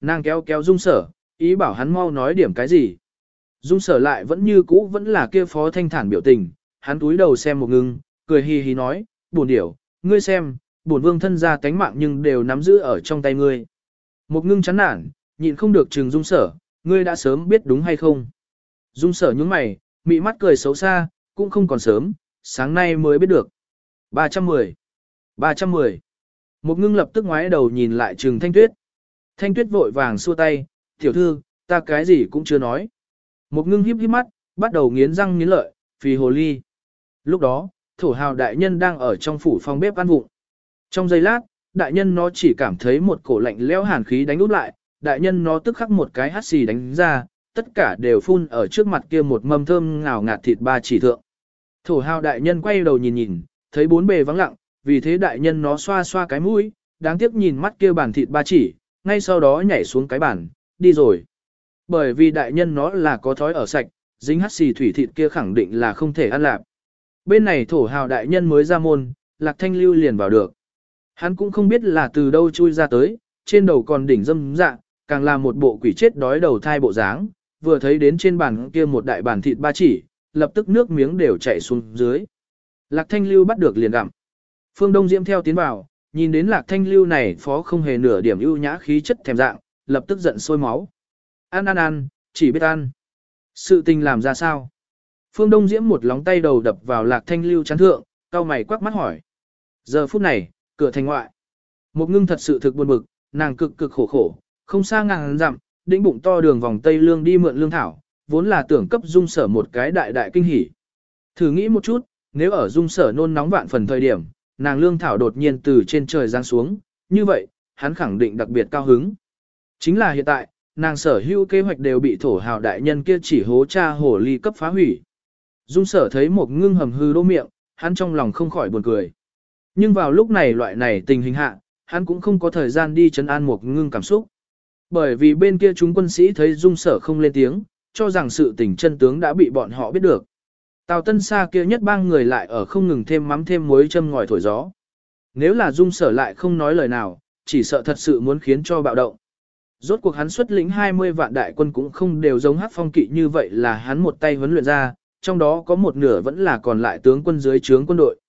Nàng kéo kéo dung sở, ý bảo hắn mau nói điểm cái gì. Dung sở lại vẫn như cũ vẫn là kia phó thanh thản biểu tình, hắn túi đầu xem một ngưng, cười hì hì nói, buồn điểu, ngươi xem, buồn vương thân ra tánh mạng nhưng đều nắm giữ ở trong tay ngươi. Một ngưng chán nản, nhịn không được trừng dung sở, ngươi đã sớm biết đúng hay không. Dung sở nhướng mày, mị mắt cười xấu xa, cũng không còn sớm, sáng nay mới biết được. 310. 310. Một ngưng lập tức ngoái đầu nhìn lại trừng thanh tuyết. Thanh tuyết vội vàng xua tay, tiểu thư, ta cái gì cũng chưa nói. Một ngưng híp híp mắt, bắt đầu nghiến răng nghiến lợi, phì hồ ly. Lúc đó, thổ hào đại nhân đang ở trong phủ phòng bếp ăn vụng. Trong giây lát, đại nhân nó chỉ cảm thấy một cổ lạnh lẽo hàn khí đánh úp lại, đại nhân nó tức khắc một cái hắt xì đánh ra, tất cả đều phun ở trước mặt kia một mâm thơm ngào ngạt thịt ba chỉ thượng. Thổ hào đại nhân quay đầu nhìn nhìn, thấy bốn bề vắng lặng, vì thế đại nhân nó xoa xoa cái mũi, đáng tiếc nhìn mắt kia bàn thịt ba chỉ, ngay sau đó nhảy xuống cái bàn, đi rồi. Bởi vì đại nhân nó là có thói ở sạch, dính hắt xì thủy thịt kia khẳng định là không thể ăn lạp. Bên này thổ hào đại nhân mới ra môn, lạc thanh lưu liền vào được. Hắn cũng không biết là từ đâu chui ra tới, trên đầu còn đỉnh dâm dạ, càng là một bộ quỷ chết đói đầu thai bộ dáng, vừa thấy đến trên bàn kia một đại bàn thịt ba chỉ, lập tức nước miếng đều chảy xuống dưới. Lạc thanh lưu bắt được liền gặm. Phương Đông Diễm theo tiến vào, nhìn đến lạc thanh lưu này phó không hề nửa điểm ưu nhã khí chất thèm dạng, lập tức giận sôi máu. Ăn ăn ăn, chỉ biết ăn. Sự tình làm ra sao? Phương Đông Diễm một lóng tay đầu đập vào lạc thanh lưu chán thượng, cao mày quắc mắt hỏi. Giờ phút này, cửa thành ngoại. Một ngưng thật sự thực buồn bực, nàng cực cực khổ khổ, không xa ngàn dặm, đĩnh bụng to đường vòng Tây Lương đi mượn lương thảo, vốn là tưởng cấp dung sở một cái đại đại kinh hỉ. Thử nghĩ một chút, nếu ở dung sở nôn nóng vạn phần thời điểm, nàng lương thảo đột nhiên từ trên trời giáng xuống, như vậy, hắn khẳng định đặc biệt cao hứng. Chính là hiện tại, nàng sở hữu kế hoạch đều bị thổ hào đại nhân kia chỉ hố cha hổ ly cấp phá hủy. Dung sở thấy một ngưng hầm hư đô miệng, hắn trong lòng không khỏi buồn cười. Nhưng vào lúc này loại này tình hình hạ, hắn cũng không có thời gian đi chấn an một ngưng cảm xúc. Bởi vì bên kia chúng quân sĩ thấy dung sở không lên tiếng, cho rằng sự tình chân tướng đã bị bọn họ biết được. Tào Tân Sa kia nhất bang người lại ở không ngừng thêm mắm thêm muối châm ngòi thổi gió. Nếu là dung sở lại không nói lời nào, chỉ sợ thật sự muốn khiến cho bạo động. Rốt cuộc hắn xuất lĩnh 20 vạn đại quân cũng không đều giống hát phong kỵ như vậy là hắn một tay huấn luyện ra, trong đó có một nửa vẫn là còn lại tướng quân dưới trướng quân đội.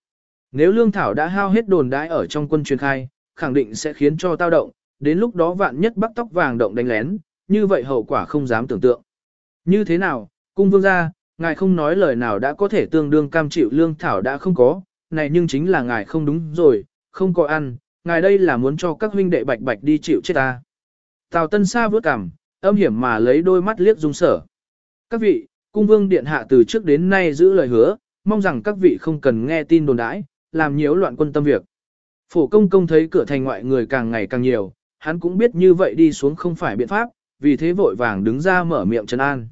Nếu lương thảo đã hao hết đồn đãi ở trong quân truyền khai, khẳng định sẽ khiến cho tao động, đến lúc đó vạn nhất bắt tóc vàng động đánh lén, như vậy hậu quả không dám tưởng tượng. Như thế nào, cung vương gia, ngài không nói lời nào đã có thể tương đương cam chịu lương thảo đã không có, này nhưng chính là ngài không đúng rồi, không có ăn, ngài đây là muốn cho các huynh đệ bạch bạch đi chịu chết ta. Tào Tân Sa vớt cằm, âm hiểm mà lấy đôi mắt liếc dung sở. Các vị, cung vương điện hạ từ trước đến nay giữ lời hứa, mong rằng các vị không cần nghe tin đồn đãi, làm nhiễu loạn quân tâm việc. Phổ công công thấy cửa thành ngoại người càng ngày càng nhiều, hắn cũng biết như vậy đi xuống không phải biện pháp, vì thế vội vàng đứng ra mở miệng trấn an.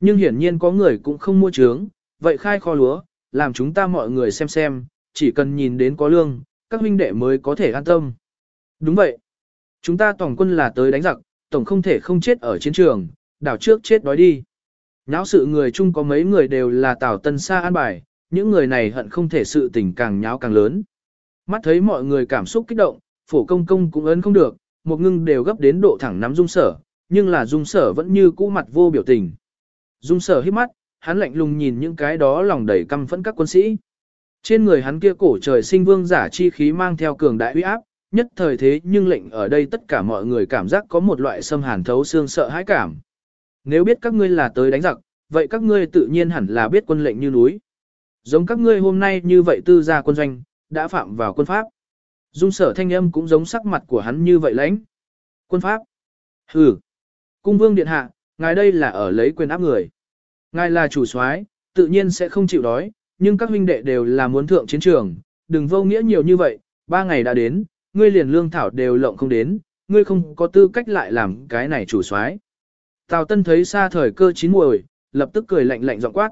Nhưng hiển nhiên có người cũng không mua trướng, vậy khai kho lúa, làm chúng ta mọi người xem xem, chỉ cần nhìn đến có lương, các huynh đệ mới có thể an tâm. Đúng vậy. Chúng ta tổng quân là tới đánh giặc, tổng không thể không chết ở chiến trường, đảo trước chết đói đi. Náo sự người chung có mấy người đều là tảo tân xa an bài, những người này hận không thể sự tình càng nháo càng lớn. Mắt thấy mọi người cảm xúc kích động, phổ công công cũng ấn không được, một ngưng đều gấp đến độ thẳng nắm dung sở, nhưng là dung sở vẫn như cũ mặt vô biểu tình. Dung sở hít mắt, hắn lạnh lùng nhìn những cái đó lòng đầy căm phẫn các quân sĩ. Trên người hắn kia cổ trời sinh vương giả chi khí mang theo cường đại uy áp, nhất thời thế nhưng lệnh ở đây tất cả mọi người cảm giác có một loại xâm hàn thấu xương sợ hãi cảm. Nếu biết các ngươi là tới đánh giặc, vậy các ngươi tự nhiên hẳn là biết quân lệnh như núi. Giống các ngươi hôm nay như vậy tư gia quân doanh, đã phạm vào quân pháp. Dung sở thanh âm cũng giống sắc mặt của hắn như vậy lãnh. Quân pháp. Hừ. Cung vương điện hạ, ngài đây là ở lấy quyền áp người. Ngài là chủ soái, tự nhiên sẽ không chịu đói, nhưng các huynh đệ đều là muốn thượng chiến trường, đừng vô nghĩa nhiều như vậy, ba ngày đã đến, ngươi liền lương thảo đều lộng không đến, ngươi không có tư cách lại làm cái này chủ soái. Tào Tân thấy xa thời cơ chín muồi, lập tức cười lạnh lạnh giọng quát.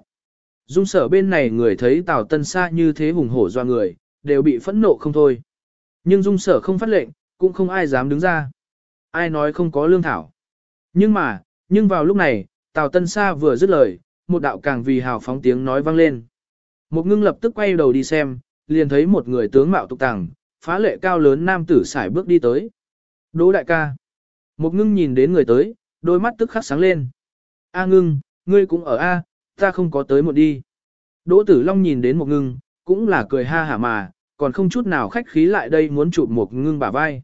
Dung sở bên này người thấy Tào Tân xa như thế hùng hổ doa người, đều bị phẫn nộ không thôi. Nhưng dung sở không phát lệnh, cũng không ai dám đứng ra. Ai nói không có lương thảo. Nhưng mà, nhưng vào lúc này, Tào Tân Sa vừa dứt lời, một đạo càng vì hào phóng tiếng nói vang lên. Một ngưng lập tức quay đầu đi xem, liền thấy một người tướng mạo tục tàng, phá lệ cao lớn nam tử xài bước đi tới. Đỗ đại ca. Một ngưng nhìn đến người tới, đôi mắt tức khắc sáng lên. A ngưng, ngươi cũng ở A, ta không có tới một đi. Đỗ Tử Long nhìn đến một ngưng, cũng là cười ha hả mà, còn không chút nào khách khí lại đây muốn chụp một ngưng bả vai.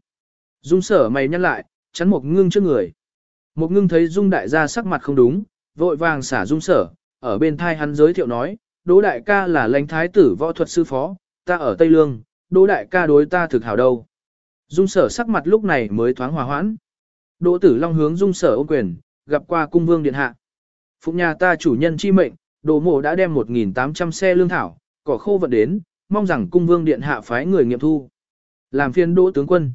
Dung sở mày nhăn lại, chắn một ngưng trước người. Một ngưng thấy Dung đại gia sắc mặt không đúng, vội vàng xả Dung sở, ở bên thai hắn giới thiệu nói, Đỗ đại ca là lãnh thái tử võ thuật sư phó, ta ở Tây Lương, Đỗ đại ca đối ta thực hảo đâu. Dung sở sắc mặt lúc này mới thoáng hòa hoãn. Đỗ tử long hướng dung sở ôm quyền, gặp qua cung vương điện hạ. Phụng nhà ta chủ nhân chi mệnh, đồ mộ đã đem 1.800 xe lương thảo, cỏ khô vận đến, mong rằng cung vương điện hạ phái người nghiệm thu. Làm phiên đỗ tướng quân.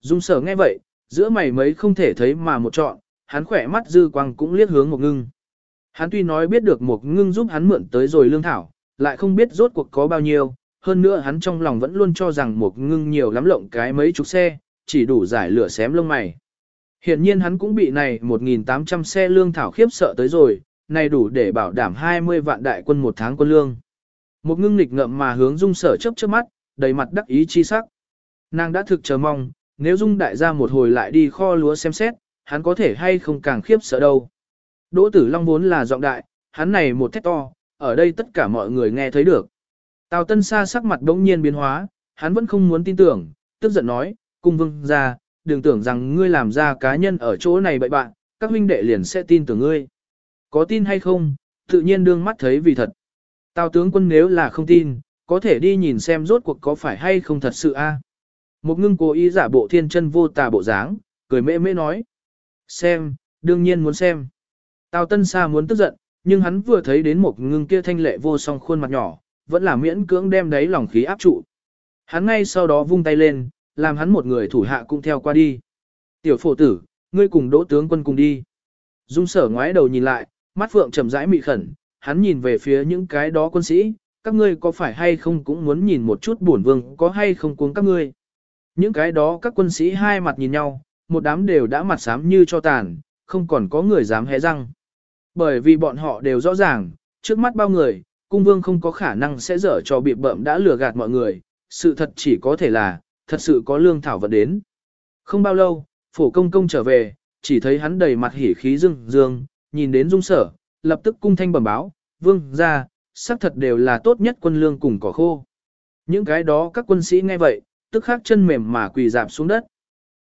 Dung sở nghe vậy, giữa mày mấy không thể thấy mà một chọn, hắn khỏe mắt dư quang cũng liếc hướng một ngưng. Hắn tuy nói biết được một ngưng giúp hắn mượn tới rồi lương thảo, lại không biết rốt cuộc có bao nhiêu, hơn nữa hắn trong lòng vẫn luôn cho rằng một ngưng nhiều lắm lộng cái mấy chục xe, chỉ đủ giải lửa xém lông mày. Hiện nhiên hắn cũng bị này 1.800 xe lương thảo khiếp sợ tới rồi, này đủ để bảo đảm 20 vạn đại quân một tháng quân lương. Một ngưng nghịch ngậm mà hướng dung sở chớp chớp mắt, đầy mặt đắc ý chi sắc. Nàng đã thực chờ mong, nếu dung đại gia một hồi lại đi kho lúa xem xét, hắn có thể hay không càng khiếp sợ đâu. Đỗ tử long vốn là giọng đại, hắn này một thét to, ở đây tất cả mọi người nghe thấy được. Tào Tân Sa sắc mặt bỗng nhiên biến hóa, hắn vẫn không muốn tin tưởng, tức giận nói, cung vương ra, đừng tưởng rằng ngươi làm ra cá nhân ở chỗ này bậy bạn, các huynh đệ liền sẽ tin tưởng ngươi. Có tin hay không, tự nhiên đương mắt thấy vì thật. Tào tướng quân nếu là không tin, có thể đi nhìn xem rốt cuộc có phải hay không thật sự a. Một ngưng cố ý giả bộ thiên chân vô tà bộ dáng, cười mê mê nói. Xem, đương nhiên muốn xem. Tào Tân Sa muốn tức giận, nhưng hắn vừa thấy đến một ngưng kia thanh lệ vô song khuôn mặt nhỏ, vẫn là miễn cưỡng đem đấy lòng khí áp trụ. Hắn ngay sau đó vung tay lên, làm hắn một người thủ hạ cũng theo qua đi. Tiểu phổ tử, ngươi cùng đỗ tướng quân cùng đi. Dung sở ngoái đầu nhìn lại, mắt phượng trầm rãi mị khẩn, hắn nhìn về phía những cái đó quân sĩ, các ngươi có phải hay không cũng muốn nhìn một chút bổn vương có hay không cuống các ngươi. Những cái đó các quân sĩ hai mặt nhìn nhau, một đám đều đã mặt xám như cho tàn, không còn có người dám hé răng. Bởi vì bọn họ đều rõ ràng, trước mắt bao người, cung vương không có khả năng sẽ dở cho bị bợm đã lừa gạt mọi người, sự thật chỉ có thể là, thật sự có lương thảo vật đến. Không bao lâu, phổ công công trở về, chỉ thấy hắn đầy mặt hỉ khí dương dương, nhìn đến dung sở, lập tức cung thanh bẩm báo, vương ra, xác thật đều là tốt nhất quân lương cùng cỏ khô. Những cái đó các quân sĩ nghe vậy, tức khắc chân mềm mà quỳ dạp xuống đất.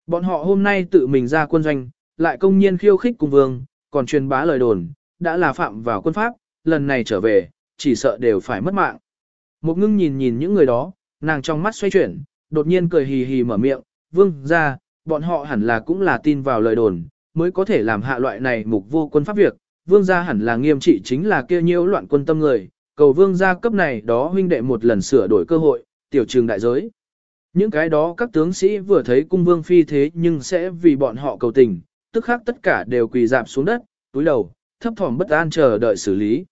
Bọn họ hôm nay tự mình ra quân doanh, lại công nhiên khiêu khích cùng vương, còn truyền bá lời đồn, đã là phạm vào quân pháp, lần này trở về, chỉ sợ đều phải mất mạng. Một ngưng nhìn nhìn những người đó, nàng trong mắt xoay chuyển, đột nhiên cười hì hì mở miệng, vương ra, bọn họ hẳn là cũng là tin vào lời đồn, mới có thể làm hạ loại này mục vô quân pháp việc, vương gia hẳn là nghiêm trị chính là kia nhiễu loạn quân tâm người, cầu vương gia cấp này đó huynh đệ một lần sửa đổi cơ hội, tiểu trường đại giới. Những cái đó các tướng sĩ vừa thấy cung vương phi thế nhưng sẽ vì bọn họ cầu tình, tức khác tất cả đều quỳ dạp xuống đất, túi đầu, thấp thỏm bất an chờ đợi xử lý.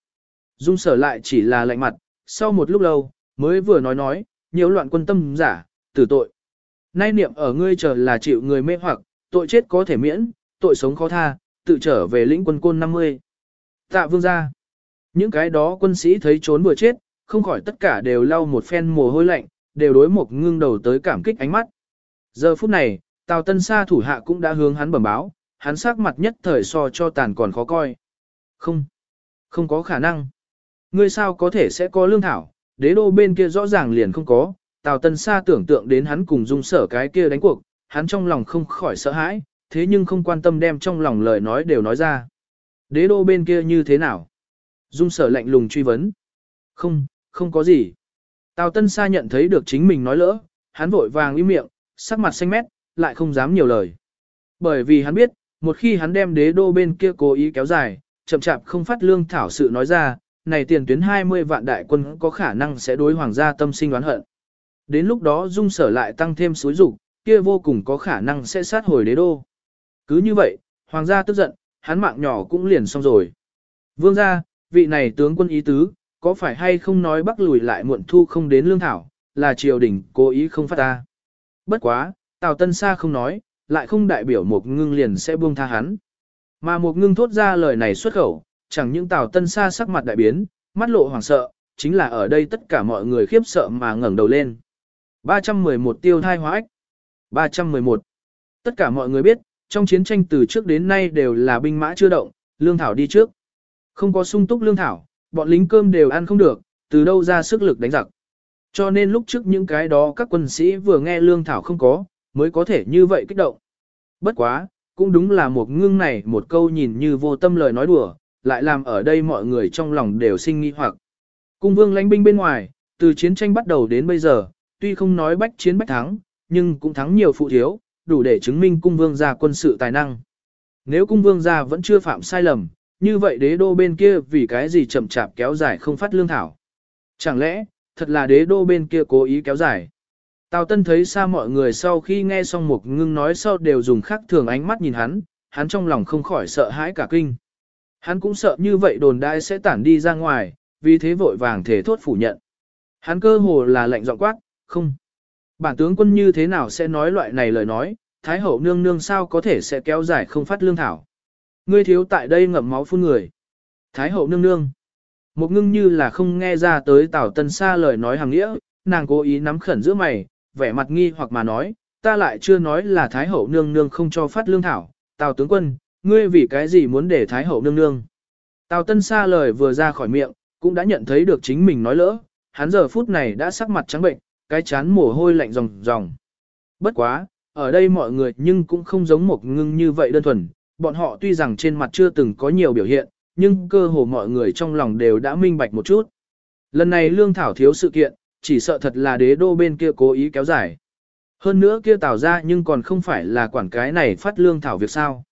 Dung sở lại chỉ là lạnh mặt, sau một lúc lâu, mới vừa nói nói, nhiễu loạn quân tâm giả, tử tội. Nay niệm ở ngươi chờ là chịu người mê hoặc, tội chết có thể miễn, tội sống khó tha, tự trở về lĩnh quân côn 50. Tạ vương ra. Những cái đó quân sĩ thấy trốn vừa chết, không khỏi tất cả đều lau một phen mồ hôi lạnh, đều đối một ngưng đầu tới cảm kích ánh mắt. Giờ phút này, Tào Tân Sa thủ hạ cũng đã hướng hắn bẩm báo, hắn sắc mặt nhất thời so cho tàn còn khó coi. Không, không có khả năng. Ngươi sao có thể sẽ có lương thảo, đế đô bên kia rõ ràng liền không có, Tào Tân Sa tưởng tượng đến hắn cùng dung sở cái kia đánh cuộc, hắn trong lòng không khỏi sợ hãi, thế nhưng không quan tâm đem trong lòng lời nói đều nói ra. Đế đô bên kia như thế nào? Dung sở lạnh lùng truy vấn. Không, không có gì. Tào Tân Sa nhận thấy được chính mình nói lỡ, hắn vội vàng im miệng, sắc mặt xanh mét, lại không dám nhiều lời. Bởi vì hắn biết, một khi hắn đem đế đô bên kia cố ý kéo dài, chậm chạp không phát lương thảo sự nói ra, này tiền tuyến 20 vạn đại quân có khả năng sẽ đối hoàng gia tâm sinh oán hận. Đến lúc đó dung sở lại tăng thêm suối rủ, kia vô cùng có khả năng sẽ sát hồi đế đô. Cứ như vậy, hoàng gia tức giận, hắn mạng nhỏ cũng liền xong rồi. Vương gia, vị này tướng quân ý tứ, có phải hay không nói bắc lùi lại muộn thu không đến lương thảo, là triều đình cố ý không phát ta. Bất quá, Tào Tân Sa không nói, lại không đại biểu một ngưng liền sẽ buông tha hắn. Mà một ngưng thốt ra lời này xuất khẩu, chẳng những Tào Tân Sa sắc mặt đại biến, mắt lộ hoảng sợ, chính là ở đây tất cả mọi người khiếp sợ mà ngẩng đầu lên. 311 tiêu thai hóa ách. 311. Tất cả mọi người biết, trong chiến tranh từ trước đến nay đều là binh mã chưa động, lương thảo đi trước. Không có sung túc lương thảo, bọn lính cơm đều ăn không được, từ đâu ra sức lực đánh giặc. Cho nên lúc trước những cái đó các quân sĩ vừa nghe lương thảo không có, mới có thể như vậy kích động. Bất quá, cũng đúng là một ngưng này một câu nhìn như vô tâm lời nói đùa, lại làm ở đây mọi người trong lòng đều sinh nghi hoặc. Cung vương lãnh binh bên ngoài, từ chiến tranh bắt đầu đến bây giờ, tuy không nói bách chiến bách thắng, nhưng cũng thắng nhiều phụ thiếu, đủ để chứng minh cung vương gia quân sự tài năng. Nếu cung vương gia vẫn chưa phạm sai lầm, như vậy đế đô bên kia vì cái gì chậm chạp kéo dài không phát lương thảo. Chẳng lẽ, thật là đế đô bên kia cố ý kéo dài. Tào Tân thấy xa mọi người sau khi nghe xong một ngưng nói sau đều dùng khắc thường ánh mắt nhìn hắn, hắn trong lòng không khỏi sợ hãi cả kinh. Hắn cũng sợ như vậy đồn đại sẽ tản đi ra ngoài, vì thế vội vàng thể thốt phủ nhận. Hắn cơ hồ là lệnh giọng quát, không. Bản tướng quân như thế nào sẽ nói loại này lời nói, Thái hậu nương nương sao có thể sẽ kéo dài không phát lương thảo. Ngươi thiếu tại đây ngậm máu phun người. Thái hậu nương nương. Một ngưng như là không nghe ra tới Tào Tân Sa lời nói hàng nghĩa, nàng cố ý nắm khẩn giữa mày, vẻ mặt nghi hoặc mà nói, ta lại chưa nói là Thái hậu nương nương không cho phát lương thảo, Tào tướng quân, ngươi vì cái gì muốn để Thái hậu nương nương. Tào Tân Sa lời vừa ra khỏi miệng, cũng đã nhận thấy được chính mình nói lỡ, hắn giờ phút này đã sắc mặt trắng bệnh, cái chán mồ hôi lạnh ròng ròng. Bất quá, ở đây mọi người nhưng cũng không giống một ngưng như vậy đơn thuần, bọn họ tuy rằng trên mặt chưa từng có nhiều biểu hiện, nhưng cơ hồ mọi người trong lòng đều đã minh bạch một chút. Lần này lương thảo thiếu sự kiện, chỉ sợ thật là đế đô bên kia cố ý kéo dài. Hơn nữa kia tào ra nhưng còn không phải là quản cái này phát lương thảo việc sao.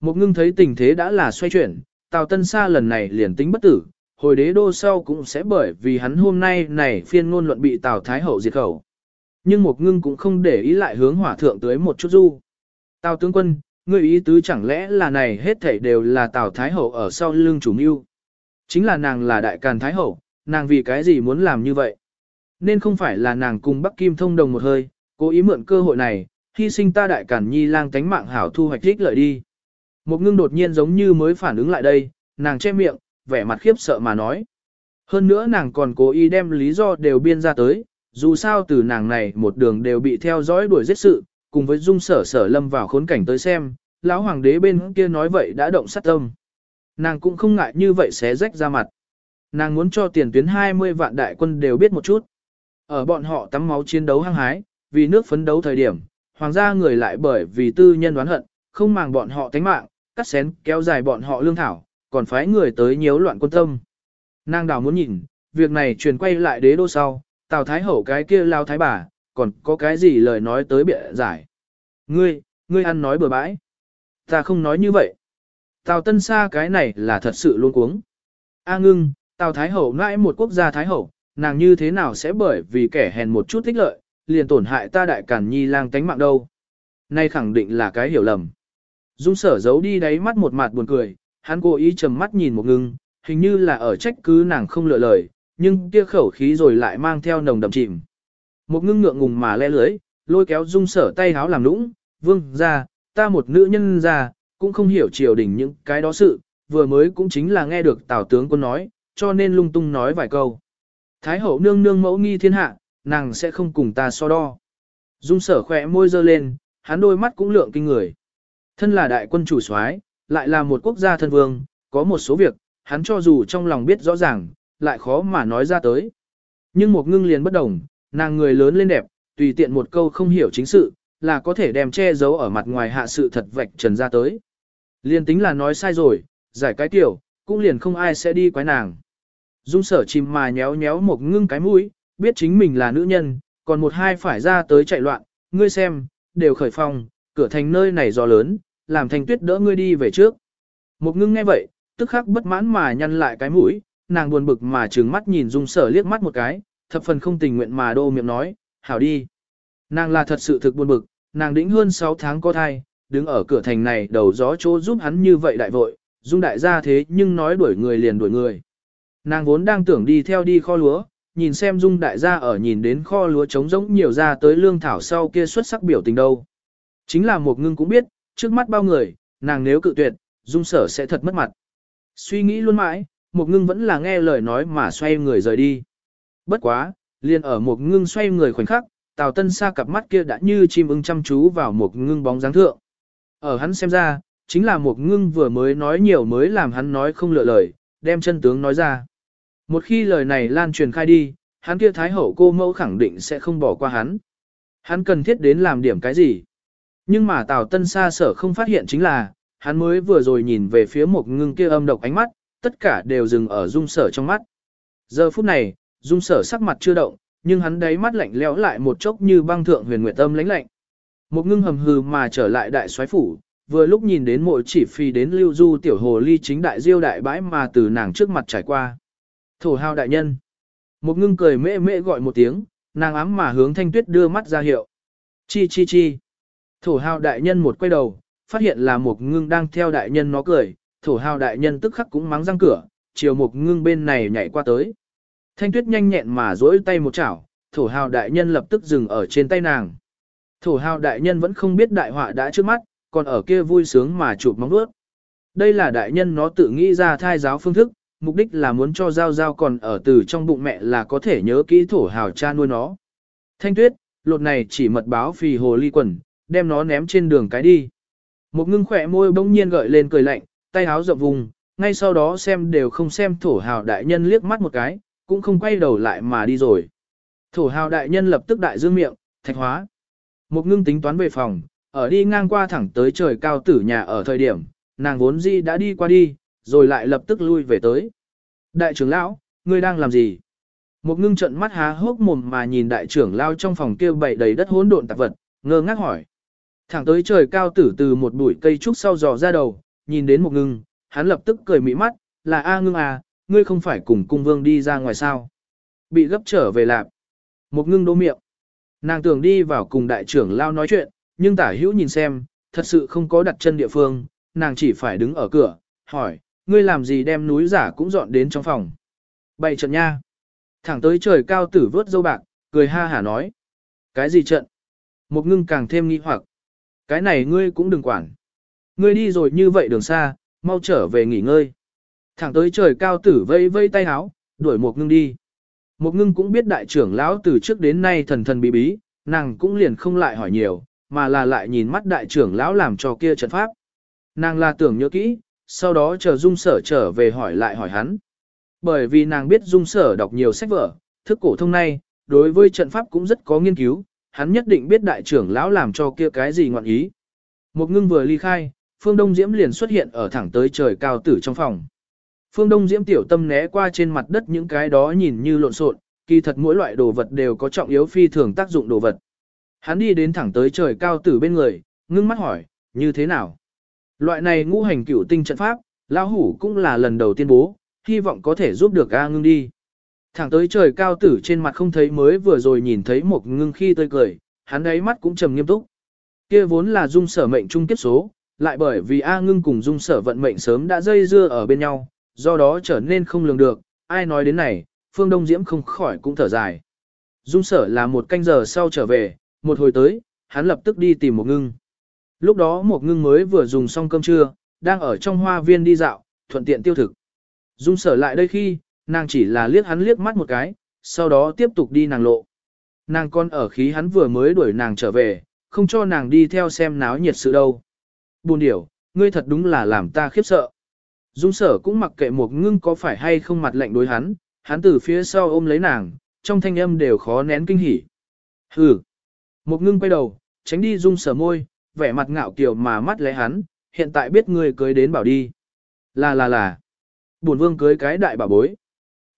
Một ngưng thấy tình thế đã là xoay chuyển, Tào Tân Sa lần này liền tính bất tử, hồi đế đô sau cũng sẽ bởi vì hắn hôm nay này phiên ngôn luận bị Tào Thái Hậu diệt khẩu. Nhưng một ngưng cũng không để ý lại hướng hỏa thượng tới một chút du. Tào tướng quân, ngươi ý tứ chẳng lẽ là này hết thảy đều là Tào Thái Hậu ở sau lưng chủ mưu. Chính là nàng là đại càn Thái Hậu, nàng vì cái gì muốn làm như vậy? Nên không phải là nàng cùng Bắc Kim thông đồng một hơi, cố ý mượn cơ hội này, hy sinh ta đại càn nhi lang tánh mạng hảo thu hoạch thích lợi đi. Một ngưng đột nhiên giống như mới phản ứng lại đây, nàng che miệng, vẻ mặt khiếp sợ mà nói. Hơn nữa nàng còn cố ý đem lý do đều biên ra tới, dù sao từ nàng này một đường đều bị theo dõi đuổi giết sự, cùng với dung sở sở lâm vào khốn cảnh tới xem, lão hoàng đế bên kia nói vậy đã động sát tâm. Nàng cũng không ngại như vậy xé rách ra mặt. Nàng muốn cho tiền tuyến 20 vạn đại quân đều biết một chút. Ở bọn họ tắm máu chiến đấu hăng hái, vì nước phấn đấu thời điểm, hoàng gia người lại bởi vì tư nhân đoán hận, không màng bọn họ tánh mạng, cắt xén kéo dài bọn họ lương thảo, còn phái người tới nhiễu loạn quân tâm. Nàng đào muốn nhìn, việc này truyền quay lại đế đô sau, Tào Thái Hậu cái kia lao thái bà, còn có cái gì lời nói tới bịa giải. Ngươi, ngươi ăn nói bừa bãi. Ta không nói như vậy. Tào Tân Sa cái này là thật sự luôn cuống. A ngưng, Tào Thái Hậu nãi một quốc gia Thái Hậu, nàng như thế nào sẽ bởi vì kẻ hèn một chút tích lợi, liền tổn hại ta đại cản nhi lang tánh mạng đâu. Nay khẳng định là cái hiểu lầm. Dung sở giấu đi đáy mắt một mặt buồn cười, hắn cố ý trầm mắt nhìn một ngưng, hình như là ở trách cứ nàng không lựa lời, nhưng kia khẩu khí rồi lại mang theo nồng đậm chìm. Một ngưng ngượng ngùng mà le lưới, lôi kéo dung sở tay háo làm nũng, vương ra, ta một nữ nhân ra, cũng không hiểu triều đình những cái đó sự, vừa mới cũng chính là nghe được tào tướng quân nói, cho nên lung tung nói vài câu. Thái hậu nương nương mẫu nghi thiên hạ, nàng sẽ không cùng ta so đo. Dung sở khỏe môi dơ lên, hắn đôi mắt cũng lượng kinh người. Thân là đại quân chủ soái, lại là một quốc gia thân vương, có một số việc, hắn cho dù trong lòng biết rõ ràng, lại khó mà nói ra tới. Nhưng một ngưng liền bất đồng, nàng người lớn lên đẹp, tùy tiện một câu không hiểu chính sự, là có thể đem che giấu ở mặt ngoài hạ sự thật vạch trần ra tới. Liên tính là nói sai rồi, giải cái tiểu, cũng liền không ai sẽ đi quái nàng. Dung sở chìm mà nhéo nhéo một ngưng cái mũi, biết chính mình là nữ nhân, còn một hai phải ra tới chạy loạn, ngươi xem, đều khởi phong, cửa thành nơi này gió lớn, làm thành tuyết đỡ ngươi đi về trước. Một ngưng nghe vậy, tức khắc bất mãn mà nhăn lại cái mũi, nàng buồn bực mà trừng mắt nhìn dung sở liếc mắt một cái, thập phần không tình nguyện mà đô miệng nói, hảo đi. Nàng là thật sự thực buồn bực, nàng đĩnh hơn 6 tháng có thai, đứng ở cửa thành này đầu gió chỗ giúp hắn như vậy đại vội, dung đại gia thế nhưng nói đuổi người liền đuổi người. Nàng vốn đang tưởng đi theo đi kho lúa, nhìn xem dung đại gia ở nhìn đến kho lúa trống rỗng nhiều ra tới lương thảo sau kia xuất sắc biểu tình đâu. Chính là một ngưng cũng biết, trước mắt bao người, nàng nếu cự tuyệt, dung sở sẽ thật mất mặt. Suy nghĩ luôn mãi, một ngưng vẫn là nghe lời nói mà xoay người rời đi. Bất quá, liền ở một ngưng xoay người khoảnh khắc, Tào Tân Sa cặp mắt kia đã như chim ưng chăm chú vào một ngưng bóng dáng thượng. Ở hắn xem ra, chính là một ngưng vừa mới nói nhiều mới làm hắn nói không lựa lời, đem chân tướng nói ra. Một khi lời này lan truyền khai đi, hắn kia thái hậu cô mẫu khẳng định sẽ không bỏ qua hắn. Hắn cần thiết đến làm điểm cái gì? Nhưng mà Tào Tân Sa sở không phát hiện chính là, hắn mới vừa rồi nhìn về phía một ngưng kia âm độc ánh mắt, tất cả đều dừng ở dung sở trong mắt. Giờ phút này, dung sở sắc mặt chưa động, nhưng hắn đáy mắt lạnh lẽo lại một chốc như băng thượng huyền nguyệt tâm lãnh lạnh. Một ngưng hầm hừ mà trở lại đại soái phủ, vừa lúc nhìn đến mỗi chỉ phi đến lưu du tiểu hồ ly chính đại diêu đại bãi mà từ nàng trước mặt trải qua. Thổ hào đại nhân. Một ngưng cười mễ mễ gọi một tiếng, nàng ám mà hướng thanh tuyết đưa mắt ra hiệu. Chi chi chi. Thổ hào đại nhân một quay đầu, phát hiện là một ngưng đang theo đại nhân nó cười, thổ hào đại nhân tức khắc cũng mắng răng cửa, chiều một ngưng bên này nhảy qua tới. Thanh tuyết nhanh nhẹn mà duỗi tay một chảo, thổ hào đại nhân lập tức dừng ở trên tay nàng. Thổ hào đại nhân vẫn không biết đại họa đã trước mắt, còn ở kia vui sướng mà chụp móng vuốt. Đây là đại nhân nó tự nghĩ ra thai giáo phương thức, mục đích là muốn cho Giao Giao còn ở từ trong bụng mẹ là có thể nhớ kỹ thổ hào cha nuôi nó. Thanh tuyết, lột này chỉ mật báo phì hồ ly quần, đem nó ném trên đường cái đi. Một ngưng khỏe môi bỗng nhiên gợi lên cười lạnh, tay háo rộng vùng, ngay sau đó xem đều không xem thổ hào đại nhân liếc mắt một cái, cũng không quay đầu lại mà đi rồi. Thổ hào đại nhân lập tức đại dương miệng, thạch hóa. Một ngưng tính toán về phòng, ở đi ngang qua thẳng tới trời cao tử nhà ở thời điểm, nàng vốn di đã đi qua đi, rồi lại lập tức lui về tới. Đại trưởng lão, ngươi đang làm gì? Một ngưng trận mắt há hốc mồm mà nhìn đại trưởng lao trong phòng kia bày đầy đất hỗn độn tạp vật, ngơ ngác hỏi. Thẳng tới trời cao tử từ một bụi cây trúc sau dò ra đầu, nhìn đến một ngưng, hắn lập tức cười mỹ mắt, là A ngưng à, ngươi không phải cùng cung vương đi ra ngoài sao. Bị gấp trở về lạp. Một ngưng đô miệng. Nàng tưởng đi vào cùng đại trưởng lao nói chuyện, nhưng tả hữu nhìn xem, thật sự không có đặt chân địa phương, nàng chỉ phải đứng ở cửa, hỏi, ngươi làm gì đem núi giả cũng dọn đến trong phòng. Bày trận nha. Thẳng tới trời cao tử vớt dâu bạc, cười ha hả nói. Cái gì trận? Một ngưng càng thêm nghi hoặc. Cái này ngươi cũng đừng quản. Ngươi đi rồi như vậy đường xa, mau trở về nghỉ ngơi. Thẳng tới trời cao tử vây vây tay háo, đuổi một ngưng đi. Một ngưng cũng biết đại trưởng lão từ trước đến nay thần thần bí bí, nàng cũng liền không lại hỏi nhiều, mà là lại nhìn mắt đại trưởng lão làm cho kia trận pháp. Nàng là tưởng nhớ kỹ, sau đó chờ dung sở trở về hỏi lại hỏi hắn. Bởi vì nàng biết dung sở đọc nhiều sách vở, thức cổ thông nay, đối với trận pháp cũng rất có nghiên cứu, hắn nhất định biết đại trưởng lão làm cho kia cái gì ngọn ý. Một ngưng vừa ly khai, phương đông diễm liền xuất hiện ở thẳng tới trời cao tử trong phòng. Phương Đông Diễm tiểu tâm né qua trên mặt đất những cái đó nhìn như lộn xộn, kỳ thật mỗi loại đồ vật đều có trọng yếu phi thường tác dụng đồ vật. Hắn đi đến thẳng tới trời cao tử bên người, ngưng mắt hỏi, như thế nào? Loại này ngũ hành cửu tinh trận pháp, lão hủ cũng là lần đầu tiên bố, hy vọng có thể giúp được A ngưng đi. Thẳng tới trời cao tử trên mặt không thấy mới vừa rồi nhìn thấy một ngưng khi tươi cười, hắn ấy mắt cũng trầm nghiêm túc. Kia vốn là dung sở mệnh trung kiếp số, lại bởi vì A ngưng cùng dung sở vận mệnh sớm đã dây dưa ở bên nhau, do đó trở nên không lường được, ai nói đến này, phương đông diễm không khỏi cũng thở dài. Dung sở là một canh giờ sau trở về, một hồi tới, hắn lập tức đi tìm một ngưng. Lúc đó một ngưng mới vừa dùng xong cơm trưa, đang ở trong hoa viên đi dạo, thuận tiện tiêu thực. Dung sở lại đây khi, nàng chỉ là liếc hắn liếc mắt một cái, sau đó tiếp tục đi nàng lộ. Nàng con ở khí hắn vừa mới đuổi nàng trở về, không cho nàng đi theo xem náo nhiệt sự đâu. Buồn điểu, ngươi thật đúng là làm ta khiếp sợ. Dung sở cũng mặc kệ một ngưng có phải hay không mặt lạnh đối hắn, hắn từ phía sau ôm lấy nàng, trong thanh âm đều khó nén kinh hỉ. Hừ. Một ngưng quay đầu, tránh đi dung sở môi, vẻ mặt ngạo kiều mà mắt lấy hắn, hiện tại biết người cưới đến bảo đi. Là là là. Bổn vương cưới cái đại bảo bối.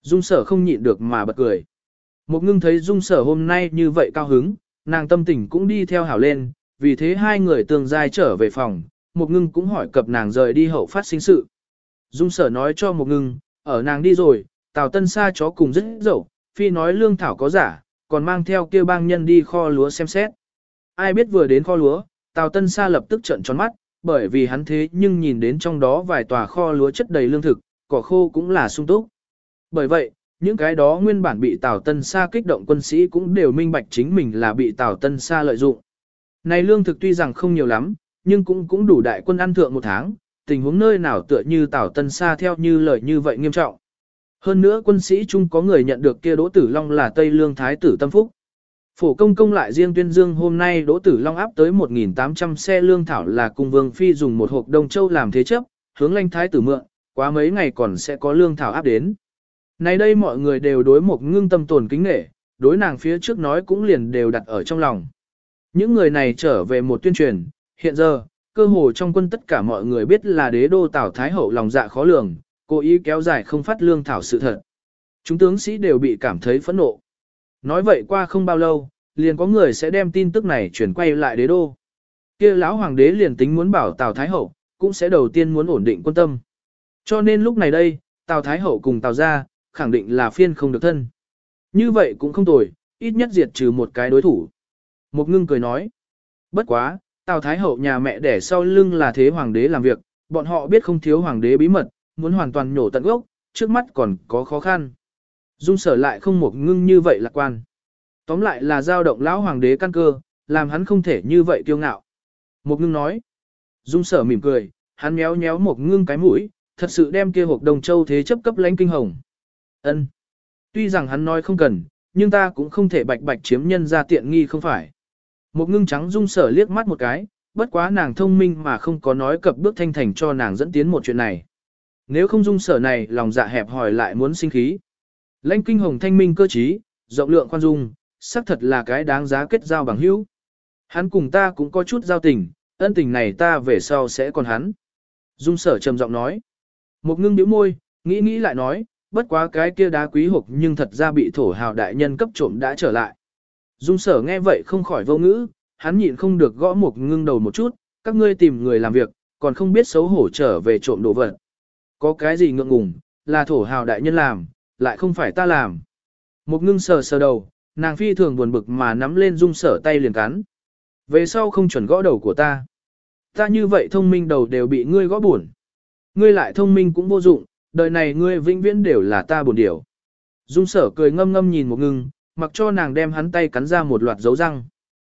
Dung sở không nhịn được mà bật cười. Một ngưng thấy dung sở hôm nay như vậy cao hứng, nàng tâm tình cũng đi theo hảo lên, vì thế hai người tường dài trở về phòng, một ngưng cũng hỏi cập nàng rời đi hậu phát sinh sự. Dung sở nói cho một ngưng, ở nàng đi rồi, Tào Tân Sa chó cùng rất dẫu, phi nói lương thảo có giả, còn mang theo kia bang nhân đi kho lúa xem xét. Ai biết vừa đến kho lúa, Tào Tân Sa lập tức trợn tròn mắt, bởi vì hắn thế nhưng nhìn đến trong đó vài tòa kho lúa chất đầy lương thực, cỏ khô cũng là sung túc. Bởi vậy, những cái đó nguyên bản bị Tào Tân Sa kích động quân sĩ cũng đều minh bạch chính mình là bị Tào Tân Sa lợi dụng. Này lương thực tuy rằng không nhiều lắm, nhưng cũng cũng đủ đại quân ăn thượng một tháng, tình huống nơi nào tựa như Tào Tân Sa theo như lời như vậy nghiêm trọng. Hơn nữa quân sĩ chung có người nhận được kia Đỗ Tử Long là Tây Lương Thái tử Tâm Phúc. Phổ công công lại riêng tuyên dương hôm nay Đỗ Tử Long áp tới 1.800 xe lương thảo là cùng Vương Phi dùng một hộp Đông Châu làm thế chấp, hướng lanh thái tử mượn, quá mấy ngày còn sẽ có lương thảo áp đến. Này đây mọi người đều đối một ngưng tâm tồn kính nghệ, đối nàng phía trước nói cũng liền đều đặt ở trong lòng. Những người này trở về một tuyên truyền, hiện giờ, cơ hồ trong quân tất cả mọi người biết là đế đô Tào Thái Hậu lòng dạ khó lường, cố ý kéo dài không phát lương thảo sự thật. Chúng tướng sĩ đều bị cảm thấy phẫn nộ. Nói vậy qua không bao lâu, liền có người sẽ đem tin tức này chuyển quay lại đế đô. kia lão hoàng đế liền tính muốn bảo Tào Thái Hậu, cũng sẽ đầu tiên muốn ổn định quân tâm. Cho nên lúc này đây, Tào Thái Hậu cùng Tào gia khẳng định là phiên không được thân. Như vậy cũng không tồi, ít nhất diệt trừ một cái đối thủ. Một ngưng cười nói. Bất quá, Tào Thái Hậu nhà mẹ đẻ sau lưng là thế hoàng đế làm việc, bọn họ biết không thiếu hoàng đế bí mật, muốn hoàn toàn nhổ tận gốc, trước mắt còn có khó khăn. Dung sở lại không một ngưng như vậy lạc quan. Tóm lại là giao động lão hoàng đế căn cơ, làm hắn không thể như vậy kiêu ngạo. Một ngưng nói. Dung sở mỉm cười, hắn méo méo một ngưng cái mũi, thật sự đem kia hộp đồng châu thế chấp cấp lánh kinh hồng. Ân. Tuy rằng hắn nói không cần, nhưng ta cũng không thể bạch bạch chiếm nhân ra tiện nghi không phải. Một ngưng trắng dung sở liếc mắt một cái, bất quá nàng thông minh mà không có nói cập bước thanh thành cho nàng dẫn tiến một chuyện này. Nếu không dung sở này lòng dạ hẹp hỏi lại muốn sinh khí. Lãnh kinh hồng thanh minh cơ trí, rộng lượng khoan dung, xác thật là cái đáng giá kết giao bằng hữu. Hắn cùng ta cũng có chút giao tình, ân tình này ta về sau sẽ còn hắn. Dung sở trầm giọng nói. Một ngưng điếu môi, nghĩ nghĩ lại nói, bất quá cái kia đá quý hộp nhưng thật ra bị thổ hào đại nhân cấp trộm đã trở lại. Dung sở nghe vậy không khỏi vô ngữ, hắn nhịn không được gõ một ngưng đầu một chút, các ngươi tìm người làm việc, còn không biết xấu hổ trở về trộm đồ vật. Có cái gì ngượng ngùng, là thổ hào đại nhân làm, lại không phải ta làm. Một ngưng sờ sờ đầu, nàng phi thường buồn bực mà nắm lên dung sở tay liền cắn. Về sau không chuẩn gõ đầu của ta. Ta như vậy thông minh đầu đều bị ngươi gõ buồn. Ngươi lại thông minh cũng vô dụng, đời này ngươi vĩnh viễn đều là ta buồn điểu. Dung sở cười ngâm ngâm nhìn một ngưng, mặc cho nàng đem hắn tay cắn ra một loạt dấu răng.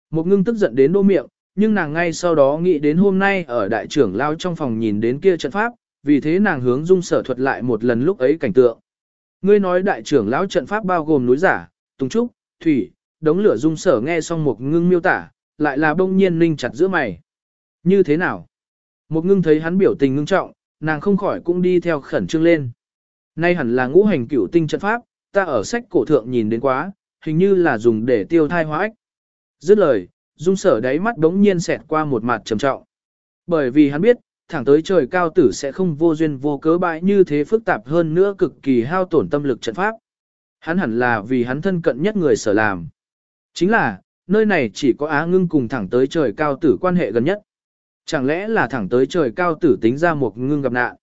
Một ngưng tức giận đến đô miệng, nhưng nàng ngay sau đó nghĩ đến hôm nay ở đại trưởng lao trong phòng nhìn đến kia trận pháp, vì thế nàng hướng dung sở thuật lại một lần lúc ấy cảnh tượng. Ngươi nói đại trưởng lão trận pháp bao gồm núi giả, tùng trúc, thủy, đống lửa dung sở nghe xong một ngưng miêu tả, lại là bông nhiên ninh chặt giữa mày. Như thế nào? Một ngưng thấy hắn biểu tình ngưng trọng, nàng không khỏi cũng đi theo khẩn trương lên. Nay hẳn là ngũ hành cửu tinh trận pháp, ta ở sách cổ thượng nhìn đến quá, hình như là dùng để tiêu thai hóa ách. Dứt lời, dung sở đáy mắt đống nhiên xẹt qua một mặt trầm trọng. Bởi vì hắn biết, thẳng tới trời cao tử sẽ không vô duyên vô cớ bại như thế phức tạp hơn nữa cực kỳ hao tổn tâm lực trận pháp. Hắn hẳn là vì hắn thân cận nhất người sở làm. Chính là, nơi này chỉ có Á ngưng cùng thẳng tới trời cao tử quan hệ gần nhất. Chẳng lẽ là thẳng tới trời cao tử tính ra một ngưng gặp nạn.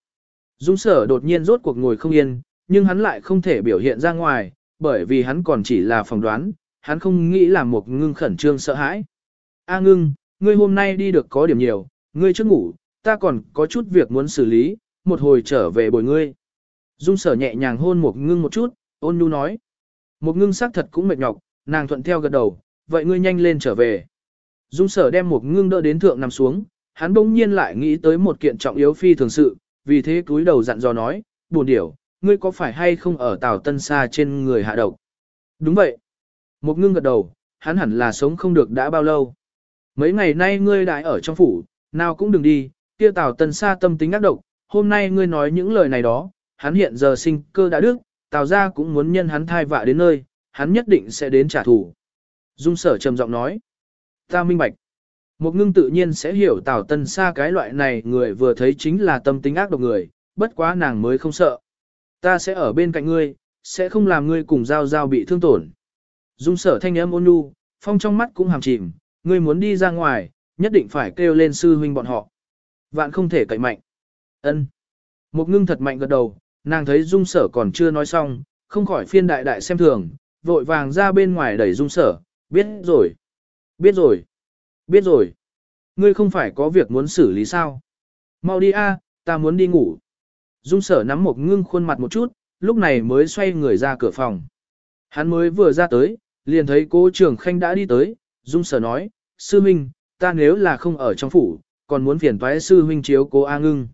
Dung sở đột nhiên rốt cuộc ngồi không yên, nhưng hắn lại không thể biểu hiện ra ngoài, bởi vì hắn còn chỉ là phỏng đoán, hắn không nghĩ là một ngưng khẩn trương sợ hãi. A ngưng, ngươi hôm nay đi được có điểm nhiều, ngươi trước ngủ, ta còn có chút việc muốn xử lý, một hồi trở về bồi ngươi. Dung sở nhẹ nhàng hôn một ngưng một chút, ôn nhu nói. Một ngưng xác thật cũng mệt nhọc, nàng thuận theo gật đầu, vậy ngươi nhanh lên trở về. Dung sở đem một ngưng đỡ đến thượng nằm xuống, hắn bỗng nhiên lại nghĩ tới một kiện trọng yếu phi thường sự, vì thế cúi đầu dặn dò nói, buồn điểu, ngươi có phải hay không ở Tào Tân Sa trên người hạ độc? Đúng vậy. Một ngưng gật đầu, hắn hẳn là sống không được đã bao lâu. Mấy ngày nay ngươi đại ở trong phủ, nào cũng đừng đi, kia Tào Tân Sa tâm tính ác độc, hôm nay ngươi nói những lời này đó, hắn hiện giờ sinh cơ đã đức, Tào gia cũng muốn nhân hắn thai vạ đến nơi, hắn nhất định sẽ đến trả thù. Dung sở trầm giọng nói, ta minh bạch. Một ngưng tự nhiên sẽ hiểu Tào Tân Sa cái loại này người vừa thấy chính là tâm tính ác độc người, bất quá nàng mới không sợ. Ta sẽ ở bên cạnh ngươi, sẽ không làm ngươi cùng giao giao bị thương tổn. Dung sở thanh âm ôn nhu, phong trong mắt cũng hàm chìm, ngươi muốn đi ra ngoài, nhất định phải kêu lên sư huynh bọn họ. Vạn không thể cậy mạnh. Ân. Một ngưng thật mạnh gật đầu, nàng thấy dung sở còn chưa nói xong, không khỏi phiên đại đại xem thường, vội vàng ra bên ngoài đẩy dung sở, biết rồi. Biết rồi. Biết rồi. Ngươi không phải có việc muốn xử lý sao? Mau đi a, ta muốn đi ngủ. Dung sở nắm một ngưng khuôn mặt một chút, lúc này mới xoay người ra cửa phòng. Hắn mới vừa ra tới, liền thấy cô trưởng khanh đã đi tới, Dung sở nói, sư minh, ta nếu là không ở trong phủ, còn muốn phiền toái sư huynh chiếu cố A ngưng.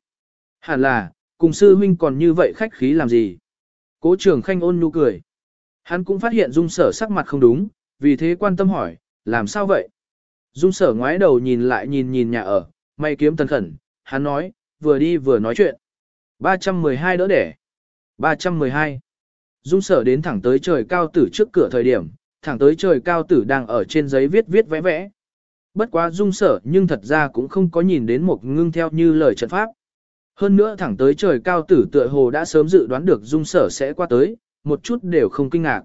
Hẳn là, cùng sư huynh còn như vậy khách khí làm gì? Cố trưởng khanh ôn nhu cười. Hắn cũng phát hiện dung sở sắc mặt không đúng, vì thế quan tâm hỏi, làm sao vậy? Dung sở ngoái đầu nhìn lại nhìn nhìn nhà ở, may kiếm tân khẩn, hắn nói, vừa đi vừa nói chuyện. 312 đỡ đẻ. 312. Dung sở đến thẳng tới trời cao tử trước cửa thời điểm, thẳng tới trời cao tử đang ở trên giấy viết viết vẽ vẽ. Bất quá dung sở nhưng thật ra cũng không có nhìn đến một ngưng theo như lời trận pháp. Hơn nữa thẳng tới trời cao tử tựa hồ đã sớm dự đoán được dung sở sẽ qua tới, một chút đều không kinh ngạc.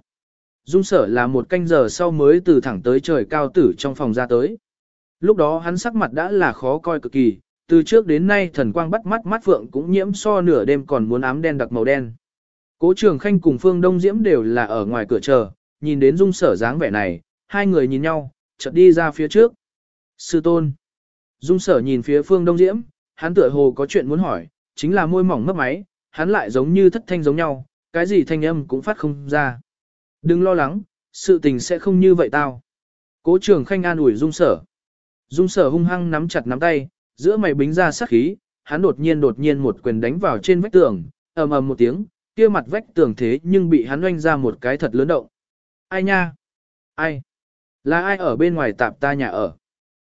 Dung sở là một canh giờ sau mới từ thẳng tới trời cao tử trong phòng ra tới. Lúc đó hắn sắc mặt đã là khó coi cực kỳ, từ trước đến nay thần quang bắt mắt mắt phượng cũng nhiễm so nửa đêm còn muốn ám đen đặc màu đen. Cố trường khanh cùng phương đông diễm đều là ở ngoài cửa chờ, nhìn đến dung sở dáng vẻ này, hai người nhìn nhau, chợt đi ra phía trước. Sư tôn. Dung sở nhìn phía phương đông diễm, hắn tựa hồ có chuyện muốn hỏi, chính là môi mỏng mấp máy, hắn lại giống như thất thanh giống nhau, cái gì thanh âm cũng phát không ra. Đừng lo lắng, sự tình sẽ không như vậy tao. Cố trường khanh an ủi dung sở. Dung sở hung hăng nắm chặt nắm tay, giữa mày bính ra sát khí, hắn đột nhiên đột nhiên một quyền đánh vào trên vách tường, ầm ầm một tiếng, kia mặt vách tường thế nhưng bị hắn oanh ra một cái thật lớn động. Ai nha? Ai? Là ai ở bên ngoài tạp ta nhà ở?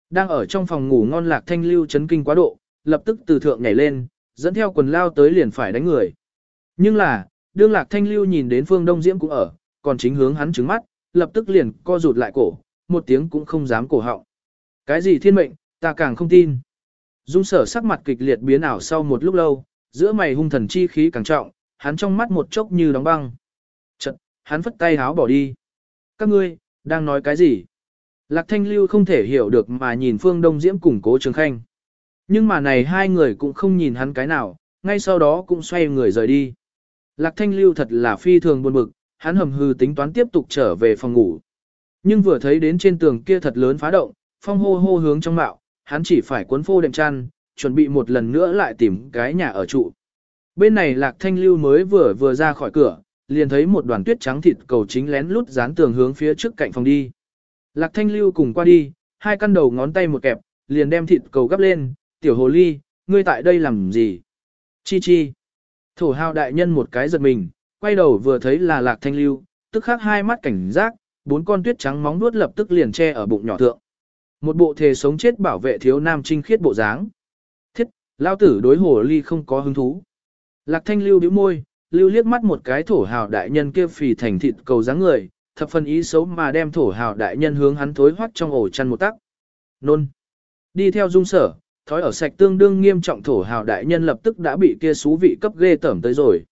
Đang ở trong phòng ngủ ngon lạc thanh lưu chấn kinh quá độ, lập tức từ thượng nhảy lên, dẫn theo quần lao tới liền phải đánh người. Nhưng là, đương lạc thanh lưu nhìn đến phương đông diễm cũng ở, còn chính hướng hắn trứng mắt, lập tức liền co rụt lại cổ, một tiếng cũng không dám cổ họng. Cái gì thiên mệnh, ta càng không tin. Dung sở sắc mặt kịch liệt biến ảo sau một lúc lâu, giữa mày hung thần chi khí càng trọng, hắn trong mắt một chốc như đóng băng. Chật, hắn phất tay háo bỏ đi. Các ngươi, đang nói cái gì? Lạc Thanh Lưu không thể hiểu được mà nhìn Phương Đông Diễm cùng Cố Trường Khanh. Nhưng mà này hai người cũng không nhìn hắn cái nào, ngay sau đó cũng xoay người rời đi. Lạc Thanh Lưu thật là phi thường buồn bực, hắn hầm hư tính toán tiếp tục trở về phòng ngủ. Nhưng vừa thấy đến trên tường kia thật lớn phá động, phong hô hô hướng trong mạo, hắn chỉ phải cuốn phô đệm chăn, chuẩn bị một lần nữa lại tìm cái nhà ở trụ. Bên này Lạc Thanh Lưu mới vừa vừa ra khỏi cửa, liền thấy một đoàn tuyết trắng thịt cầu chính lén lút dán tường hướng phía trước cạnh phòng đi. Lạc Thanh Lưu cùng qua đi, hai căn đầu ngón tay một kẹp, liền đem thịt cầu gấp lên, tiểu hồ ly, ngươi tại đây làm gì? Chi chi. Thổ hào đại nhân một cái giật mình, quay đầu vừa thấy là Lạc Thanh Lưu, tức khắc hai mắt cảnh giác, bốn con tuyết trắng móng vuốt lập tức liền che ở bụng nhỏ thượng. Một bộ thề sống chết bảo vệ thiếu nam trinh khiết bộ dáng. Thiết, lao tử đối hồ ly không có hứng thú. Lạc thanh lưu bĩu môi, lưu liếc mắt một cái thổ hào đại nhân kia phì thành thịt cầu dáng người, thập phần ý xấu mà đem thổ hào đại nhân hướng hắn thối hoắt trong ổ chăn một tắc. Nôn. Đi theo dung sở, thói ở sạch tương đương nghiêm trọng thổ hào đại nhân lập tức đã bị kia xú vị cấp ghê tởm tới rồi.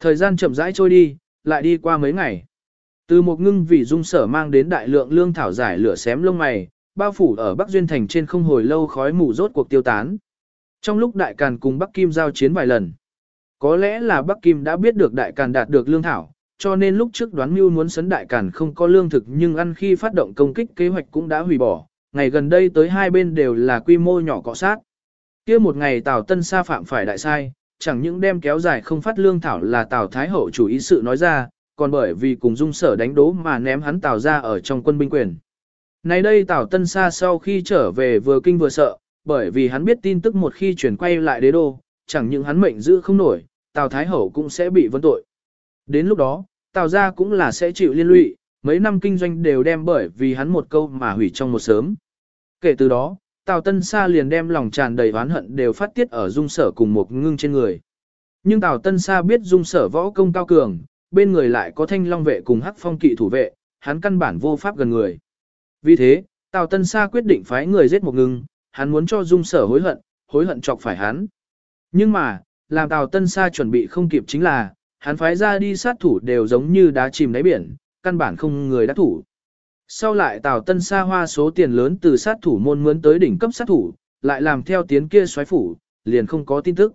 Thời gian chậm rãi trôi đi, lại đi qua mấy ngày. Từ một ngưng vì dung sở mang đến đại lượng lương thảo giải lửa xém lông mày, bao phủ ở Bắc Duyên Thành trên không hồi lâu khói mù rốt cuộc tiêu tán. Trong lúc đại càn cùng Bắc Kim giao chiến vài lần, có lẽ là Bắc Kim đã biết được đại càn đạt được lương thảo, cho nên lúc trước đoán mưu muốn sấn đại càn không có lương thực nhưng ăn khi phát động công kích kế hoạch cũng đã hủy bỏ. Ngày gần đây tới hai bên đều là quy mô nhỏ cọ sát. kia một ngày Tào Tân Sa phạm phải đại sai, chẳng những đem kéo dài không phát lương thảo là Tào Thái Hậu chủ ý sự nói ra, còn bởi vì cùng dung sở đánh đố mà ném hắn Tào ra ở trong quân binh quyền. Nay đây Tào Tân Sa sau khi trở về vừa kinh vừa sợ, bởi vì hắn biết tin tức một khi chuyển quay lại đế đô, chẳng những hắn mệnh giữ không nổi, Tào Thái Hậu cũng sẽ bị vấn tội. Đến lúc đó, Tào gia cũng là sẽ chịu liên lụy, mấy năm kinh doanh đều đem bởi vì hắn một câu mà hủy trong một sớm. Kể từ đó, Tào Tân Sa liền đem lòng tràn đầy oán hận đều phát tiết ở dung sở cùng một ngưng trên người. Nhưng Tào Tân Sa biết dung sở võ công cao cường, bên người lại có thanh long vệ cùng hắc phong kỵ thủ vệ, hắn căn bản vô pháp gần người. Vì thế, Tào Tân Sa quyết định phái người giết một ngưng, hắn muốn cho dung sở hối hận, hối hận chọc phải hắn. Nhưng mà, làm Tào Tân Sa chuẩn bị không kịp chính là, hắn phái ra đi sát thủ đều giống như đá chìm đáy biển, căn bản không người đã thủ. Sau lại Tào Tân Sa hoa số tiền lớn từ sát thủ môn mướn tới đỉnh cấp sát thủ, lại làm theo tiến kia xoáy phủ, liền không có tin tức.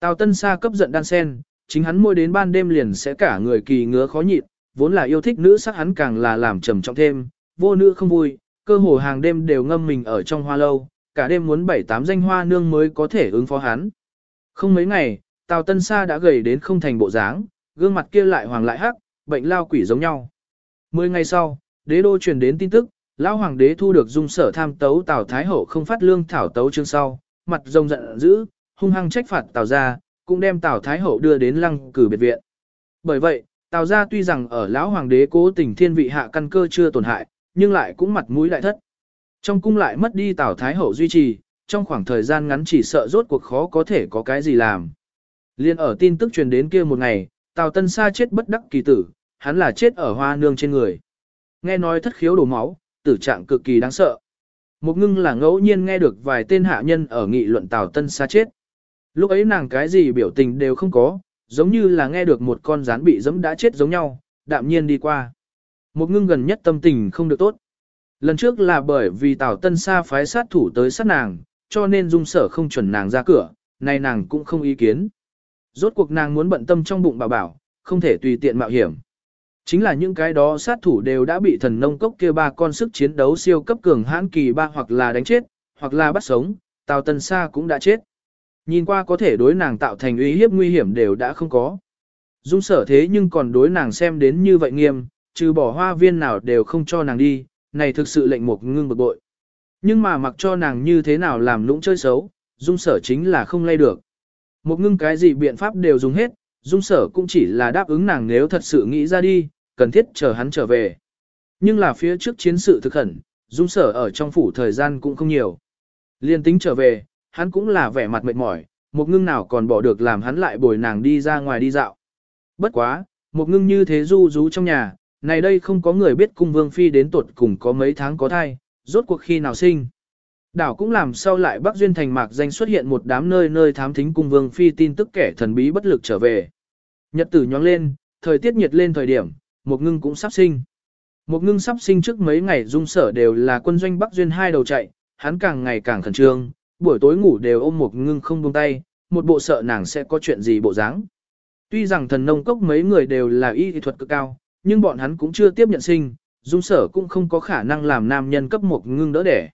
Tào Tân Sa cấp giận đan sen, chính hắn môi đến ban đêm liền sẽ cả người kỳ ngứa khó nhịn, vốn là yêu thích nữ sắc hắn càng là làm trầm trọng thêm, vô nữ không vui, cơ hồ hàng đêm đều ngâm mình ở trong hoa lâu, cả đêm muốn bảy tám danh hoa nương mới có thể ứng phó hắn. Không mấy ngày, Tào Tân Sa đã gầy đến không thành bộ dáng, gương mặt kia lại hoàng lại hắc, bệnh lao quỷ giống nhau. Mười ngày sau, đế đô truyền đến tin tức, lão hoàng đế thu được dung sở tham tấu Tào Thái Hậu không phát lương thảo tấu chương sau, mặt rồng giận dữ, hung hăng trách phạt Tào gia, cũng đem Tào Thái Hậu đưa đến lăng cử biệt viện. Bởi vậy, Tào gia tuy rằng ở lão hoàng đế cố tình thiên vị hạ căn cơ chưa tổn hại, nhưng lại cũng mặt mũi đại thất. Trong cung lại mất đi Tào Thái Hậu duy trì, trong khoảng thời gian ngắn chỉ sợ rốt cuộc khó có thể có cái gì làm. Liên ở tin tức truyền đến kia một ngày, Tào Tân Sa chết bất đắc kỳ tử, hắn là chết ở hoa nương trên người. Nghe nói thất khiếu đổ máu, tử trạng cực kỳ đáng sợ. Một ngưng là ngẫu nhiên nghe được vài tên hạ nhân ở nghị luận Tào Tân Sa chết. Lúc ấy nàng cái gì biểu tình đều không có, giống như là nghe được một con rán bị dẫm đã chết giống nhau, đạm nhiên đi qua. Một ngưng gần nhất tâm tình không được tốt. Lần trước là bởi vì Tào Tân Sa phái sát thủ tới sát nàng, cho nên dung sở không chuẩn nàng ra cửa, nay nàng cũng không ý kiến. Rốt cuộc nàng muốn bận tâm trong bụng bảo bảo, không thể tùy tiện mạo hiểm. Chính là những cái đó sát thủ đều đã bị thần nông cốc kia ba con sức chiến đấu siêu cấp cường hãn kỳ ba hoặc là đánh chết, hoặc là bắt sống, Tào Tân Sa cũng đã chết. Nhìn qua có thể đối nàng tạo thành uy hiếp nguy hiểm đều đã không có. Dung sở thế nhưng còn đối nàng xem đến như vậy nghiêm, trừ bỏ hoa viên nào đều không cho nàng đi, này thực sự lệnh một ngưng bực bội. Nhưng mà mặc cho nàng như thế nào làm lũng chơi xấu, dung sở chính là không lay được. Một ngưng cái gì biện pháp đều dùng hết, dung sở cũng chỉ là đáp ứng nàng nếu thật sự nghĩ ra đi, cần thiết chờ hắn trở về. Nhưng là phía trước chiến sự thực khẩn, dung sở ở trong phủ thời gian cũng không nhiều. Liên tính trở về, hắn cũng là vẻ mặt mệt mỏi, một ngưng nào còn bỏ được làm hắn lại bồi nàng đi ra ngoài đi dạo. Bất quá, một ngưng như thế du rú trong nhà, này đây không có người biết cung vương phi đến tuột cùng có mấy tháng có thai, rốt cuộc khi nào sinh. Đảo cũng làm sau lại Bắc Duyên thành mạc danh xuất hiện một đám nơi nơi thám thính cung vương phi tin tức kẻ thần bí bất lực trở về. Nhật tử nhóng lên, thời tiết nhiệt lên thời điểm, một ngưng cũng sắp sinh. Một ngưng sắp sinh trước mấy ngày dung sở đều là quân doanh Bắc Duyên hai đầu chạy, hắn càng ngày càng khẩn trương, buổi tối ngủ đều ôm một ngưng không buông tay, một bộ sợ nàng sẽ có chuyện gì bộ dáng. Tuy rằng thần nông cốc mấy người đều là y thuật cực cao, nhưng bọn hắn cũng chưa tiếp nhận sinh, dung sở cũng không có khả năng làm nam nhân cấp một ngưng đỡ đẻ.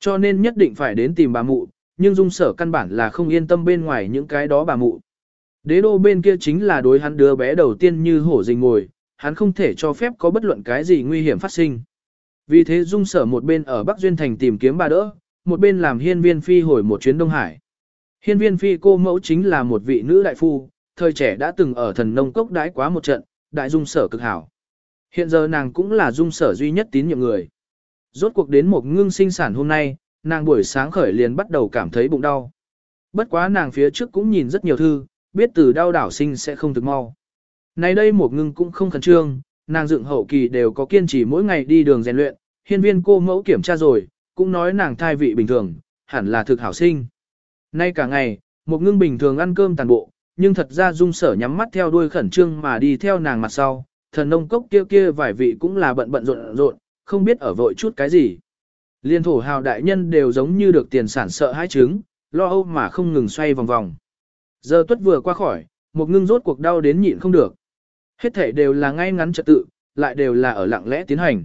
Cho nên nhất định phải đến tìm bà mụ, nhưng dung sở căn bản là không yên tâm bên ngoài những cái đó bà mụ. Đế đô bên kia chính là đối hắn đứa bé đầu tiên như hổ rình ngồi, hắn không thể cho phép có bất luận cái gì nguy hiểm phát sinh. Vì thế dung sở một bên ở Bắc Duyên Thành tìm kiếm bà đỡ, một bên làm hiên viên phi hồi một chuyến Đông Hải. Hiên viên phi cô mẫu chính là một vị nữ đại phu, thời trẻ đã từng ở thần nông cốc đái quá một trận, đại dung sở cực hảo. Hiện giờ nàng cũng là dung sở duy nhất tín nhiệm người. Rốt cuộc đến một ngưng sinh sản hôm nay, nàng buổi sáng khởi liền bắt đầu cảm thấy bụng đau. Bất quá nàng phía trước cũng nhìn rất nhiều thư, biết từ đau đảo sinh sẽ không thực mau. Nay đây một ngưng cũng không khẩn trương, nàng dựng hậu kỳ đều có kiên trì mỗi ngày đi đường rèn luyện, hiên viên cô mẫu kiểm tra rồi, cũng nói nàng thai vị bình thường, hẳn là thực hảo sinh. Nay cả ngày, một ngưng bình thường ăn cơm tàn bộ, nhưng thật ra dung sở nhắm mắt theo đuôi khẩn trương mà đi theo nàng mặt sau, thần nông cốc kia kia vài vị cũng là bận bận rộn rộn, không biết ở vội chút cái gì. Liên thổ hào đại nhân đều giống như được tiền sản sợ hãi trứng, lo âu mà không ngừng xoay vòng vòng. Giờ tuất vừa qua khỏi, một ngưng rốt cuộc đau đến nhịn không được. Hết thể đều là ngay ngắn trật tự, lại đều là ở lặng lẽ tiến hành.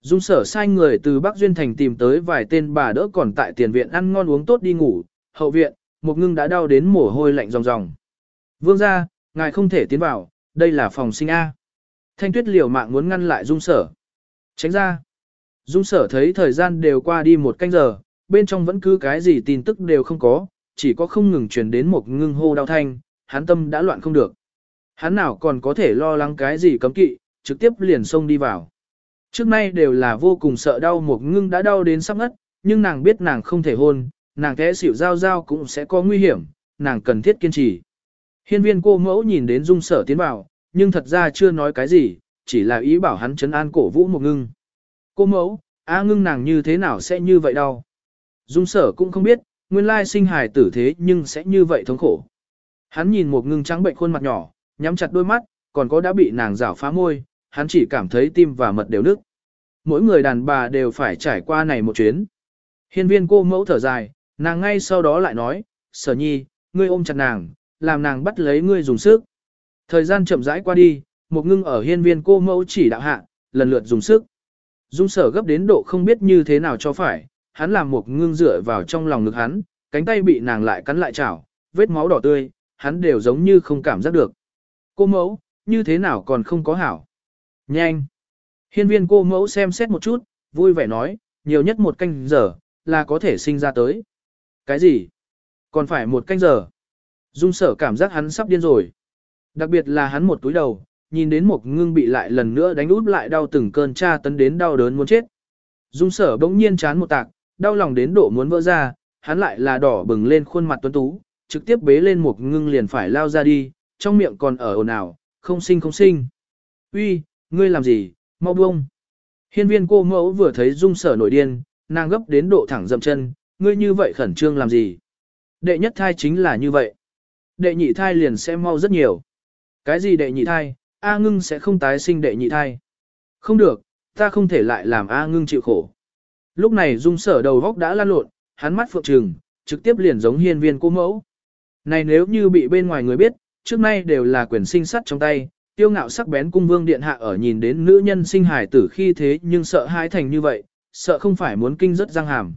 Dung sở sai người từ Bắc Duyên Thành tìm tới vài tên bà đỡ còn tại tiền viện ăn ngon uống tốt đi ngủ, hậu viện, một ngưng đã đau đến mồ hôi lạnh ròng ròng. Vương ra, ngài không thể tiến vào, đây là phòng sinh A. Thanh tuyết liều mạng muốn ngăn lại dung sở. Tránh ra. Dung sở thấy thời gian đều qua đi một canh giờ, bên trong vẫn cứ cái gì tin tức đều không có, chỉ có không ngừng truyền đến một ngưng hô đau thanh, hắn tâm đã loạn không được. Hắn nào còn có thể lo lắng cái gì cấm kỵ, trực tiếp liền xông đi vào. Trước nay đều là vô cùng sợ đau một ngưng đã đau đến sắp ngất, nhưng nàng biết nàng không thể hôn, nàng té xỉu giao giao cũng sẽ có nguy hiểm, nàng cần thiết kiên trì. Hiên viên cô mẫu nhìn đến dung sở tiến vào, nhưng thật ra chưa nói cái gì, chỉ là ý bảo hắn chấn an cổ vũ một ngưng. Cô mẫu, a ngưng nàng như thế nào sẽ như vậy đâu. Dung sở cũng không biết, nguyên lai sinh hài tử thế nhưng sẽ như vậy thống khổ. Hắn nhìn một ngưng trắng bệnh khuôn mặt nhỏ, nhắm chặt đôi mắt, còn có đã bị nàng rảo phá môi, hắn chỉ cảm thấy tim và mật đều nức. Mỗi người đàn bà đều phải trải qua này một chuyến. Hiên viên cô mẫu thở dài, nàng ngay sau đó lại nói, sở nhi, ngươi ôm chặt nàng, làm nàng bắt lấy ngươi dùng sức. Thời gian chậm rãi qua đi, một ngưng ở hiên viên cô mẫu chỉ đạo hạ, lần lượt dùng sức. Dung sở gấp đến độ không biết như thế nào cho phải, hắn làm một ngưng dựa vào trong lòng ngực hắn, cánh tay bị nàng lại cắn lại chảo, vết máu đỏ tươi, hắn đều giống như không cảm giác được. Cô mẫu, như thế nào còn không có hảo. Nhanh. Hiên viên cô mẫu xem xét một chút, vui vẻ nói, nhiều nhất một canh giờ, là có thể sinh ra tới. Cái gì? Còn phải một canh giờ. Dung sở cảm giác hắn sắp điên rồi. Đặc biệt là hắn một túi đầu, nhìn đến một ngưng bị lại lần nữa đánh út lại đau từng cơn tra tấn đến đau đớn muốn chết. Dung sở bỗng nhiên chán một tạc, đau lòng đến độ muốn vỡ ra, hắn lại là đỏ bừng lên khuôn mặt tuấn tú, trực tiếp bế lên một ngưng liền phải lao ra đi, trong miệng còn ở ồn ào, không sinh không sinh. Uy, ngươi làm gì, mau buông. Hiên viên cô mẫu vừa thấy dung sở nổi điên, nàng gấp đến độ thẳng dậm chân, ngươi như vậy khẩn trương làm gì. Đệ nhất thai chính là như vậy. Đệ nhị thai liền sẽ mau rất nhiều. Cái gì đệ nhị thai, A ngưng sẽ không tái sinh đệ nhị thai. Không được, ta không thể lại làm A ngưng chịu khổ. Lúc này dung sở đầu góc đã lan lộn, hắn mắt phượng trừng, trực tiếp liền giống hiên viên cô mẫu. Này nếu như bị bên ngoài người biết, trước nay đều là quyền sinh sắt trong tay, tiêu ngạo sắc bén cung vương điện hạ ở nhìn đến nữ nhân sinh hài tử khi thế nhưng sợ hãi thành như vậy, sợ không phải muốn kinh rất răng hàm.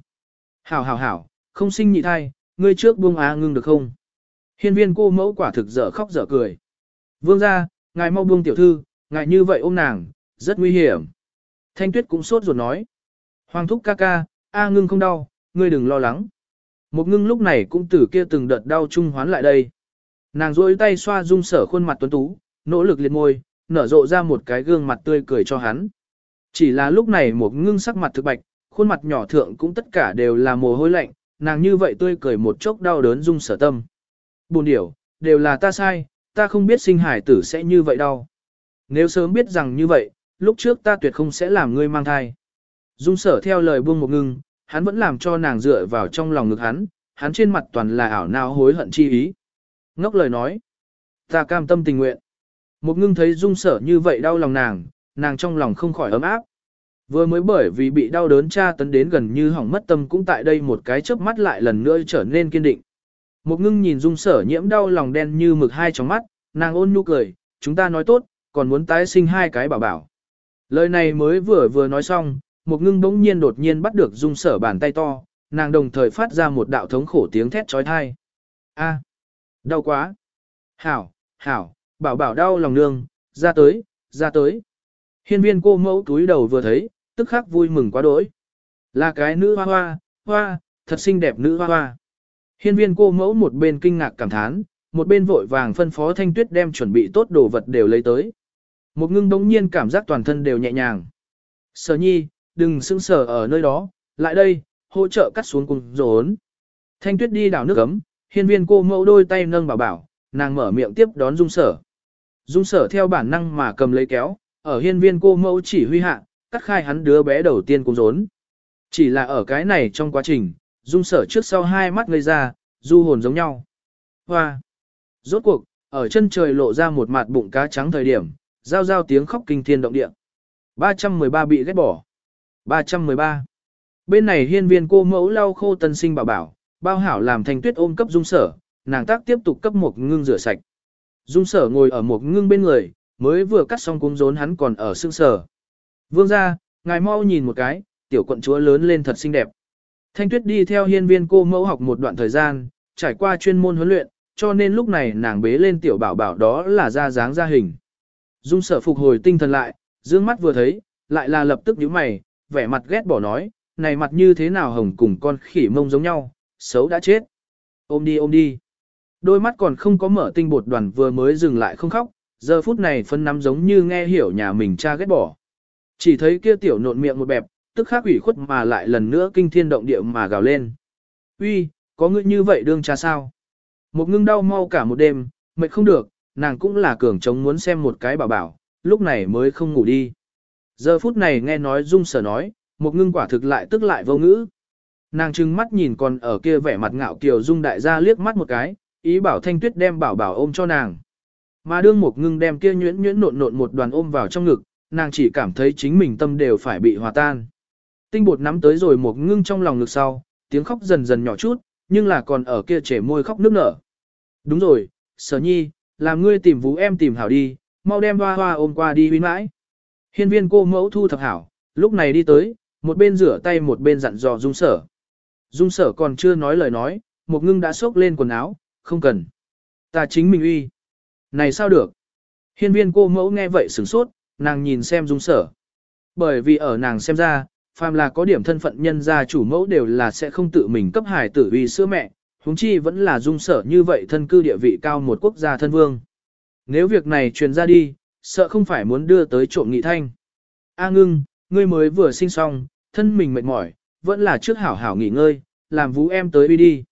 Hảo hảo hảo, không sinh nhị thai, ngươi trước buông á ngưng được không? Hiên viên cô mẫu quả thực dở khóc dở cười. Vương ra, ngài mau buông tiểu thư, ngài như vậy ôm nàng, rất nguy hiểm. Thanh tuyết cũng sốt ruột nói. Hoàng thúc ca ca, A ngưng không đau, ngươi đừng lo lắng. Một ngưng lúc này cũng từ kia từng đợt đau trung hoán lại đây. Nàng rôi tay xoa dung sở khuôn mặt tuấn tú, nỗ lực liệt môi, nở rộ ra một cái gương mặt tươi cười cho hắn. Chỉ là lúc này một ngưng sắc mặt thực bạch, khuôn mặt nhỏ thượng cũng tất cả đều là mồ hôi lạnh, nàng như vậy tươi cười một chốc đau đớn dung sở tâm. Buồn điểu, đều là ta sai, ta không biết sinh hải tử sẽ như vậy đâu. Nếu sớm biết rằng như vậy, lúc trước ta tuyệt không sẽ làm ngươi mang thai. Dung sở theo lời buông một ngưng, hắn vẫn làm cho nàng dựa vào trong lòng ngực hắn, hắn trên mặt toàn là ảo não hối hận chi ý. Ngốc lời nói, ta cam tâm tình nguyện. Một ngưng thấy dung sở như vậy đau lòng nàng, nàng trong lòng không khỏi ấm áp. Vừa mới bởi vì bị đau đớn tra tấn đến gần như hỏng mất tâm cũng tại đây một cái chớp mắt lại lần nữa trở nên kiên định. Một ngưng nhìn dung sở nhiễm đau lòng đen như mực hai trong mắt, nàng ôn nhu cười, chúng ta nói tốt, còn muốn tái sinh hai cái bảo bảo. Lời này mới vừa vừa nói xong, một ngưng bỗng nhiên đột nhiên bắt được dung sở bàn tay to, nàng đồng thời phát ra một đạo thống khổ tiếng thét trói thai. A, đau quá. Hảo, hảo, bảo bảo đau lòng nương, ra tới, ra tới. Hiên viên cô mẫu túi đầu vừa thấy, tức khắc vui mừng quá đỗi. Là cái nữ hoa hoa, hoa, thật xinh đẹp nữ hoa hoa. Hiên viên cô mẫu một bên kinh ngạc cảm thán, một bên vội vàng phân phó thanh tuyết đem chuẩn bị tốt đồ vật đều lấy tới. Một ngưng đống nhiên cảm giác toàn thân đều nhẹ nhàng. Sở nhi, đừng sững sờ ở nơi đó, lại đây, hỗ trợ cắt xuống cùng rốn. Thanh tuyết đi đảo nước ấm, hiên viên cô mẫu đôi tay nâng bảo bảo, nàng mở miệng tiếp đón dung sở. Dung sở theo bản năng mà cầm lấy kéo, ở hiên viên cô mẫu chỉ huy hạ, cắt khai hắn đứa bé đầu tiên cùng rốn. Chỉ là ở cái này trong quá trình, dung sở trước sau hai mắt ngây ra, du hồn giống nhau. Hoa! Rốt cuộc, ở chân trời lộ ra một mặt bụng cá trắng thời điểm, giao giao tiếng khóc kinh thiên động địa. 313 bị ghét bỏ. 313. Bên này hiên viên cô mẫu lau khô tân sinh bảo bảo, bao hảo làm thành tuyết ôm cấp dung sở, nàng tác tiếp tục cấp một ngưng rửa sạch. Dung sở ngồi ở một ngưng bên người, mới vừa cắt xong cung rốn hắn còn ở xương sở. Vương ra, ngài mau nhìn một cái, tiểu quận chúa lớn lên thật xinh đẹp. Thanh tuyết đi theo hiên viên cô mẫu học một đoạn thời gian, trải qua chuyên môn huấn luyện, cho nên lúc này nàng bế lên tiểu bảo bảo đó là ra dáng ra hình. Dung sở phục hồi tinh thần lại, dương mắt vừa thấy, lại là lập tức nhíu mày, vẻ mặt ghét bỏ nói, này mặt như thế nào hồng cùng con khỉ mông giống nhau, xấu đã chết. Ôm đi ôm đi. Đôi mắt còn không có mở tinh bột đoàn vừa mới dừng lại không khóc, giờ phút này phân nắm giống như nghe hiểu nhà mình cha ghét bỏ. Chỉ thấy kia tiểu nộn miệng một bẹp, tức khắc ủy khuất mà lại lần nữa kinh thiên động địa mà gào lên. Uy, có ngươi như vậy đương cha sao? Một ngưng đau mau cả một đêm, mệt không được, nàng cũng là cường chống muốn xem một cái bảo bảo, lúc này mới không ngủ đi. Giờ phút này nghe nói dung sở nói, một ngưng quả thực lại tức lại vô ngữ. Nàng trừng mắt nhìn còn ở kia vẻ mặt ngạo kiều dung đại gia liếc mắt một cái, ý bảo thanh tuyết đem bảo bảo ôm cho nàng. Mà đương một ngưng đem kia nhuyễn nhuyễn nộn nộn một đoàn ôm vào trong ngực, nàng chỉ cảm thấy chính mình tâm đều phải bị hòa tan. Tinh bột nắm tới rồi một ngưng trong lòng ngực sau, tiếng khóc dần dần nhỏ chút, nhưng là còn ở kia trẻ môi khóc nước nở. Đúng rồi, sở nhi, làm ngươi tìm vũ em tìm hảo đi, mau đem hoa hoa ôm qua đi huyên mãi. Hiên viên cô mẫu thu thập hảo, lúc này đi tới, một bên rửa tay một bên dặn dò dung sở. Dung sở còn chưa nói lời nói, một ngưng đã xốc lên quần áo, không cần. Ta chính mình uy. Này sao được? Hiên viên cô mẫu nghe vậy sửng sốt, nàng nhìn xem dung sở. Bởi vì ở nàng xem ra, phàm là có điểm thân phận nhân gia chủ mẫu đều là sẽ không tự mình cấp hài tử vì sữa mẹ, huống chi vẫn là dung sở như vậy thân cư địa vị cao một quốc gia thân vương. Nếu việc này truyền ra đi, sợ không phải muốn đưa tới trộm nghị thanh. A ngưng, ngươi mới vừa sinh xong, thân mình mệt mỏi, vẫn là trước hảo hảo nghỉ ngơi, làm vũ em tới đi đi.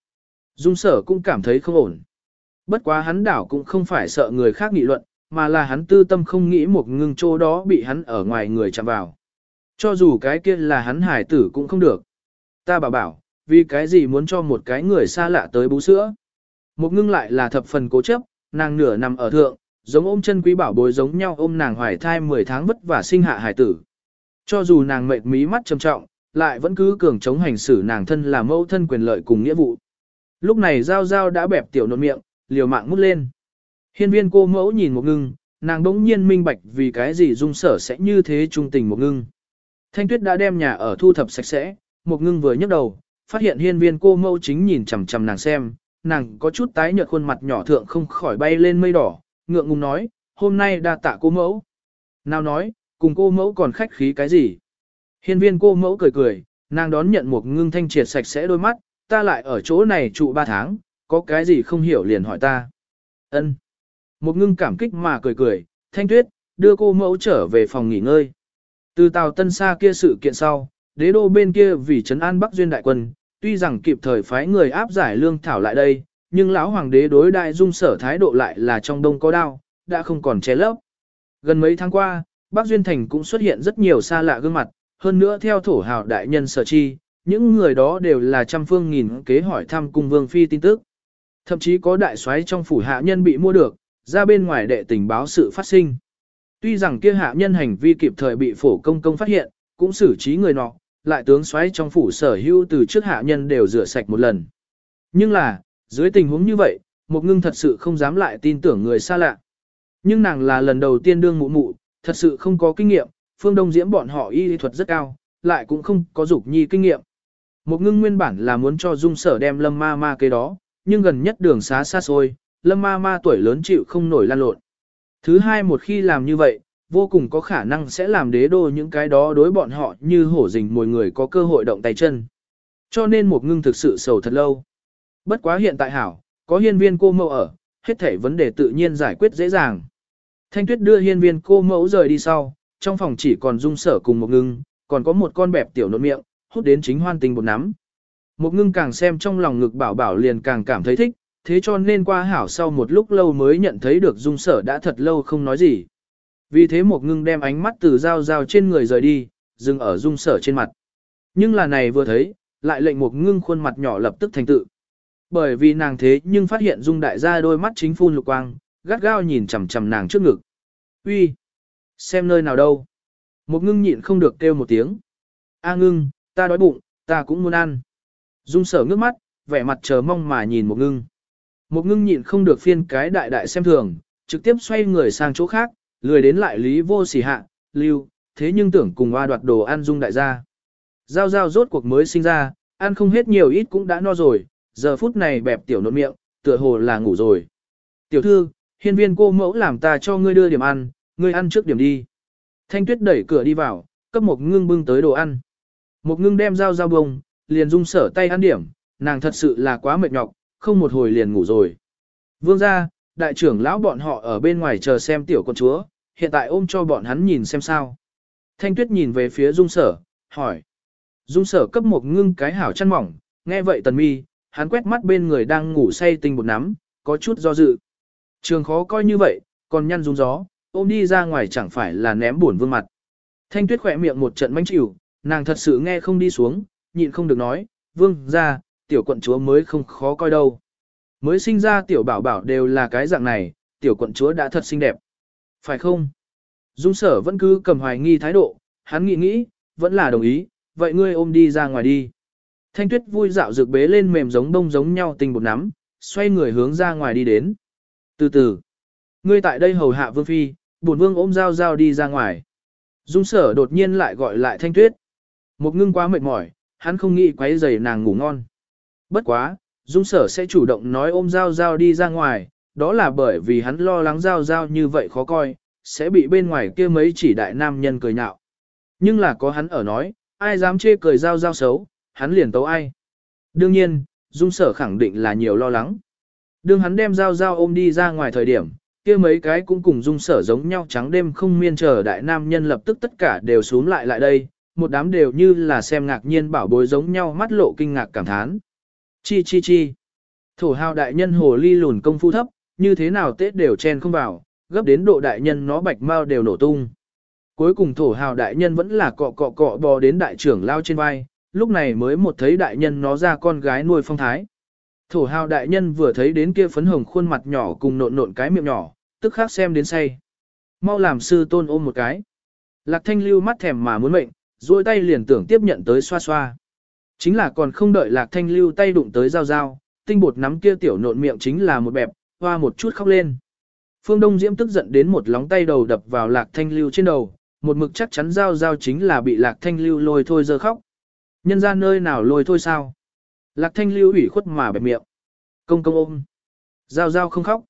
Dung sở cũng cảm thấy không ổn. Bất quá hắn đảo cũng không phải sợ người khác nghị luận, mà là hắn tư tâm không nghĩ một ngưng chỗ đó bị hắn ở ngoài người chạm vào. Cho dù cái kia là hắn hải tử cũng không được. Ta bảo bảo, vì cái gì muốn cho một cái người xa lạ tới bú sữa. Một ngưng lại là thập phần cố chấp, nàng nửa nằm ở thượng, giống ôm chân quý bảo bối giống nhau ôm nàng hoài thai 10 tháng vất vả sinh hạ hải tử. Cho dù nàng mệt mí mắt trầm trọng, lại vẫn cứ cường chống hành xử nàng thân là mẫu thân quyền lợi cùng nghĩa vụ. Lúc này Giao Giao đã bẹp tiểu nộn miệng, liều mạng mút lên. Hiên viên cô mẫu nhìn một ngưng, nàng đống nhiên minh bạch vì cái gì dung sở sẽ như thế trung tình một ngưng. Thanh tuyết đã đem nhà ở thu thập sạch sẽ, một ngưng vừa nhấc đầu, phát hiện hiên viên cô mẫu chính nhìn chằm chằm nàng xem, nàng có chút tái nhợt khuôn mặt nhỏ thượng không khỏi bay lên mây đỏ, ngượng ngùng nói, hôm nay đa tạ cô mẫu. Nào nói, cùng cô mẫu còn khách khí cái gì? Hiên viên cô mẫu cười cười, nàng đón nhận một ngưng thanh triệt sạch sẽ đôi mắt, ta lại ở chỗ này trụ ba tháng, có cái gì không hiểu liền hỏi ta. Ân. Một ngưng cảm kích mà cười cười, thanh tuyết, đưa cô mẫu trở về phòng nghỉ ngơi. Từ tàu tân Sa kia sự kiện sau, đế đô bên kia vì trấn an Bắc Duyên đại quân, tuy rằng kịp thời phái người áp giải lương thảo lại đây, nhưng lão hoàng đế đối đại dung sở thái độ lại là trong đông có đao, đã không còn che lấp. Gần mấy tháng qua, Bắc Duyên Thành cũng xuất hiện rất nhiều xa lạ gương mặt, hơn nữa theo thổ hào đại nhân sở chi, những người đó đều là trăm phương nghìn kế hỏi thăm cung vương phi tin tức. Thậm chí có đại soái trong phủ hạ nhân bị mua được, ra bên ngoài đệ tình báo sự phát sinh. Tuy rằng kia hạ nhân hành vi kịp thời bị phổ công công phát hiện, cũng xử trí người nọ, lại tướng xoáy trong phủ sở hữu từ trước hạ nhân đều rửa sạch một lần. Nhưng là, dưới tình huống như vậy, một ngưng thật sự không dám lại tin tưởng người xa lạ. Nhưng nàng là lần đầu tiên đương mụ mụ, thật sự không có kinh nghiệm, phương đông diễm bọn họ y thuật rất cao, lại cũng không có dục nhi kinh nghiệm. Một ngưng nguyên bản là muốn cho dung sở đem lâm ma ma cái đó, nhưng gần nhất đường xá xa xôi, lâm ma ma tuổi lớn chịu không nổi lan lộn. Thứ hai một khi làm như vậy, vô cùng có khả năng sẽ làm đế đô những cái đó đối bọn họ như hổ rình mồi người có cơ hội động tay chân. Cho nên một ngưng thực sự sầu thật lâu. Bất quá hiện tại hảo, có hiên viên cô mẫu ở, hết thảy vấn đề tự nhiên giải quyết dễ dàng. Thanh tuyết đưa hiên viên cô mẫu rời đi sau, trong phòng chỉ còn dung sở cùng một ngưng, còn có một con bẹp tiểu nộn miệng, hút đến chính hoan tình bột nắm. Một ngưng càng xem trong lòng ngực bảo bảo liền càng cảm thấy thích, thế cho nên qua hảo sau một lúc lâu mới nhận thấy được dung sở đã thật lâu không nói gì. Vì thế một ngưng đem ánh mắt từ dao dao trên người rời đi, dừng ở dung sở trên mặt. Nhưng là này vừa thấy, lại lệnh một ngưng khuôn mặt nhỏ lập tức thành tự. Bởi vì nàng thế nhưng phát hiện dung đại gia đôi mắt chính phun lục quang, gắt gao nhìn chằm chằm nàng trước ngực. Uy, Xem nơi nào đâu? Một ngưng nhịn không được kêu một tiếng. A ngưng, ta đói bụng, ta cũng muốn ăn. Dung sở ngước mắt, vẻ mặt chờ mong mà nhìn một ngưng. Một ngưng nhịn không được phiên cái đại đại xem thường, trực tiếp xoay người sang chỗ khác, lười đến lại lý vô sỉ hạ, lưu, thế nhưng tưởng cùng hoa đoạt đồ ăn dung đại gia. Giao giao rốt cuộc mới sinh ra, ăn không hết nhiều ít cũng đã no rồi, giờ phút này bẹp tiểu nốt miệng, tựa hồ là ngủ rồi. Tiểu thư, hiên viên cô mẫu làm ta cho ngươi đưa điểm ăn, ngươi ăn trước điểm đi. Thanh tuyết đẩy cửa đi vào, cấp một ngưng bưng tới đồ ăn. Một ngưng đem dao dao bông, liền dung sở tay ăn điểm, nàng thật sự là quá mệt nhọc, không một hồi liền ngủ rồi. Vương ra, đại trưởng lão bọn họ ở bên ngoài chờ xem tiểu con chúa, hiện tại ôm cho bọn hắn nhìn xem sao. Thanh tuyết nhìn về phía dung sở, hỏi. Dung sở cấp một ngưng cái hảo chăn mỏng, nghe vậy tần mi, hắn quét mắt bên người đang ngủ say tinh bột nắm, có chút do dự. Trường khó coi như vậy, còn nhăn rung gió, ôm đi ra ngoài chẳng phải là ném buồn vương mặt. Thanh tuyết khỏe miệng một trận manh chịu, nàng thật sự nghe không đi xuống, nhịn không được nói, vương ra, tiểu quận chúa mới không khó coi đâu. Mới sinh ra tiểu bảo bảo đều là cái dạng này, tiểu quận chúa đã thật xinh đẹp. Phải không? Dung sở vẫn cứ cầm hoài nghi thái độ, hắn nghĩ nghĩ, vẫn là đồng ý, vậy ngươi ôm đi ra ngoài đi. Thanh tuyết vui dạo dược bế lên mềm giống bông giống nhau tình bột nắm, xoay người hướng ra ngoài đi đến. Từ từ, ngươi tại đây hầu hạ vương phi, bổn vương ôm dao dao đi ra ngoài. Dung sở đột nhiên lại gọi lại thanh tuyết. Một ngưng quá mệt mỏi, hắn không nghĩ quấy rầy nàng ngủ ngon. Bất quá, Dung sở sẽ chủ động nói ôm Giao Giao đi ra ngoài, đó là bởi vì hắn lo lắng Giao Giao như vậy khó coi, sẽ bị bên ngoài kia mấy chỉ đại nam nhân cười nhạo. Nhưng là có hắn ở nói, ai dám chê cười Giao Giao xấu, hắn liền tấu ai. Đương nhiên, Dung sở khẳng định là nhiều lo lắng. Đương hắn đem Giao Giao ôm đi ra ngoài thời điểm, kia mấy cái cũng cùng dung sở giống nhau trắng đêm không miên chờ đại nam nhân lập tức tất cả đều xuống lại lại đây, một đám đều như là xem ngạc nhiên bảo bối giống nhau mắt lộ kinh ngạc cảm thán. Chi chi chi. Thổ hào đại nhân hồ ly lùn công phu thấp, như thế nào tết đều chen không vào, gấp đến độ đại nhân nó bạch mau đều nổ tung. Cuối cùng thổ hào đại nhân vẫn là cọ cọ cọ bò đến đại trưởng lao trên vai, lúc này mới một thấy đại nhân nó ra con gái nuôi phong thái. Thổ hào đại nhân vừa thấy đến kia phấn hồng khuôn mặt nhỏ cùng nộn nộn cái miệng nhỏ, tức khắc xem đến say. Mau làm sư tôn ôm một cái. Lạc thanh lưu mắt thèm mà muốn mệnh, duỗi tay liền tưởng tiếp nhận tới xoa xoa. Chính là còn không đợi lạc thanh lưu tay đụng tới dao dao, tinh bột nắm kia tiểu nộn miệng chính là một bẹp, hoa một chút khóc lên. Phương Đông Diễm tức giận đến một lóng tay đầu đập vào lạc thanh lưu trên đầu, một mực chắc chắn dao dao chính là bị lạc thanh lưu lôi thôi giờ khóc. Nhân ra nơi nào lôi thôi sao? Lạc thanh lưu ủy khuất mà bẹp miệng. Công công ôm. Dao dao không khóc.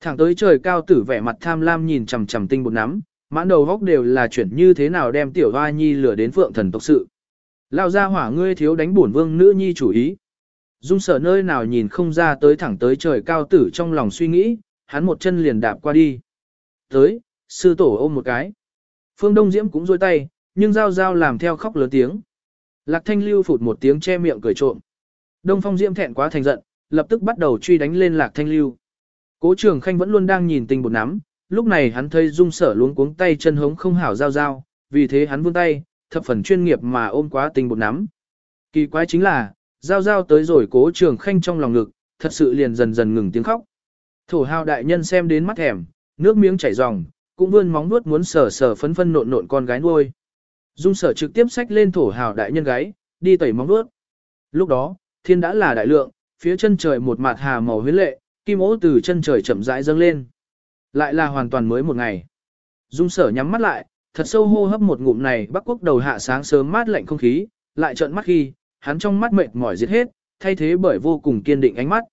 Thẳng tới trời cao tử vẻ mặt tham lam nhìn chằm chằm tinh bột nắm, mãn đầu góc đều là chuyển như thế nào đem tiểu hoa nhi lửa đến phượng thần tộc sự. Lao ra hỏa ngươi thiếu đánh bổn vương nữ nhi chủ ý. Dung sở nơi nào nhìn không ra tới thẳng tới trời cao tử trong lòng suy nghĩ, hắn một chân liền đạp qua đi. Tới, sư tổ ôm một cái. Phương Đông Diễm cũng rôi tay, nhưng Giao Giao làm theo khóc lớn tiếng. Lạc Thanh Lưu phụt một tiếng che miệng cười trộm. Đông Phong Diễm thẹn quá thành giận, lập tức bắt đầu truy đánh lên Lạc Thanh Lưu. Cố trường khanh vẫn luôn đang nhìn tình bột nắm, lúc này hắn thấy dung sở luống cuống tay chân hống không hảo giao giao, vì thế hắn vươn tay, thập phần chuyên nghiệp mà ôm quá tình bột nắm. Kỳ quái chính là, giao giao tới rồi cố trường khanh trong lòng ngực, thật sự liền dần dần ngừng tiếng khóc. Thổ hào đại nhân xem đến mắt thèm, nước miếng chảy ròng, cũng vươn móng nuốt muốn sờ sờ phấn phân nộn nộn con gái nuôi. Dung sở trực tiếp xách lên thổ hào đại nhân gái, đi tẩy móng nuốt. Lúc đó, thiên đã là đại lượng, phía chân trời một mặt hà màu huyến lệ, kim ố từ chân trời chậm rãi dâng lên. Lại là hoàn toàn mới một ngày. Dung sở nhắm mắt lại, thật sâu hô hấp một ngụm này bắc quốc đầu hạ sáng sớm mát lạnh không khí, lại trợn mắt khi, hắn trong mắt mệt mỏi giết hết, thay thế bởi vô cùng kiên định ánh mắt.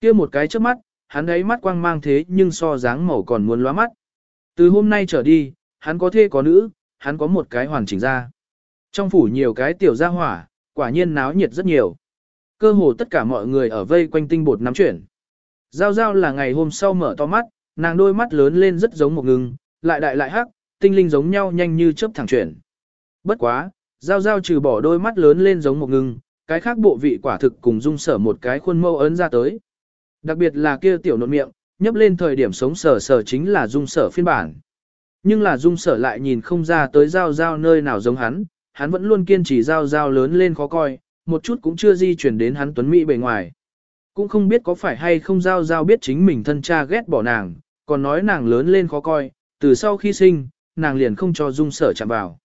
kia một cái trước mắt, hắn ấy mắt quang mang thế nhưng so dáng màu còn muốn lóa mắt. Từ hôm nay trở đi, hắn có thê có nữ, hắn có một cái hoàn chỉnh ra. Trong phủ nhiều cái tiểu gia hỏa, quả nhiên náo nhiệt rất nhiều. Cơ hồ tất cả mọi người ở vây quanh tinh bột nắm chuyển. Giao giao là ngày hôm sau mở to mắt, nàng đôi mắt lớn lên rất giống một ngừng, lại đại lại hắc, tinh linh giống nhau nhanh như chớp thẳng chuyển. Bất quá, giao giao trừ bỏ đôi mắt lớn lên giống một ngưng, cái khác bộ vị quả thực cùng dung sở một cái khuôn mẫu ấn ra tới. Đặc biệt là kia tiểu nộn miệng, nhấp lên thời điểm sống sở sở chính là dung sở phiên bản. Nhưng là dung sở lại nhìn không ra tới giao giao nơi nào giống hắn, hắn vẫn luôn kiên trì giao giao lớn lên khó coi, một chút cũng chưa di chuyển đến hắn tuấn mỹ bề ngoài. Cũng không biết có phải hay không giao giao biết chính mình thân cha ghét bỏ nàng, còn nói nàng lớn lên khó coi, từ sau khi sinh, nàng liền không cho dung sở chạm vào.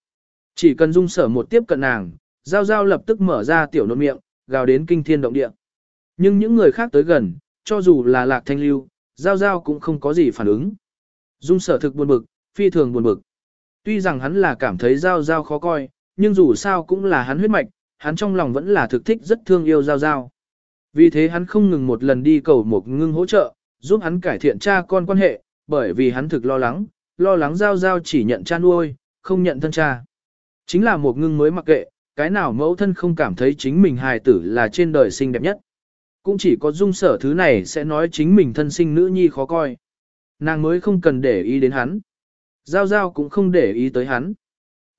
Chỉ cần dung sở một tiếp cận nàng, giao giao lập tức mở ra tiểu nốt miệng, gào đến kinh thiên động địa. Nhưng những người khác tới gần, cho dù là lạc thanh lưu, giao giao cũng không có gì phản ứng. Dung sở thực buồn bực, phi thường buồn bực. Tuy rằng hắn là cảm thấy giao giao khó coi, nhưng dù sao cũng là hắn huyết mạch, hắn trong lòng vẫn là thực thích rất thương yêu giao giao. Vì thế hắn không ngừng một lần đi cầu một ngưng hỗ trợ, giúp hắn cải thiện cha con quan hệ, bởi vì hắn thực lo lắng, lo lắng giao giao chỉ nhận cha nuôi, không nhận thân cha. Chính là một ngưng mới mặc kệ, cái nào mẫu thân không cảm thấy chính mình hài tử là trên đời xinh đẹp nhất. Cũng chỉ có dung sở thứ này sẽ nói chính mình thân sinh nữ nhi khó coi. Nàng mới không cần để ý đến hắn. Giao giao cũng không để ý tới hắn.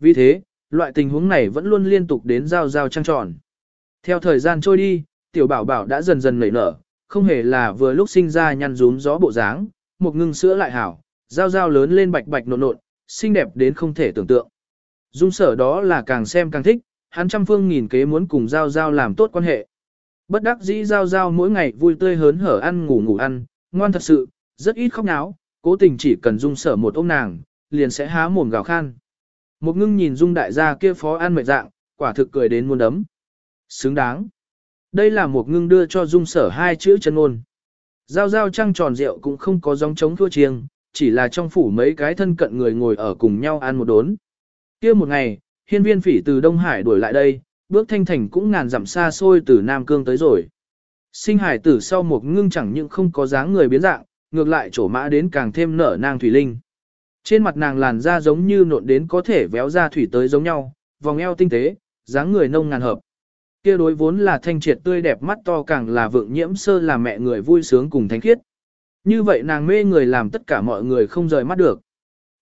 Vì thế, loại tình huống này vẫn luôn liên tục đến giao giao trăng tròn. Theo thời gian trôi đi, tiểu bảo bảo đã dần dần nảy nở, không hề là vừa lúc sinh ra nhăn rúm gió bộ dáng, một ngưng sữa lại hảo, dao dao lớn lên bạch bạch nộn nộn, xinh đẹp đến không thể tưởng tượng. Dung sở đó là càng xem càng thích, hắn trăm phương nghìn kế muốn cùng giao giao làm tốt quan hệ. Bất đắc dĩ giao giao mỗi ngày vui tươi hớn hở ăn ngủ ngủ ăn, ngoan thật sự, rất ít khóc náo, cố tình chỉ cần dung sở một ôm nàng, liền sẽ há mồm gào khan. Một ngưng nhìn dung đại gia kia phó ăn mệt dạng, quả thực cười đến muôn đấm. Xứng đáng. Đây là một ngưng đưa cho dung sở hai chữ chân ngôn. Giao giao trăng tròn rượu cũng không có giống chống thua chiêng, chỉ là trong phủ mấy cái thân cận người ngồi ở cùng nhau ăn một đốn. kia một ngày, hiên viên phỉ từ Đông Hải đuổi lại đây, bước thanh thành cũng ngàn dặm xa xôi từ Nam Cương tới rồi. Sinh hải tử sau một ngưng chẳng những không có dáng người biến dạng, ngược lại trổ mã đến càng thêm nở nang thủy linh. Trên mặt nàng làn da giống như nộn đến có thể véo ra thủy tới giống nhau, vòng eo tinh tế, dáng người nông ngàn hợp kia đối vốn là thanh triệt tươi đẹp mắt to càng là vượng nhiễm sơ là mẹ người vui sướng cùng thánh khiết. Như vậy nàng mê người làm tất cả mọi người không rời mắt được.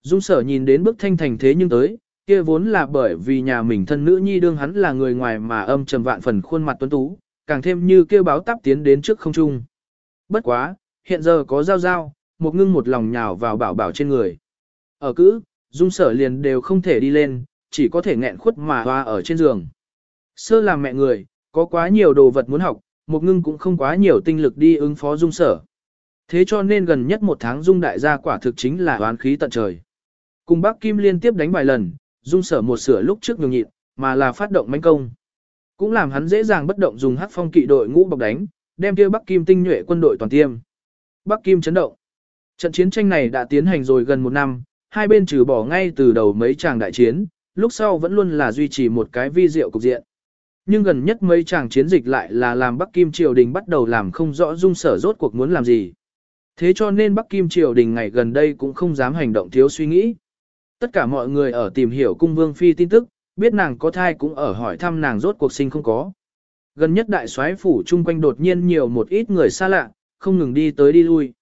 Dung sở nhìn đến bức thanh thành thế nhưng tới, kia vốn là bởi vì nhà mình thân nữ nhi đương hắn là người ngoài mà âm trầm vạn phần khuôn mặt tuấn tú, càng thêm như kêu báo táp tiến đến trước không trung. Bất quá, hiện giờ có giao giao, một ngưng một lòng nhào vào bảo bảo trên người. Ở cữ, dung sở liền đều không thể đi lên, chỉ có thể nghẹn khuất mà hoa ở trên giường. Sơ làm mẹ người, có quá nhiều đồ vật muốn học, một ngưng cũng không quá nhiều tinh lực đi ứng phó dung sở. Thế cho nên gần nhất một tháng dung đại gia quả thực chính là oán khí tận trời. Cùng bác Kim liên tiếp đánh vài lần, dung sở một sửa lúc trước nhường nhịn, mà là phát động manh công. Cũng làm hắn dễ dàng bất động dùng hắc phong kỵ đội ngũ bọc đánh, đem kia Bắc Kim tinh nhuệ quân đội toàn tiêm. Bắc Kim chấn động. Trận chiến tranh này đã tiến hành rồi gần một năm, hai bên trừ bỏ ngay từ đầu mấy tràng đại chiến, lúc sau vẫn luôn là duy trì một cái vi diệu cục diện. Nhưng gần nhất mấy tràng chiến dịch lại là làm Bắc Kim triều đình bắt đầu làm không rõ dung sở rốt cuộc muốn làm gì. Thế cho nên Bắc Kim triều đình ngày gần đây cũng không dám hành động thiếu suy nghĩ. Tất cả mọi người ở tìm hiểu cung vương phi tin tức, biết nàng có thai cũng ở hỏi thăm nàng rốt cuộc sinh không có. Gần nhất đại soái phủ chung quanh đột nhiên nhiều một ít người xa lạ, không ngừng đi tới đi lui.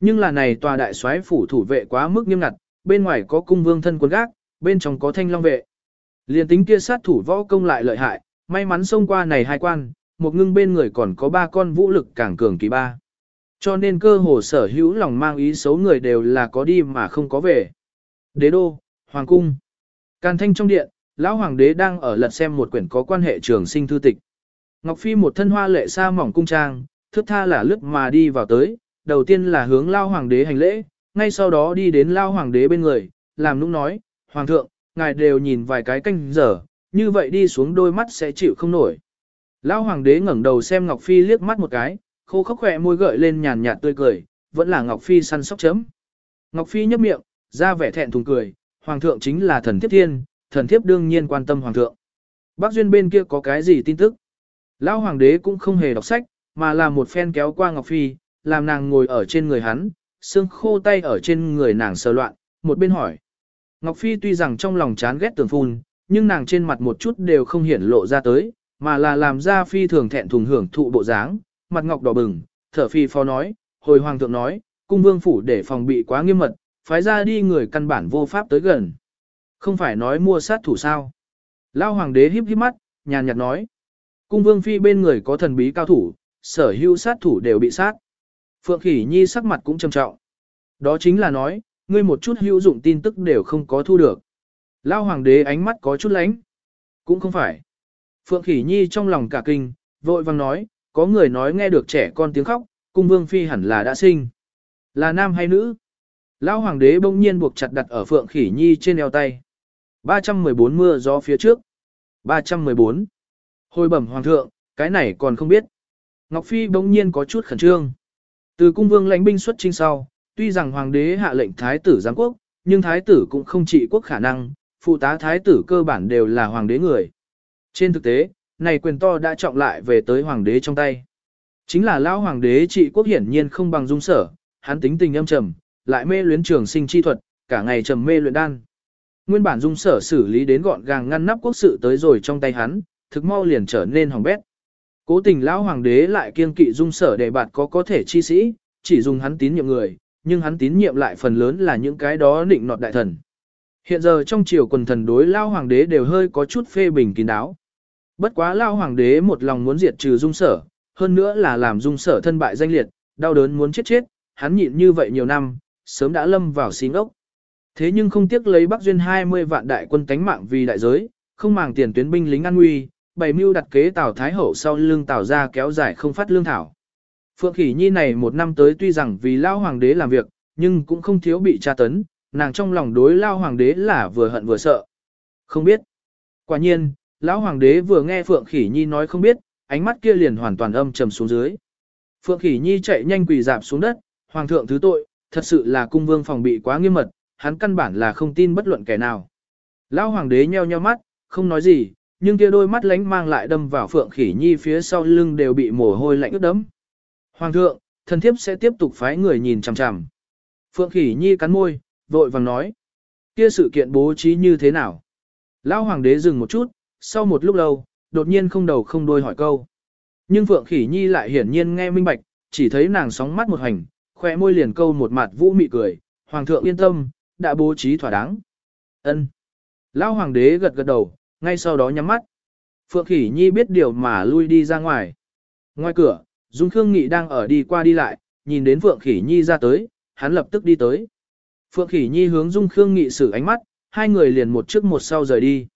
Nhưng là này tòa đại soái phủ thủ vệ quá mức nghiêm ngặt, bên ngoài có cung vương thân quân gác, bên trong có thanh long vệ. Liên tính kia sát thủ võ công lại lợi hại, may mắn xông qua này hai quan, một ngưng bên người còn có ba con vũ lực càng cường kỳ ba. Cho nên cơ hồ sở hữu lòng mang ý xấu người đều là có đi mà không có về. Đế đô, hoàng cung. Càn thanh trong điện, lão hoàng đế đang ở lật xem một quyển có quan hệ trường sinh thư tịch. Ngọc Phi một thân hoa lệ xa mỏng cung trang, thước tha là lướt mà đi vào tới, đầu tiên là hướng lao hoàng đế hành lễ, ngay sau đó đi đến lao hoàng đế bên người, làm nũng nói, hoàng thượng, ngài đều nhìn vài cái canh giờ, như vậy đi xuống đôi mắt sẽ chịu không nổi. Lao hoàng đế ngẩng đầu xem Ngọc Phi liếc mắt một cái, khô khốc khỏe môi gợi lên nhàn nhạt tươi cười, vẫn là Ngọc Phi săn sóc chấm. Ngọc Phi nhấp miệng, ra vẻ thẹn thùng cười, hoàng thượng chính là thần thiếp thiên, thần thiếp đương nhiên quan tâm hoàng thượng. Bác Duyên bên kia có cái gì tin tức? Lão hoàng đế cũng không hề đọc sách, mà là một phen kéo qua Ngọc Phi, làm nàng ngồi ở trên người hắn, xương khô tay ở trên người nàng sờ loạn, một bên hỏi. Ngọc Phi tuy rằng trong lòng chán ghét tường phun, nhưng nàng trên mặt một chút đều không hiển lộ ra tới, mà là làm ra phi thường thẹn thùng hưởng thụ bộ dáng, mặt ngọc đỏ bừng, thở phi phò nói, hồi hoàng thượng nói, cung vương phủ để phòng bị quá nghiêm mật, phái ra đi người căn bản vô pháp tới gần. Không phải nói mua sát thủ sao. Lao hoàng đế híp híp mắt, nhàn nhạt nói. Cung vương phi bên người có thần bí cao thủ, sở hữu sát thủ đều bị sát. Phượng khỉ nhi sắc mặt cũng trầm trọng. Đó chính là nói, ngươi một chút hữu dụng tin tức đều không có thu được. Lao hoàng đế ánh mắt có chút lánh. Cũng không phải. Phượng khỉ nhi trong lòng cả kinh, vội vang nói, có người nói nghe được trẻ con tiếng khóc, cung vương phi hẳn là đã sinh. Là nam hay nữ? Lão hoàng đế bỗng nhiên buộc chặt đặt ở Phượng Khỉ Nhi trên eo tay. 314 mưa gió phía trước. 314. Hồi bẩm hoàng thượng, cái này còn không biết. Ngọc Phi bỗng nhiên có chút khẩn trương. Từ cung vương lãnh binh xuất chinh sau, tuy rằng hoàng đế hạ lệnh thái tử giáng quốc, nhưng thái tử cũng không trị quốc khả năng, phụ tá thái tử cơ bản đều là hoàng đế người. Trên thực tế, này quyền to đã trọng lại về tới hoàng đế trong tay. Chính là lão hoàng đế trị quốc hiển nhiên không bằng dung sở, hắn tính tình âm trầm, lại mê luyến trường sinh chi thuật, cả ngày trầm mê luyện đan. Nguyên bản dung sở xử lý đến gọn gàng ngăn nắp quốc sự tới rồi trong tay hắn, thực mau liền trở nên hỏng bét. Cố tình lão hoàng đế lại kiên kỵ dung sở để bạt có có thể chi sĩ, chỉ dùng hắn tín nhiệm người, nhưng hắn tín nhiệm lại phần lớn là những cái đó định nọt đại thần. Hiện giờ trong triều quần thần đối lão hoàng đế đều hơi có chút phê bình kín đáo. Bất quá lao hoàng đế một lòng muốn diệt trừ dung sở, hơn nữa là làm dung sở thân bại danh liệt, đau đớn muốn chết chết, hắn nhịn như vậy nhiều năm, sớm đã lâm vào xí ngốc. Thế nhưng không tiếc lấy Bắc Duyên 20 vạn đại quân tánh mạng vì đại giới, không màng tiền tuyến binh lính an nguy, bày mưu đặt kế Tào Thái Hậu sau lưng Tào ra kéo dài không phát lương thảo. Phượng Khỉ Nhi này một năm tới tuy rằng vì Lao Hoàng đế làm việc, nhưng cũng không thiếu bị tra tấn, nàng trong lòng đối Lao Hoàng đế là vừa hận vừa sợ. Không biết. Quả nhiên, Lão Hoàng đế vừa nghe Phượng Khỉ Nhi nói không biết, ánh mắt kia liền hoàn toàn âm trầm xuống dưới. Phượng Khỉ Nhi chạy nhanh quỳ dạp xuống đất, Hoàng thượng thứ tội, thật sự là cung vương phòng bị quá nghiêm mật, hắn căn bản là không tin bất luận kẻ nào. Lão hoàng đế nheo nheo mắt, không nói gì, nhưng kia đôi mắt lánh mang lại đâm vào phượng khỉ nhi phía sau lưng đều bị mồ hôi lạnh ướt đẫm. Hoàng thượng, thần thiếp sẽ tiếp tục phái người nhìn chằm chằm. Phượng khỉ nhi cắn môi, vội vàng nói. Kia sự kiện bố trí như thế nào? Lão hoàng đế dừng một chút, sau một lúc lâu, đột nhiên không đầu không đuôi hỏi câu. Nhưng Phượng khỉ nhi lại hiển nhiên nghe minh bạch, chỉ thấy nàng sóng mắt một hành, khóe môi liền câu một mặt vũ mị cười, hoàng thượng yên tâm, đã bố trí thỏa đáng. Ân. Lão hoàng đế gật gật đầu, ngay sau đó nhắm mắt. Phượng Khỉ Nhi biết điều mà lui đi ra ngoài. Ngoài cửa, Dung Khương Nghị đang ở đi qua đi lại, nhìn đến Phượng Khỉ Nhi ra tới, hắn lập tức đi tới. Phượng Khỉ Nhi hướng Dung Khương Nghị sử ánh mắt, hai người liền một trước một sau rời đi.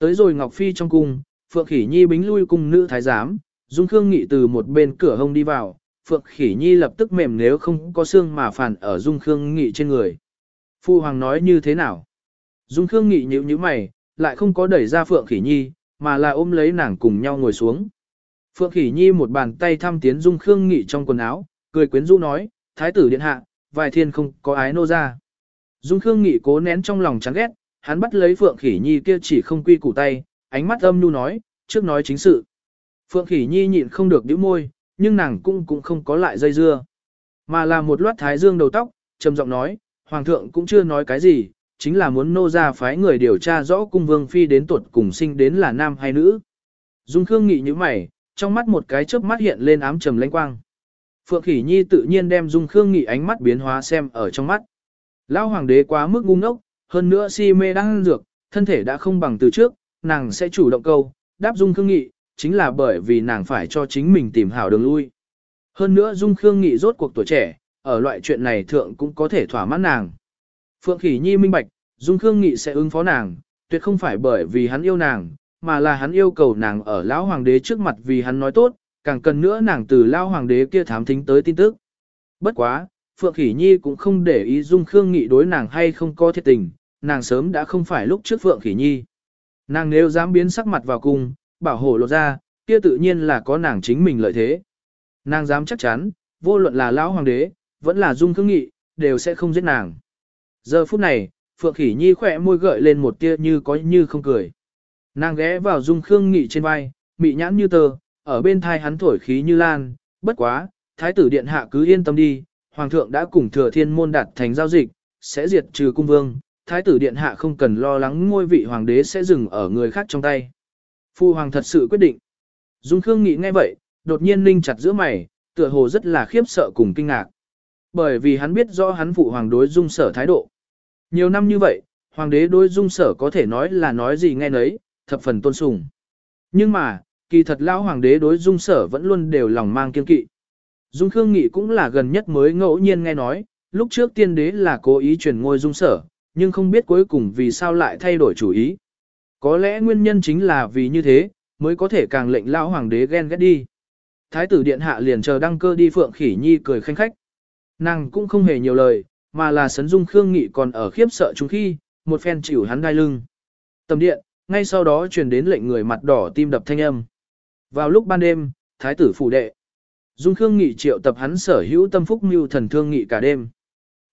Tới rồi Ngọc Phi trong cung, Phượng Khỉ Nhi bính lui cùng nữ thái giám, Dung Khương Nghị từ một bên cửa hông đi vào, Phượng Khỉ Nhi lập tức mềm nếu không có xương mà phản ở Dung Khương Nghị trên người. Phu Hoàng nói như thế nào? Dung Khương Nghị nhíu nhíu mày, lại không có đẩy ra Phượng Khỉ Nhi, mà là ôm lấy nàng cùng nhau ngồi xuống. Phượng Khỉ Nhi một bàn tay thăm tiến Dung Khương Nghị trong quần áo, cười quyến rũ nói, Thái tử điện hạ, vài thiên không có ái nô ra. Dung Khương Nghị cố nén trong lòng chán ghét, hắn bắt lấy Phượng Khỉ Nhi kia chỉ không quy củ tay, ánh mắt âm nhu nói, trước nói chính sự. Phượng Khỉ Nhi nhịn không được nhíu môi, nhưng nàng cũng cũng không có lại dây dưa. Mà là một loát thái dương đầu tóc, trầm giọng nói, Hoàng thượng cũng chưa nói cái gì, chính là muốn nô ra phái người điều tra rõ cung vương phi đến tuột cùng sinh đến là nam hay nữ. Dung Khương Nghị như mày, trong mắt một cái chớp mắt hiện lên ám trầm lãnh quang. Phượng Khỉ Nhi tự nhiên đem Dung Khương Nghị ánh mắt biến hóa xem ở trong mắt. Lão hoàng đế quá mức ngu ngốc, hơn nữa si mê đang ăn dược, thân thể đã không bằng từ trước, nàng sẽ chủ động câu, đáp Dung Khương Nghị, chính là bởi vì nàng phải cho chính mình tìm hảo đường lui. Hơn nữa Dung Khương Nghị rốt cuộc tuổi trẻ, ở loại chuyện này thượng cũng có thể thỏa mãn nàng. Phượng Khỉ Nhi minh bạch, Dung Khương Nghị sẽ ứng phó nàng, tuyệt không phải bởi vì hắn yêu nàng, mà là hắn yêu cầu nàng ở lão hoàng đế trước mặt vì hắn nói tốt, càng cần nữa nàng từ lão hoàng đế kia thám thính tới tin tức. Bất quá, Phượng Khỉ Nhi cũng không để ý Dung Khương Nghị đối nàng hay không có thiệt tình, nàng sớm đã không phải lúc trước Phượng Khỉ Nhi. Nàng nếu dám biến sắc mặt vào cung, bảo hộ lộ ra, kia tự nhiên là có nàng chính mình lợi thế. Nàng dám chắc chắn, vô luận là lão hoàng đế, vẫn là Dung Khương Nghị, đều sẽ không giết nàng. Giờ phút này, Phượng Khỉ Nhi khỏe môi gợi lên một tia như có như không cười. Nàng ghé vào Dung Khương Nghị trên vai, mị nhãn như tờ, ở bên thai hắn thổi khí như lan, bất quá, thái tử điện hạ cứ yên tâm đi, hoàng thượng đã cùng thừa thiên môn đạt thành giao dịch, sẽ diệt trừ cung vương, thái tử điện hạ không cần lo lắng ngôi vị hoàng đế sẽ dừng ở người khác trong tay. Phu hoàng thật sự quyết định. Dung Khương Nghị nghe vậy, đột nhiên ninh chặt giữa mày, tựa hồ rất là khiếp sợ cùng kinh ngạc. Bởi vì hắn biết rõ hắn phụ hoàng đối dung sở thái độ. Nhiều năm như vậy, hoàng đế đối dung sở có thể nói là nói gì nghe nấy, thập phần tôn sùng. Nhưng mà, kỳ thật lão hoàng đế đối dung sở vẫn luôn đều lòng mang kiên kỵ. Dung Khương Nghị cũng là gần nhất mới ngẫu nhiên nghe nói, lúc trước tiên đế là cố ý chuyển ngôi dung sở, nhưng không biết cuối cùng vì sao lại thay đổi chủ ý. Có lẽ nguyên nhân chính là vì như thế, mới có thể càng lệnh lão hoàng đế ghen ghét đi. Thái tử điện hạ liền chờ đăng cơ đi Phượng Khỉ Nhi cười khanh khách. Nàng cũng không hề nhiều lời, mà là sấn dung Khương Nghị còn ở khiếp sợ chúng khi, một phen chịu hắn đai lưng. Tầm điện, ngay sau đó truyền đến lệnh người mặt đỏ tim đập thanh âm. Vào lúc ban đêm, thái tử phủ đệ. Dung Khương Nghị triệu tập hắn sở hữu tâm phúc mưu thần thương nghị cả đêm.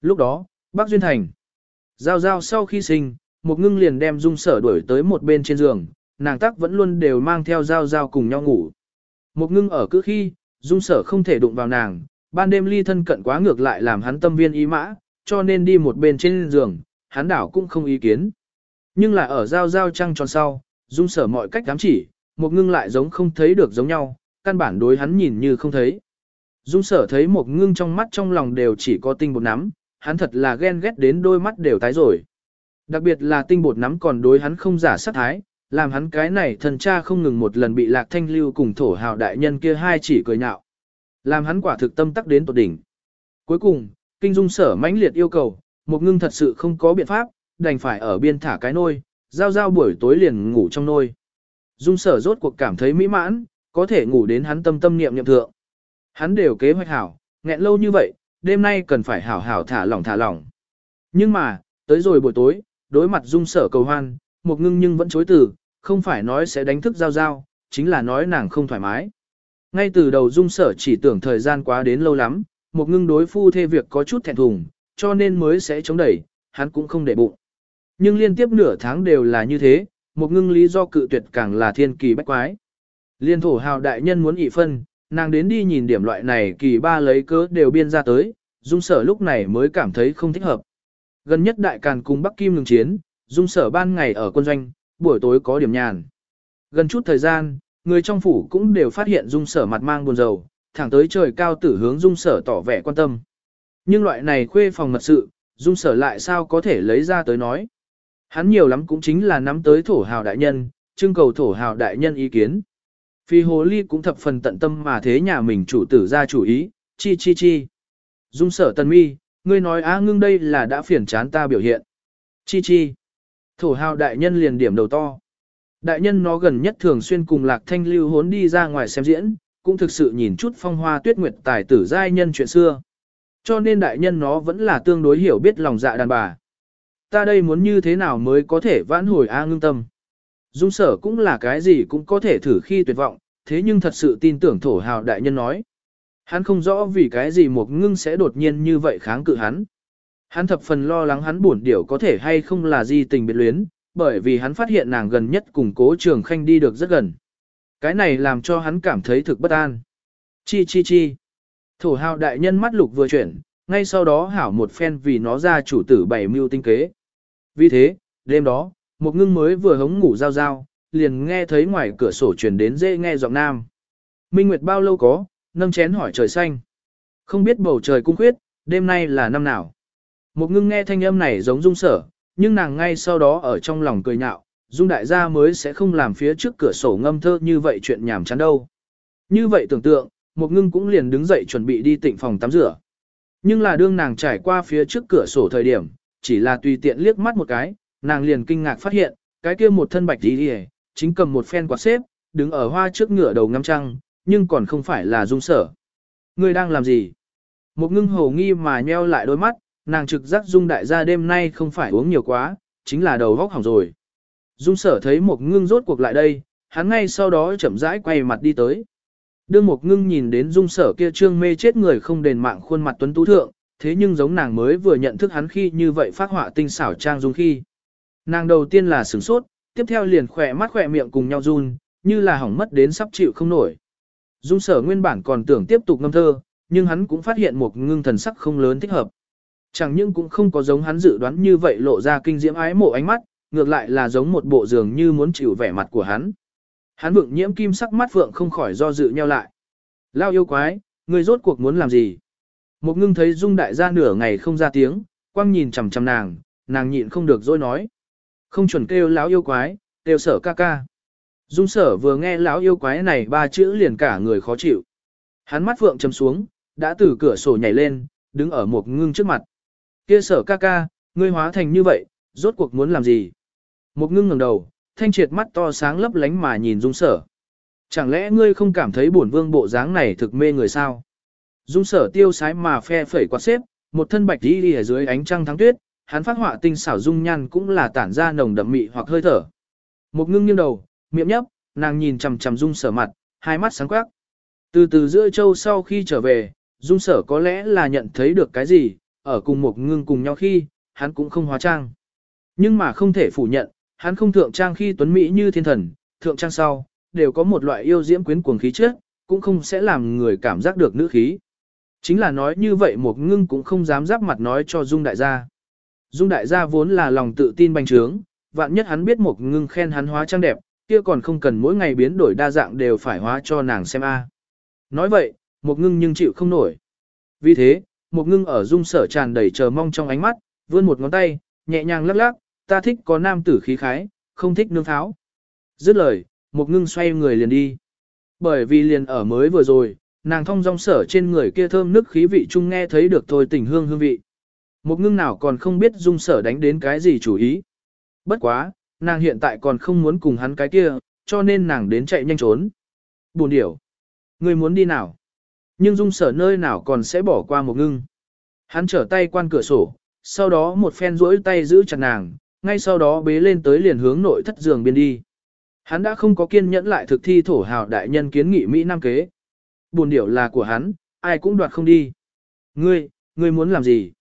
Lúc đó, Bắc Duyên Thành. Giao giao sau khi sinh, một ngưng liền đem Dung sở đuổi tới một bên trên giường, nàng tắc vẫn luôn đều mang theo giao giao cùng nhau ngủ. Một ngưng ở cứ khi, Dung sở không thể đụng vào nàng, ban đêm ly thân cận quá ngược lại làm hắn tâm viên ý mã, cho nên đi một bên trên giường, hắn đảo cũng không ý kiến. Nhưng là ở giao giao trăng tròn sau, Dung sở mọi cách dám chỉ, một ngưng lại giống không thấy được giống nhau, căn bản đối hắn nhìn như không thấy. Dung sở thấy một ngưng trong mắt trong lòng đều chỉ có tinh bột nắm, hắn thật là ghen ghét đến đôi mắt đều tái rồi. Đặc biệt là tinh bột nắm còn đối hắn không giả sát thái, làm hắn cái này thần cha không ngừng một lần bị lạc thanh lưu cùng thổ hào đại nhân kia hai chỉ cười nhạo. Làm hắn quả thực tâm tắc đến tột đỉnh. Cuối cùng, kinh dung sở mãnh liệt yêu cầu, một ngưng thật sự không có biện pháp, đành phải ở biên thả cái nôi, giao giao buổi tối liền ngủ trong nôi. Dung sở rốt cuộc cảm thấy mỹ mãn, có thể ngủ đến hắn tâm tâm niệm niệm thượng. Hắn đều kế hoạch hảo, nghẹn lâu như vậy, đêm nay cần phải hảo hảo thả lỏng thả lỏng. Nhưng mà, tới rồi buổi tối, đối mặt dung sở cầu hoan, một ngưng nhưng vẫn chối từ, không phải nói sẽ đánh thức giao giao, chính là nói nàng không thoải mái. Ngay từ đầu dung sở chỉ tưởng thời gian quá đến lâu lắm, một ngưng đối phu thê việc có chút thẹn thùng, cho nên mới sẽ chống đẩy, hắn cũng không để bụng. Nhưng liên tiếp nửa tháng đều là như thế, một ngưng lý do cự tuyệt càng là thiên kỳ bách quái. Liên thổ hào đại nhân muốn ị phân, nàng đến đi nhìn điểm loại này kỳ ba lấy cớ đều biên ra tới, dung sở lúc này mới cảm thấy không thích hợp. Gần nhất đại càn cùng Bắc Kim ngừng chiến, dung sở ban ngày ở quân doanh, buổi tối có điểm nhàn. Gần chút thời gian, người trong phủ cũng đều phát hiện dung sở mặt mang buồn rầu, thẳng tới trời cao tử hướng dung sở tỏ vẻ quan tâm. Nhưng loại này khuê phòng mật sự, dung sở lại sao có thể lấy ra tới nói. Hắn nhiều lắm cũng chính là nắm tới thổ hào đại nhân, trưng cầu thổ hào đại nhân ý kiến. Phi hồ ly cũng thập phần tận tâm mà thế nhà mình chủ tử ra chủ ý, chi chi chi. Dung sở tần mi, ngươi nói á ngưng đây là đã phiền chán ta biểu hiện. Chi chi. Thổ hào đại nhân liền điểm đầu to. Đại nhân nó gần nhất thường xuyên cùng lạc thanh lưu hốn đi ra ngoài xem diễn, cũng thực sự nhìn chút phong hoa tuyết nguyệt tài tử giai nhân chuyện xưa. Cho nên đại nhân nó vẫn là tương đối hiểu biết lòng dạ đàn bà. Ta đây muốn như thế nào mới có thể vãn hồi A ngưng tâm. Dung sở cũng là cái gì cũng có thể thử khi tuyệt vọng, thế nhưng thật sự tin tưởng thổ hào đại nhân nói. Hắn không rõ vì cái gì một ngưng sẽ đột nhiên như vậy kháng cự hắn. Hắn thập phần lo lắng hắn buồn điểu có thể hay không là gì tình biệt luyến, bởi vì hắn phát hiện nàng gần nhất cùng cố trường khanh đi được rất gần. Cái này làm cho hắn cảm thấy thực bất an. Chi chi chi. Thổ hào đại nhân mắt lục vừa chuyển, ngay sau đó hảo một phen vì nó ra chủ tử bảy mưu tinh kế. Vì thế, đêm đó, một ngưng mới vừa hống ngủ giao giao, liền nghe thấy ngoài cửa sổ truyền đến dễ nghe giọng nam. Minh Nguyệt bao lâu có, nâng chén hỏi trời xanh. Không biết bầu trời cung khuyết, đêm nay là năm nào. Một ngưng nghe thanh âm này giống dung sở, nhưng nàng ngay sau đó ở trong lòng cười nhạo, dung đại gia mới sẽ không làm phía trước cửa sổ ngâm thơ như vậy chuyện nhảm chán đâu. Như vậy tưởng tượng, một ngưng cũng liền đứng dậy chuẩn bị đi tịnh phòng tắm rửa. Nhưng là đương nàng trải qua phía trước cửa sổ thời điểm, chỉ là tùy tiện liếc mắt một cái, nàng liền kinh ngạc phát hiện, cái kia một thân bạch đi hề, chính cầm một phen quạt xếp, đứng ở hoa trước ngựa đầu ngắm trăng, nhưng còn không phải là dung sở. Người đang làm gì? Một ngưng hồ nghi mà nheo lại đôi mắt, nàng trực giác dung đại gia đêm nay không phải uống nhiều quá, chính là đầu vóc hỏng rồi. Dung sở thấy một ngưng rốt cuộc lại đây, hắn ngay sau đó chậm rãi quay mặt đi tới. Đương một ngưng nhìn đến dung sở kia trương mê chết người không đền mạng khuôn mặt tuấn tú thượng, thế nhưng giống nàng mới vừa nhận thức hắn khi như vậy phát họa tinh xảo trang dung khi. Nàng đầu tiên là sửng sốt, tiếp theo liền khỏe mắt khỏe miệng cùng nhau run, như là hỏng mất đến sắp chịu không nổi. Dung sở nguyên bản còn tưởng tiếp tục ngâm thơ, nhưng hắn cũng phát hiện một ngưng thần sắc không lớn thích hợp. Chẳng nhưng cũng không có giống hắn dự đoán như vậy lộ ra kinh diễm ái mộ ánh mắt, ngược lại là giống một bộ giường như muốn chịu vẻ mặt của hắn. Hắn vượng nhiễm kim sắc mắt vượng không khỏi do dự nhau lại. Lao yêu quái, người rốt cuộc muốn làm gì? Một ngưng thấy dung đại gia nửa ngày không ra tiếng, quăng nhìn chằm chằm nàng, nàng nhịn không được dối nói. Không chuẩn kêu lão yêu quái, kêu sở ca ca. Dung sở vừa nghe lão yêu quái này ba chữ liền cả người khó chịu. Hắn mắt vượng chầm xuống, đã từ cửa sổ nhảy lên, đứng ở một ngưng trước mặt. Kia sở ca ca, ngươi hóa thành như vậy, rốt cuộc muốn làm gì? Một ngưng ngẩng đầu, thanh triệt mắt to sáng lấp lánh mà nhìn dung sở. Chẳng lẽ ngươi không cảm thấy bổn vương bộ dáng này thực mê người sao? Dung sở tiêu sái mà phe phẩy quạt xếp, một thân bạch đi đi ở dưới ánh trăng tháng tuyết, hắn phát họa tinh xảo dung nhan cũng là tản ra nồng đậm mị hoặc hơi thở. Một ngưng nghiêng đầu, miệng nhấp, nàng nhìn chằm chằm dung sở mặt, hai mắt sáng quắc. Từ từ giữa châu sau khi trở về, dung sở có lẽ là nhận thấy được cái gì, ở cùng một ngưng cùng nhau khi, hắn cũng không hóa trang. Nhưng mà không thể phủ nhận, hắn không thượng trang khi tuấn Mỹ như thiên thần, thượng trang sau, đều có một loại yêu diễm quyến cuồng khí trước, cũng không sẽ làm người cảm giác được nữ khí. Chính là nói như vậy một ngưng cũng không dám giáp mặt nói cho Dung đại gia. Dung đại gia vốn là lòng tự tin bành trướng, vạn nhất hắn biết một ngưng khen hắn hóa trang đẹp, kia còn không cần mỗi ngày biến đổi đa dạng đều phải hóa cho nàng xem a. Nói vậy, một ngưng nhưng chịu không nổi. Vì thế, một ngưng ở dung sở tràn đầy chờ mong trong ánh mắt, vươn một ngón tay, nhẹ nhàng lắc lắc, ta thích có nam tử khí khái, không thích nương tháo. Dứt lời, một ngưng xoay người liền đi. Bởi vì liền ở mới vừa rồi, nàng thông dong sở trên người kia thơm nước khí vị chung nghe thấy được thôi tình hương hương vị. Một ngưng nào còn không biết dung sở đánh đến cái gì chủ ý. Bất quá, nàng hiện tại còn không muốn cùng hắn cái kia, cho nên nàng đến chạy nhanh trốn. Buồn điểu. Người muốn đi nào? Nhưng dung sở nơi nào còn sẽ bỏ qua một ngưng. Hắn trở tay quan cửa sổ, sau đó một phen duỗi tay giữ chặt nàng, ngay sau đó bế lên tới liền hướng nội thất giường biên đi. Hắn đã không có kiên nhẫn lại thực thi thổ hào đại nhân kiến nghị Mỹ Nam kế. Buồn điểu là của hắn, ai cũng đoạt không đi. Ngươi, ngươi muốn làm gì?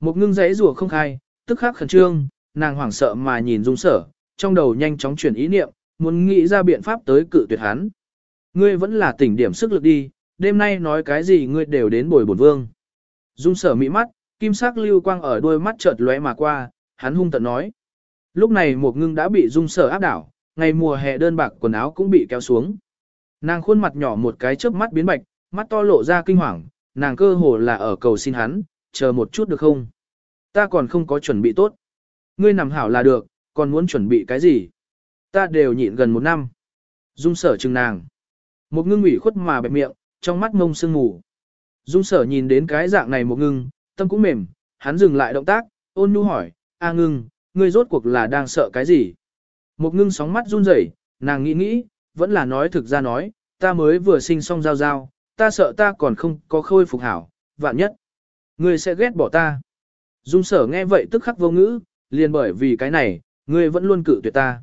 Một ngưng giấy rùa không khai, tức khắc khẩn trương, nàng hoảng sợ mà nhìn dung sở, trong đầu nhanh chóng chuyển ý niệm, muốn nghĩ ra biện pháp tới cự tuyệt hắn. Ngươi vẫn là tỉnh điểm sức lực đi, đêm nay nói cái gì ngươi đều đến bồi bổn vương. Dung sở mỹ mắt, kim sắc lưu quang ở đôi mắt chợt lóe mà qua, hắn hung tận nói. Lúc này một ngưng đã bị dung sở áp đảo, ngày mùa hè đơn bạc quần áo cũng bị kéo xuống. Nàng khuôn mặt nhỏ một cái chớp mắt biến bạch, mắt to lộ ra kinh hoàng, nàng cơ hồ là ở cầu xin hắn, chờ một chút được không? Ta còn không có chuẩn bị tốt. Ngươi nằm hảo là được, còn muốn chuẩn bị cái gì? Ta đều nhịn gần một năm. Dung sở chừng nàng. Một ngưng ủy khuất mà bẹp miệng, trong mắt ngông sương mù. Dung sở nhìn đến cái dạng này một ngưng, tâm cũng mềm, hắn dừng lại động tác, ôn nhu hỏi, a ngưng, ngươi rốt cuộc là đang sợ cái gì? Một ngưng sóng mắt run rẩy, nàng nghĩ nghĩ, vẫn là nói thực ra nói, ta mới vừa sinh xong giao giao, ta sợ ta còn không có khôi phục hảo, vạn nhất. Ngươi sẽ ghét bỏ ta. Dung sở nghe vậy tức khắc vô ngữ, liền bởi vì cái này, ngươi vẫn luôn cự tuyệt ta.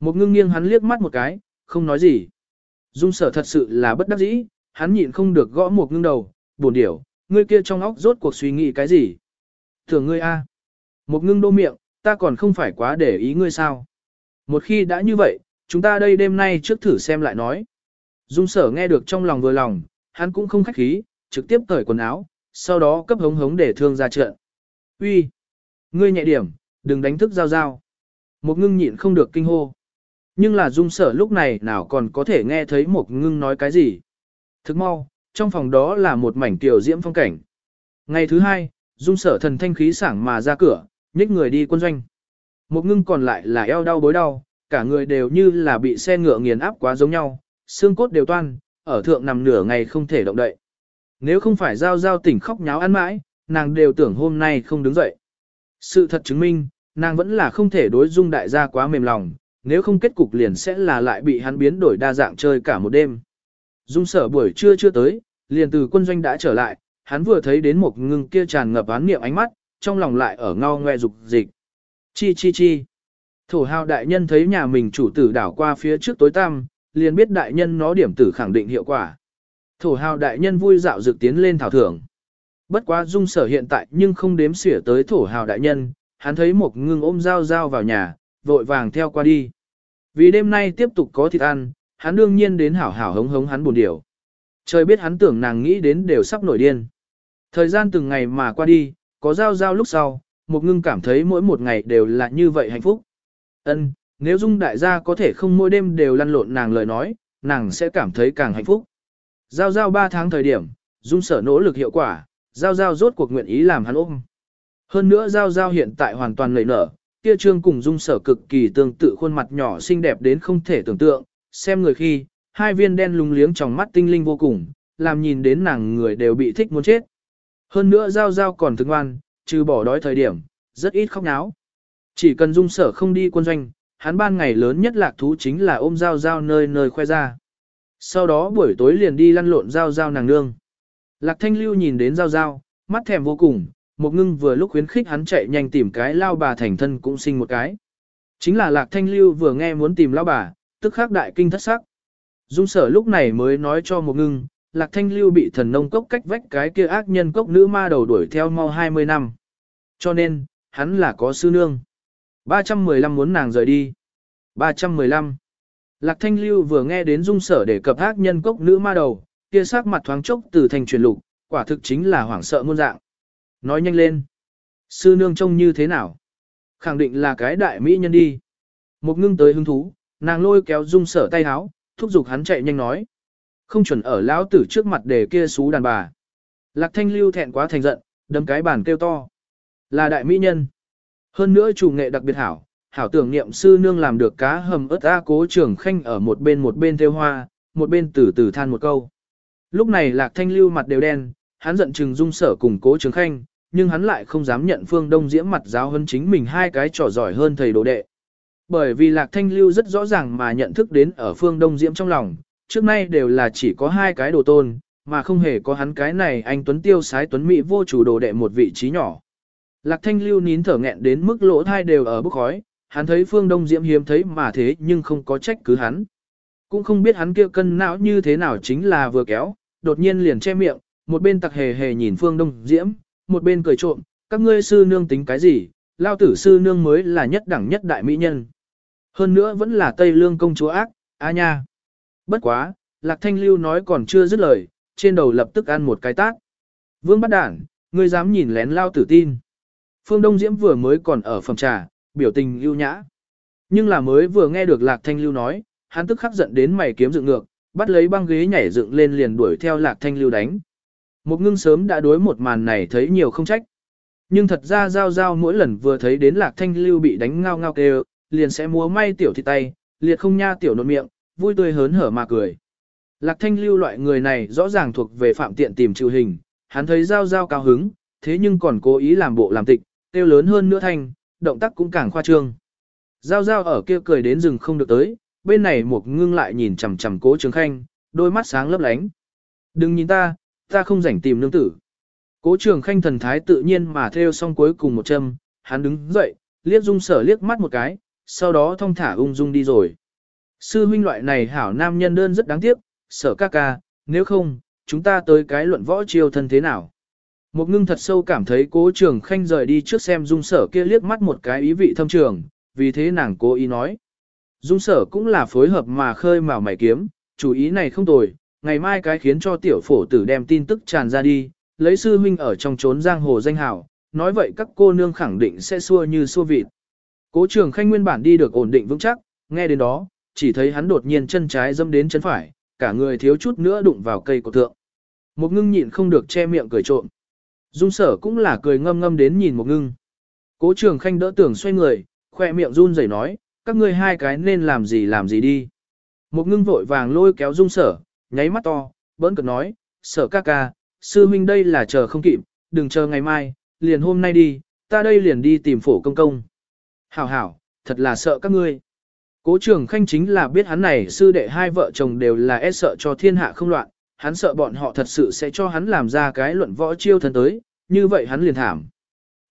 Một ngưng nghiêng hắn liếc mắt một cái, không nói gì. Dung sở thật sự là bất đắc dĩ, hắn nhịn không được gõ một ngưng đầu, buồn điểu, ngươi kia trong óc rốt cuộc suy nghĩ cái gì. Thường ngươi a, Một ngưng đô miệng, ta còn không phải quá để ý ngươi sao. Một khi đã như vậy, chúng ta đây đêm nay trước thử xem lại nói. Dung sở nghe được trong lòng vừa lòng, hắn cũng không khách khí, trực tiếp cởi quần áo, sau đó cấp hống hống để thương ra trận. Uy, Ngươi nhẹ điểm, đừng đánh thức giao giao. Một ngưng nhịn không được kinh hô. Nhưng là dung sở lúc này nào còn có thể nghe thấy một ngưng nói cái gì. Thức mau, trong phòng đó là một mảnh tiểu diễm phong cảnh. Ngày thứ hai, dung sở thần thanh khí sảng mà ra cửa, nhích người đi quân doanh. Một ngưng còn lại là eo đau bối đau, cả người đều như là bị xe ngựa nghiền áp quá giống nhau, xương cốt đều toan, ở thượng nằm nửa ngày không thể động đậy. Nếu không phải giao giao tỉnh khóc nháo ăn mãi, nàng đều tưởng hôm nay không đứng dậy. Sự thật chứng minh, nàng vẫn là không thể đối dung đại gia quá mềm lòng, nếu không kết cục liền sẽ là lại bị hắn biến đổi đa dạng chơi cả một đêm. Dung sở buổi trưa chưa tới, liền từ quân doanh đã trở lại, hắn vừa thấy đến một ngưng kia tràn ngập án niệm ánh mắt, trong lòng lại ở ngao ngoe dục dịch. Chi chi chi. Thổ hào đại nhân thấy nhà mình chủ tử đảo qua phía trước tối tăm, liền biết đại nhân nó điểm tử khẳng định hiệu quả. Thổ hào đại nhân vui dạo dược tiến lên thảo thưởng. Bất quá dung sở hiện tại nhưng không đếm xỉa tới thổ hào đại nhân, hắn thấy một ngưng ôm dao dao vào nhà, vội vàng theo qua đi. Vì đêm nay tiếp tục có thịt ăn, hắn đương nhiên đến hảo hảo hống hống hắn buồn điểu. Trời biết hắn tưởng nàng nghĩ đến đều sắp nổi điên. Thời gian từng ngày mà qua đi, có giao giao lúc sau, một ngưng cảm thấy mỗi một ngày đều là như vậy hạnh phúc. Ân, nếu dung đại gia có thể không mỗi đêm đều lăn lộn nàng lời nói, nàng sẽ cảm thấy càng hạnh phúc. Giao giao 3 tháng thời điểm, dung sở nỗ lực hiệu quả, giao giao rốt cuộc nguyện ý làm hắn ôm. Hơn nữa giao giao hiện tại hoàn toàn nảy nở, kia trương cùng dung sở cực kỳ tương tự khuôn mặt nhỏ xinh đẹp đến không thể tưởng tượng, xem người khi, hai viên đen lúng liếng trong mắt tinh linh vô cùng, làm nhìn đến nàng người đều bị thích muốn chết. Hơn nữa giao giao còn thương ngoan, trừ bỏ đói thời điểm, rất ít khóc náo. Chỉ cần dung sở không đi quân doanh, hắn ban ngày lớn nhất lạc thú chính là ôm giao giao nơi nơi khoe ra. Sau đó buổi tối liền đi lăn lộn giao giao nàng nương. Lạc thanh lưu nhìn đến giao giao, mắt thèm vô cùng, một ngưng vừa lúc khuyến khích hắn chạy nhanh tìm cái lao bà thành thân cũng sinh một cái. Chính là lạc thanh lưu vừa nghe muốn tìm lao bà, tức khắc đại kinh thất sắc. Dung sở lúc này mới nói cho một ngưng, lạc thanh lưu bị thần nông cốc cách vách cái kia ác nhân cốc nữ ma đầu đuổi theo mau 20 năm. Cho nên, hắn là có sư nương. 315 muốn nàng rời đi. 315. Lạc thanh lưu vừa nghe đến dung sở để cập ác nhân cốc nữ ma đầu, kia sắc mặt thoáng chốc từ thành truyền lục, quả thực chính là hoảng sợ muôn dạng. Nói nhanh lên. Sư nương trông như thế nào? Khẳng định là cái đại mỹ nhân đi. Một ngưng tới hứng thú, nàng lôi kéo dung sở tay háo, thúc giục hắn chạy nhanh nói. Không chuẩn ở lão tử trước mặt để kia xú đàn bà. Lạc thanh lưu thẹn quá thành giận, đấm cái bàn kêu to. Là đại mỹ nhân. Hơn nữa chủ nghệ đặc biệt hảo, hảo tưởng niệm sư nương làm được cá hầm ớt a cố trưởng khanh ở một bên một bên theo hoa, một bên từ từ than một câu. Lúc này lạc thanh lưu mặt đều đen, hắn giận chừng dung sở cùng cố trường khanh, nhưng hắn lại không dám nhận phương đông diễm mặt giáo hơn chính mình hai cái trò giỏi hơn thầy đồ đệ. Bởi vì lạc thanh lưu rất rõ ràng mà nhận thức đến ở phương đông diễm trong lòng, trước nay đều là chỉ có hai cái đồ tôn, mà không hề có hắn cái này anh Tuấn Tiêu sái Tuấn Mỹ vô chủ đồ đệ một vị trí nhỏ. Lạc thanh lưu nín thở nghẹn đến mức lỗ thai đều ở bức khói, hắn thấy phương đông diễm hiếm thấy mà thế nhưng không có trách cứ hắn. Cũng không biết hắn kia cân não như thế nào chính là vừa kéo, đột nhiên liền che miệng, một bên tặc hề hề nhìn phương đông diễm, một bên cười trộm, các ngươi sư nương tính cái gì, lao tử sư nương mới là nhất đẳng nhất đại mỹ nhân. Hơn nữa vẫn là Tây Lương công chúa ác, a nha. Bất quá, Lạc Thanh Lưu nói còn chưa dứt lời, trên đầu lập tức ăn một cái tát. Vương bắt đản, ngươi dám nhìn lén lao tử tin. Phương Đông Diễm vừa mới còn ở phòng trà, biểu tình lưu nhã. Nhưng là mới vừa nghe được Lạc Thanh Lưu nói, hắn tức khắc giận đến mày kiếm dựng ngược, bắt lấy băng ghế nhảy dựng lên liền đuổi theo Lạc Thanh Lưu đánh. Một ngưng sớm đã đối một màn này thấy nhiều không trách. Nhưng thật ra Giao Giao mỗi lần vừa thấy đến lạc thanh lưu bị đánh ngao ngao kêu, liền sẽ múa may tiểu thịt tay, liệt không nha tiểu nộn miệng, vui tươi hớn hở mà cười. Lạc thanh lưu loại người này rõ ràng thuộc về phạm tiện tìm chịu hình, hắn thấy Giao Giao cao hứng, thế nhưng còn cố ý làm bộ làm tịch, kêu lớn hơn nữa thanh, động tác cũng càng khoa trương. Giao Giao ở kia cười đến rừng không được tới, bên này một ngưng lại nhìn chằm chằm cố trường khanh, đôi mắt sáng lấp lánh. Đừng nhìn ta, ta không rảnh tìm nương tử. Cố trường khanh thần thái tự nhiên mà theo xong cuối cùng một châm, hắn đứng dậy, liếc dung sở liếc mắt một cái, sau đó thong thả ung dung đi rồi. Sư huynh loại này hảo nam nhân đơn rất đáng tiếc, sở ca ca, nếu không, chúng ta tới cái luận võ chiêu thân thế nào. Một ngưng thật sâu cảm thấy cố trường khanh rời đi trước xem dung sở kia liếc mắt một cái ý vị thâm trường, vì thế nàng cố ý nói. Dung sở cũng là phối hợp mà khơi mào mày kiếm, chủ ý này không tồi, ngày mai cái khiến cho tiểu phổ tử đem tin tức tràn ra đi, lấy sư huynh ở trong trốn giang hồ danh hào, nói vậy các cô nương khẳng định sẽ xua như xua vịt. Cố trường khanh nguyên bản đi được ổn định vững chắc, nghe đến đó, chỉ thấy hắn đột nhiên chân trái dâm đến chân phải, cả người thiếu chút nữa đụng vào cây cổ thượng. Một ngưng nhịn không được che miệng cười trộm. Dung sở cũng là cười ngâm ngâm đến nhìn một ngưng. Cố trường khanh đỡ tưởng xoay người, khoe miệng run rẩy nói, các ngươi hai cái nên làm gì làm gì đi. Một ngưng vội vàng lôi kéo dung sở, nháy mắt to, bỡn cợt nói, sở ca ca, sư huynh đây là chờ không kịp, đừng chờ ngày mai, liền hôm nay đi, ta đây liền đi tìm phổ công công. Hảo hảo, thật là sợ các ngươi. Cố trường khanh chính là biết hắn này sư đệ hai vợ chồng đều là e sợ cho thiên hạ không loạn, hắn sợ bọn họ thật sự sẽ cho hắn làm ra cái luận võ chiêu thân tới, như vậy hắn liền thảm.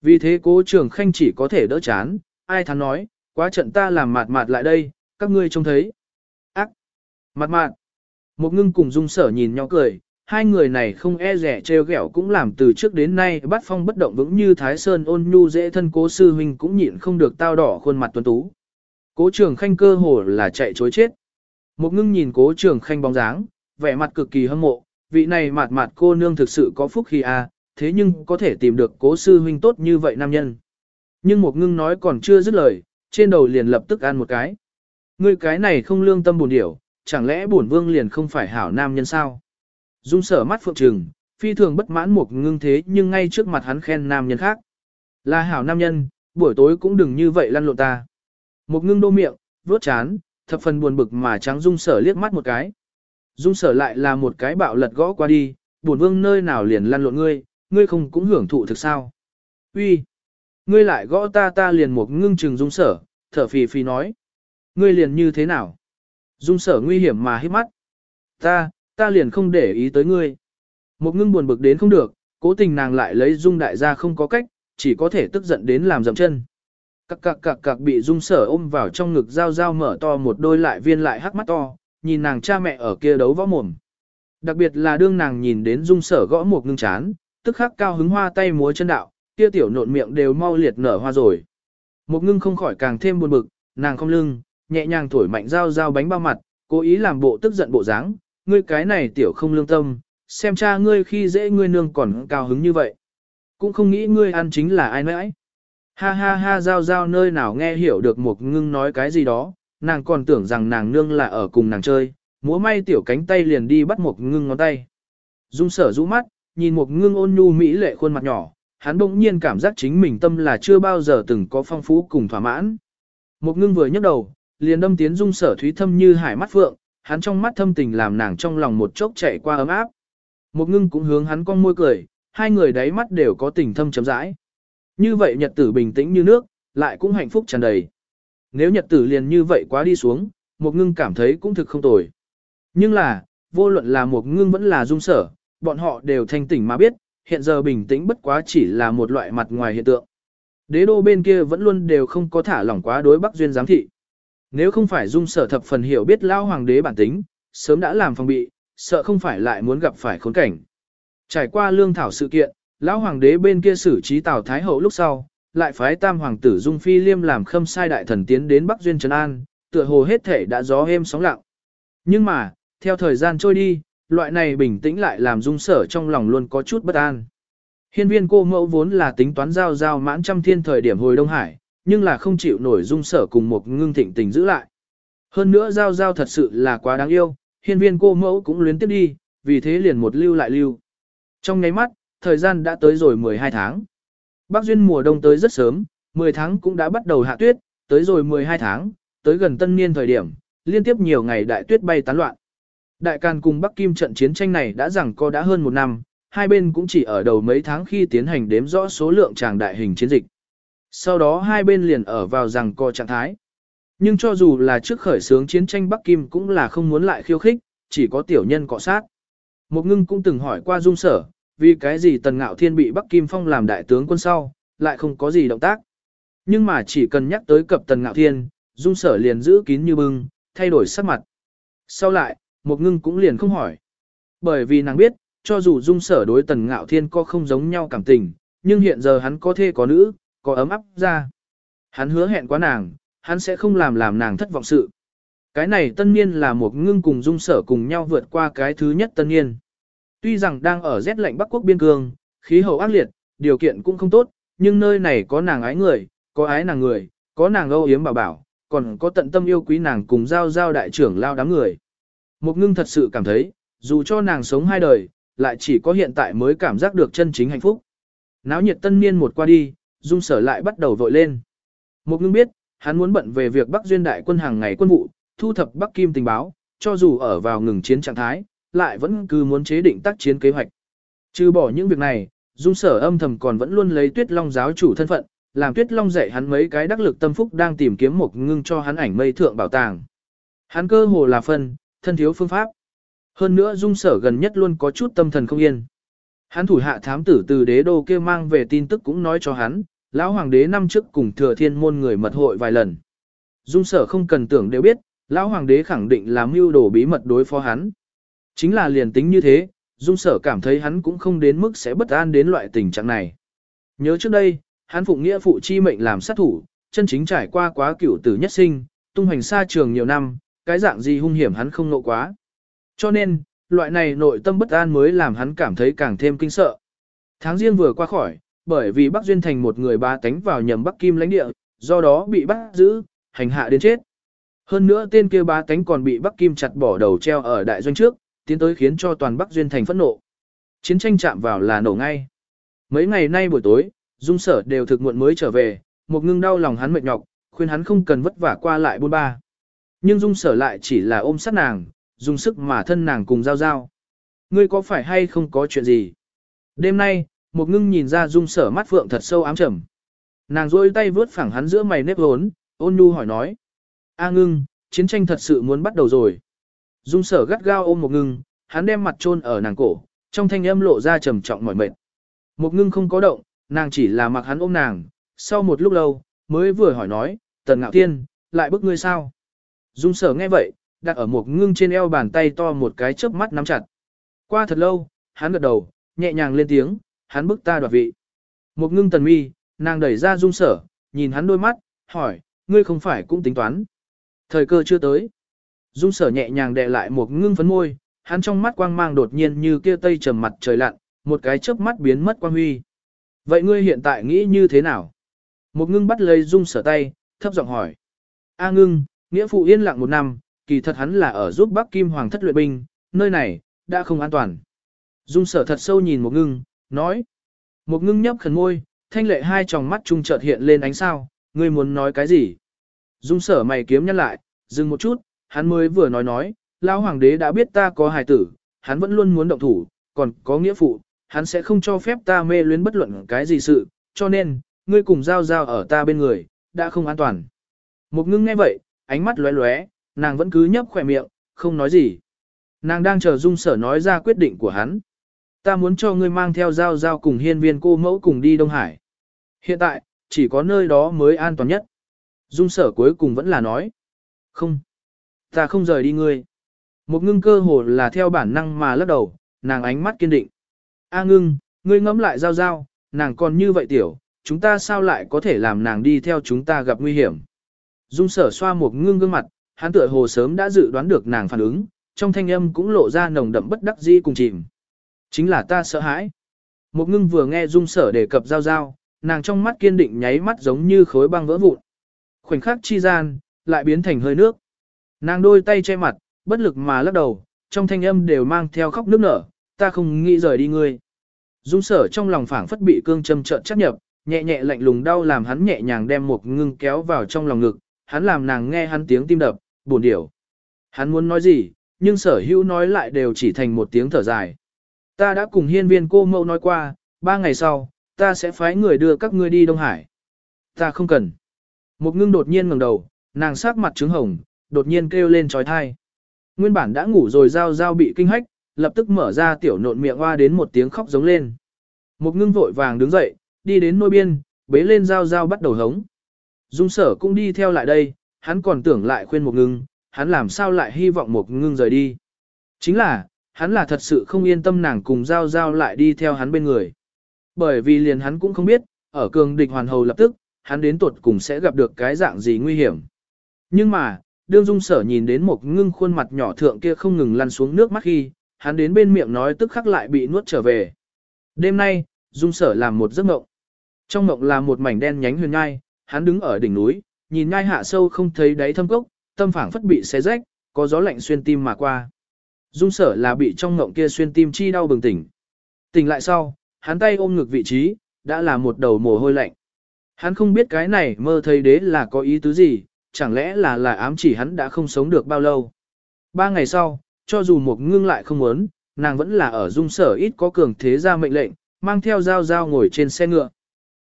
Vì thế cố trường khanh chỉ có thể đỡ chán, ai thắn nói, quá trận ta làm mạt mạt lại đây, các ngươi trông thấy. Ác! Mạt mạt! Một ngưng cùng dung sở nhìn nhau cười, hai người này không e rẻ trêu ghẹo cũng làm từ trước đến nay bắt phong bất động vững như Thái Sơn ôn nhu dễ thân cố sư huynh cũng nhịn không được tao đỏ khuôn mặt tuấn tú. Cố trường khanh cơ hồ là chạy chối chết. Một ngưng nhìn cố trường khanh bóng dáng, vẻ mặt cực kỳ hâm mộ, vị này mạt mạt cô nương thực sự có phúc khi a, à, thế nhưng có thể tìm được cố sư huynh tốt như vậy nam nhân. Nhưng một ngưng nói còn chưa dứt lời, trên đầu liền lập tức ăn một cái. Ngươi cái này không lương tâm buồn điểu, chẳng lẽ bổn vương liền không phải hảo nam nhân sao? Dung sở mắt phượng trừng, phi thường bất mãn một ngưng thế nhưng ngay trước mặt hắn khen nam nhân khác. Là hảo nam nhân, buổi tối cũng đừng như vậy lăn lộn ta. Một ngưng đô miệng, vốt chán, thập phần buồn bực mà trắng dung sở liếc mắt một cái. Dung sở lại là một cái bạo lật gõ qua đi, buồn vương nơi nào liền lăn lộn ngươi, ngươi không cũng hưởng thụ thực sao. Uy, Ngươi lại gõ ta ta liền một ngưng trừng dung sở, thở phì phì nói. Ngươi liền như thế nào? Dung sở nguy hiểm mà hít mắt. Ta, ta liền không để ý tới ngươi. Một ngưng buồn bực đến không được, cố tình nàng lại lấy dung đại gia không có cách, chỉ có thể tức giận đến làm dậm chân. Cặc cặc cặc cặc bị dung sở ôm vào trong ngực dao dao mở to một đôi lại viên lại hắc mắt to, nhìn nàng cha mẹ ở kia đấu võ mồm. Đặc biệt là đương nàng nhìn đến dung sở gõ một ngưng chán, tức khắc cao hứng hoa tay múa chân đạo, kia tiểu nộn miệng đều mau liệt nở hoa rồi. Một ngưng không khỏi càng thêm buồn bực, nàng không lưng, nhẹ nhàng thổi mạnh dao dao bánh bao mặt, cố ý làm bộ tức giận bộ dáng, ngươi cái này tiểu không lương tâm, xem cha ngươi khi dễ ngươi nương còn cao hứng như vậy. Cũng không nghĩ ngươi ăn chính là ai nãy. Ha ha ha giao giao nơi nào nghe hiểu được một ngưng nói cái gì đó, nàng còn tưởng rằng nàng nương là ở cùng nàng chơi, múa may tiểu cánh tay liền đi bắt một ngưng ngón tay. Dung sở rũ mắt, nhìn một ngưng ôn nhu mỹ lệ khuôn mặt nhỏ, hắn bỗng nhiên cảm giác chính mình tâm là chưa bao giờ từng có phong phú cùng thỏa mãn. Một ngưng vừa nhấc đầu, liền đâm tiến dung sở thúy thâm như hải mắt phượng, hắn trong mắt thâm tình làm nàng trong lòng một chốc chạy qua ấm áp. Một ngưng cũng hướng hắn con môi cười, hai người đáy mắt đều có tình thâm chấm rãi. Như vậy nhật tử bình tĩnh như nước, lại cũng hạnh phúc tràn đầy. Nếu nhật tử liền như vậy quá đi xuống, một ngưng cảm thấy cũng thực không tồi. Nhưng là, vô luận là một ngưng vẫn là dung sở, bọn họ đều thanh tỉnh mà biết, hiện giờ bình tĩnh bất quá chỉ là một loại mặt ngoài hiện tượng. Đế đô bên kia vẫn luôn đều không có thả lỏng quá đối Bắc Duyên giám thị. Nếu không phải dung sở thập phần hiểu biết lao hoàng đế bản tính, sớm đã làm phòng bị, sợ không phải lại muốn gặp phải khốn cảnh. Trải qua lương thảo sự kiện, lão hoàng đế bên kia xử trí Tào Thái Hậu lúc sau, lại phái tam hoàng tử Dung Phi Liêm làm khâm sai đại thần tiến đến Bắc Duyên Trần An, tựa hồ hết thể đã gió êm sóng lặng. Nhưng mà, theo thời gian trôi đi, loại này bình tĩnh lại làm dung sở trong lòng luôn có chút bất an. Hiên viên cô mẫu vốn là tính toán giao giao mãn trăm thiên thời điểm hồi Đông Hải, nhưng là không chịu nổi dung sở cùng một ngưng thịnh tình giữ lại. Hơn nữa giao giao thật sự là quá đáng yêu, hiên viên cô mẫu cũng luyến tiếp đi, vì thế liền một lưu lại lưu. Trong nháy mắt, thời gian đã tới rồi 12 tháng. Bắc Duyên mùa đông tới rất sớm, 10 tháng cũng đã bắt đầu hạ tuyết, tới rồi 12 tháng, tới gần tân niên thời điểm, liên tiếp nhiều ngày đại tuyết bay tán loạn. Đại Càn cùng Bắc Kim trận chiến tranh này đã rằng co đã hơn một năm, hai bên cũng chỉ ở đầu mấy tháng khi tiến hành đếm rõ số lượng tràng đại hình chiến dịch. Sau đó hai bên liền ở vào rằng co trạng thái. Nhưng cho dù là trước khởi xướng chiến tranh Bắc Kim cũng là không muốn lại khiêu khích, chỉ có tiểu nhân cọ sát. Một ngưng cũng từng hỏi qua dung sở, vì cái gì Tần Ngạo Thiên bị Bắc Kim Phong làm đại tướng quân sau, lại không có gì động tác. Nhưng mà chỉ cần nhắc tới cập Tần Ngạo Thiên, dung sở liền giữ kín như bưng, thay đổi sắc mặt. Sau lại, một ngưng cũng liền không hỏi. Bởi vì nàng biết, cho dù dung sở đối Tần Ngạo Thiên có không giống nhau cảm tình, nhưng hiện giờ hắn có thê có nữ, có ấm áp ra. Hắn hứa hẹn quá nàng, hắn sẽ không làm làm nàng thất vọng sự. Cái này tân niên là một ngưng cùng dung sở cùng nhau vượt qua cái thứ nhất tân niên. Tuy rằng đang ở rét lạnh Bắc Quốc biên cương, khí hậu ác liệt, điều kiện cũng không tốt, nhưng nơi này có nàng ái người, có ái nàng người, có nàng âu yếm bảo bảo, còn có tận tâm yêu quý nàng cùng giao giao đại trưởng lao đám người. Một ngưng thật sự cảm thấy, dù cho nàng sống hai đời, lại chỉ có hiện tại mới cảm giác được chân chính hạnh phúc. Náo nhiệt tân niên một qua đi, dung sở lại bắt đầu vội lên. Một ngưng biết, hắn muốn bận về việc Bắc Duyên đại quân hàng ngày quân vụ, thu thập Bắc Kim tình báo, cho dù ở vào ngừng chiến trạng thái, lại vẫn cứ muốn chế định tác chiến kế hoạch. Trừ bỏ những việc này, Dung Sở âm thầm còn vẫn luôn lấy Tuyết Long giáo chủ thân phận, làm Tuyết Long dạy hắn mấy cái đắc lực tâm phúc đang tìm kiếm một ngưng cho hắn ảnh mây thượng bảo tàng. Hắn cơ hồ là phân, thân thiếu phương pháp. Hơn nữa Dung Sở gần nhất luôn có chút tâm thần không yên. Hắn thủ hạ thám tử từ đế đô kia mang về tin tức cũng nói cho hắn, lão hoàng đế năm trước cùng thừa thiên môn người mật hội vài lần. Dung Sở không cần tưởng đều biết, lão hoàng đế khẳng định là mưu đồ bí mật đối phó hắn. Chính là liền tính như thế, dung sở cảm thấy hắn cũng không đến mức sẽ bất an đến loại tình trạng này. Nhớ trước đây, hắn phụng nghĩa phụ chi mệnh làm sát thủ, chân chính trải qua quá cửu tử nhất sinh, tung hoành xa trường nhiều năm, cái dạng gì hung hiểm hắn không nộ quá. Cho nên, loại này nội tâm bất an mới làm hắn cảm thấy càng thêm kinh sợ. Tháng riêng vừa qua khỏi, bởi vì Bắc Duyên Thành một người ba tánh vào nhầm Bắc Kim lãnh địa, do đó bị bắt giữ, hành hạ đến chết. Hơn nữa tên kia ba tánh còn bị Bắc Kim chặt bỏ đầu treo ở đại doanh trước, tiến tới khiến cho toàn Bắc Duyên thành phẫn nộ. Chiến tranh chạm vào là nổ ngay. Mấy ngày nay buổi tối, dung sở đều thực muộn mới trở về, một ngưng đau lòng hắn mệt nhọc, khuyên hắn không cần vất vả qua lại buôn ba. Nhưng dung sở lại chỉ là ôm sát nàng, dùng sức mà thân nàng cùng giao giao. Ngươi có phải hay không có chuyện gì? Đêm nay, một ngưng nhìn ra dung sở mắt phượng thật sâu ám trầm. Nàng rôi tay vướt phẳng hắn giữa mày nếp hốn, ôn nhu hỏi nói. A ngưng, chiến tranh thật sự muốn bắt đầu rồi. Dung sở gắt gao ôm một ngưng, hắn đem mặt chôn ở nàng cổ, trong thanh âm lộ ra trầm trọng mỏi mệt. Một ngưng không có động, nàng chỉ là mặc hắn ôm nàng, sau một lúc lâu, mới vừa hỏi nói, tần ngạo thiên, lại bức ngươi sao? Dung sở nghe vậy, đặt ở một ngưng trên eo bàn tay to một cái chớp mắt nắm chặt. Qua thật lâu, hắn gật đầu, nhẹ nhàng lên tiếng, hắn bức ta đoạt vị. Một ngưng tần mi, nàng đẩy ra dung sở, nhìn hắn đôi mắt, hỏi, ngươi không phải cũng tính toán. Thời cơ chưa tới. Dung sở nhẹ nhàng đè lại một ngưng phấn môi, hắn trong mắt quang mang đột nhiên như kia tây trầm mặt trời lặn, một cái chớp mắt biến mất quang huy. Vậy ngươi hiện tại nghĩ như thế nào? Một ngưng bắt lấy dung sở tay, thấp giọng hỏi. A ngưng, nghĩa phụ yên lặng một năm, kỳ thật hắn là ở giúp Bắc Kim Hoàng thất luyện binh, nơi này, đã không an toàn. Dung sở thật sâu nhìn một ngưng, nói. Một ngưng nhấp khẩn môi, thanh lệ hai tròng mắt trung chợt hiện lên ánh sao, ngươi muốn nói cái gì? Dung sở mày kiếm nhăn lại, dừng một chút, hắn mới vừa nói nói, lão hoàng đế đã biết ta có hài tử, hắn vẫn luôn muốn động thủ, còn có nghĩa phụ, hắn sẽ không cho phép ta mê luyến bất luận cái gì sự, cho nên, ngươi cùng giao giao ở ta bên người, đã không an toàn. Một ngưng nghe vậy, ánh mắt lóe lóe, nàng vẫn cứ nhấp khỏe miệng, không nói gì. Nàng đang chờ dung sở nói ra quyết định của hắn. Ta muốn cho ngươi mang theo giao giao cùng hiên viên cô mẫu cùng đi Đông Hải. Hiện tại, chỉ có nơi đó mới an toàn nhất. Dung sở cuối cùng vẫn là nói. Không. Ta không rời đi ngươi. Một ngưng cơ hồ là theo bản năng mà lắc đầu, nàng ánh mắt kiên định. A ngưng, ngươi ngẫm lại giao giao, nàng còn như vậy tiểu, chúng ta sao lại có thể làm nàng đi theo chúng ta gặp nguy hiểm. Dung sở xoa một ngưng gương mặt, hắn tựa hồ sớm đã dự đoán được nàng phản ứng, trong thanh âm cũng lộ ra nồng đậm bất đắc dĩ cùng chìm. Chính là ta sợ hãi. Một ngưng vừa nghe dung sở đề cập giao giao, nàng trong mắt kiên định nháy mắt giống như khối băng vỡ vụn. Khoảnh khắc chi gian, lại biến thành hơi nước. Nàng đôi tay che mặt, bất lực mà lắc đầu, trong thanh âm đều mang theo khóc nước nở, ta không nghĩ rời đi ngươi. Dung sở trong lòng phảng phất bị cương châm trợn chắc nhập, nhẹ nhẹ lạnh lùng đau làm hắn nhẹ nhàng đem một ngưng kéo vào trong lòng ngực, hắn làm nàng nghe hắn tiếng tim đập, buồn điểu. Hắn muốn nói gì, nhưng sở hữu nói lại đều chỉ thành một tiếng thở dài. Ta đã cùng hiên viên cô mẫu nói qua, ba ngày sau, ta sẽ phái người đưa các ngươi đi Đông Hải. Ta không cần. Một ngưng đột nhiên ngẩng đầu, nàng sắc mặt trứng hồng, đột nhiên kêu lên trói thai. Nguyên bản đã ngủ rồi giao giao bị kinh hách, lập tức mở ra tiểu nộn miệng hoa đến một tiếng khóc giống lên. Một ngưng vội vàng đứng dậy, đi đến nôi biên, bế lên giao giao bắt đầu hống. Dung sở cũng đi theo lại đây, hắn còn tưởng lại khuyên một ngưng, hắn làm sao lại hy vọng một ngưng rời đi. Chính là, hắn là thật sự không yên tâm nàng cùng giao giao lại đi theo hắn bên người. Bởi vì liền hắn cũng không biết, ở cường địch hoàn hầu lập tức, hắn đến tuột cùng sẽ gặp được cái dạng gì nguy hiểm. Nhưng mà, đương dung sở nhìn đến một ngưng khuôn mặt nhỏ thượng kia không ngừng lăn xuống nước mắt khi, hắn đến bên miệng nói tức khắc lại bị nuốt trở về. Đêm nay, dung sở làm một giấc mộng. Trong mộng là một mảnh đen nhánh huyền ngai hắn đứng ở đỉnh núi, nhìn ngai hạ sâu không thấy đáy thâm cốc, tâm phảng phất bị xé rách, có gió lạnh xuyên tim mà qua. Dung sở là bị trong ngộng kia xuyên tim chi đau bừng tỉnh. Tỉnh lại sau, hắn tay ôm ngực vị trí, đã là một đầu mồ hôi lạnh. Hắn không biết cái này mơ thấy đế là có ý tứ gì, chẳng lẽ là là ám chỉ hắn đã không sống được bao lâu. Ba ngày sau, cho dù một ngưng lại không muốn, nàng vẫn là ở dung sở ít có cường thế ra mệnh lệnh, mang theo dao dao ngồi trên xe ngựa.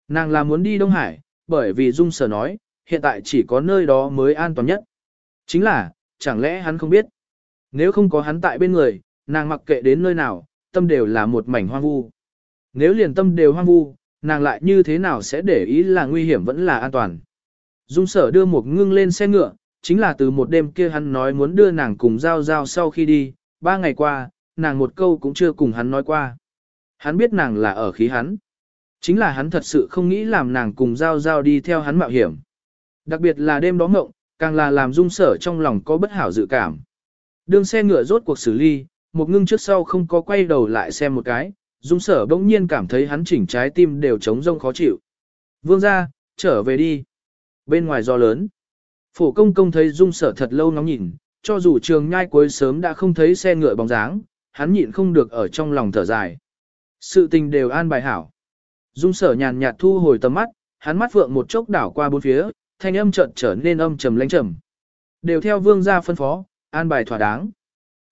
Nàng là muốn đi Đông Hải, bởi vì dung sở nói, hiện tại chỉ có nơi đó mới an toàn nhất. Chính là, chẳng lẽ hắn không biết. Nếu không có hắn tại bên người, nàng mặc kệ đến nơi nào, tâm đều là một mảnh hoang vu. Nếu liền tâm đều hoang vu, nàng lại như thế nào sẽ để ý là nguy hiểm vẫn là an toàn. Dung sở đưa một ngưng lên xe ngựa, chính là từ một đêm kia hắn nói muốn đưa nàng cùng giao giao sau khi đi, ba ngày qua, nàng một câu cũng chưa cùng hắn nói qua. Hắn biết nàng là ở khí hắn. Chính là hắn thật sự không nghĩ làm nàng cùng giao giao đi theo hắn mạo hiểm. Đặc biệt là đêm đó ngộng, càng là làm dung sở trong lòng có bất hảo dự cảm. Đường xe ngựa rốt cuộc xử ly, một ngưng trước sau không có quay đầu lại xem một cái, dung sở bỗng nhiên cảm thấy hắn chỉnh trái tim đều trống rông khó chịu. Vương ra, trở về đi. Bên ngoài gió lớn, phổ công công thấy dung sở thật lâu ngóng nhìn, cho dù trường nhai cuối sớm đã không thấy xe ngựa bóng dáng, hắn nhịn không được ở trong lòng thở dài. Sự tình đều an bài hảo. Dung sở nhàn nhạt thu hồi tầm mắt, hắn mắt vượng một chốc đảo qua bốn phía, thanh âm chợt trở nên âm trầm lãnh trầm. Đều theo vương gia phân phó, an bài thỏa đáng.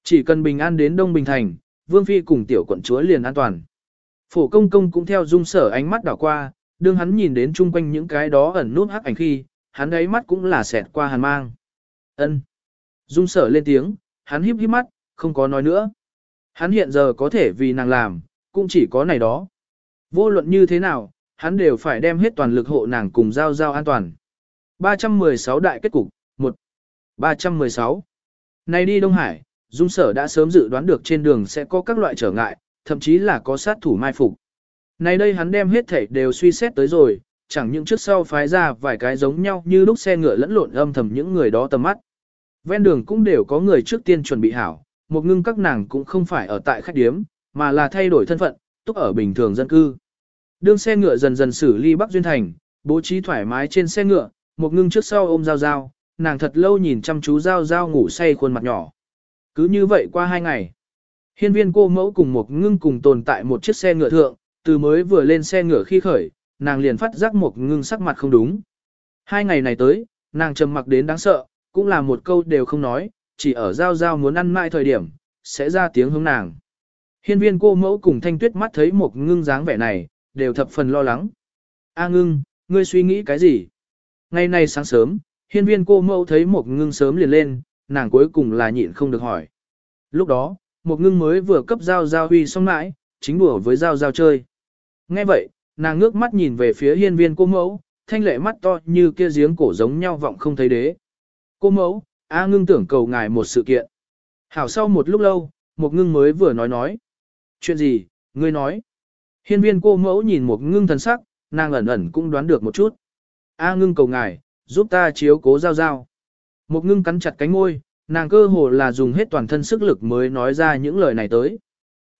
Chỉ cần bình an đến Đông Bình Thành, vương phi cùng tiểu quận chúa liền an toàn. Phổ công công cũng theo dung sở ánh mắt đảo qua, đương hắn nhìn đến chung quanh những cái đó ẩn nút hắc ảnh khi, hắn ấy mắt cũng là xẹt qua hàn mang. ân Dung sở lên tiếng, hắn híp híp mắt, không có nói nữa. Hắn hiện giờ có thể vì nàng làm, cũng chỉ có này đó. Vô luận như thế nào, hắn đều phải đem hết toàn lực hộ nàng cùng giao giao an toàn. 316 đại kết cục, 1. 316. Này đi Đông Hải, Dung Sở đã sớm dự đoán được trên đường sẽ có các loại trở ngại, thậm chí là có sát thủ mai phục. Này đây hắn đem hết thảy đều suy xét tới rồi, chẳng những trước sau phái ra vài cái giống nhau như lúc xe ngựa lẫn lộn âm thầm những người đó tầm mắt. Ven đường cũng đều có người trước tiên chuẩn bị hảo, một ngưng các nàng cũng không phải ở tại khách điếm, mà là thay đổi thân phận, túc ở bình thường dân cư. Đương xe ngựa dần dần xử ly Bắc Duyên Thành, bố trí thoải mái trên xe ngựa, một ngưng trước sau ôm giao giao, nàng thật lâu nhìn chăm chú giao giao ngủ say khuôn mặt nhỏ. Cứ như vậy qua hai ngày. Hiên viên cô mẫu cùng một ngưng cùng tồn tại một chiếc xe ngựa thượng, từ mới vừa lên xe ngựa khi khởi, nàng liền phát giác một ngưng sắc mặt không đúng. Hai ngày này tới, nàng trầm mặc đến đáng sợ, cũng là một câu đều không nói, chỉ ở giao giao muốn ăn mãi thời điểm, sẽ ra tiếng hướng nàng. Hiên viên cô mẫu cùng thanh tuyết mắt thấy một ngưng dáng vẻ này, đều thập phần lo lắng. A ngưng, ngươi suy nghĩ cái gì? Ngày nay sáng sớm, hiên viên cô mẫu thấy một ngưng sớm liền lên, nàng cuối cùng là nhịn không được hỏi. Lúc đó, một ngưng mới vừa cấp giao giao huy xong mãi, chính đùa với giao giao chơi. Nghe vậy, nàng ngước mắt nhìn về phía hiên viên cô mẫu, thanh lệ mắt to như kia giếng cổ giống nhau vọng không thấy đế. Cô mẫu, A ngưng tưởng cầu ngài một sự kiện. Hảo sau một lúc lâu, một ngưng mới vừa nói nói. Chuyện gì, ngươi nói. Hiên viên cô mẫu nhìn một ngưng thần sắc, nàng ẩn ẩn cũng đoán được một chút. A ngưng cầu ngài, giúp ta chiếu cố giao giao. Một ngưng cắn chặt cánh môi, nàng cơ hồ là dùng hết toàn thân sức lực mới nói ra những lời này tới.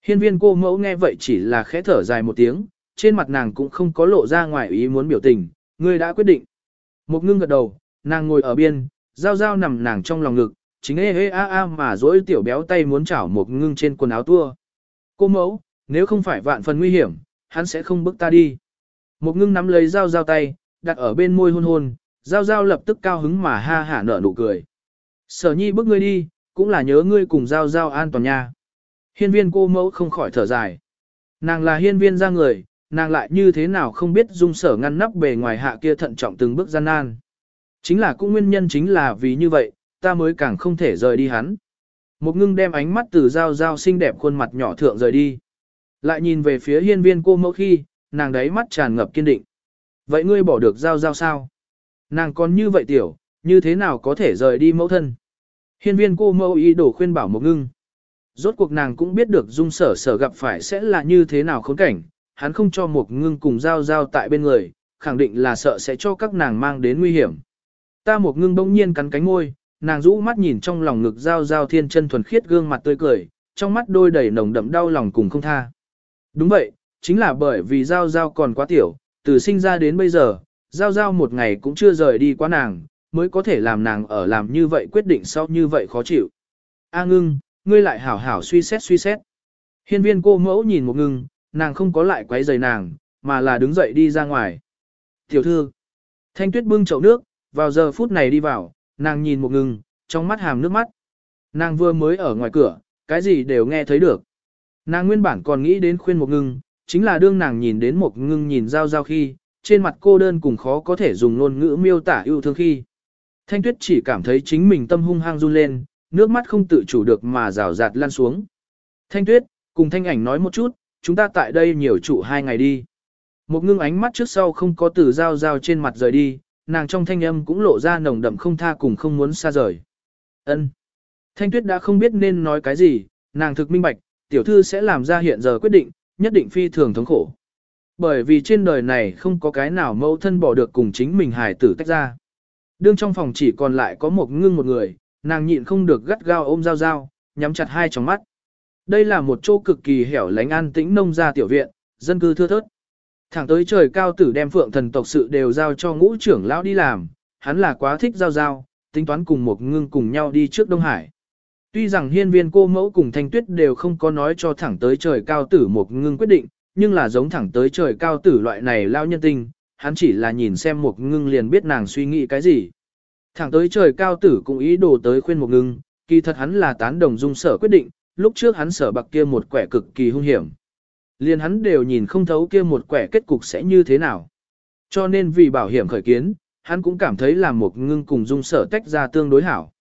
Hiên viên cô mẫu nghe vậy chỉ là khẽ thở dài một tiếng, trên mặt nàng cũng không có lộ ra ngoài ý muốn biểu tình, ngươi đã quyết định. Một ngưng gật đầu, nàng ngồi ở biên, giao giao nằm nàng trong lòng ngực, chính ê ê a a mà dỗi tiểu béo tay muốn chảo một ngưng trên quần áo tua. Cô mẫu, nếu không phải vạn phần nguy hiểm, hắn sẽ không bước ta đi. Một ngưng nắm lấy dao dao tay, đặt ở bên môi hôn hôn, dao dao lập tức cao hứng mà ha hả nở nụ cười. Sở nhi bước ngươi đi, cũng là nhớ ngươi cùng dao dao an toàn nha. Hiên viên cô mẫu không khỏi thở dài. Nàng là hiên viên ra người, nàng lại như thế nào không biết dung sở ngăn nắp bề ngoài hạ kia thận trọng từng bước gian nan. Chính là cũng nguyên nhân chính là vì như vậy, ta mới càng không thể rời đi hắn. Một ngưng đem ánh mắt từ dao dao xinh đẹp khuôn mặt nhỏ thượng rời đi. Lại nhìn về phía hiên viên cô mẫu khi, nàng đấy mắt tràn ngập kiên định. Vậy ngươi bỏ được dao dao sao? Nàng còn như vậy tiểu, như thế nào có thể rời đi mẫu thân? Hiên viên cô mẫu ý đồ khuyên bảo một ngưng. Rốt cuộc nàng cũng biết được dung sở sở gặp phải sẽ là như thế nào khốn cảnh, hắn không cho một ngưng cùng giao giao tại bên người, khẳng định là sợ sẽ cho các nàng mang đến nguy hiểm. Ta một ngưng bỗng nhiên cắn cánh môi, nàng rũ mắt nhìn trong lòng ngực giao giao thiên chân thuần khiết gương mặt tươi cười, trong mắt đôi đầy nồng đậm đau lòng cùng không tha. Đúng vậy, chính là bởi vì giao giao còn quá tiểu, từ sinh ra đến bây giờ, giao giao một ngày cũng chưa rời đi qua nàng, mới có thể làm nàng ở làm như vậy quyết định sau như vậy khó chịu. A ngưng, ngươi lại hảo hảo suy xét suy xét. Hiên viên cô mẫu nhìn một ngưng, nàng không có lại quấy rầy nàng, mà là đứng dậy đi ra ngoài. Tiểu thư, thanh tuyết bưng chậu nước, vào giờ phút này đi vào, nàng nhìn một ngưng, trong mắt hàm nước mắt. Nàng vừa mới ở ngoài cửa, cái gì đều nghe thấy được. Nàng nguyên bản còn nghĩ đến khuyên một ngưng, chính là đương nàng nhìn đến một ngưng nhìn giao giao khi, trên mặt cô đơn cùng khó có thể dùng ngôn ngữ miêu tả yêu thương khi. Thanh tuyết chỉ cảm thấy chính mình tâm hung hăng run lên, nước mắt không tự chủ được mà rào rạt lan xuống. Thanh tuyết, cùng thanh ảnh nói một chút, chúng ta tại đây nhiều trụ hai ngày đi. Một ngưng ánh mắt trước sau không có từ giao giao trên mặt rời đi, nàng trong thanh âm cũng lộ ra nồng đậm không tha cùng không muốn xa rời. Ân. Thanh tuyết đã không biết nên nói cái gì, nàng thực minh bạch, tiểu thư sẽ làm ra hiện giờ quyết định, nhất định phi thường thống khổ. Bởi vì trên đời này không có cái nào mẫu thân bỏ được cùng chính mình hài tử tách ra. Đương trong phòng chỉ còn lại có một ngưng một người, nàng nhịn không được gắt gao ôm dao dao, nhắm chặt hai tròng mắt. Đây là một chỗ cực kỳ hẻo lánh an tĩnh nông gia tiểu viện, dân cư thưa thớt. Thẳng tới trời cao tử đem phượng thần tộc sự đều giao cho ngũ trưởng lão đi làm, hắn là quá thích giao giao, tính toán cùng một ngưng cùng nhau đi trước Đông Hải. Tuy rằng hiên viên cô mẫu cùng thanh tuyết đều không có nói cho thẳng tới trời cao tử một ngưng quyết định, nhưng là giống thẳng tới trời cao tử loại này lao nhân tinh, hắn chỉ là nhìn xem một ngưng liền biết nàng suy nghĩ cái gì. Thẳng tới trời cao tử cũng ý đồ tới khuyên một ngưng, kỳ thật hắn là tán đồng dung sở quyết định, lúc trước hắn sở bạc kia một quẻ cực kỳ hung hiểm. Liền hắn đều nhìn không thấu kia một quẻ kết cục sẽ như thế nào. Cho nên vì bảo hiểm khởi kiến, hắn cũng cảm thấy là một ngưng cùng dung sở tách ra tương đối hảo.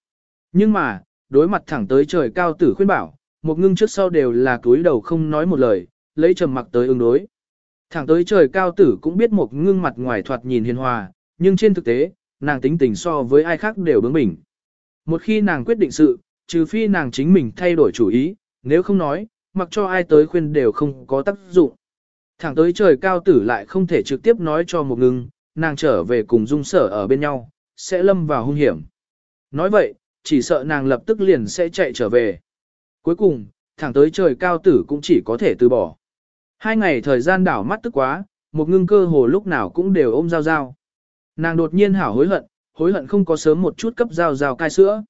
Nhưng mà, đối mặt thẳng tới trời cao tử khuyên bảo, một ngưng trước sau đều là túi đầu không nói một lời, lấy trầm mặc tới ứng đối. Thẳng tới trời cao tử cũng biết một ngưng mặt ngoài thoạt nhìn hiền hòa, nhưng trên thực tế, nàng tính tình so với ai khác đều bướng bỉnh. Một khi nàng quyết định sự, trừ phi nàng chính mình thay đổi chủ ý, nếu không nói, mặc cho ai tới khuyên đều không có tác dụng. Thẳng tới trời cao tử lại không thể trực tiếp nói cho một ngưng, nàng trở về cùng dung sở ở bên nhau, sẽ lâm vào hung hiểm. Nói vậy, chỉ sợ nàng lập tức liền sẽ chạy trở về. Cuối cùng, thẳng tới trời cao tử cũng chỉ có thể từ bỏ. Hai ngày thời gian đảo mắt tức quá, một ngưng cơ hồ lúc nào cũng đều ôm dao dao. Nàng đột nhiên hảo hối hận, hối hận không có sớm một chút cấp dao dao cai sữa.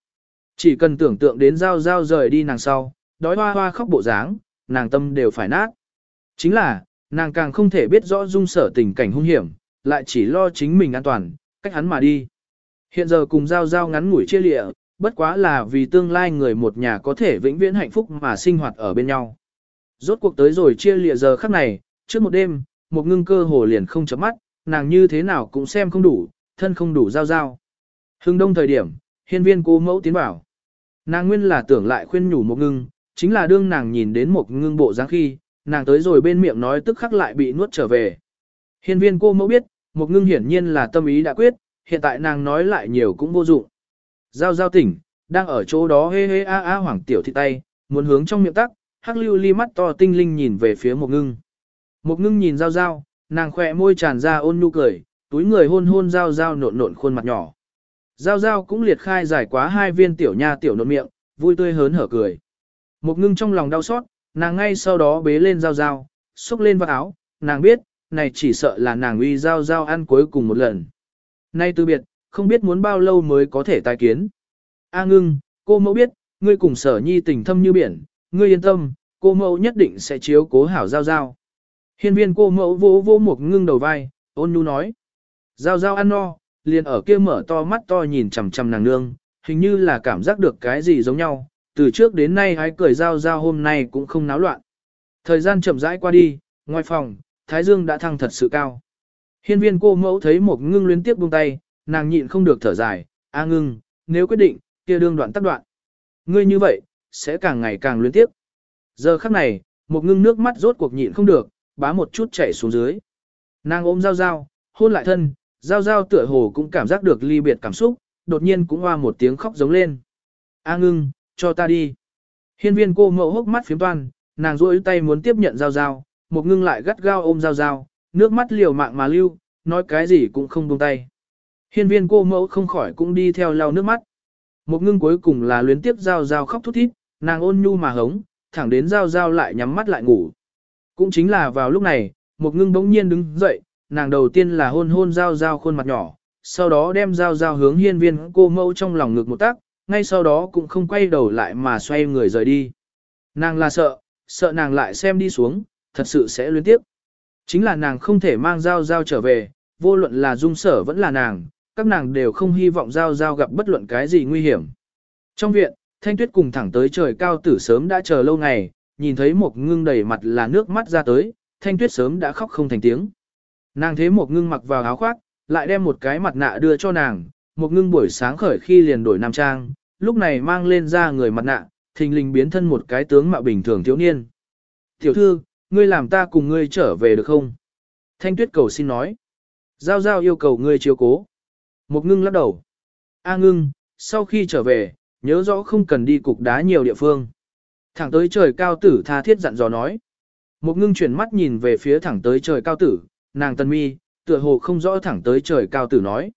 Chỉ cần tưởng tượng đến dao dao rời đi nàng sau, đói hoa hoa khóc bộ dáng, nàng tâm đều phải nát. Chính là, nàng càng không thể biết rõ dung sở tình cảnh hung hiểm, lại chỉ lo chính mình an toàn, cách hắn mà đi. Hiện giờ cùng giao giao ngắn ngủi chia lịa, bất quá là vì tương lai người một nhà có thể vĩnh viễn hạnh phúc mà sinh hoạt ở bên nhau. Rốt cuộc tới rồi chia lịa giờ khắc này, trước một đêm, một ngưng cơ hồ liền không chấm mắt, nàng như thế nào cũng xem không đủ, thân không đủ giao giao. Hưng đông thời điểm, hiên viên cô mẫu tiến bảo. Nàng nguyên là tưởng lại khuyên nhủ một ngưng, chính là đương nàng nhìn đến một ngưng bộ dáng khi, nàng tới rồi bên miệng nói tức khắc lại bị nuốt trở về. Hiên viên cô mẫu biết, một ngưng hiển nhiên là tâm ý đã quyết, hiện tại nàng nói lại nhiều cũng vô dụng. Giao giao tỉnh, đang ở chỗ đó hê hê a a hoảng tiểu thị tay, muốn hướng trong miệng tắc, hắc lưu ly mắt to tinh linh nhìn về phía một ngưng. Một ngưng nhìn giao giao, nàng khỏe môi tràn ra ôn nhu cười, túi người hôn hôn giao giao nộn nộn khuôn mặt nhỏ. Giao giao cũng liệt khai giải quá hai viên tiểu nha tiểu nộn miệng, vui tươi hớn hở cười. Một ngưng trong lòng đau xót, nàng ngay sau đó bế lên giao giao, xúc lên vào áo, nàng biết, này chỉ sợ là nàng uy giao giao ăn cuối cùng một lần. Nay từ biệt, không biết muốn bao lâu mới có thể tái kiến. A ngưng, cô mẫu biết, ngươi cùng sở nhi tình thâm như biển, ngươi yên tâm, cô mẫu nhất định sẽ chiếu cố hảo giao giao. Hiên viên cô mẫu vô vô một ngưng đầu vai, ôn nhu nói. Giao giao ăn no, liền ở kia mở to mắt to nhìn chằm chằm nàng nương, hình như là cảm giác được cái gì giống nhau, từ trước đến nay hái cười giao giao hôm nay cũng không náo loạn. Thời gian chậm rãi qua đi, ngoài phòng, Thái Dương đã thăng thật sự cao. Hiên viên cô mẫu thấy một ngưng liên tiếp buông tay, nàng nhịn không được thở dài, a ngưng, nếu quyết định, kia đương đoạn tắt đoạn. Ngươi như vậy, sẽ càng ngày càng liên tiếp. Giờ khắc này, một ngưng nước mắt rốt cuộc nhịn không được, bá một chút chảy xuống dưới. Nàng ôm dao dao, hôn lại thân, dao dao tựa hồ cũng cảm giác được ly biệt cảm xúc, đột nhiên cũng hoa một tiếng khóc giống lên. A ngưng, cho ta đi. Hiên viên cô mẫu hốc mắt phiếm toan, nàng rôi tay muốn tiếp nhận giao giao, một ngưng lại gắt gao ôm giao giao, nước mắt liều mạng mà lưu, nói cái gì cũng không buông tay. Hiên viên cô mẫu không khỏi cũng đi theo lau nước mắt. Một ngưng cuối cùng là luyến tiếp giao giao khóc thút thít, nàng ôn nhu mà hống, thẳng đến giao giao lại nhắm mắt lại ngủ. Cũng chính là vào lúc này, một ngưng bỗng nhiên đứng dậy, nàng đầu tiên là hôn hôn giao giao khuôn mặt nhỏ, sau đó đem giao giao hướng hiên viên cô mẫu trong lòng ngực một tác, ngay sau đó cũng không quay đầu lại mà xoay người rời đi. Nàng là sợ, sợ nàng lại xem đi xuống, thật sự sẽ luyến tiếp. Chính là nàng không thể mang giao giao trở về, vô luận là dung sở vẫn là nàng, các nàng đều không hy vọng giao giao gặp bất luận cái gì nguy hiểm. Trong viện, Thanh Tuyết cùng thẳng tới trời cao tử sớm đã chờ lâu ngày, nhìn thấy một ngưng đầy mặt là nước mắt ra tới, Thanh Tuyết sớm đã khóc không thành tiếng. Nàng thế một ngưng mặc vào áo khoác, lại đem một cái mặt nạ đưa cho nàng, một ngưng buổi sáng khởi khi liền đổi nam trang, lúc này mang lên ra người mặt nạ, thình lình biến thân một cái tướng mạo bình thường thiếu niên. Tiểu thư, ngươi làm ta cùng ngươi trở về được không? Thanh Tuyết cầu xin nói. Giao giao yêu cầu ngươi chiếu cố. Một ngưng lắc đầu. A ngưng, sau khi trở về, nhớ rõ không cần đi cục đá nhiều địa phương. Thẳng tới trời cao tử tha thiết dặn dò nói. Một ngưng chuyển mắt nhìn về phía thẳng tới trời cao tử, nàng tân mi, tựa hồ không rõ thẳng tới trời cao tử nói.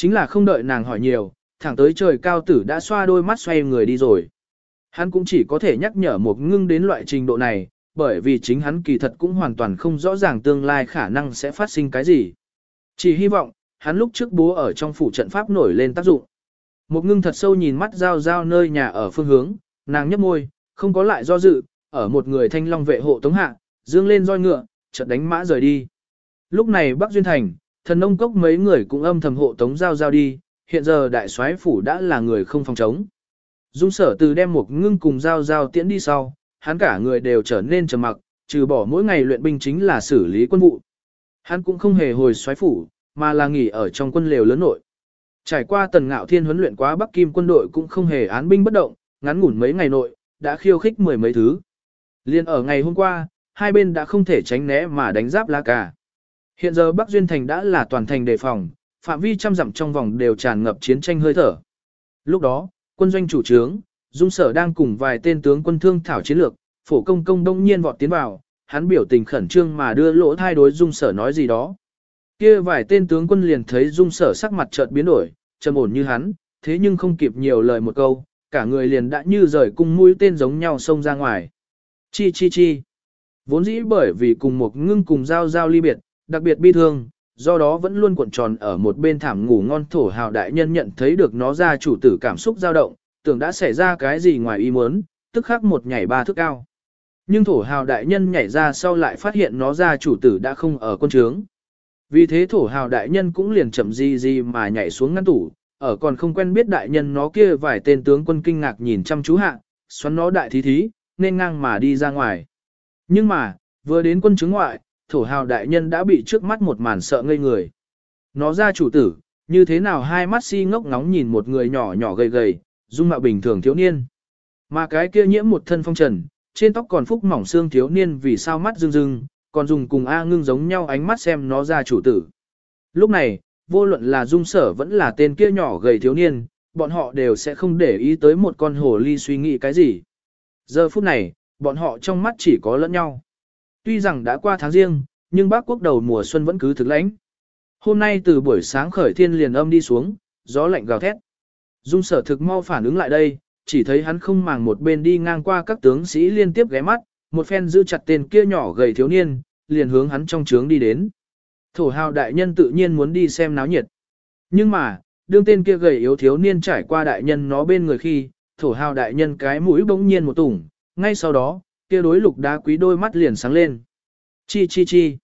Chính là không đợi nàng hỏi nhiều, thẳng tới trời cao tử đã xoa đôi mắt xoay người đi rồi. Hắn cũng chỉ có thể nhắc nhở một ngưng đến loại trình độ này, bởi vì chính hắn kỳ thật cũng hoàn toàn không rõ ràng tương lai khả năng sẽ phát sinh cái gì. Chỉ hy vọng, hắn lúc trước bố ở trong phủ trận pháp nổi lên tác dụng. Một ngưng thật sâu nhìn mắt giao giao nơi nhà ở phương hướng, nàng nhấp môi, không có lại do dự, ở một người thanh long vệ hộ tống hạ, dương lên roi ngựa, chợt đánh mã rời đi. Lúc này Bắc Duyên Thành, thần nông cốc mấy người cũng âm thầm hộ tống giao giao đi, hiện giờ đại soái phủ đã là người không phòng chống. Dung sở từ đem một ngưng cùng giao giao tiễn đi sau, hắn cả người đều trở nên trầm mặc, trừ bỏ mỗi ngày luyện binh chính là xử lý quân vụ. Hắn cũng không hề hồi soái phủ, mà là nghỉ ở trong quân lều lớn nội. Trải qua tần ngạo thiên huấn luyện quá Bắc Kim quân đội cũng không hề án binh bất động, ngắn ngủn mấy ngày nội, đã khiêu khích mười mấy thứ. Liên ở ngày hôm qua, hai bên đã không thể tránh né mà đánh giáp lá cả. Hiện giờ Bắc Duyên Thành đã là toàn thành đề phòng, phạm vi trăm dặm trong vòng đều tràn ngập chiến tranh hơi thở. Lúc đó, quân doanh chủ trướng, Dung Sở đang cùng vài tên tướng quân thương thảo chiến lược, phổ công công đông nhiên vọt tiến vào, hắn biểu tình khẩn trương mà đưa lỗ thai đối Dung Sở nói gì đó. Kia vài tên tướng quân liền thấy dung sở sắc mặt chợt biến đổi, trầm ổn như hắn, thế nhưng không kịp nhiều lời một câu, cả người liền đã như rời cung mũi tên giống nhau xông ra ngoài. Chi chi chi. Vốn dĩ bởi vì cùng một ngưng cùng giao giao ly biệt, đặc biệt bi thương, do đó vẫn luôn cuộn tròn ở một bên thảm ngủ ngon thổ hào đại nhân nhận thấy được nó ra chủ tử cảm xúc dao động, tưởng đã xảy ra cái gì ngoài ý muốn, tức khắc một nhảy ba thước cao. Nhưng thổ hào đại nhân nhảy ra sau lại phát hiện nó ra chủ tử đã không ở quân trướng. Vì thế thổ hào đại nhân cũng liền chậm gì gì mà nhảy xuống ngăn tủ, ở còn không quen biết đại nhân nó kia vài tên tướng quân kinh ngạc nhìn chăm chú hạ, xoắn nó đại thí thí, nên ngang mà đi ra ngoài. Nhưng mà, vừa đến quân trướng ngoại, thổ hào đại nhân đã bị trước mắt một màn sợ ngây người. Nó ra chủ tử, như thế nào hai mắt si ngốc ngóng nhìn một người nhỏ nhỏ gầy gầy, dung mạo bình thường thiếu niên. Mà cái kia nhiễm một thân phong trần, trên tóc còn phúc mỏng xương thiếu niên vì sao mắt rưng rưng, còn dùng cùng A ngưng giống nhau ánh mắt xem nó ra chủ tử. Lúc này, vô luận là dung sở vẫn là tên kia nhỏ gầy thiếu niên, bọn họ đều sẽ không để ý tới một con hồ ly suy nghĩ cái gì. Giờ phút này, bọn họ trong mắt chỉ có lẫn nhau. Tuy rằng đã qua tháng riêng, nhưng bác quốc đầu mùa xuân vẫn cứ thực lãnh. Hôm nay từ buổi sáng khởi thiên liền âm đi xuống, gió lạnh gào thét. Dung sở thực mau phản ứng lại đây, chỉ thấy hắn không màng một bên đi ngang qua các tướng sĩ liên tiếp ghé mắt, một phen giữ chặt tên kia nhỏ gầy thiếu niên, liền hướng hắn trong trướng đi đến. Thổ hào đại nhân tự nhiên muốn đi xem náo nhiệt. Nhưng mà, đương tên kia gầy yếu thiếu niên trải qua đại nhân nó bên người khi, thổ hào đại nhân cái mũi bỗng nhiên một tủng, ngay sau đó, kia đối lục đá quý đôi mắt liền sáng lên. Chi chi chi.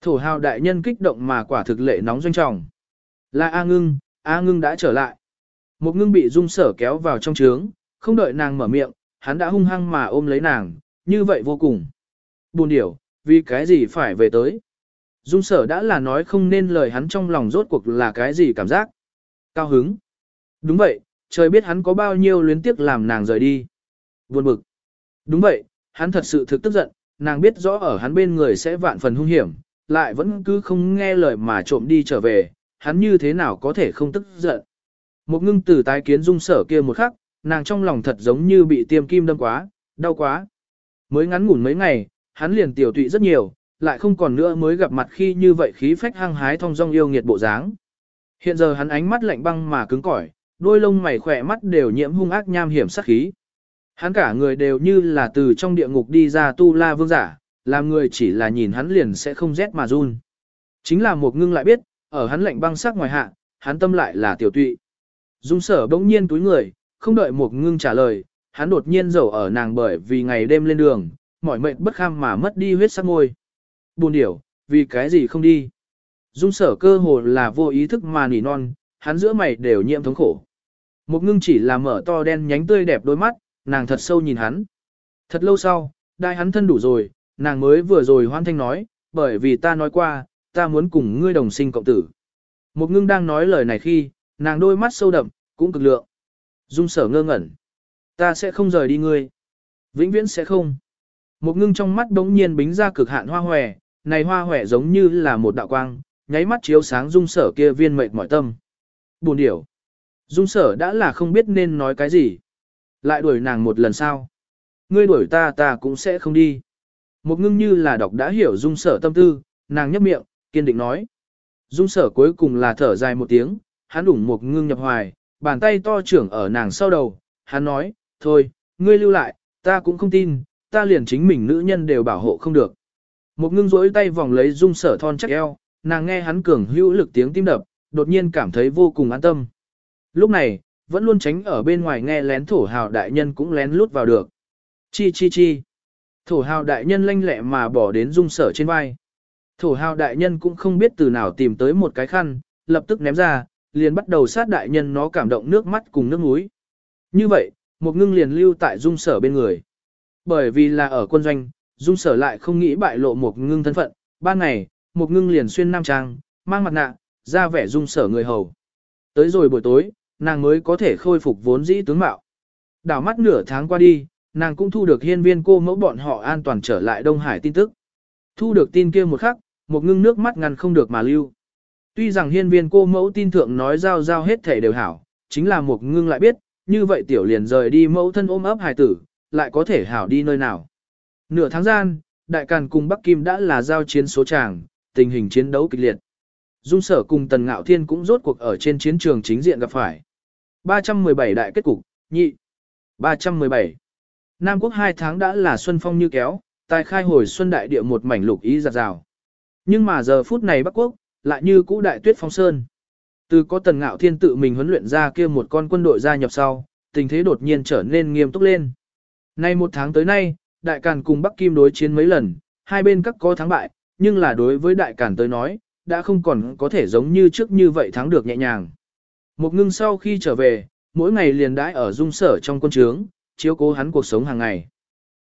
Thổ hào đại nhân kích động mà quả thực lệ nóng doanh trọng. Là A ngưng, A ngưng đã trở lại. Một ngưng bị dung sở kéo vào trong trướng, không đợi nàng mở miệng, hắn đã hung hăng mà ôm lấy nàng, như vậy vô cùng. Buồn điểu, vì cái gì phải về tới. Dung sở đã là nói không nên lời hắn trong lòng rốt cuộc là cái gì cảm giác. Cao hứng. Đúng vậy, trời biết hắn có bao nhiêu luyến tiếc làm nàng rời đi. Buồn bực. Đúng vậy, hắn thật sự thực tức giận, nàng biết rõ ở hắn bên người sẽ vạn phần hung hiểm, lại vẫn cứ không nghe lời mà trộm đi trở về, hắn như thế nào có thể không tức giận. Một ngưng từ tái kiến dung sở kia một khắc, nàng trong lòng thật giống như bị tiêm kim đâm quá, đau quá. Mới ngắn ngủn mấy ngày, hắn liền tiểu tụy rất nhiều, lại không còn nữa mới gặp mặt khi như vậy khí phách hăng hái thong dong yêu nghiệt bộ dáng. Hiện giờ hắn ánh mắt lạnh băng mà cứng cỏi, đôi lông mày khỏe mắt đều nhiễm hung ác nham hiểm sát khí. Hắn cả người đều như là từ trong địa ngục đi ra tu la vương giả, làm người chỉ là nhìn hắn liền sẽ không rét mà run. Chính là một ngưng lại biết, ở hắn lạnh băng sắc ngoài hạ, hắn tâm lại là tiểu tụy. Dung sở bỗng nhiên túi người, không đợi một ngưng trả lời, hắn đột nhiên rầu ở nàng bởi vì ngày đêm lên đường, mỏi mệt bất kham mà mất đi huyết sắc ngôi. Buồn điểu, vì cái gì không đi? Dung sở cơ hồ là vô ý thức mà nỉ non, hắn giữa mày đều nhiễm thống khổ. Một ngưng chỉ là mở to đen nhánh tươi đẹp đôi mắt, nàng thật sâu nhìn hắn. Thật lâu sau, đai hắn thân đủ rồi, nàng mới vừa rồi hoan thanh nói, bởi vì ta nói qua, ta muốn cùng ngươi đồng sinh cộng tử. Một ngưng đang nói lời này khi, nàng đôi mắt sâu đậm, cũng cực lượng. Dung sở ngơ ngẩn. Ta sẽ không rời đi ngươi. Vĩnh viễn sẽ không. Một ngưng trong mắt đống nhiên bính ra cực hạn hoa hòe, này hoa hòe giống như là một đạo quang, nháy mắt chiếu sáng dung sở kia viên mệt mỏi tâm. Buồn điểu. Dung sở đã là không biết nên nói cái gì. Lại đuổi nàng một lần sao? Ngươi đuổi ta ta cũng sẽ không đi. Một ngưng như là đọc đã hiểu dung sở tâm tư, nàng nhấp miệng, kiên định nói. Dung sở cuối cùng là thở dài một tiếng, hắn đủng một ngưng nhập hoài, bàn tay to trưởng ở nàng sau đầu, hắn nói, thôi, ngươi lưu lại, ta cũng không tin, ta liền chính mình nữ nhân đều bảo hộ không được. Một ngưng rỗi tay vòng lấy dung sở thon chắc eo, nàng nghe hắn cường hữu lực tiếng tim đập, đột nhiên cảm thấy vô cùng an tâm. Lúc này, vẫn luôn tránh ở bên ngoài nghe lén thổ hào đại nhân cũng lén lút vào được. Chi chi chi. Thổ hào đại nhân lanh lẹ mà bỏ đến dung sở trên vai. Thổ hào đại nhân cũng không biết từ nào tìm tới một cái khăn, lập tức ném ra, liền bắt đầu sát đại nhân nó cảm động nước mắt cùng nước mũi. Như vậy, một ngưng liền lưu tại dung sở bên người. Bởi vì là ở quân doanh, dung sở lại không nghĩ bại lộ một ngưng thân phận, ban ngày, một ngưng liền xuyên nam trang, mang mặt nạ, ra vẻ dung sở người hầu. Tới rồi buổi tối, nàng mới có thể khôi phục vốn dĩ tướng mạo. Đảo mắt nửa tháng qua đi, nàng cũng thu được hiên viên cô mẫu bọn họ an toàn trở lại Đông Hải tin tức. Thu được tin kia một khắc, một ngưng nước mắt ngăn không được mà lưu. Tuy rằng hiên viên cô mẫu tin thượng nói giao giao hết thể đều hảo, chính là một ngưng lại biết, như vậy tiểu liền rời đi mẫu thân ôm ấp hài tử, lại có thể hảo đi nơi nào. Nửa tháng gian, đại càn cùng Bắc Kim đã là giao chiến số tràng, tình hình chiến đấu kịch liệt. Dung sở cùng Tần Ngạo Thiên cũng rốt cuộc ở trên chiến trường chính diện gặp phải. 317 đại kết cục, nhị. 317. Nam quốc hai tháng đã là xuân phong như kéo, tài khai hồi xuân đại địa một mảnh lục ý giặt rào. Nhưng mà giờ phút này Bắc quốc, lại như cũ đại tuyết phong sơn. Từ có tần ngạo thiên tự mình huấn luyện ra kia một con quân đội gia nhập sau, tình thế đột nhiên trở nên nghiêm túc lên. Nay một tháng tới nay, đại càn cùng Bắc Kim đối chiến mấy lần, hai bên các có thắng bại, nhưng là đối với đại càn tới nói, đã không còn có thể giống như trước như vậy thắng được nhẹ nhàng. Một ngưng sau khi trở về, mỗi ngày liền đãi ở dung sở trong quân trướng, chiếu cố hắn cuộc sống hàng ngày.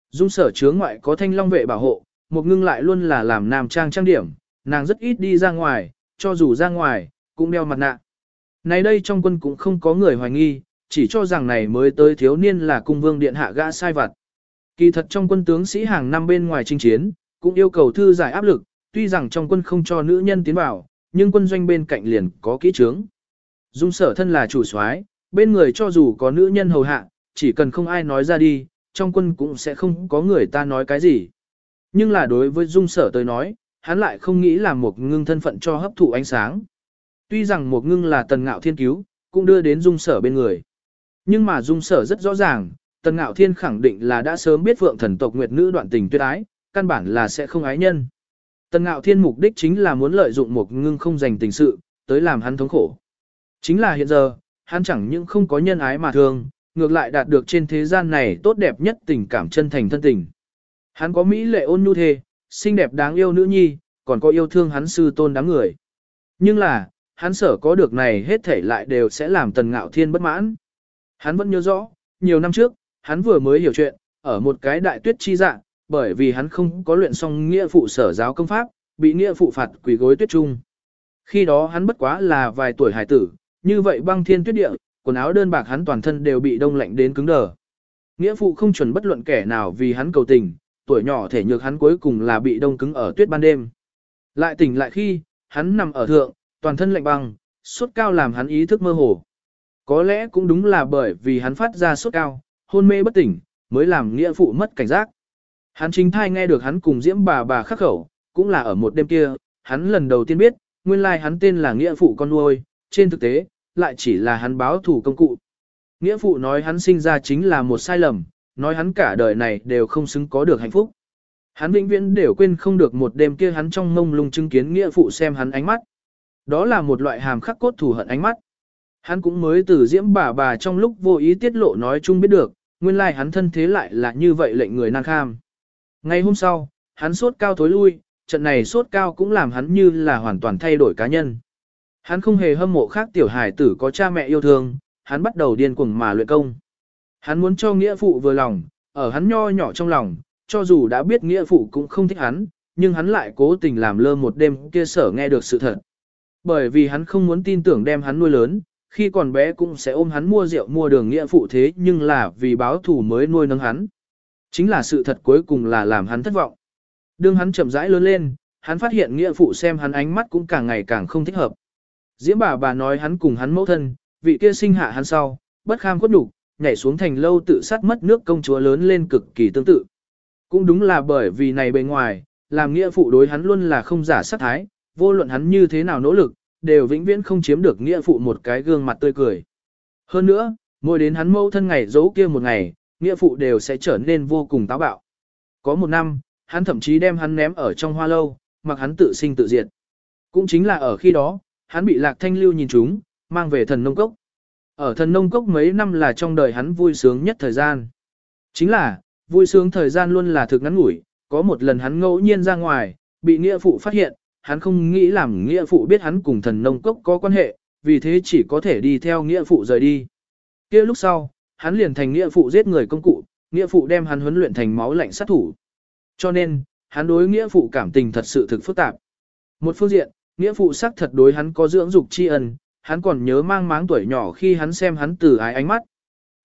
Dung sở trướng ngoại có thanh long vệ bảo hộ, một ngưng lại luôn là làm nam trang trang điểm, nàng rất ít đi ra ngoài, cho dù ra ngoài, cũng đeo mặt nạ. Này đây trong quân cũng không có người hoài nghi, chỉ cho rằng này mới tới thiếu niên là cung vương điện hạ gã sai vặt. Kỳ thật trong quân tướng sĩ hàng năm bên ngoài chinh chiến, cũng yêu cầu thư giải áp lực, tuy rằng trong quân không cho nữ nhân tiến vào, nhưng quân doanh bên cạnh liền có kỹ trướng. Dung sở thân là chủ soái, bên người cho dù có nữ nhân hầu hạ, chỉ cần không ai nói ra đi, trong quân cũng sẽ không có người ta nói cái gì. Nhưng là đối với dung sở tới nói, hắn lại không nghĩ là một ngưng thân phận cho hấp thụ ánh sáng. Tuy rằng một ngưng là tần ngạo thiên cứu, cũng đưa đến dung sở bên người. Nhưng mà dung sở rất rõ ràng, tần ngạo thiên khẳng định là đã sớm biết vượng thần tộc nguyệt nữ đoạn tình tuyệt ái, căn bản là sẽ không ái nhân. Tần ngạo thiên mục đích chính là muốn lợi dụng một ngưng không dành tình sự, tới làm hắn thống khổ. Chính là hiện giờ, hắn chẳng những không có nhân ái mà thương, ngược lại đạt được trên thế gian này tốt đẹp nhất tình cảm chân thành thân tình. Hắn có mỹ lệ ôn nhu thê, xinh đẹp đáng yêu nữ nhi, còn có yêu thương hắn sư tôn đám người. Nhưng là, hắn sở có được này hết thể lại đều sẽ làm tần ngạo thiên bất mãn. Hắn vẫn nhớ rõ, nhiều năm trước, hắn vừa mới hiểu chuyện, ở một cái đại tuyết chi dạng, bởi vì hắn không có luyện xong nghĩa phụ sở giáo công pháp, bị nghĩa phụ phạt quỷ gối tuyết trung. Khi đó hắn bất quá là vài tuổi hải tử, như vậy băng thiên tuyết địa, quần áo đơn bạc hắn toàn thân đều bị đông lạnh đến cứng đờ. Nghĩa phụ không chuẩn bất luận kẻ nào vì hắn cầu tình, tuổi nhỏ thể nhược hắn cuối cùng là bị đông cứng ở tuyết ban đêm. Lại tỉnh lại khi, hắn nằm ở thượng, toàn thân lạnh băng, sốt cao làm hắn ý thức mơ hồ. Có lẽ cũng đúng là bởi vì hắn phát ra sốt cao, hôn mê bất tỉnh, mới làm nghĩa phụ mất cảnh giác. Hắn chính thai nghe được hắn cùng diễm bà bà khắc khẩu, cũng là ở một đêm kia, hắn lần đầu tiên biết, nguyên lai hắn tên là nghĩa phụ con nuôi, trên thực tế, lại chỉ là hắn báo thủ công cụ. Nghĩa phụ nói hắn sinh ra chính là một sai lầm, nói hắn cả đời này đều không xứng có được hạnh phúc. Hắn vĩnh viễn đều quên không được một đêm kia hắn trong mông lung chứng kiến nghĩa phụ xem hắn ánh mắt. Đó là một loại hàm khắc cốt thù hận ánh mắt. Hắn cũng mới từ diễm bà bà trong lúc vô ý tiết lộ nói chung biết được, nguyên lai hắn thân thế lại là như vậy lệnh người nan kham. Ngày hôm sau, hắn sốt cao thối lui, trận này sốt cao cũng làm hắn như là hoàn toàn thay đổi cá nhân. Hắn không hề hâm mộ khác tiểu hải tử có cha mẹ yêu thương, hắn bắt đầu điên cuồng mà luyện công. Hắn muốn cho nghĩa phụ vừa lòng, ở hắn nho nhỏ trong lòng, cho dù đã biết nghĩa phụ cũng không thích hắn, nhưng hắn lại cố tình làm lơ một đêm kia sở nghe được sự thật. Bởi vì hắn không muốn tin tưởng đem hắn nuôi lớn, khi còn bé cũng sẽ ôm hắn mua rượu mua đường nghĩa phụ thế nhưng là vì báo thù mới nuôi nấng hắn. Chính là sự thật cuối cùng là làm hắn thất vọng. Đương hắn chậm rãi lớn lên, hắn phát hiện nghĩa phụ xem hắn ánh mắt cũng càng ngày càng không thích hợp. Diễm bà bà nói hắn cùng hắn mẫu thân, vị kia sinh hạ hắn sau, bất kham khuất nhục, nhảy xuống thành lâu tự sát mất nước công chúa lớn lên cực kỳ tương tự. Cũng đúng là bởi vì này bề ngoài, làm nghĩa phụ đối hắn luôn là không giả sát thái, vô luận hắn như thế nào nỗ lực, đều vĩnh viễn không chiếm được nghĩa phụ một cái gương mặt tươi cười. Hơn nữa, mỗi đến hắn mâu thân ngày giấu kia một ngày, nghĩa phụ đều sẽ trở nên vô cùng táo bạo. Có một năm, hắn thậm chí đem hắn ném ở trong hoa lâu, mặc hắn tự sinh tự diệt. Cũng chính là ở khi đó, hắn bị lạc thanh lưu nhìn chúng, mang về thần nông cốc. Ở thần nông cốc mấy năm là trong đời hắn vui sướng nhất thời gian. Chính là, vui sướng thời gian luôn là thực ngắn ngủi, có một lần hắn ngẫu nhiên ra ngoài, bị nghĩa phụ phát hiện, hắn không nghĩ làm nghĩa phụ biết hắn cùng thần nông cốc có quan hệ, vì thế chỉ có thể đi theo nghĩa phụ rời đi. kia lúc sau, hắn liền thành nghĩa phụ giết người công cụ, nghĩa phụ đem hắn huấn luyện thành máu lạnh sát thủ. Cho nên, hắn đối nghĩa phụ cảm tình thật sự thực phức tạp. Một phương diện, nghĩa phụ sắc thật đối hắn có dưỡng dục tri ân, hắn còn nhớ mang máng tuổi nhỏ khi hắn xem hắn từ ái ánh mắt.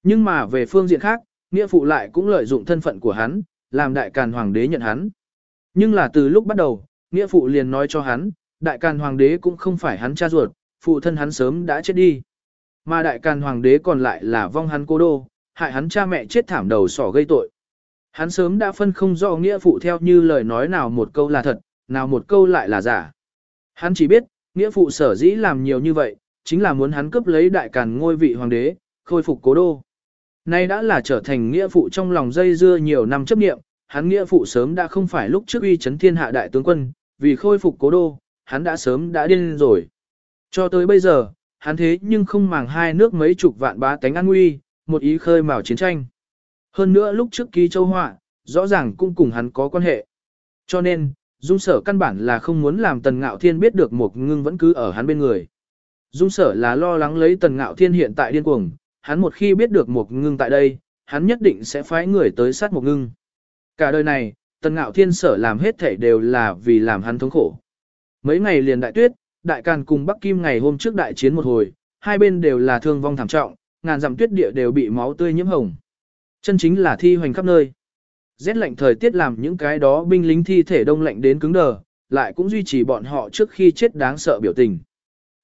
Nhưng mà về phương diện khác, nghĩa phụ lại cũng lợi dụng thân phận của hắn, làm đại càn hoàng đế nhận hắn. Nhưng là từ lúc bắt đầu, nghĩa phụ liền nói cho hắn, đại càn hoàng đế cũng không phải hắn cha ruột, phụ thân hắn sớm đã chết đi. Mà đại càn hoàng đế còn lại là vong hắn cô đô, hại hắn cha mẹ chết thảm đầu sỏ gây tội. Hắn sớm đã phân không rõ nghĩa phụ theo như lời nói nào một câu là thật, nào một câu lại là giả. Hắn chỉ biết, nghĩa phụ sở dĩ làm nhiều như vậy, chính là muốn hắn cướp lấy đại càn ngôi vị hoàng đế, khôi phục cố đô. Nay đã là trở thành nghĩa phụ trong lòng dây dưa nhiều năm chấp nghiệm, hắn nghĩa phụ sớm đã không phải lúc trước uy chấn thiên hạ đại tướng quân, vì khôi phục cố đô, hắn đã sớm đã điên rồi. Cho tới bây giờ, hắn thế nhưng không màng hai nước mấy chục vạn bá tánh an nguy, một ý khơi mào chiến tranh. Hơn nữa lúc trước ký châu họa, rõ ràng cũng cùng hắn có quan hệ. Cho nên, Dung sở căn bản là không muốn làm tần ngạo thiên biết được một ngưng vẫn cứ ở hắn bên người. Dung sở là lo lắng lấy tần ngạo thiên hiện tại điên cuồng, hắn một khi biết được một ngưng tại đây, hắn nhất định sẽ phái người tới sát một ngưng. Cả đời này, tần ngạo thiên sở làm hết thể đều là vì làm hắn thống khổ. Mấy ngày liền đại tuyết, đại càn cùng Bắc Kim ngày hôm trước đại chiến một hồi, hai bên đều là thương vong thảm trọng, ngàn dặm tuyết địa đều bị máu tươi nhiễm hồng. Chân chính là thi hoành khắp nơi. Rét lạnh thời tiết làm những cái đó binh lính thi thể đông lạnh đến cứng đờ, lại cũng duy trì bọn họ trước khi chết đáng sợ biểu tình.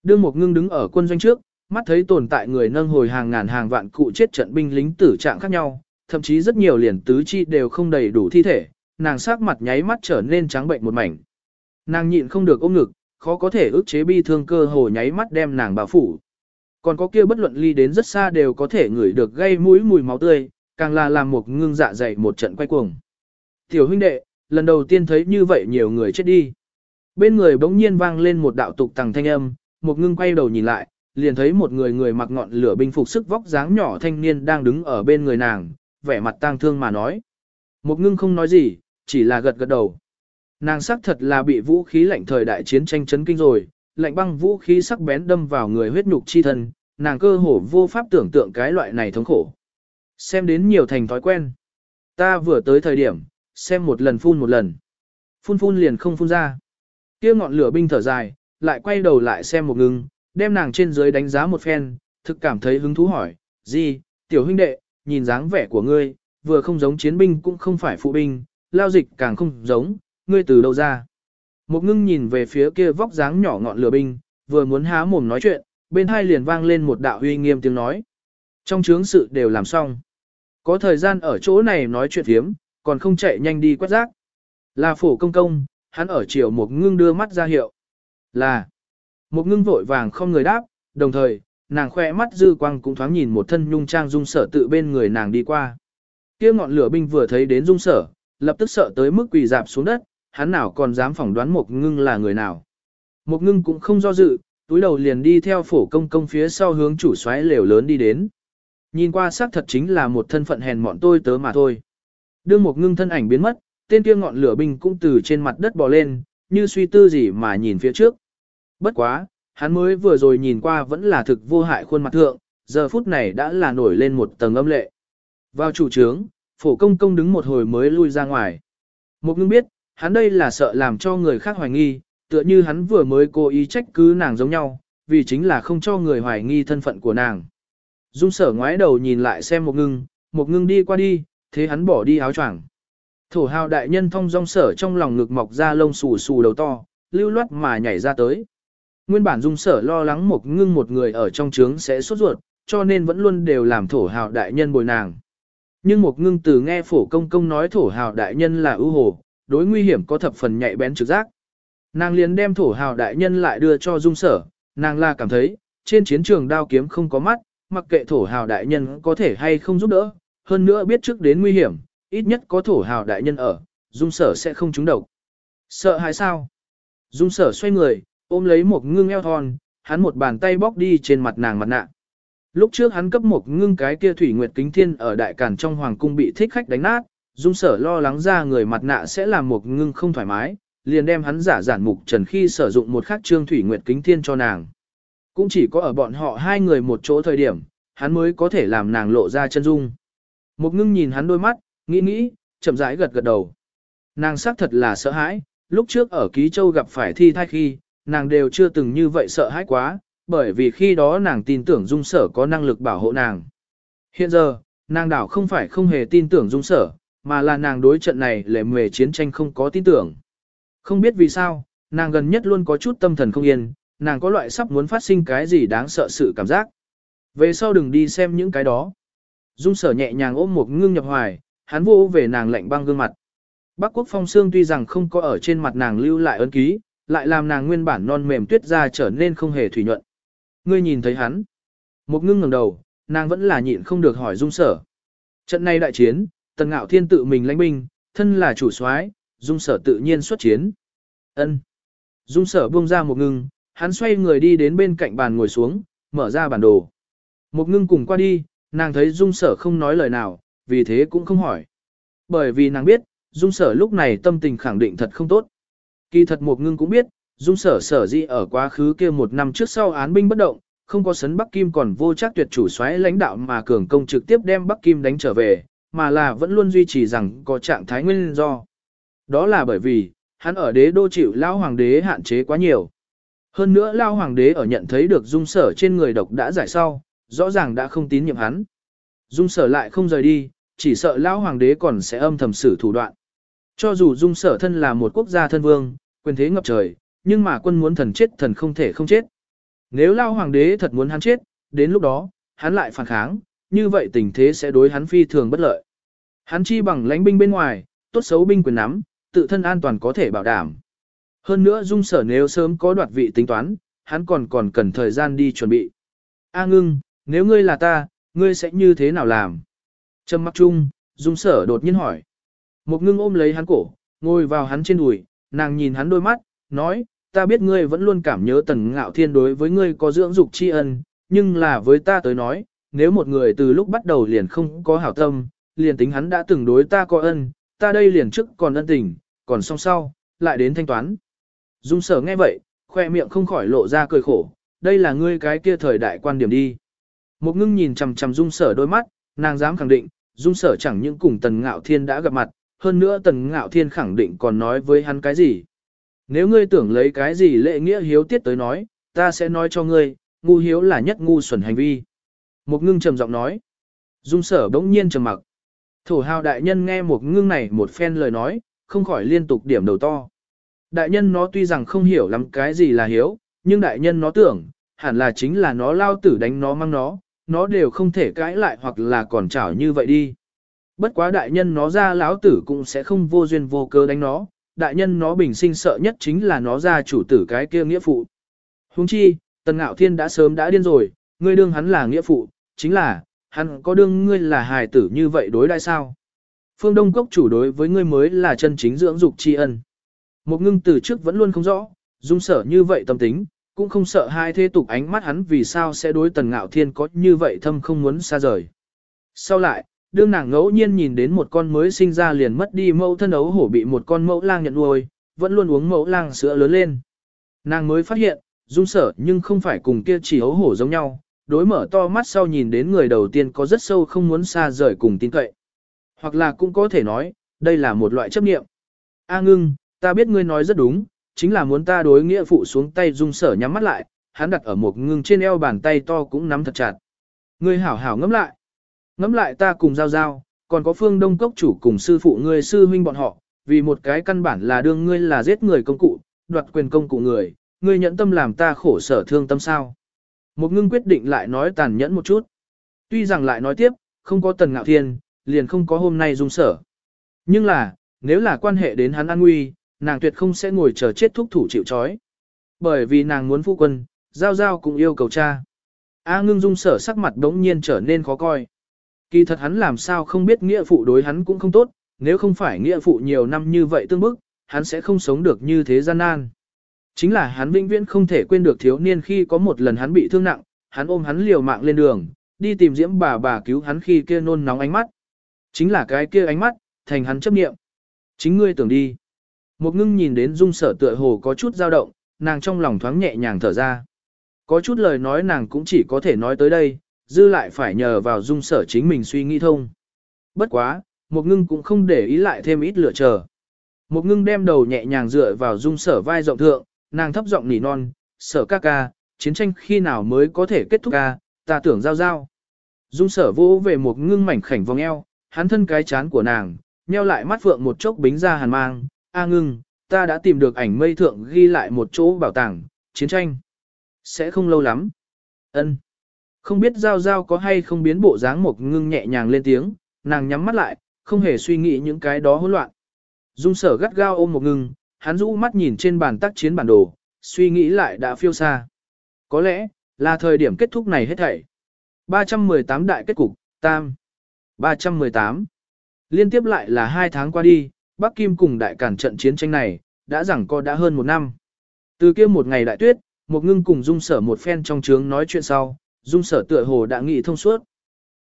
Đương một ngưng đứng ở quân doanh trước, mắt thấy tồn tại người nâng hồi hàng ngàn hàng vạn cụ chết trận binh lính tử trạng khác nhau, thậm chí rất nhiều liền tứ chi đều không đầy đủ thi thể, nàng sắc mặt nháy mắt trở nên trắng bệnh một mảnh. Nàng nhịn không được ôm ngực, khó có thể ức chế bi thương cơ hồ nháy mắt đem nàng bao phủ. Còn có kia bất luận ly đến rất xa đều có thể ngửi được gây mũi mùi máu tươi, càng là làm một ngưng dạ dày một trận quay cuồng. Tiểu huynh đệ, lần đầu tiên thấy như vậy nhiều người chết đi. Bên người bỗng nhiên vang lên một đạo tục tằng thanh âm, một ngưng quay đầu nhìn lại, liền thấy một người người mặc ngọn lửa binh phục sức vóc dáng nhỏ thanh niên đang đứng ở bên người nàng, vẻ mặt tang thương mà nói. Một ngưng không nói gì, chỉ là gật gật đầu. Nàng sắc thật là bị vũ khí lạnh thời đại chiến tranh chấn kinh rồi, lạnh băng vũ khí sắc bén đâm vào người huyết nhục chi thân, nàng cơ hồ vô pháp tưởng tượng cái loại này thống khổ. Xem đến nhiều thành thói quen. Ta vừa tới thời điểm, xem một lần phun một lần. Phun phun liền không phun ra. Kia ngọn lửa binh thở dài, lại quay đầu lại xem một ngưng, đem nàng trên dưới đánh giá một phen, thực cảm thấy hứng thú hỏi, gì, tiểu huynh đệ, nhìn dáng vẻ của ngươi, vừa không giống chiến binh cũng không phải phụ binh, lao dịch càng không giống, ngươi từ đâu ra. Một ngưng nhìn về phía kia vóc dáng nhỏ ngọn lửa binh, vừa muốn há mồm nói chuyện, bên hai liền vang lên một đạo huy nghiêm tiếng nói. Trong chướng sự đều làm xong. Có thời gian ở chỗ này nói chuyện thiếm, còn không chạy nhanh đi quét rác. Là phổ công công, hắn ở chiều một ngưng đưa mắt ra hiệu. Là, một ngưng vội vàng không người đáp, đồng thời, nàng khoe mắt dư quang cũng thoáng nhìn một thân nhung trang dung sở tự bên người nàng đi qua. Kia ngọn lửa binh vừa thấy đến dung sở, lập tức sợ tới mức quỳ dạp xuống đất, hắn nào còn dám phỏng đoán một ngưng là người nào. Một ngưng cũng không do dự, túi đầu liền đi theo phổ công công phía sau hướng chủ xoáy lều lớn đi đến. Nhìn qua xác thật chính là một thân phận hèn mọn tôi tớ mà thôi. Đương một ngưng thân ảnh biến mất, tên kia ngọn lửa binh cũng từ trên mặt đất bò lên, như suy tư gì mà nhìn phía trước. Bất quá, hắn mới vừa rồi nhìn qua vẫn là thực vô hại khuôn mặt thượng, giờ phút này đã là nổi lên một tầng âm lệ. Vào chủ trướng, phổ công công đứng một hồi mới lui ra ngoài. Một ngưng biết, hắn đây là sợ làm cho người khác hoài nghi, tựa như hắn vừa mới cố ý trách cứ nàng giống nhau, vì chính là không cho người hoài nghi thân phận của nàng. Dung sở ngoái đầu nhìn lại xem một ngưng, một ngưng đi qua đi, thế hắn bỏ đi áo choàng. Thổ hào đại nhân thông dong sở trong lòng ngực mọc ra lông xù xù đầu to, lưu loát mà nhảy ra tới. Nguyên bản dung sở lo lắng một ngưng một người ở trong trướng sẽ sốt ruột, cho nên vẫn luôn đều làm thổ hào đại nhân bồi nàng. Nhưng một ngưng từ nghe phổ công công nói thổ hào đại nhân là ưu hồ, đối nguy hiểm có thập phần nhạy bén trực giác. Nàng liền đem thổ hào đại nhân lại đưa cho dung sở, nàng là cảm thấy, trên chiến trường đao kiếm không có mắt, mặc kệ thổ hào đại nhân có thể hay không giúp đỡ, hơn nữa biết trước đến nguy hiểm, ít nhất có thổ hào đại nhân ở, dung sở sẽ không trúng độc. Sợ hãi sao? Dung sở xoay người, ôm lấy một ngưng eo thon, hắn một bàn tay bóc đi trên mặt nàng mặt nạ. Lúc trước hắn cấp một ngưng cái kia thủy nguyệt kính thiên ở đại cản trong hoàng cung bị thích khách đánh nát, dung sở lo lắng ra người mặt nạ sẽ làm một ngưng không thoải mái, liền đem hắn giả giản mục trần khi sử dụng một khắc trương thủy nguyệt kính thiên cho nàng. Cũng chỉ có ở bọn họ hai người một chỗ thời điểm, hắn mới có thể làm nàng lộ ra chân dung. Một ngưng nhìn hắn đôi mắt, nghĩ nghĩ, chậm rãi gật gật đầu. Nàng xác thật là sợ hãi, lúc trước ở Ký Châu gặp phải thi thai khi, nàng đều chưa từng như vậy sợ hãi quá, bởi vì khi đó nàng tin tưởng dung sở có năng lực bảo hộ nàng. Hiện giờ, nàng đảo không phải không hề tin tưởng dung sở, mà là nàng đối trận này lệ mề chiến tranh không có tin tưởng. Không biết vì sao, nàng gần nhất luôn có chút tâm thần không yên, nàng có loại sắp muốn phát sinh cái gì đáng sợ sự cảm giác. Về sau đừng đi xem những cái đó. Dung sở nhẹ nhàng ôm một ngưng nhập hoài, hắn vô về nàng lạnh băng gương mặt. Bắc quốc phong xương tuy rằng không có ở trên mặt nàng lưu lại ấn ký, lại làm nàng nguyên bản non mềm tuyết ra trở nên không hề thủy nhuận. Ngươi nhìn thấy hắn. Một ngưng ngẩng đầu, nàng vẫn là nhịn không được hỏi dung sở. Trận này đại chiến, tần ngạo thiên tự mình lãnh binh, thân là chủ soái, dung sở tự nhiên xuất chiến. ân Dung sở buông ra một ngưng, hắn xoay người đi đến bên cạnh bàn ngồi xuống, mở ra bản đồ. Một ngưng cùng qua đi, nàng thấy dung sở không nói lời nào, vì thế cũng không hỏi. Bởi vì nàng biết, dung sở lúc này tâm tình khẳng định thật không tốt. Kỳ thật một ngưng cũng biết, dung sở sở di ở quá khứ kia một năm trước sau án binh bất động, không có sấn Bắc Kim còn vô chắc tuyệt chủ xoáy lãnh đạo mà cường công trực tiếp đem Bắc Kim đánh trở về, mà là vẫn luôn duy trì rằng có trạng thái nguyên do. Đó là bởi vì, hắn ở đế đô chịu lao hoàng đế hạn chế quá nhiều. Hơn nữa lao hoàng đế ở nhận thấy được dung sở trên người độc đã giải sau, rõ ràng đã không tín nhiệm hắn. Dung sở lại không rời đi, chỉ sợ lao hoàng đế còn sẽ âm thầm xử thủ đoạn. Cho dù dung sở thân là một quốc gia thân vương, quyền thế ngập trời, nhưng mà quân muốn thần chết thần không thể không chết. Nếu lao hoàng đế thật muốn hắn chết, đến lúc đó, hắn lại phản kháng, như vậy tình thế sẽ đối hắn phi thường bất lợi. Hắn chi bằng lãnh binh bên ngoài, tốt xấu binh quyền nắm, tự thân an toàn có thể bảo đảm. Hơn nữa dung sở nếu sớm có đoạt vị tính toán, hắn còn còn cần thời gian đi chuẩn bị. A ngưng, nếu ngươi là ta, ngươi sẽ như thế nào làm? Trầm mặc chung, dung sở đột nhiên hỏi. Một ngưng ôm lấy hắn cổ, ngồi vào hắn trên đùi, nàng nhìn hắn đôi mắt, nói, ta biết ngươi vẫn luôn cảm nhớ tần ngạo thiên đối với ngươi có dưỡng dục tri ân, nhưng là với ta tới nói, nếu một người từ lúc bắt đầu liền không có hảo tâm, liền tính hắn đã từng đối ta có ân, ta đây liền trước còn ân tình, còn song sau, lại đến thanh toán. Dung sở nghe vậy, khoe miệng không khỏi lộ ra cười khổ, đây là ngươi cái kia thời đại quan điểm đi. Một ngưng nhìn chằm chằm dung sở đôi mắt, nàng dám khẳng định, dung sở chẳng những cùng tần ngạo thiên đã gặp mặt, hơn nữa tần ngạo thiên khẳng định còn nói với hắn cái gì. Nếu ngươi tưởng lấy cái gì lệ nghĩa hiếu tiết tới nói, ta sẽ nói cho ngươi, ngu hiếu là nhất ngu xuẩn hành vi. Một ngưng trầm giọng nói. Dung sở bỗng nhiên trầm mặc. Thổ hào đại nhân nghe một ngưng này một phen lời nói, không khỏi liên tục điểm đầu to. Đại nhân nó tuy rằng không hiểu lắm cái gì là hiếu, nhưng đại nhân nó tưởng, hẳn là chính là nó lao tử đánh nó mang nó, nó đều không thể cãi lại hoặc là còn chảo như vậy đi. Bất quá đại nhân nó ra lão tử cũng sẽ không vô duyên vô cớ đánh nó, đại nhân nó bình sinh sợ nhất chính là nó ra chủ tử cái kia nghĩa phụ. Huống chi, tần ngạo thiên đã sớm đã điên rồi, ngươi đương hắn là nghĩa phụ, chính là, hắn có đương ngươi là hài tử như vậy đối đại sao? Phương Đông Cốc chủ đối với ngươi mới là chân chính dưỡng dục tri ân. Một ngưng từ trước vẫn luôn không rõ, dung sở như vậy tâm tính, cũng không sợ hai thế tục ánh mắt hắn vì sao sẽ đối tần ngạo thiên có như vậy thâm không muốn xa rời. Sau lại, đương nàng ngẫu nhiên nhìn đến một con mới sinh ra liền mất đi mẫu thân ấu hổ bị một con mẫu lang nhận nuôi, vẫn luôn uống mẫu lang sữa lớn lên. Nàng mới phát hiện, dung sở nhưng không phải cùng kia chỉ ấu hổ giống nhau, đối mở to mắt sau nhìn đến người đầu tiên có rất sâu không muốn xa rời cùng tin cậy. Hoặc là cũng có thể nói, đây là một loại chấp niệm. A ngưng, ta biết ngươi nói rất đúng, chính là muốn ta đối nghĩa phụ xuống tay dung sở nhắm mắt lại, hắn đặt ở một ngưng trên eo bàn tay to cũng nắm thật chặt. Ngươi hảo hảo ngẫm lại. Ngẫm lại ta cùng giao giao, còn có phương đông cốc chủ cùng sư phụ ngươi sư huynh bọn họ, vì một cái căn bản là đương ngươi là giết người công cụ, đoạt quyền công cụ người, ngươi nhẫn tâm làm ta khổ sở thương tâm sao. Một ngưng quyết định lại nói tàn nhẫn một chút. Tuy rằng lại nói tiếp, không có tần ngạo thiên, liền không có hôm nay dung sở. Nhưng là, nếu là quan hệ đến hắn an nguy, nàng tuyệt không sẽ ngồi chờ chết thúc thủ chịu trói. Bởi vì nàng muốn phu quân, giao giao cũng yêu cầu cha. A ngưng dung sở sắc mặt đống nhiên trở nên khó coi. Kỳ thật hắn làm sao không biết nghĩa phụ đối hắn cũng không tốt, nếu không phải nghĩa phụ nhiều năm như vậy tương bức, hắn sẽ không sống được như thế gian nan. Chính là hắn vĩnh viễn không thể quên được thiếu niên khi có một lần hắn bị thương nặng, hắn ôm hắn liều mạng lên đường, đi tìm diễm bà bà cứu hắn khi kia nôn nóng ánh mắt. Chính là cái kia ánh mắt, thành hắn chấp niệm. Chính ngươi tưởng đi. Một ngưng nhìn đến dung sở tựa hồ có chút dao động, nàng trong lòng thoáng nhẹ nhàng thở ra. Có chút lời nói nàng cũng chỉ có thể nói tới đây, dư lại phải nhờ vào dung sở chính mình suy nghĩ thông. Bất quá, một ngưng cũng không để ý lại thêm ít lựa chờ. Một ngưng đem đầu nhẹ nhàng dựa vào dung sở vai rộng thượng, nàng thấp giọng nỉ non, sở ca ca, chiến tranh khi nào mới có thể kết thúc ca, ta tưởng giao giao. Dung sở vô về một ngưng mảnh khảnh vòng eo, hắn thân cái chán của nàng, nheo lại mắt phượng một chốc bính ra hàn mang, a ngưng, ta đã tìm được ảnh mây thượng ghi lại một chỗ bảo tàng, chiến tranh. Sẽ không lâu lắm. ân Không biết giao giao có hay không biến bộ dáng một ngưng nhẹ nhàng lên tiếng, nàng nhắm mắt lại, không hề suy nghĩ những cái đó hỗn loạn. Dung sở gắt gao ôm một ngưng, hắn rũ mắt nhìn trên bàn tác chiến bản đồ, suy nghĩ lại đã phiêu xa. Có lẽ, là thời điểm kết thúc này hết thảy. 318 đại kết cục, tam. 318. Liên tiếp lại là hai tháng qua đi, Bắc Kim cùng đại cản trận chiến tranh này, đã rằng co đã hơn một năm. Từ kia một ngày đại tuyết, một ngưng cùng dung sở một phen trong trướng nói chuyện sau, dung sở tựa hồ đã nghị thông suốt.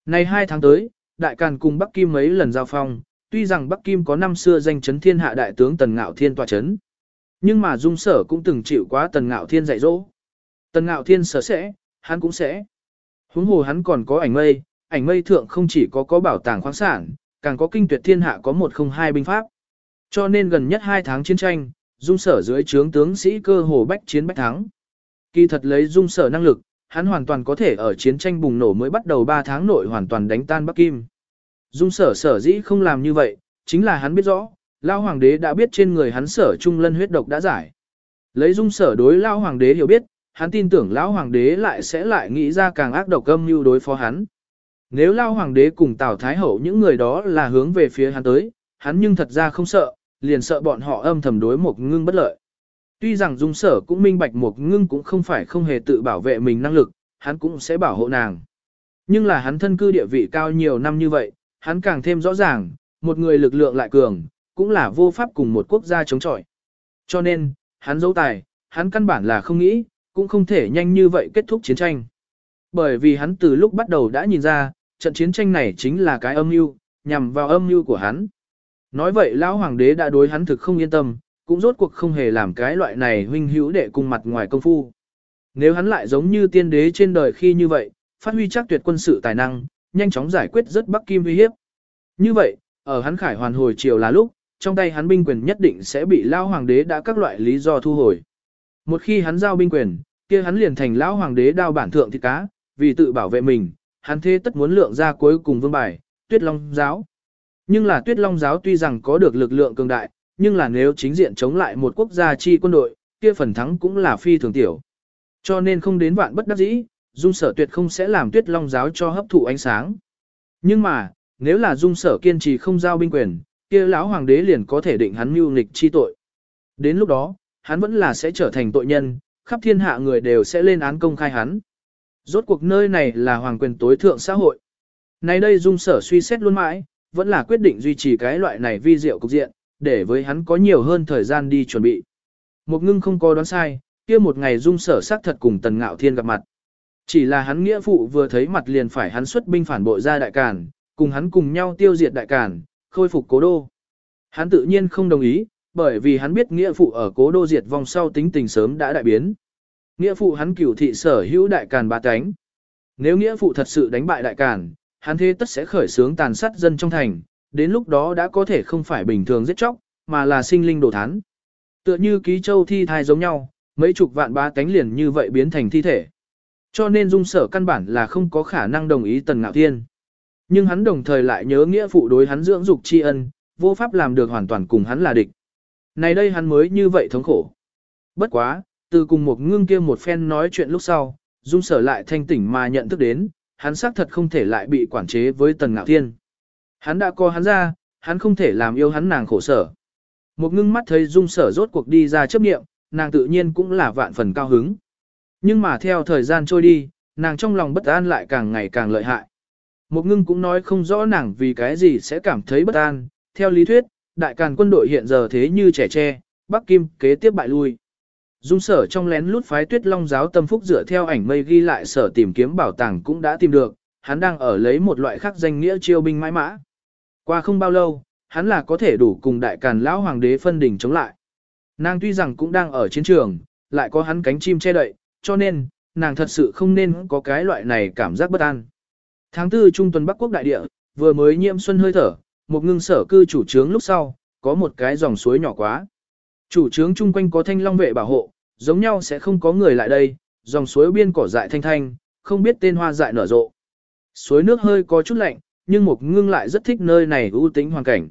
Này hai tháng tới, đại càn cùng Bắc Kim mấy lần giao phong, tuy rằng Bắc Kim có năm xưa danh chấn thiên hạ đại tướng Tần Ngạo Thiên tòa chấn. Nhưng mà dung sở cũng từng chịu quá Tần Ngạo Thiên dạy dỗ. Tần Ngạo Thiên sở sẽ, hắn cũng sẽ. Huống hồ hắn còn có ảnh mây, ảnh mây thượng không chỉ có có bảo tàng khoáng sản, càng có kinh tuyệt thiên hạ có một không hai binh pháp. Cho nên gần nhất hai tháng chiến tranh, dung sở dưới trướng tướng sĩ cơ hồ bách chiến bách thắng. Kỳ thật lấy dung sở năng lực, hắn hoàn toàn có thể ở chiến tranh bùng nổ mới bắt đầu 3 tháng nội hoàn toàn đánh tan Bắc Kim. Dung sở sở dĩ không làm như vậy, chính là hắn biết rõ, Lao Hoàng đế đã biết trên người hắn sở trung lân huyết độc đã giải. Lấy dung sở đối Lao Hoàng đế hiểu biết, hắn tin tưởng Lão Hoàng đế lại sẽ lại nghĩ ra càng ác độc âm mưu đối phó hắn. Nếu Lao Hoàng đế cùng Tào Thái Hậu những người đó là hướng về phía hắn tới, hắn nhưng thật ra không sợ, liền sợ bọn họ âm thầm đối một ngưng bất lợi. Tuy rằng dung sở cũng minh bạch một ngưng cũng không phải không hề tự bảo vệ mình năng lực, hắn cũng sẽ bảo hộ nàng. Nhưng là hắn thân cư địa vị cao nhiều năm như vậy, hắn càng thêm rõ ràng, một người lực lượng lại cường, cũng là vô pháp cùng một quốc gia chống chọi. Cho nên, hắn dấu tài, hắn căn bản là không nghĩ, cũng không thể nhanh như vậy kết thúc chiến tranh. Bởi vì hắn từ lúc bắt đầu đã nhìn ra, trận chiến tranh này chính là cái âm mưu, nhằm vào âm mưu của hắn. Nói vậy lão hoàng đế đã đối hắn thực không yên tâm, cũng rốt cuộc không hề làm cái loại này huynh hữu đệ cùng mặt ngoài công phu. Nếu hắn lại giống như tiên đế trên đời khi như vậy, phát huy chắc tuyệt quân sự tài năng, nhanh chóng giải quyết rất Bắc Kim uy hiếp. Như vậy, ở hắn khải hoàn hồi chiều là lúc, trong tay hắn binh quyền nhất định sẽ bị lão hoàng đế đã các loại lý do thu hồi. Một khi hắn giao binh quyền, kia hắn liền thành lão hoàng đế đao bản thượng thịt cá, vì tự bảo vệ mình, hắn thế tất muốn lượng ra cuối cùng vương bài, Tuyết Long giáo. Nhưng là Tuyết Long giáo tuy rằng có được lực lượng cường đại, nhưng là nếu chính diện chống lại một quốc gia chi quân đội, kia phần thắng cũng là phi thường tiểu. Cho nên không đến vạn bất đắc dĩ, dung sở tuyệt không sẽ làm tuyết long giáo cho hấp thụ ánh sáng. Nhưng mà, nếu là dung sở kiên trì không giao binh quyền, kia lão hoàng đế liền có thể định hắn mưu nghịch chi tội. Đến lúc đó, hắn vẫn là sẽ trở thành tội nhân, khắp thiên hạ người đều sẽ lên án công khai hắn. Rốt cuộc nơi này là hoàng quyền tối thượng xã hội. Nay đây dung sở suy xét luôn mãi, vẫn là quyết định duy trì cái loại này vi diệu cục diện, để với hắn có nhiều hơn thời gian đi chuẩn bị. Một ngưng không có đoán sai, kia một ngày dung sở xác thật cùng tần ngạo thiên gặp mặt. Chỉ là hắn nghĩa phụ vừa thấy mặt liền phải hắn xuất binh phản bội ra đại càn, cùng hắn cùng nhau tiêu diệt đại càn, khôi phục cố đô. Hắn tự nhiên không đồng ý, bởi vì hắn biết nghĩa phụ ở cố đô diệt vong sau tính tình sớm đã đại biến. Nghĩa phụ hắn cửu thị sở hữu đại càn ba cánh. Nếu nghĩa phụ thật sự đánh bại đại càn, hắn thế tất sẽ khởi sướng tàn sát dân trong thành, đến lúc đó đã có thể không phải bình thường giết chóc, mà là sinh linh đồ thán. Tựa như ký châu thi thai giống nhau, mấy chục vạn ba cánh liền như vậy biến thành thi thể. Cho nên dung sở căn bản là không có khả năng đồng ý tần ngạo thiên. Nhưng hắn đồng thời lại nhớ nghĩa phụ đối hắn dưỡng dục tri ân, vô pháp làm được hoàn toàn cùng hắn là địch. Này đây hắn mới như vậy thống khổ. Bất quá, từ cùng một ngưng kia một phen nói chuyện lúc sau, dung sở lại thanh tỉnh mà nhận thức đến, hắn xác thật không thể lại bị quản chế với tần ngạo thiên. Hắn đã co hắn ra, hắn không thể làm yêu hắn nàng khổ sở. Một ngưng mắt thấy dung sở rốt cuộc đi ra chấp nghiệm, nàng tự nhiên cũng là vạn phần cao hứng. Nhưng mà theo thời gian trôi đi, nàng trong lòng bất an lại càng ngày càng lợi hại. Một ngưng cũng nói không rõ nàng vì cái gì sẽ cảm thấy bất an, theo lý thuyết, đại càn quân đội hiện giờ thế như trẻ tre, Bắc Kim kế tiếp bại lui. Dung sở trong lén lút phái tuyết long giáo tâm phúc dựa theo ảnh mây ghi lại sở tìm kiếm bảo tàng cũng đã tìm được, hắn đang ở lấy một loại khác danh nghĩa chiêu binh mãi mã. Qua không bao lâu, hắn là có thể đủ cùng đại càn lão hoàng đế phân đỉnh chống lại. Nàng tuy rằng cũng đang ở chiến trường, lại có hắn cánh chim che đậy, cho nên, nàng thật sự không nên có cái loại này cảm giác bất an. Tháng tư trung tuần Bắc Quốc đại địa, vừa mới nhiễm xuân hơi thở, một ngưng sở cư chủ trướng lúc sau, có một cái dòng suối nhỏ quá. Chủ trướng chung quanh có thanh long vệ bảo hộ, giống nhau sẽ không có người lại đây, dòng suối biên cỏ dại thanh thanh, không biết tên hoa dại nở rộ. Suối nước hơi có chút lạnh, nhưng Mục ngưng lại rất thích nơi này ưu tính hoàn cảnh.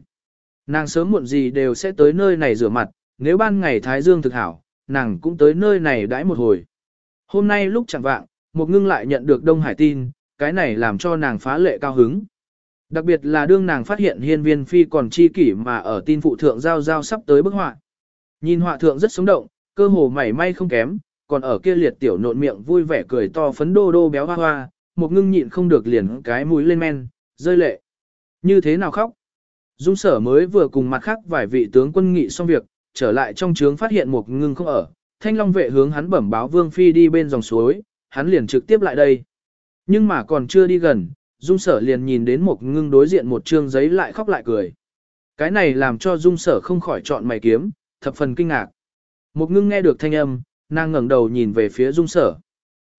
Nàng sớm muộn gì đều sẽ tới nơi này rửa mặt, nếu ban ngày Thái Dương thực hảo, nàng cũng tới nơi này đãi một hồi. Hôm nay lúc chẳng vạng, Mục ngưng lại nhận được Đông Hải tin, cái này làm cho nàng phá lệ cao hứng. Đặc biệt là đương nàng phát hiện hiên viên phi còn chi kỷ mà ở tin phụ thượng giao giao sắp tới bức họa. Nhìn họa thượng rất sống động, cơ hồ mảy may không kém, còn ở kia liệt tiểu nộn miệng vui vẻ cười to phấn đô đô béo hoa hoa, một ngưng nhịn không được liền cái mũi lên men, rơi lệ. Như thế nào khóc? Dung sở mới vừa cùng mặt khác vài vị tướng quân nghị xong việc, trở lại trong trướng phát hiện một ngưng không ở, thanh long vệ hướng hắn bẩm báo vương phi đi bên dòng suối, hắn liền trực tiếp lại đây. Nhưng mà còn chưa đi gần, dung sở liền nhìn đến một ngưng đối diện một trương giấy lại khóc lại cười. Cái này làm cho dung sở không khỏi chọn mày kiếm, thập phần kinh ngạc. Một ngưng nghe được thanh âm, nàng ngẩng đầu nhìn về phía dung sở.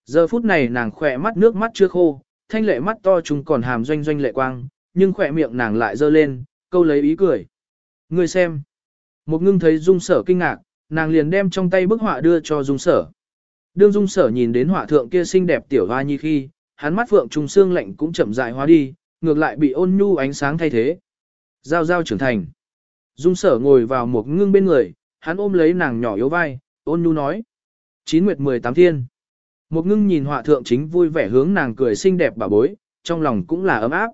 Giờ phút này nàng khỏe mắt nước mắt chưa khô, thanh lệ mắt to chúng còn hàm doanh doanh lệ quang, nhưng khỏe miệng nàng lại dơ lên, câu lấy ý cười. Người xem. Một ngưng thấy dung sở kinh ngạc, nàng liền đem trong tay bức họa đưa cho dung sở. Đương dung sở nhìn đến họa thượng kia xinh đẹp tiểu hoa nhi khi, hắn mắt phượng trùng xương lạnh cũng chậm rãi hóa đi, ngược lại bị ôn nhu ánh sáng thay thế. Giao giao trưởng thành. Dung sở ngồi vào một ngưng bên người, hắn ôm lấy nàng nhỏ yếu vai, ôn nhu nói. Chín nguyệt mười tám thiên. Một ngưng nhìn họa thượng chính vui vẻ hướng nàng cười xinh đẹp bà bối, trong lòng cũng là ấm áp.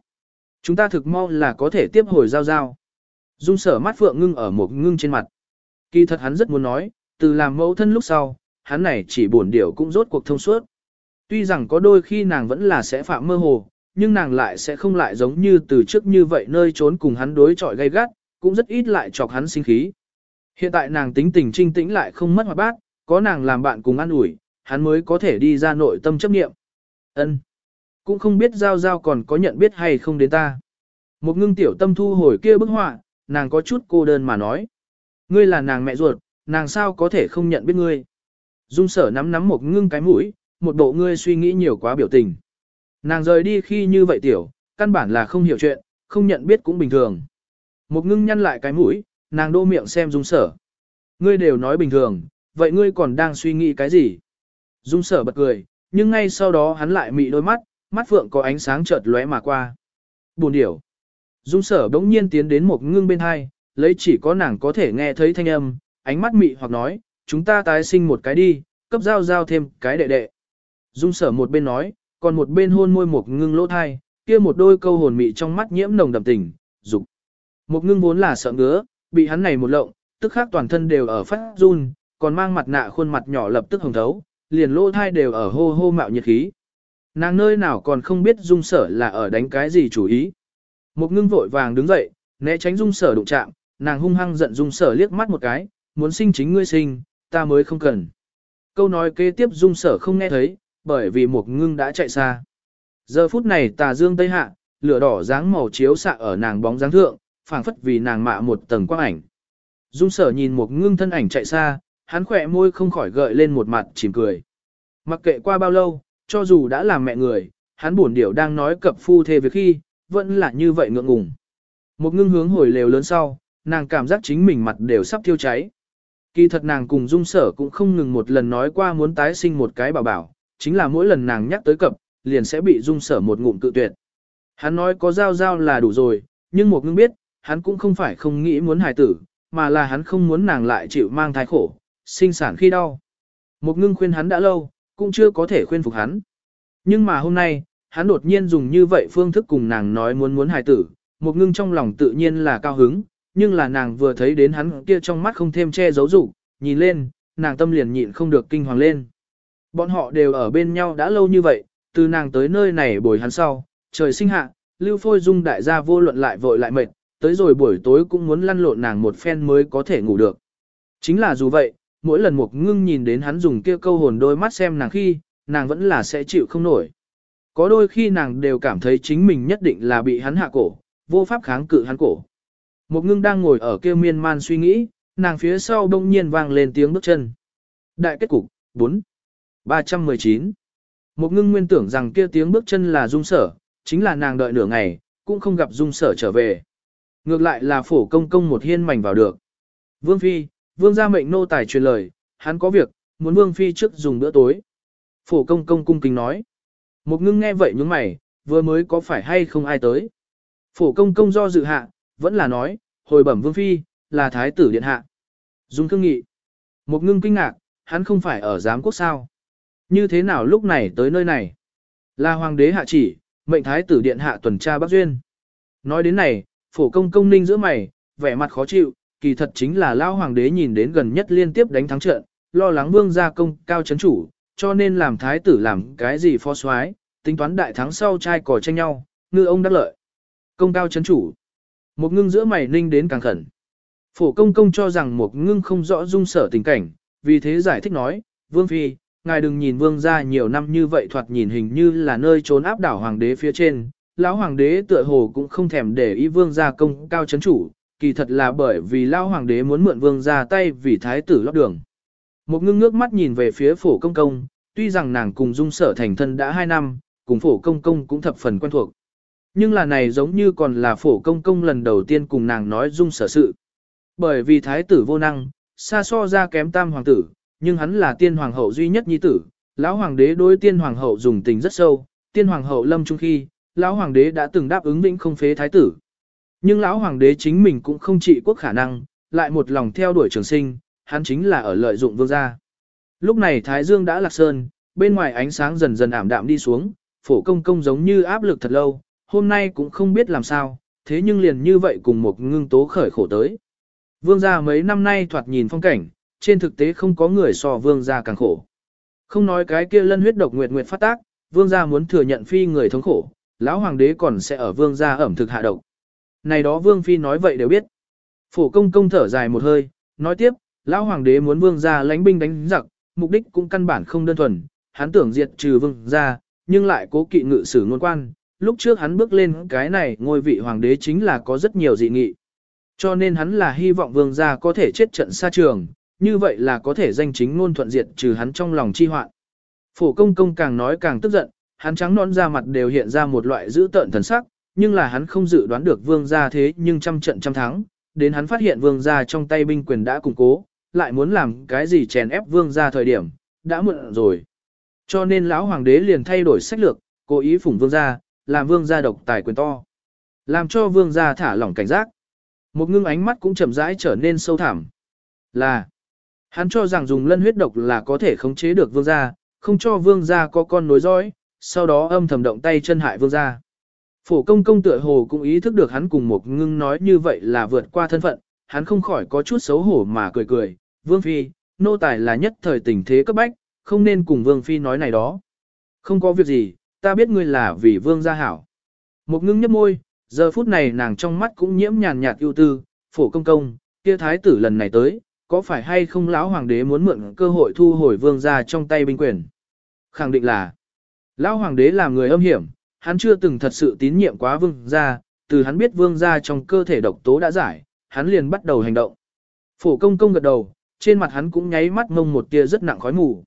Chúng ta thực mong là có thể tiếp hồi giao giao. Dung sở mắt phượng ngưng ở một ngưng trên mặt. Kỳ thật hắn rất muốn nói, từ làm mẫu thân lúc sau, hắn này chỉ buồn điểu cũng rốt cuộc thông suốt. Tuy rằng có đôi khi nàng vẫn là sẽ phạm mơ hồ, nhưng nàng lại sẽ không lại giống như từ trước như vậy nơi trốn cùng hắn đối chọi gay gắt, cũng rất ít lại chọc hắn sinh khí. Hiện tại nàng tính tình trinh tĩnh lại không mất hoạt bát, có nàng làm bạn cùng ăn ủi, hắn mới có thể đi ra nội tâm chấp nghiệm. Ân, Cũng không biết Giao Giao còn có nhận biết hay không đến ta. Một ngưng tiểu tâm thu hồi kia bức họa, nàng có chút cô đơn mà nói. Ngươi là nàng mẹ ruột, nàng sao có thể không nhận biết ngươi. Dung sở nắm nắm một ngưng cái mũi, một bộ ngươi suy nghĩ nhiều quá biểu tình. Nàng rời đi khi như vậy tiểu, căn bản là không hiểu chuyện, không nhận biết cũng bình thường. Một ngưng nhăn lại cái mũi, nàng đô miệng xem dung sở. Ngươi đều nói bình thường, vậy ngươi còn đang suy nghĩ cái gì? Dung sở bật cười, nhưng ngay sau đó hắn lại mị đôi mắt, mắt phượng có ánh sáng chợt lóe mà qua. Buồn điểu. Dung sở bỗng nhiên tiến đến một ngưng bên hai, lấy chỉ có nàng có thể nghe thấy thanh âm, ánh mắt mị hoặc nói, chúng ta tái sinh một cái đi, cấp giao giao thêm cái đệ đệ. Dung sở một bên nói, còn một bên hôn môi một ngưng lỗ thai, kia một đôi câu hồn mị trong mắt nhiễm nồng đậm tình, dục. Một ngưng vốn là sợ ngứa, bị hắn này một lộng, tức khác toàn thân đều ở phát run, còn mang mặt nạ khuôn mặt nhỏ lập tức hồng thấu, liền lỗ thai đều ở hô hô mạo nhiệt khí. Nàng nơi nào còn không biết dung sở là ở đánh cái gì chủ ý. Một ngưng vội vàng đứng dậy, né tránh dung sở đụng chạm, nàng hung hăng giận dung sở liếc mắt một cái, muốn sinh chính ngươi sinh, ta mới không cần. Câu nói kế tiếp dung sở không nghe thấy, bởi vì một ngưng đã chạy xa. Giờ phút này tà dương tây hạ, lửa đỏ dáng màu chiếu xạ ở nàng bóng dáng thượng, phảng phất vì nàng mạ một tầng quang ảnh. Dung sở nhìn một ngưng thân ảnh chạy xa, hắn khỏe môi không khỏi gợi lên một mặt chìm cười. Mặc kệ qua bao lâu, cho dù đã làm mẹ người, hắn buồn điểu đang nói cập phu thê việc khi, vẫn là như vậy ngượng ngùng. Một ngưng hướng hồi lều lớn sau, nàng cảm giác chính mình mặt đều sắp thiêu cháy. Kỳ thật nàng cùng dung sở cũng không ngừng một lần nói qua muốn tái sinh một cái bảo bảo, chính là mỗi lần nàng nhắc tới cập, liền sẽ bị dung sở một ngụm cự tuyệt. Hắn nói có giao giao là đủ rồi, nhưng một ngưng biết, hắn cũng không phải không nghĩ muốn hài tử, mà là hắn không muốn nàng lại chịu mang thai khổ, sinh sản khi đau. Một ngưng khuyên hắn đã lâu, cũng chưa có thể khuyên phục hắn. Nhưng mà hôm nay, hắn đột nhiên dùng như vậy phương thức cùng nàng nói muốn muốn hài tử, một ngưng trong lòng tự nhiên là cao hứng, nhưng là nàng vừa thấy đến hắn kia trong mắt không thêm che giấu rủ, nhìn lên, nàng tâm liền nhịn không được kinh hoàng lên. Bọn họ đều ở bên nhau đã lâu như vậy, từ nàng tới nơi này bồi hắn sau, trời sinh hạ, lưu phôi dung đại gia vô luận lại vội lại mệt, tới rồi buổi tối cũng muốn lăn lộn nàng một phen mới có thể ngủ được. Chính là dù vậy, mỗi lần mục ngưng nhìn đến hắn dùng kia câu hồn đôi mắt xem nàng khi, nàng vẫn là sẽ chịu không nổi. Có đôi khi nàng đều cảm thấy chính mình nhất định là bị hắn hạ cổ, vô pháp kháng cự hắn cổ. mục ngưng đang ngồi ở kia miên man suy nghĩ, nàng phía sau đông nhiên vang lên tiếng bước chân. Đại kết cục, 4. 319. mục ngưng nguyên tưởng rằng kia tiếng bước chân là dung sở, chính là nàng đợi nửa ngày, cũng không gặp dung sở trở về. Ngược lại là phổ công công một hiên mảnh vào được. Vương Phi, Vương gia mệnh nô tài truyền lời, hắn có việc, muốn Vương Phi trước dùng bữa tối. Phổ công công cung kính nói. Một ngưng nghe vậy nhướng mày, vừa mới có phải hay không ai tới. Phổ công công do dự hạ, vẫn là nói, hồi bẩm Vương Phi, là Thái tử Điện Hạ. Dung thương nghị. Một ngưng kinh ngạc, hắn không phải ở giám quốc sao. Như thế nào lúc này tới nơi này? Là Hoàng đế hạ chỉ, mệnh Thái tử Điện Hạ tuần tra Bắc Duyên. Nói đến này, phổ công công ninh giữa mày, vẻ mặt khó chịu, kỳ thật chính là lao hoàng đế nhìn đến gần nhất liên tiếp đánh thắng trận, lo lắng vương gia công cao chấn chủ, cho nên làm thái tử làm cái gì phó soái, tính toán đại thắng sau trai cò tranh nhau, ngư ông đắc lợi. Công cao chấn chủ. Một ngưng giữa mày ninh đến càng khẩn. Phổ công công cho rằng một ngưng không rõ dung sở tình cảnh, vì thế giải thích nói, vương phi, ngài đừng nhìn vương gia nhiều năm như vậy thoạt nhìn hình như là nơi trốn áp đảo hoàng đế phía trên, lão hoàng đế tựa hồ cũng không thèm để ý vương gia công cao chấn chủ, kỳ thật là bởi vì lão hoàng đế muốn mượn vương gia tay vì thái tử lót đường. Một ngưng ngước mắt nhìn về phía phổ công công, tuy rằng nàng cùng dung sở thành thân đã 2 năm, cùng phổ công công cũng thập phần quen thuộc. Nhưng là này giống như còn là phổ công công lần đầu tiên cùng nàng nói dung sở sự. Bởi vì thái tử vô năng, xa so ra kém tam hoàng tử, nhưng hắn là tiên hoàng hậu duy nhất nhi tử, lão hoàng đế đối tiên hoàng hậu dùng tình rất sâu, tiên hoàng hậu lâm trung khi, lão hoàng đế đã từng đáp ứng vĩnh không phế thái tử. Nhưng lão hoàng đế chính mình cũng không trị quốc khả năng, lại một lòng theo đuổi trường sinh, hắn chính là ở lợi dụng vương gia. Lúc này Thái Dương đã lạc sơn, bên ngoài ánh sáng dần dần ảm đạm đi xuống, phổ công công giống như áp lực thật lâu, hôm nay cũng không biết làm sao, thế nhưng liền như vậy cùng một ngưng tố khởi khổ tới. Vương gia mấy năm nay thoạt nhìn phong cảnh, trên thực tế không có người so vương gia càng khổ. Không nói cái kia lân huyết độc nguyệt nguyệt phát tác, vương gia muốn thừa nhận phi người thống khổ, lão hoàng đế còn sẽ ở vương gia ẩm thực hạ độc. Này đó vương phi nói vậy đều biết. Phổ công công thở dài một hơi, nói tiếp, lão hoàng đế muốn vương gia lãnh binh đánh giặc, mục đích cũng căn bản không đơn thuần, hắn tưởng diệt trừ vương gia, nhưng lại cố kỵ ngự sử ngôn quan. Lúc trước hắn bước lên cái này ngôi vị hoàng đế chính là có rất nhiều dị nghị. Cho nên hắn là hy vọng vương gia có thể chết trận xa trường, như vậy là có thể danh chính ngôn thuận diệt trừ hắn trong lòng chi hoạn. Phổ công công càng nói càng tức giận, hắn trắng non ra mặt đều hiện ra một loại dữ tợn thần sắc, nhưng là hắn không dự đoán được vương gia thế nhưng trăm trận trăm thắng, đến hắn phát hiện vương gia trong tay binh quyền đã củng cố, lại muốn làm cái gì chèn ép vương gia thời điểm, đã muộn rồi. Cho nên lão hoàng đế liền thay đổi sách lược, cố ý phủng vương gia, làm vương gia độc tài quyền to. Làm cho vương gia thả lỏng cảnh giác. Một ngưng ánh mắt cũng chậm rãi trở nên sâu thẳm. Là, hắn cho rằng dùng lân huyết độc là có thể khống chế được vương gia, không cho vương gia có con nối dõi, sau đó âm thầm động tay chân hại vương gia. Phổ công công tựa hồ cũng ý thức được hắn cùng một ngưng nói như vậy là vượt qua thân phận, hắn không khỏi có chút xấu hổ mà cười cười, vương phi, nô tài là nhất thời tình thế cấp bách, không nên cùng vương phi nói này đó. Không có việc gì, ta biết ngươi là vì vương gia hảo. Một ngưng nhấp môi, giờ phút này nàng trong mắt cũng nhiễm nhàn nhạt ưu tư, phổ công công, kia thái tử lần này tới, có phải hay không lão hoàng đế muốn mượn cơ hội thu hồi vương gia trong tay binh quyền? Khẳng định là, lão hoàng đế là người âm hiểm, hắn chưa từng thật sự tín nhiệm quá vương gia, từ hắn biết vương gia trong cơ thể độc tố đã giải, hắn liền bắt đầu hành động. Phổ công công gật đầu, trên mặt hắn cũng nháy mắt mông một tia rất nặng khói mù.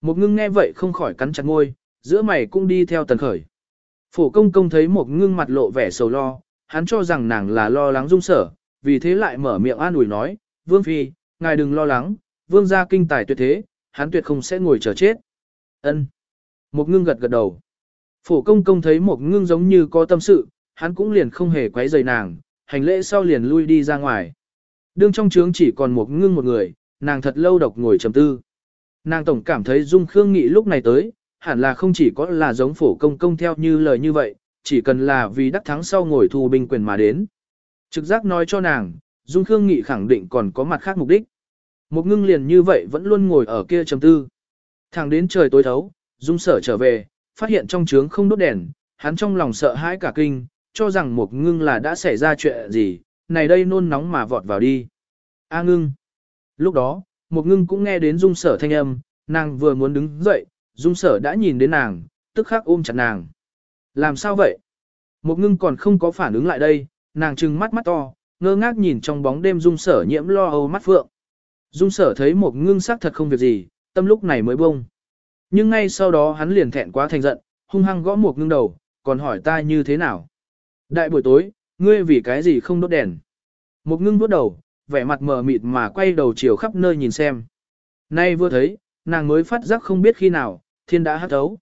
Một ngưng nghe vậy không khỏi cắn chặt ngôi, giữa mày cũng đi theo tần khởi. Phổ công công thấy một ngưng mặt lộ vẻ sầu lo, hắn cho rằng nàng là lo lắng dung sở, vì thế lại mở miệng an ủi nói, Vương Phi, ngài đừng lo lắng, Vương gia kinh tài tuyệt thế, hắn tuyệt không sẽ ngồi chờ chết. Ân. Một ngưng gật gật đầu. Phổ công công thấy một ngưng giống như có tâm sự, hắn cũng liền không hề quấy rầy nàng, hành lễ sau liền lui đi ra ngoài. Đương trong trướng chỉ còn một ngưng một người, nàng thật lâu độc ngồi trầm tư. Nàng tổng cảm thấy Dung Khương Nghị lúc này tới, hẳn là không chỉ có là giống phổ công công theo như lời như vậy, chỉ cần là vì đắc thắng sau ngồi thu binh quyền mà đến. Trực giác nói cho nàng, Dung Khương Nghị khẳng định còn có mặt khác mục đích. Một ngưng liền như vậy vẫn luôn ngồi ở kia trầm tư. Thẳng đến trời tối thấu, Dung sở trở về, phát hiện trong trướng không đốt đèn, hắn trong lòng sợ hãi cả kinh, cho rằng một ngưng là đã xảy ra chuyện gì, này đây nôn nóng mà vọt vào đi. A ngưng. Lúc đó, một ngưng cũng nghe đến dung sở thanh âm, nàng vừa muốn đứng dậy, dung sở đã nhìn đến nàng, tức khắc ôm chặt nàng. Làm sao vậy? Một ngưng còn không có phản ứng lại đây, nàng trừng mắt mắt to, ngơ ngác nhìn trong bóng đêm dung sở nhiễm lo âu mắt phượng. Dung sở thấy một ngưng sắc thật không việc gì, tâm lúc này mới bông. Nhưng ngay sau đó hắn liền thẹn quá thành giận, hung hăng gõ một ngưng đầu, còn hỏi ta như thế nào. Đại buổi tối, ngươi vì cái gì không đốt đèn? Một ngưng vuốt đầu, vẻ mặt mờ mịt mà quay đầu chiều khắp nơi nhìn xem. Nay vừa thấy, nàng mới phát giác không biết khi nào, thiên đã hắt thấu.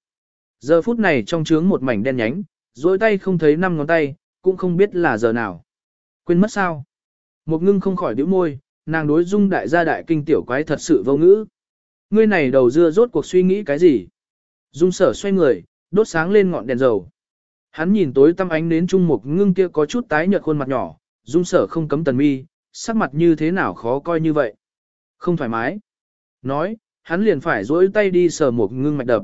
Giờ phút này trong trướng một mảnh đen nhánh, dối tay không thấy năm ngón tay, cũng không biết là giờ nào. Quên mất sao? Một ngưng không khỏi đĩu môi, nàng đối dung đại gia đại kinh tiểu quái thật sự vô ngữ. Ngươi này đầu dưa rốt cuộc suy nghĩ cái gì? Dung sở xoay người, đốt sáng lên ngọn đèn dầu. Hắn nhìn tối tăm ánh đến trung một ngưng kia có chút tái nhợt khuôn mặt nhỏ, dung sở không cấm tần mi, sắc mặt như thế nào khó coi như vậy. Không thoải mái. Nói, hắn liền phải dỗi tay đi sờ một ngưng mạch đập.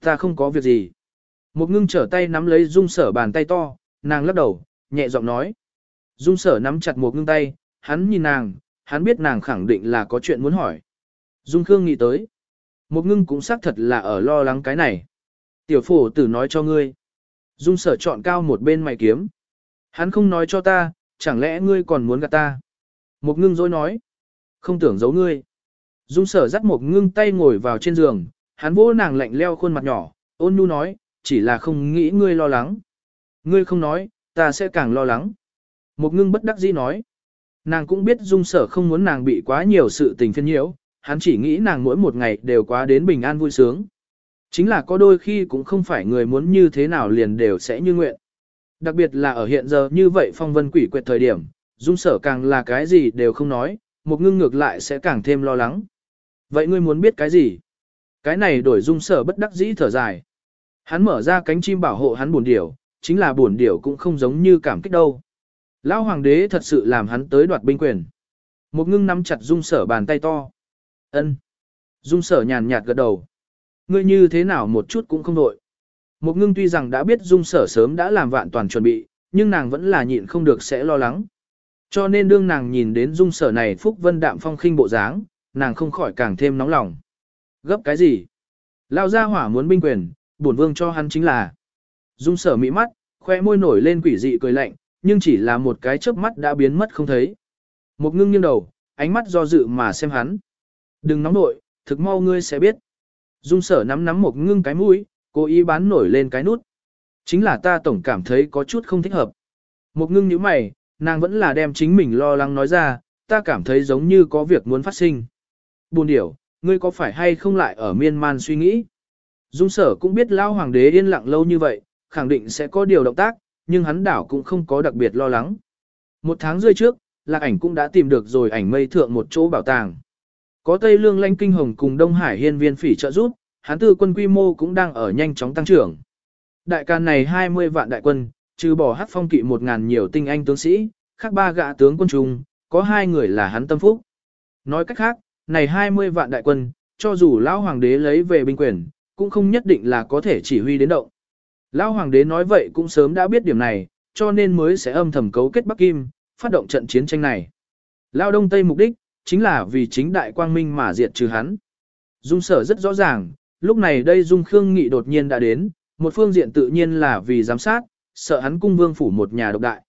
Ta không có việc gì. Một ngưng trở tay nắm lấy dung sở bàn tay to, nàng lắc đầu, nhẹ giọng nói. Dung sở nắm chặt một ngưng tay, hắn nhìn nàng, hắn biết nàng khẳng định là có chuyện muốn hỏi. Dung Khương nghĩ tới. Một ngưng cũng xác thật là ở lo lắng cái này. Tiểu phổ tử nói cho ngươi. Dung sở chọn cao một bên mày kiếm. Hắn không nói cho ta, chẳng lẽ ngươi còn muốn gạt ta? Một ngưng dối nói. Không tưởng giấu ngươi. Dung sở dắt một ngưng tay ngồi vào trên giường, hắn vỗ nàng lạnh leo khuôn mặt nhỏ, ôn nhu nói, chỉ là không nghĩ ngươi lo lắng. Ngươi không nói, ta sẽ càng lo lắng. Một ngưng bất đắc dĩ nói. Nàng cũng biết dung sở không muốn nàng bị quá nhiều sự tình phiên nhiễu, hắn chỉ nghĩ nàng mỗi một ngày đều quá đến bình an vui sướng. Chính là có đôi khi cũng không phải người muốn như thế nào liền đều sẽ như nguyện. Đặc biệt là ở hiện giờ như vậy phong vân quỷ quyệt thời điểm, dung sở càng là cái gì đều không nói, một ngưng ngược lại sẽ càng thêm lo lắng. Vậy ngươi muốn biết cái gì? Cái này đổi dung sở bất đắc dĩ thở dài. Hắn mở ra cánh chim bảo hộ hắn buồn điểu, chính là buồn điểu cũng không giống như cảm kích đâu. Lão hoàng đế thật sự làm hắn tới đoạt binh quyền. Một ngưng nắm chặt dung sở bàn tay to ân Dung sở nhàn nhạt gật đầu. Ngươi như thế nào một chút cũng không đội. Một ngưng tuy rằng đã biết dung sở sớm đã làm vạn toàn chuẩn bị, nhưng nàng vẫn là nhịn không được sẽ lo lắng. Cho nên đương nàng nhìn đến dung sở này phúc vân đạm phong khinh bộ dáng, nàng không khỏi càng thêm nóng lòng. Gấp cái gì? Lao ra hỏa muốn binh quyền, bổn vương cho hắn chính là. Dung sở mỹ mắt, khoe môi nổi lên quỷ dị cười lạnh, nhưng chỉ là một cái chớp mắt đã biến mất không thấy. Một ngưng nghiêng đầu, ánh mắt do dự mà xem hắn. Đừng nóng nội, thực mau ngươi sẽ biết. Dung sở nắm nắm một ngưng cái mũi, cố ý bán nổi lên cái nút. Chính là ta tổng cảm thấy có chút không thích hợp. Một ngưng như mày, nàng vẫn là đem chính mình lo lắng nói ra, ta cảm thấy giống như có việc muốn phát sinh. Buồn điểu, ngươi có phải hay không lại ở miên man suy nghĩ? Dung sở cũng biết lao hoàng đế yên lặng lâu như vậy, khẳng định sẽ có điều động tác, nhưng hắn đảo cũng không có đặc biệt lo lắng. Một tháng rưỡi trước, lạc ảnh cũng đã tìm được rồi ảnh mây thượng một chỗ bảo tàng. Có Tây Lương Lanh Kinh Hồng cùng Đông Hải Hiên Viên Phỉ trợ giúp, hán tư quân quy mô cũng đang ở nhanh chóng tăng trưởng. Đại can này 20 vạn đại quân, trừ bỏ hắc phong kỵ 1.000 nhiều tinh anh tướng sĩ, khác ba gã tướng quân trung, có hai người là hắn tâm phúc. Nói cách khác, này 20 vạn đại quân, cho dù lão hoàng đế lấy về binh quyền, cũng không nhất định là có thể chỉ huy đến động. Lão hoàng đế nói vậy cũng sớm đã biết điểm này, cho nên mới sẽ âm thầm cấu kết Bắc Kim, phát động trận chiến tranh này. Lão Đông Tây mục đích, chính là vì chính đại quang minh mà diệt trừ hắn. Dung sở rất rõ ràng, lúc này đây Dung Khương Nghị đột nhiên đã đến, một phương diện tự nhiên là vì giám sát, sợ hắn cung vương phủ một nhà độc đại.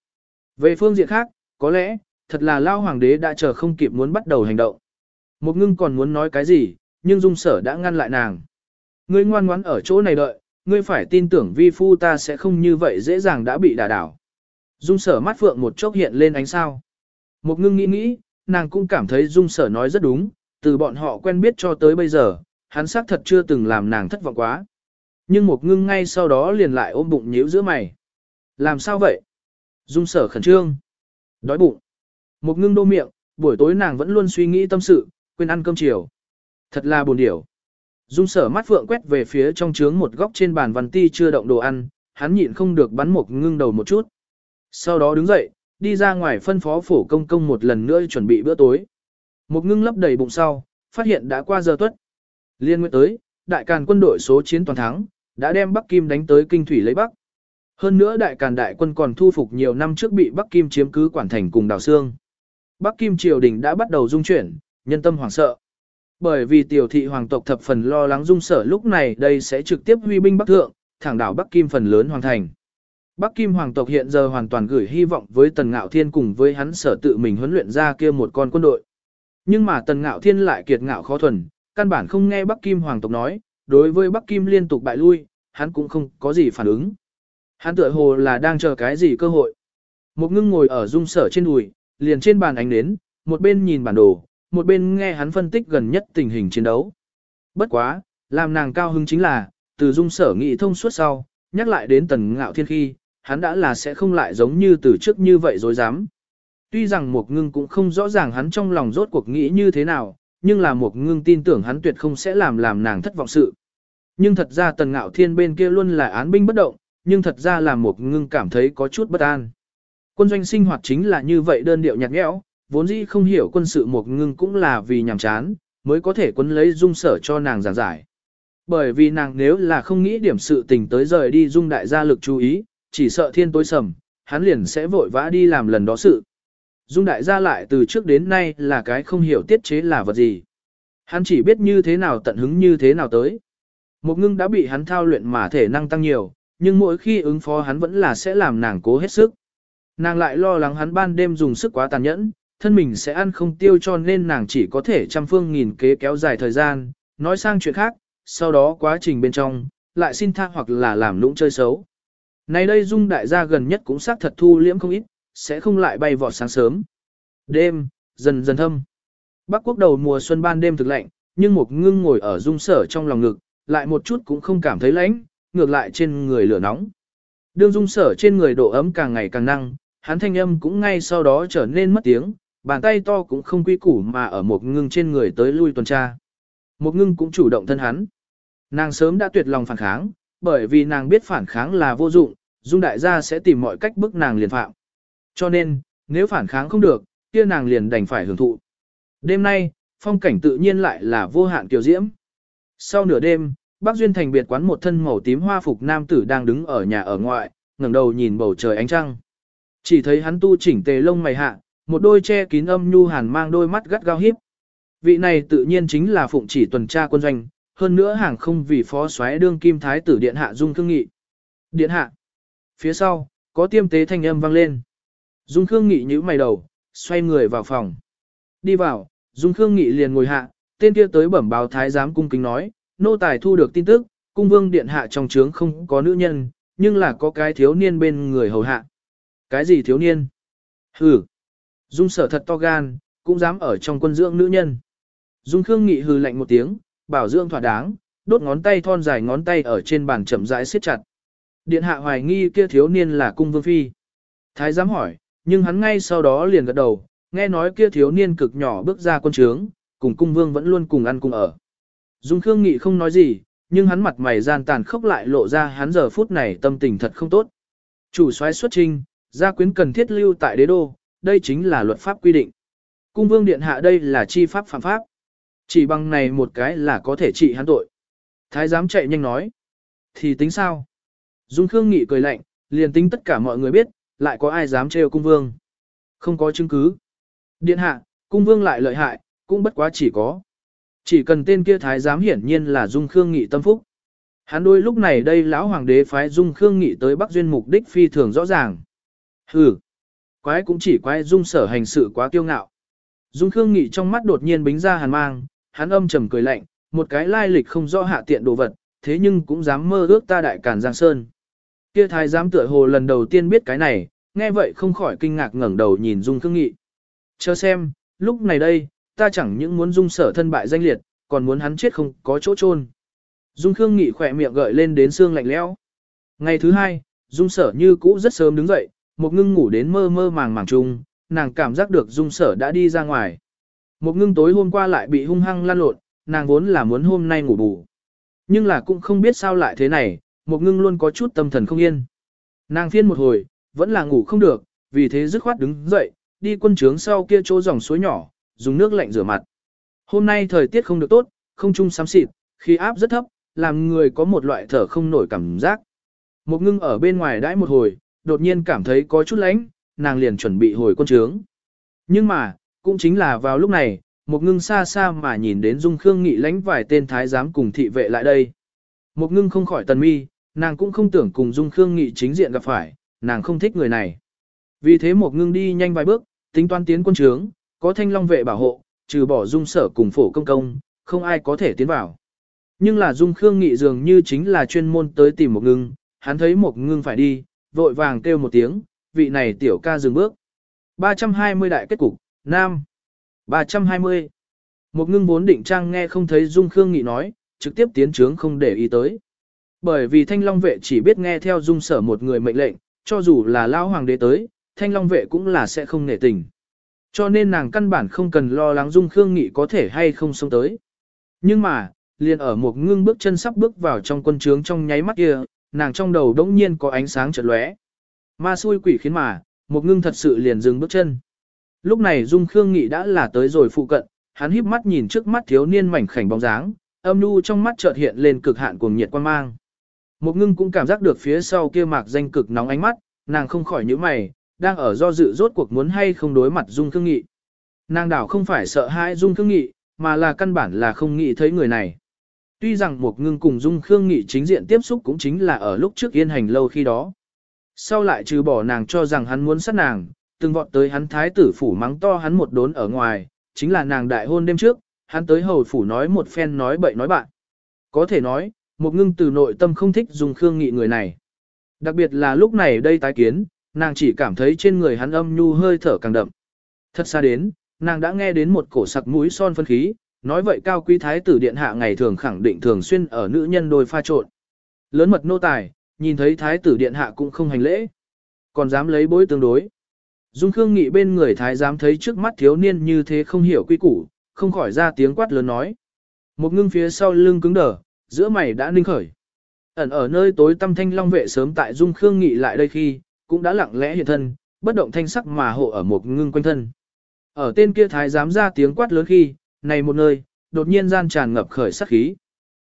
Về phương diện khác, có lẽ, thật là Lao Hoàng đế đã chờ không kịp muốn bắt đầu hành động. Một ngưng còn muốn nói cái gì, nhưng Dung sở đã ngăn lại nàng. Ngươi ngoan ngoãn ở chỗ này đợi, ngươi phải tin tưởng vi phu ta sẽ không như vậy dễ dàng đã bị đả đảo. Dung sở mắt phượng một chốc hiện lên ánh sao. Một ngưng nghĩ nghĩ, nàng cũng cảm thấy dung sở nói rất đúng, từ bọn họ quen biết cho tới bây giờ, hắn xác thật chưa từng làm nàng thất vọng quá. Nhưng một ngưng ngay sau đó liền lại ôm bụng nhíu giữa mày. Làm sao vậy? Dung sở khẩn trương. Đói bụng. Một ngưng đô miệng, buổi tối nàng vẫn luôn suy nghĩ tâm sự, quên ăn cơm chiều. Thật là buồn điểu. Dung sở mắt phượng quét về phía trong trướng một góc trên bàn văn ti chưa động đồ ăn, hắn nhịn không được bắn một ngưng đầu một chút. Sau đó đứng dậy, đi ra ngoài phân phó phổ công công một lần nữa chuẩn bị bữa tối. Một ngưng lấp đầy bụng sau, phát hiện đã qua giờ tuất. Liên nguyện tới, đại càn quân đội số chiến toàn thắng, đã đem Bắc Kim đánh tới kinh thủy lấy Bắc. Hơn nữa đại càn đại quân còn thu phục nhiều năm trước bị Bắc Kim chiếm cứ quản thành cùng đào xương. Bắc Kim triều đình đã bắt đầu dung chuyển, nhân tâm hoảng sợ. Bởi vì tiểu thị hoàng tộc thập phần lo lắng dung sở lúc này đây sẽ trực tiếp huy binh Bắc Thượng, thẳng đảo Bắc Kim phần lớn hoàn thành. Bắc Kim hoàng tộc hiện giờ hoàn toàn gửi hy vọng với Tần Ngạo Thiên cùng với hắn sở tự mình huấn luyện ra kia một con quân đội. Nhưng mà Tần Ngạo Thiên lại kiệt ngạo khó thuần, căn bản không nghe Bắc Kim hoàng tộc nói, đối với Bắc Kim liên tục bại lui, hắn cũng không có gì phản ứng. Hắn tựa hồ là đang chờ cái gì cơ hội. Một ngưng ngồi ở dung sở trên đùi, liền trên bàn ánh nến, một bên nhìn bản đồ, một bên nghe hắn phân tích gần nhất tình hình chiến đấu. Bất quá, làm nàng cao hứng chính là, từ dung sở nghị thông suốt sau, nhắc lại đến tần ngạo thiên khi, hắn đã là sẽ không lại giống như từ trước như vậy dối dám. Tuy rằng một ngưng cũng không rõ ràng hắn trong lòng rốt cuộc nghĩ như thế nào, nhưng là một ngưng tin tưởng hắn tuyệt không sẽ làm làm nàng thất vọng sự. Nhưng thật ra tần ngạo thiên bên kia luôn là án binh bất động, nhưng thật ra là một ngưng cảm thấy có chút bất an. Quân doanh sinh hoạt chính là như vậy đơn điệu nhạt nhẽo, vốn dĩ không hiểu quân sự một ngưng cũng là vì nhàm chán, mới có thể quân lấy dung sở cho nàng giảng giải. Bởi vì nàng nếu là không nghĩ điểm sự tình tới rời đi dung đại gia lực chú ý, chỉ sợ thiên tối sầm, hắn liền sẽ vội vã đi làm lần đó sự. Dung đại gia lại từ trước đến nay là cái không hiểu tiết chế là vật gì. Hắn chỉ biết như thế nào tận hứng như thế nào tới. Một ngưng đã bị hắn thao luyện mà thể năng tăng nhiều, nhưng mỗi khi ứng phó hắn vẫn là sẽ làm nàng cố hết sức. Nàng lại lo lắng hắn ban đêm dùng sức quá tàn nhẫn, thân mình sẽ ăn không tiêu cho nên nàng chỉ có thể trăm phương nghìn kế kéo dài thời gian, nói sang chuyện khác, sau đó quá trình bên trong, lại xin tha hoặc là làm lũng chơi xấu nay đây dung đại gia gần nhất cũng xác thật thu liễm không ít, sẽ không lại bay vọt sáng sớm. Đêm, dần dần thâm. Bắc quốc đầu mùa xuân ban đêm thực lạnh, nhưng một ngưng ngồi ở dung sở trong lòng ngực, lại một chút cũng không cảm thấy lạnh, ngược lại trên người lửa nóng. Đương dung sở trên người độ ấm càng ngày càng năng, hắn thanh âm cũng ngay sau đó trở nên mất tiếng, bàn tay to cũng không quy củ mà ở một ngưng trên người tới lui tuần tra. Một ngưng cũng chủ động thân hắn. Nàng sớm đã tuyệt lòng phản kháng, bởi vì nàng biết phản kháng là vô dụng, Dung đại gia sẽ tìm mọi cách bức nàng liền phạm. Cho nên, nếu phản kháng không được, kia nàng liền đành phải hưởng thụ. Đêm nay, phong cảnh tự nhiên lại là vô hạn kiều diễm. Sau nửa đêm, Bác Duyên Thành biệt quán một thân màu tím hoa phục nam tử đang đứng ở nhà ở ngoại, ngẩng đầu nhìn bầu trời ánh trăng. Chỉ thấy hắn tu chỉnh tề lông mày hạ, một đôi che kín âm nhu hàn mang đôi mắt gắt gao hiếp. Vị này tự nhiên chính là phụng chỉ tuần tra quân doanh, hơn nữa hàng không vì phó soái đương kim thái tử điện hạ dung thương nghị. Điện hạ. Phía sau, có tiêm tế thanh âm vang lên. Dung Khương Nghị nhíu mày đầu, xoay người vào phòng. Đi vào, Dung Khương Nghị liền ngồi hạ, tên kia tới bẩm báo thái giám cung kính nói, nô tài thu được tin tức, cung vương điện hạ trong trướng không có nữ nhân, nhưng là có cái thiếu niên bên người hầu hạ. Cái gì thiếu niên? Hừ. Dung sở thật to gan, cũng dám ở trong quân dưỡng nữ nhân. Dung Khương Nghị hừ lạnh một tiếng, bảo dưỡng thỏa đáng, đốt ngón tay thon dài ngón tay ở trên bàn chậm rãi siết chặt. Điện hạ hoài nghi kia thiếu niên là cung vương phi. Thái giám hỏi, nhưng hắn ngay sau đó liền gật đầu, nghe nói kia thiếu niên cực nhỏ bước ra quân trướng, cùng cung vương vẫn luôn cùng ăn cùng ở. Dung Khương Nghị không nói gì, nhưng hắn mặt mày gian tàn khốc lại lộ ra hắn giờ phút này tâm tình thật không tốt. Chủ soái xuất trinh, gia quyến cần thiết lưu tại đế đô, đây chính là luật pháp quy định. Cung vương điện hạ đây là chi pháp phạm pháp. Chỉ bằng này một cái là có thể trị hắn tội. Thái giám chạy nhanh nói. Thì tính sao? Dung Khương Nghị cười lạnh, liền tính tất cả mọi người biết, lại có ai dám trêu cung vương. Không có chứng cứ. Điện hạ, cung vương lại lợi hại, cũng bất quá chỉ có. Chỉ cần tên kia thái giám hiển nhiên là Dung Khương Nghị tâm phúc. Hắn đôi lúc này đây lão hoàng đế phái Dung Khương Nghị tới Bắc Duyên mục đích phi thường rõ ràng. Hừ, quái cũng chỉ quái Dung sở hành sự quá kiêu ngạo. Dung Khương Nghị trong mắt đột nhiên bính ra hàn mang, hắn âm trầm cười lạnh, một cái lai lịch không rõ hạ tiện đồ vật, thế nhưng cũng dám mơ ước ta đại càn Giang Sơn. Kia thái giám tựa hồ lần đầu tiên biết cái này, nghe vậy không khỏi kinh ngạc ngẩng đầu nhìn Dung Khương Nghị. Chờ xem, lúc này đây, ta chẳng những muốn Dung sở thân bại danh liệt, còn muốn hắn chết không có chỗ chôn. Dung Khương Nghị khỏe miệng gợi lên đến xương lạnh lẽo. Ngày thứ hai, Dung sở như cũ rất sớm đứng dậy, một ngưng ngủ đến mơ mơ màng màng chung, nàng cảm giác được Dung sở đã đi ra ngoài. Một ngưng tối hôm qua lại bị hung hăng lan lộn, nàng vốn là muốn hôm nay ngủ bù. Nhưng là cũng không biết sao lại thế này, một ngưng luôn có chút tâm thần không yên. Nàng phiên một hồi, vẫn là ngủ không được, vì thế dứt khoát đứng dậy, đi quân trướng sau kia chỗ dòng suối nhỏ, dùng nước lạnh rửa mặt. Hôm nay thời tiết không được tốt, không trung xám xịt, khí áp rất thấp, làm người có một loại thở không nổi cảm giác. Một ngưng ở bên ngoài đãi một hồi, đột nhiên cảm thấy có chút lạnh, nàng liền chuẩn bị hồi quân trướng. Nhưng mà, cũng chính là vào lúc này, một ngưng xa xa mà nhìn đến Dung Khương Nghị lãnh vài tên thái giám cùng thị vệ lại đây. Một ngưng không khỏi tần mi, nàng cũng không tưởng cùng Dung Khương Nghị chính diện gặp phải, nàng không thích người này. Vì thế một ngưng đi nhanh vài bước, tính toán tiến quân trướng, có thanh long vệ bảo hộ, trừ bỏ Dung sở cùng phổ công công, không ai có thể tiến vào. Nhưng là Dung Khương Nghị dường như chính là chuyên môn tới tìm một ngưng, hắn thấy một ngưng phải đi, vội vàng kêu một tiếng, vị này tiểu ca dừng bước. 320 đại kết cục, Nam. 320. Một ngưng vốn định trang nghe không thấy Dung Khương Nghị nói, trực tiếp tiến trướng không để ý tới. Bởi vì thanh long vệ chỉ biết nghe theo Dung sở một người mệnh lệnh, cho dù là lao hoàng đế tới, thanh long vệ cũng là sẽ không nể tình. Cho nên nàng căn bản không cần lo lắng Dung Khương Nghị có thể hay không xông tới. Nhưng mà, liền ở một ngưng bước chân sắp bước vào trong quân trướng trong nháy mắt kia, nàng trong đầu đống nhiên có ánh sáng chợt lóe. Ma xui quỷ khiến mà, một ngưng thật sự liền dừng bước chân. Lúc này Dung Khương Nghị đã là tới rồi phụ cận, hắn híp mắt nhìn trước mắt thiếu niên mảnh khảnh bóng dáng, âm nu trong mắt chợt hiện lên cực hạn cuồng nhiệt quan mang. Một ngưng cũng cảm giác được phía sau kia mạc danh cực nóng ánh mắt, nàng không khỏi nhíu mày, đang ở do dự rốt cuộc muốn hay không đối mặt Dung Khương Nghị. Nàng đảo không phải sợ hãi Dung Khương Nghị, mà là căn bản là không nghĩ thấy người này. Tuy rằng một ngưng cùng Dung Khương Nghị chính diện tiếp xúc cũng chính là ở lúc trước yên hành lâu khi đó. Sau lại trừ bỏ nàng cho rằng hắn muốn sát nàng, từng vọt tới hắn thái tử phủ mắng to hắn một đốn ở ngoài, chính là nàng đại hôn đêm trước, hắn tới hầu phủ nói một phen nói bậy nói bạn. Có thể nói, một ngưng từ nội tâm không thích dùng Khương Nghị người này. Đặc biệt là lúc này đây tái kiến, nàng chỉ cảm thấy trên người hắn âm nhu hơi thở càng đậm. Thật xa đến, nàng đã nghe đến một cổ sặc mũi son phân khí, nói vậy cao quý thái tử điện hạ ngày thường khẳng định thường xuyên ở nữ nhân đôi pha trộn. Lớn mật nô tài, nhìn thấy thái tử điện hạ cũng không hành lễ, còn dám lấy bối tương đối. Dung Khương Nghị bên người thái giám thấy trước mắt thiếu niên như thế không hiểu quy củ, không khỏi ra tiếng quát lớn nói. Một ngưng phía sau lưng cứng đờ, giữa mày đã ninh khởi. Ẩn ở nơi tối tâm thanh long vệ sớm tại Dung Khương Nghị lại đây khi, cũng đã lặng lẽ hiện thân, bất động thanh sắc mà hộ ở một ngưng quanh thân. Ở tên kia thái giám ra tiếng quát lớn khi, này một nơi, đột nhiên gian tràn ngập khởi sắc khí.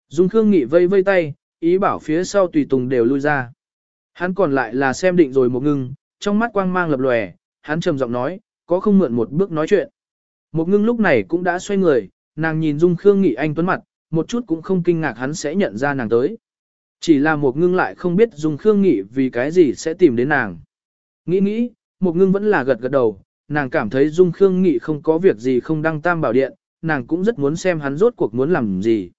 Dung Khương Nghị vây vây tay, ý bảo phía sau tùy tùng đều lui ra. Hắn còn lại là xem định rồi một ngưng, trong mắt quang mang lập lòe, hắn trầm giọng nói, có không mượn một bước nói chuyện. Một ngưng lúc này cũng đã xoay người, nàng nhìn Dung Khương Nghị anh tuấn mặt, một chút cũng không kinh ngạc hắn sẽ nhận ra nàng tới. Chỉ là một ngưng lại không biết Dung Khương Nghị vì cái gì sẽ tìm đến nàng. Nghĩ nghĩ, một ngưng vẫn là gật gật đầu, nàng cảm thấy Dung Khương Nghị không có việc gì không đăng tam bảo điện, nàng cũng rất muốn xem hắn rốt cuộc muốn làm gì.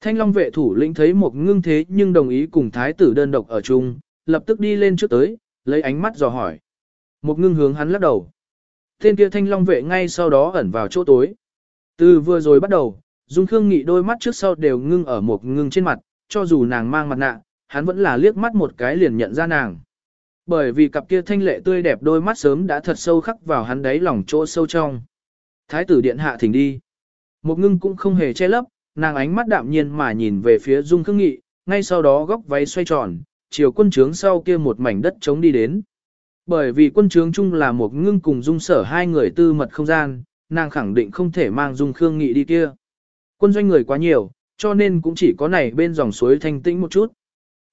Thanh Long vệ thủ lĩnh thấy một ngưng thế nhưng đồng ý cùng thái tử đơn độc ở chung, lập tức đi lên trước tới, lấy ánh mắt dò hỏi. Một ngưng hướng hắn lắc đầu. Tên kia Thanh Long vệ ngay sau đó ẩn vào chỗ tối. Từ vừa rồi bắt đầu, Dung Khương Nghị đôi mắt trước sau đều ngưng ở một ngưng trên mặt, cho dù nàng mang mặt nạ, hắn vẫn là liếc mắt một cái liền nhận ra nàng. Bởi vì cặp kia thanh lệ tươi đẹp đôi mắt sớm đã thật sâu khắc vào hắn đáy lòng chỗ sâu trong. Thái tử điện hạ thỉnh đi. Một ngưng cũng không hề che lấp, nàng ánh mắt đạm nhiên mà nhìn về phía Dung Khương Nghị, ngay sau đó góc váy xoay tròn, chiều quân trướng sau kia một mảnh đất trống đi đến. Bởi vì quân trướng chung là một ngưng cùng Dung sở hai người tư mật không gian, nàng khẳng định không thể mang Dung Khương Nghị đi kia. Quân doanh người quá nhiều, cho nên cũng chỉ có này bên dòng suối thanh tĩnh một chút.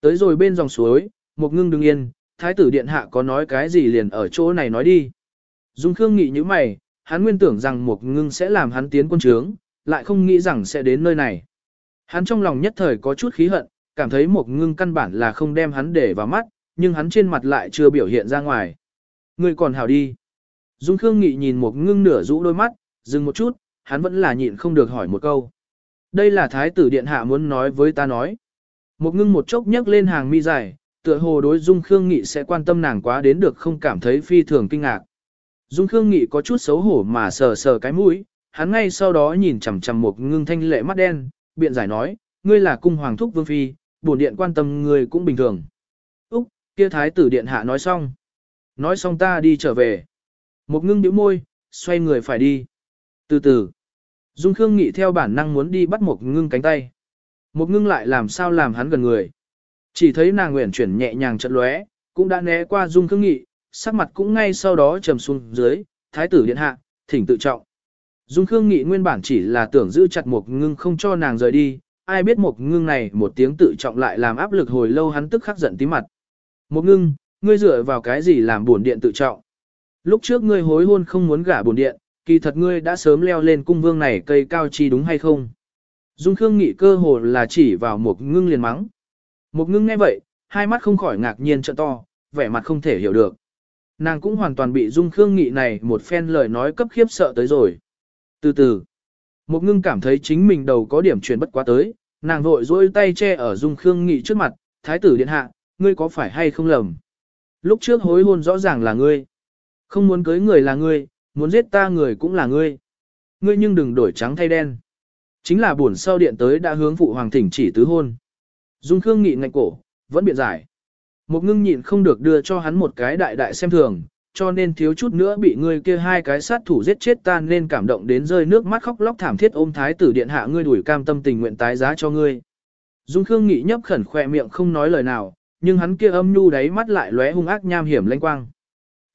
Tới rồi bên dòng suối, một ngưng đứng yên, thái tử điện hạ có nói cái gì liền ở chỗ này nói đi. Dung Khương nghị như mày, hắn nguyên tưởng rằng một ngưng sẽ làm hắn tiến quân trướng, lại không nghĩ rằng sẽ đến nơi này. Hắn trong lòng nhất thời có chút khí hận, cảm thấy một ngưng căn bản là không đem hắn để vào mắt, nhưng hắn trên mặt lại chưa biểu hiện ra ngoài. Người còn hào đi. Dung Khương Nghị nhìn một ngưng nửa rũ đôi mắt, dừng một chút, hắn vẫn là nhịn không được hỏi một câu. Đây là thái tử điện hạ muốn nói với ta nói. Một ngưng một chốc nhấc lên hàng mi dài, tựa hồ đối Dung Khương Nghị sẽ quan tâm nàng quá đến được không cảm thấy phi thường kinh ngạc. Dung Khương Nghị có chút xấu hổ mà sờ sờ cái mũi, hắn ngay sau đó nhìn chằm chằm một ngưng thanh lệ mắt đen, biện giải nói, ngươi là cung hoàng thúc vương phi, bổn điện quan tâm ngươi cũng bình thường. Kia thái tử điện hạ nói xong. Nói xong ta đi trở về. Một ngưng nhíu môi, xoay người phải đi. Từ từ. Dung Khương Nghị theo bản năng muốn đi bắt một ngưng cánh tay. Một ngưng lại làm sao làm hắn gần người. Chỉ thấy nàng nguyện chuyển nhẹ nhàng chật lóe, cũng đã né qua Dung Khương Nghị, sắc mặt cũng ngay sau đó trầm xuống dưới, thái tử điện hạ, thỉnh tự trọng. Dung Khương Nghị nguyên bản chỉ là tưởng giữ chặt một ngưng không cho nàng rời đi, ai biết một ngưng này một tiếng tự trọng lại làm áp lực hồi lâu hắn tức khắc giận tí mặt. Một ngưng, ngươi dựa vào cái gì làm buồn điện tự trọng? Lúc trước ngươi hối hôn không muốn gả buồn điện, kỳ thật ngươi đã sớm leo lên cung vương này cây cao chi đúng hay không? Dung Khương Nghị cơ hồ là chỉ vào một ngưng liền mắng. Một ngưng nghe vậy, hai mắt không khỏi ngạc nhiên trợn to, vẻ mặt không thể hiểu được. Nàng cũng hoàn toàn bị Dung Khương Nghị này một phen lời nói cấp khiếp sợ tới rồi. Từ từ, một ngưng cảm thấy chính mình đầu có điểm chuyển bất quá tới, nàng vội dôi tay che ở Dung Khương Nghị trước mặt, thái tử điện hạ, ngươi có phải hay không lầm? Lúc trước hối hôn rõ ràng là ngươi. Không muốn cưới người là ngươi, muốn giết ta người cũng là ngươi. Ngươi nhưng đừng đổi trắng thay đen. Chính là buồn sau điện tới đã hướng phụ hoàng thỉnh chỉ tứ hôn. Dung Khương nghị ngạnh cổ, vẫn biện giải. Một ngưng nhịn không được đưa cho hắn một cái đại đại xem thường, cho nên thiếu chút nữa bị ngươi kia hai cái sát thủ giết chết ta nên cảm động đến rơi nước mắt khóc lóc thảm thiết ôm thái tử điện hạ ngươi đuổi cam tâm tình nguyện tái giá cho ngươi. Dung Khương Nghị nhấp khẩn khỏe miệng không nói lời nào, nhưng hắn kia âm nhu đáy mắt lại lóe hung ác nham hiểm lanh quang.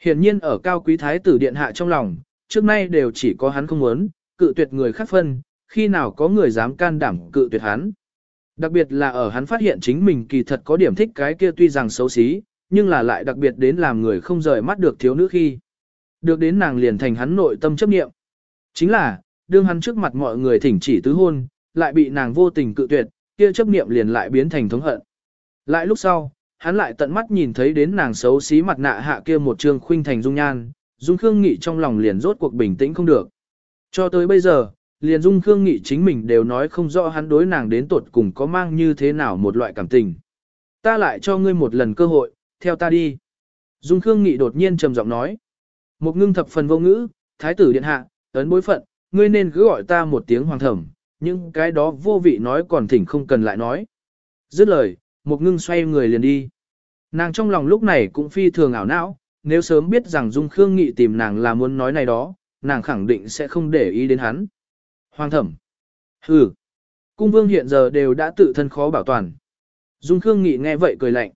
Hiển nhiên ở cao quý thái tử điện hạ trong lòng, trước nay đều chỉ có hắn không muốn, cự tuyệt người khác phân, khi nào có người dám can đảm cự tuyệt hắn. Đặc biệt là ở hắn phát hiện chính mình kỳ thật có điểm thích cái kia tuy rằng xấu xí, nhưng là lại đặc biệt đến làm người không rời mắt được thiếu nữ khi. Được đến nàng liền thành hắn nội tâm chấp nghiệm. Chính là, đương hắn trước mặt mọi người thỉnh chỉ tứ hôn, lại bị nàng vô tình cự tuyệt, kia chấp niệm liền lại biến thành thống hận. Lại lúc sau, hắn lại tận mắt nhìn thấy đến nàng xấu xí mặt nạ hạ kia một trương khuynh thành dung nhan, Dung Khương Nghị trong lòng liền rốt cuộc bình tĩnh không được. Cho tới bây giờ, liền Dung Khương Nghị chính mình đều nói không rõ hắn đối nàng đến tuột cùng có mang như thế nào một loại cảm tình. Ta lại cho ngươi một lần cơ hội, theo ta đi. Dung Khương Nghị đột nhiên trầm giọng nói. Một ngưng thập phần vô ngữ, thái tử điện hạ, ấn bối phận, ngươi nên cứ gọi ta một tiếng hoàng thẩm, nhưng cái đó vô vị nói còn thỉnh không cần lại nói. Dứt lời, một ngưng xoay người liền đi. Nàng trong lòng lúc này cũng phi thường ảo não, nếu sớm biết rằng Dung Khương Nghị tìm nàng là muốn nói này đó, nàng khẳng định sẽ không để ý đến hắn. Hoàng thẩm. Hừ. Cung vương hiện giờ đều đã tự thân khó bảo toàn. Dung Khương Nghị nghe vậy cười lạnh.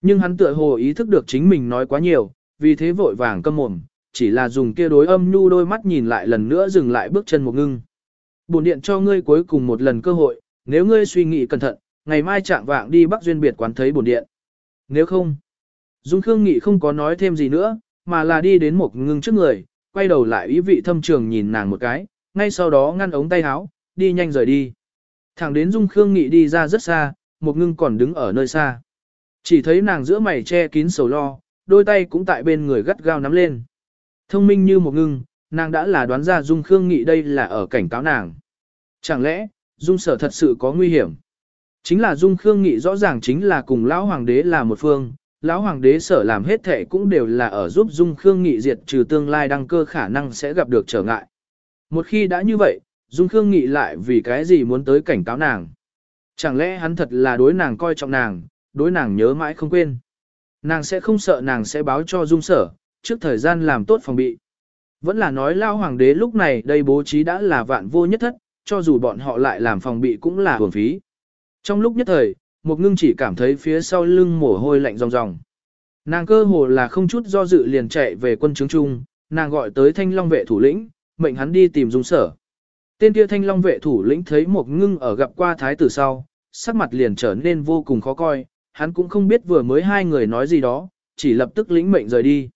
Nhưng hắn tựa hồ ý thức được chính mình nói quá nhiều, vì thế vội vàng câm mồm, chỉ là dùng kia đối âm nhu đôi mắt nhìn lại lần nữa dừng lại bước chân một ngưng. Bổn điện cho ngươi cuối cùng một lần cơ hội, nếu ngươi suy nghĩ cẩn thận, ngày mai trạng vạng đi Bắc Duyên biệt quán thấy bổn điện. Nếu không, Dung Khương Nghị không có nói thêm gì nữa, mà là đi đến một ngưng trước người, quay đầu lại ý vị thâm trường nhìn nàng một cái, ngay sau đó ngăn ống tay áo, đi nhanh rời đi. Thẳng đến Dung Khương Nghị đi ra rất xa, một ngưng còn đứng ở nơi xa. Chỉ thấy nàng giữa mày che kín sầu lo, đôi tay cũng tại bên người gắt gao nắm lên. Thông minh như một ngưng, nàng đã là đoán ra Dung Khương Nghị đây là ở cảnh cáo nàng. Chẳng lẽ, Dung sở thật sự có nguy hiểm? Chính là Dung Khương Nghị rõ ràng chính là cùng lão hoàng đế là một phương, lão hoàng đế sở làm hết thệ cũng đều là ở giúp Dung Khương Nghị diệt trừ tương lai đăng cơ khả năng sẽ gặp được trở ngại. Một khi đã như vậy, Dung Khương Nghị lại vì cái gì muốn tới cảnh cáo nàng? Chẳng lẽ hắn thật là đối nàng coi trọng nàng, đối nàng nhớ mãi không quên? Nàng sẽ không sợ nàng sẽ báo cho Dung sở, trước thời gian làm tốt phòng bị. Vẫn là nói lao hoàng đế lúc này đây bố trí đã là vạn vô nhất thất, cho dù bọn họ lại làm phòng bị cũng là hưởng phí. Trong lúc nhất thời, một ngưng chỉ cảm thấy phía sau lưng mồ hôi lạnh ròng ròng. Nàng cơ hồ là không chút do dự liền chạy về quân chứng trung, nàng gọi tới thanh long vệ thủ lĩnh, mệnh hắn đi tìm dung sở. Tên kia thanh long vệ thủ lĩnh thấy một ngưng ở gặp qua thái tử sau, sắc mặt liền trở nên vô cùng khó coi, hắn cũng không biết vừa mới hai người nói gì đó, chỉ lập tức lĩnh mệnh rời đi.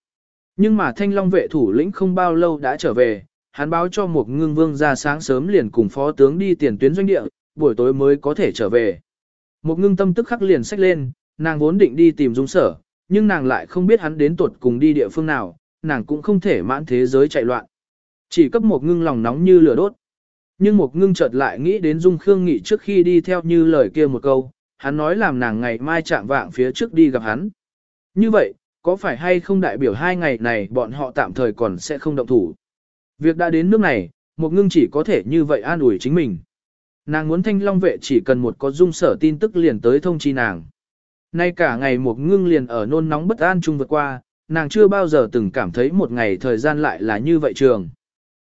Nhưng mà thanh long vệ thủ lĩnh không bao lâu đã trở về, hắn báo cho một ngưng vương ra sáng sớm liền cùng phó tướng đi tiền tuyến doanh địa, buổi tối mới có thể trở về. Một ngưng tâm tức khắc liền sách lên, nàng vốn định đi tìm dung sở, nhưng nàng lại không biết hắn đến tuột cùng đi địa phương nào, nàng cũng không thể mãn thế giới chạy loạn. Chỉ cấp một ngưng lòng nóng như lửa đốt. Nhưng một ngưng chợt lại nghĩ đến Dung Khương Nghị trước khi đi theo như lời kia một câu, hắn nói làm nàng ngày mai chạm vạng phía trước đi gặp hắn. Như vậy, có phải hay không đại biểu hai ngày này bọn họ tạm thời còn sẽ không động thủ. Việc đã đến nước này, một ngưng chỉ có thể như vậy an ủi chính mình. Nàng muốn thanh long vệ chỉ cần một có dung sở tin tức liền tới thông chi nàng. Nay cả ngày một ngưng liền ở nôn nóng bất an chung vượt qua, nàng chưa bao giờ từng cảm thấy một ngày thời gian lại là như vậy trường.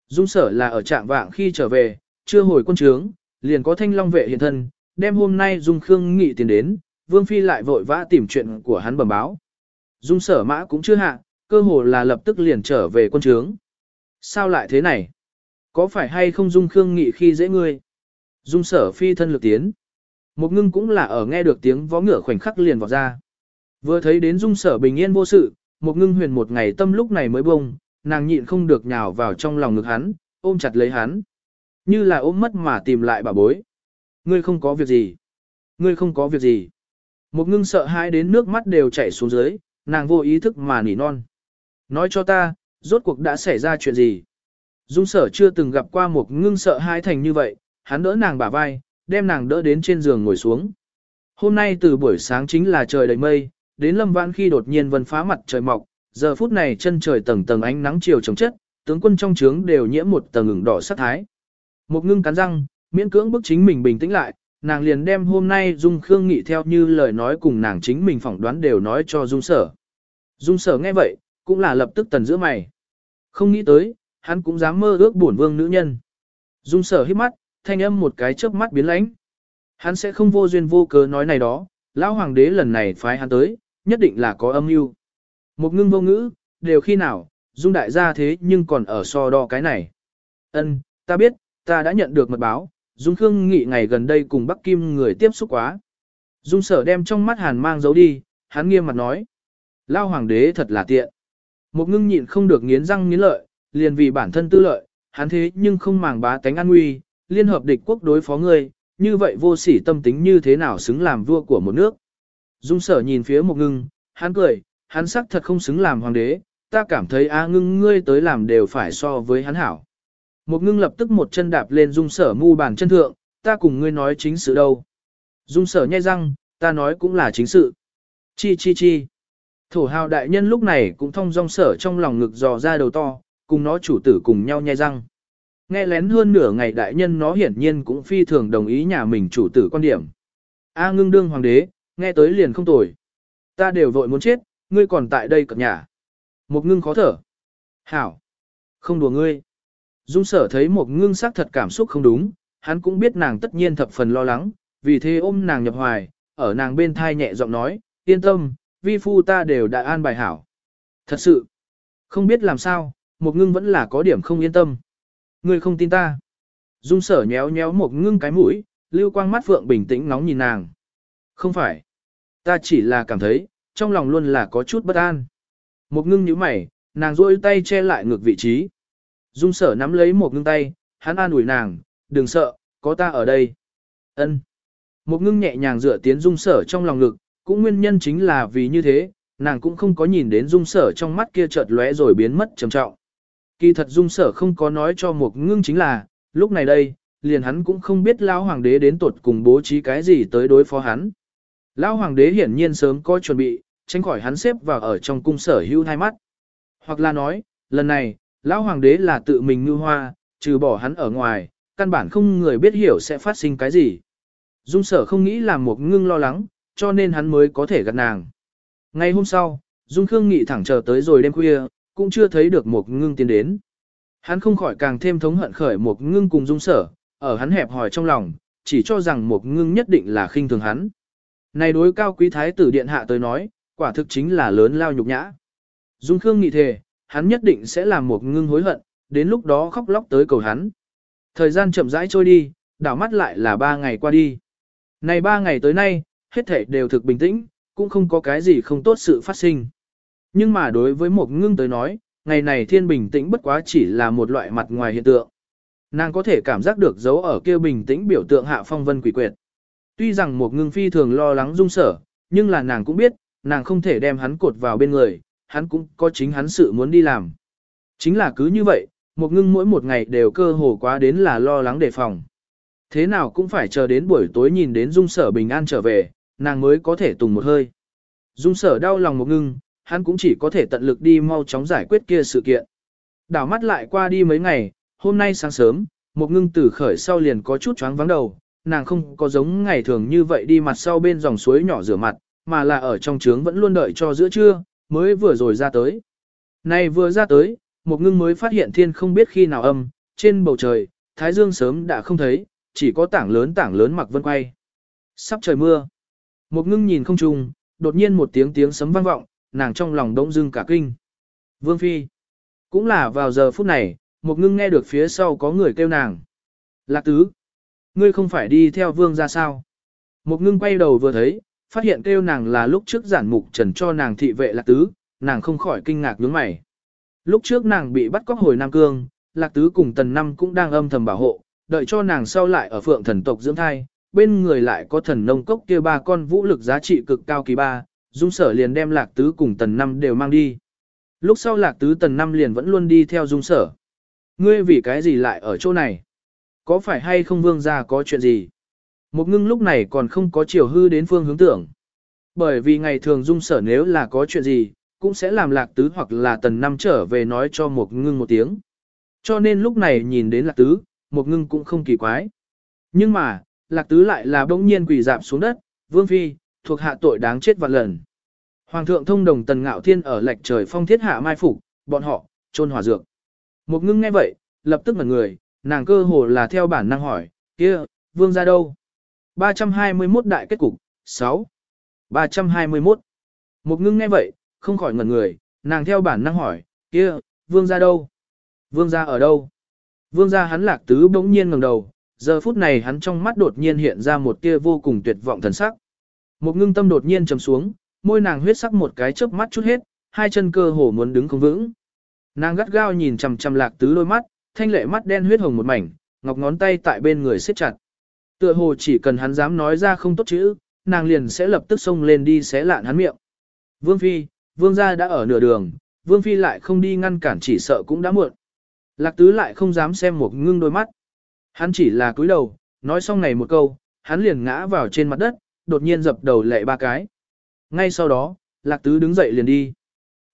Dung sở là ở trạng vạng khi trở về, chưa hồi quân trướng, liền có thanh long vệ hiện thân, đem hôm nay Dung Khương Nghị tiền đến, Vương Phi lại vội vã tìm chuyện của hắn bẩm báo. Dung sở mã cũng chưa hạ, cơ hồ là lập tức liền trở về quân trướng. Sao lại thế này? Có phải hay không Dung Khương Nghị khi dễ ngươi? Dung sở phi thân lực tiến. Một ngưng cũng là ở nghe được tiếng vó ngựa khoảnh khắc liền vọt ra. Vừa thấy đến dung sở bình yên vô sự, một ngưng huyền một ngày tâm lúc này mới bông, nàng nhịn không được nhào vào trong lòng ngực hắn, ôm chặt lấy hắn. Như là ôm mất mà tìm lại bà bối. Ngươi không có việc gì. Ngươi không có việc gì. Một ngưng sợ hãi đến nước mắt đều chảy xuống dưới, nàng vô ý thức mà nỉ non. Nói cho ta, rốt cuộc đã xảy ra chuyện gì? Dung sở chưa từng gặp qua một ngưng sợ hãi thành như vậy, hắn đỡ nàng bả vai, đem nàng đỡ đến trên giường ngồi xuống. Hôm nay từ buổi sáng chính là trời đầy mây, đến lâm vãn khi đột nhiên vân phá mặt trời mọc, giờ phút này chân trời tầng tầng ánh nắng chiều trồng chất, tướng quân trong trướng đều nhiễm một tầng ửng đỏ sắc thái. Một ngưng cắn răng, miễn cưỡng bức chính mình bình tĩnh lại, nàng liền đem hôm nay Dung Khương Nghị theo như lời nói cùng nàng chính mình phỏng đoán đều nói cho Dung Sở. Dung Sở nghe vậy, cũng là lập tức tần giữa mày. Không nghĩ tới, hắn cũng dám mơ ước bổn vương nữ nhân. Dung Sở hít mắt, thanh âm một cái chớp mắt biến lãnh. Hắn sẽ không vô duyên vô cớ nói này đó, lão hoàng đế lần này phái hắn tới, nhất định là có âm mưu. Một ngưng vô ngữ, đều khi nào, dung đại gia thế nhưng còn ở so đo cái này. Ân, ta biết, ta đã nhận được mật báo, dung khương nghị ngày gần đây cùng Bắc Kim người tiếp xúc quá. Dung sở đem trong mắt hàn mang giấu đi, hắn nghiêm mặt nói. Lao hoàng đế thật là tiện. Một ngưng nhịn không được nghiến răng nghiến lợi, liền vì bản thân tư lợi, hắn thế nhưng không màng bá tánh an nguy, liên hợp địch quốc đối phó ngươi, như vậy vô sỉ tâm tính như thế nào xứng làm vua của một nước. Dung sở nhìn phía một ngưng, hắn cười, hắn sắc thật không xứng làm hoàng đế, ta cảm thấy a ngưng ngươi tới làm đều phải so với hắn hảo. Một ngưng lập tức một chân đạp lên dung sở mu bàn chân thượng, ta cùng ngươi nói chính sự đâu. Dung sở nhai răng, ta nói cũng là chính sự. Chi chi chi. Thổ hào đại nhân lúc này cũng thông dong sở trong lòng ngực dò ra đầu to, cùng nó chủ tử cùng nhau nhai răng. Nghe lén hơn nửa ngày đại nhân nó hiển nhiên cũng phi thường đồng ý nhà mình chủ tử quan điểm. A ngưng đương hoàng đế, nghe tới liền không tồi. Ta đều vội muốn chết, ngươi còn tại đây cập nhà. Một ngưng khó thở. Hảo. Không đùa ngươi. Dung sở thấy một ngưng sắc thật cảm xúc không đúng, hắn cũng biết nàng tất nhiên thập phần lo lắng, vì thế ôm nàng nhập hoài, ở nàng bên thai nhẹ giọng nói, yên tâm, vi phu ta đều đã an bài hảo. Thật sự, không biết làm sao, một ngưng vẫn là có điểm không yên tâm. Ngươi không tin ta. Dung sở nhéo nhéo một ngưng cái mũi, lưu quang mắt phượng bình tĩnh nóng nhìn nàng. Không phải. Ta chỉ là cảm thấy, trong lòng luôn là có chút bất an. Một ngưng nhíu mày, nàng rôi tay che lại ngược vị trí. Dung sở nắm lấy một ngưng tay, hắn an ủi nàng, đừng sợ, có ta ở đây. Ân. Một ngưng nhẹ nhàng dựa tiến dung sở trong lòng ngực, cũng nguyên nhân chính là vì như thế, nàng cũng không có nhìn đến dung sở trong mắt kia chợt lóe rồi biến mất trầm trọng. Kỳ thật dung sở không có nói cho một ngưng chính là, lúc này đây, liền hắn cũng không biết lao hoàng đế đến tuột cùng bố trí cái gì tới đối phó hắn. lao hoàng đế hiển nhiên sớm có chuẩn bị, tránh khỏi hắn xếp vào ở trong cung sở hữu hai mắt. Hoặc là nói, lần này, lão hoàng đế là tự mình ngư hoa, trừ bỏ hắn ở ngoài, căn bản không người biết hiểu sẽ phát sinh cái gì. Dung sở không nghĩ làm một ngưng lo lắng, cho nên hắn mới có thể gặp nàng. Ngày hôm sau, Dung Khương Nghị thẳng chờ tới rồi đêm khuya, cũng chưa thấy được một ngưng tiến đến. Hắn không khỏi càng thêm thống hận khởi một ngưng cùng Dung sở, ở hắn hẹp hỏi trong lòng, chỉ cho rằng một ngưng nhất định là khinh thường hắn. Này đối cao quý thái tử điện hạ tới nói, quả thực chính là lớn lao nhục nhã. Dung Khương Nghị thề, hắn nhất định sẽ làm một ngưng hối hận, đến lúc đó khóc lóc tới cầu hắn. Thời gian chậm rãi trôi đi, đảo mắt lại là ba ngày qua đi. Này ba ngày tới nay, hết thể đều thực bình tĩnh, cũng không có cái gì không tốt sự phát sinh. Nhưng mà đối với một ngưng tới nói, ngày này thiên bình tĩnh bất quá chỉ là một loại mặt ngoài hiện tượng. Nàng có thể cảm giác được dấu ở kia bình tĩnh biểu tượng hạ phong vân quỷ quyệt. Tuy rằng một ngưng phi thường lo lắng dung sở, nhưng là nàng cũng biết, nàng không thể đem hắn cột vào bên người, hắn cũng có chính hắn sự muốn đi làm. Chính là cứ như vậy, một ngưng mỗi một ngày đều cơ hồ quá đến là lo lắng đề phòng. Thế nào cũng phải chờ đến buổi tối nhìn đến dung sở bình an trở về, nàng mới có thể tùng một hơi. Dung sở đau lòng một ngưng, hắn cũng chỉ có thể tận lực đi mau chóng giải quyết kia sự kiện. Đảo mắt lại qua đi mấy ngày, hôm nay sáng sớm, một ngưng tử khởi sau liền có chút choáng vắng đầu, nàng không có giống ngày thường như vậy đi mặt sau bên dòng suối nhỏ rửa mặt, mà là ở trong trướng vẫn luôn đợi cho giữa trưa, mới vừa rồi ra tới. Này vừa ra tới, một ngưng mới phát hiện thiên không biết khi nào âm, trên bầu trời, thái dương sớm đã không thấy, chỉ có tảng lớn tảng lớn mặc vân quay. Sắp trời mưa. Một ngưng nhìn không trùng, đột nhiên một tiếng tiếng sấm vang vọng, nàng trong lòng đống dưng cả kinh. Vương Phi. Cũng là vào giờ phút này, một ngưng nghe được phía sau có người kêu nàng. Lạc tứ. Ngươi không phải đi theo vương ra sao? Một ngưng quay đầu vừa thấy, phát hiện kêu nàng là lúc trước giản mục trần cho nàng thị vệ lạc tứ, nàng không khỏi kinh ngạc nhướng mày. Lúc trước nàng bị bắt cóc hồi Nam Cương, lạc tứ cùng tần năm cũng đang âm thầm bảo hộ, đợi cho nàng sau lại ở phượng thần tộc dưỡng thai, bên người lại có thần nông cốc kia ba con vũ lực giá trị cực cao kỳ ba, dung sở liền đem lạc tứ cùng tần năm đều mang đi. Lúc sau lạc tứ tần năm liền vẫn luôn đi theo dung sở. Ngươi vì cái gì lại ở chỗ này? Có phải hay không vương gia có chuyện gì? Một ngưng lúc này còn không có chiều hư đến phương hướng tưởng. Bởi vì ngày thường dung sở nếu là có chuyện gì, cũng sẽ làm lạc tứ hoặc là tần năm trở về nói cho một ngưng một tiếng. Cho nên lúc này nhìn đến lạc tứ, một ngưng cũng không kỳ quái. Nhưng mà, lạc tứ lại là bỗng nhiên quỳ dạp xuống đất, vương phi, thuộc hạ tội đáng chết vạn lần. Hoàng thượng thông đồng tần ngạo thiên ở lệch trời phong thiết hạ mai phục, bọn họ, trôn hỏa dược. Một ngưng nghe vậy, lập tức ngẩn người, nàng cơ hồ là theo bản năng hỏi, kia, vương ra đâu? 321 đại kết cục, 6. 321. Một ngưng nghe vậy, không khỏi ngẩn người, nàng theo bản năng hỏi, kia, vương ra đâu? Vương ra ở đâu? Vương ra hắn lạc tứ bỗng nhiên ngẩng đầu, giờ phút này hắn trong mắt đột nhiên hiện ra một tia vô cùng tuyệt vọng thần sắc. Một ngưng tâm đột nhiên trầm xuống, môi nàng huyết sắc một cái chớp mắt chút hết, hai chân cơ hồ muốn đứng không vững. Nàng gắt gao nhìn chằm chằm lạc tứ đôi mắt, thanh lệ mắt đen huyết hồng một mảnh, ngọc ngón tay tại bên người siết chặt. Tựa hồ chỉ cần hắn dám nói ra không tốt chữ, nàng liền sẽ lập tức xông lên đi xé lạn hắn miệng. Vương Phi, Vương gia đã ở nửa đường, Vương Phi lại không đi ngăn cản chỉ sợ cũng đã muộn. Lạc tứ lại không dám xem một ngưng đôi mắt. Hắn chỉ là cúi đầu, nói xong này một câu, hắn liền ngã vào trên mặt đất, đột nhiên dập đầu lệ ba cái. Ngay sau đó, lạc tứ đứng dậy liền đi.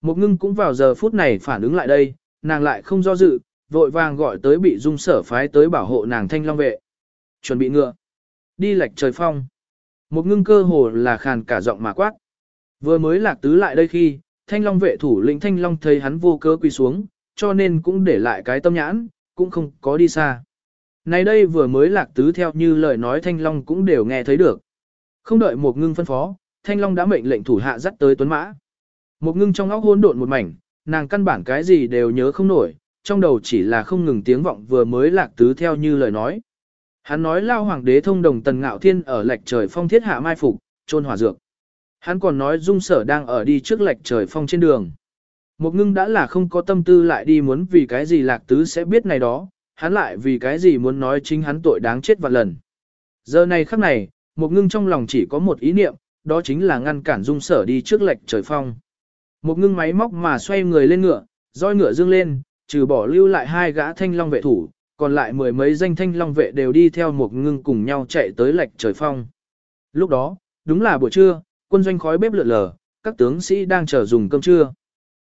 Một ngưng cũng vào giờ phút này phản ứng lại đây, nàng lại không do dự, vội vàng gọi tới bị dung sở phái tới bảo hộ nàng thanh long vệ. Chuẩn bị ngựa. Đi lệch trời phong. Một ngưng cơ hồ là khàn cả giọng mà quát. Vừa mới lạc tứ lại đây khi, thanh long vệ thủ lĩnh thanh long thấy hắn vô cớ quỳ xuống, cho nên cũng để lại cái tâm nhãn, cũng không có đi xa. Này đây vừa mới lạc tứ theo như lời nói thanh long cũng đều nghe thấy được. Không đợi một ngưng phân phó, thanh long đã mệnh lệnh thủ hạ dắt tới tuấn mã. Một ngưng trong óc hỗn độn một mảnh, nàng căn bản cái gì đều nhớ không nổi, trong đầu chỉ là không ngừng tiếng vọng vừa mới lạc tứ theo như lời nói. Hắn nói lao hoàng đế thông đồng tần ngạo thiên ở lệch trời phong thiết hạ mai phục, trôn hỏa dược. Hắn còn nói dung sở đang ở đi trước lệch trời phong trên đường. Một ngưng đã là không có tâm tư lại đi muốn vì cái gì lạc tứ sẽ biết này đó, hắn lại vì cái gì muốn nói chính hắn tội đáng chết vạn lần. Giờ này khắc này, một ngưng trong lòng chỉ có một ý niệm, đó chính là ngăn cản dung sở đi trước lệch trời phong. Một ngưng máy móc mà xoay người lên ngựa, roi ngựa dương lên, trừ bỏ lưu lại hai gã thanh long vệ thủ, còn lại mười mấy danh thanh long vệ đều đi theo một ngưng cùng nhau chạy tới lệch trời phong. Lúc đó, đúng là buổi trưa, quân doanh khói bếp lượn lờ, các tướng sĩ đang chờ dùng cơm trưa.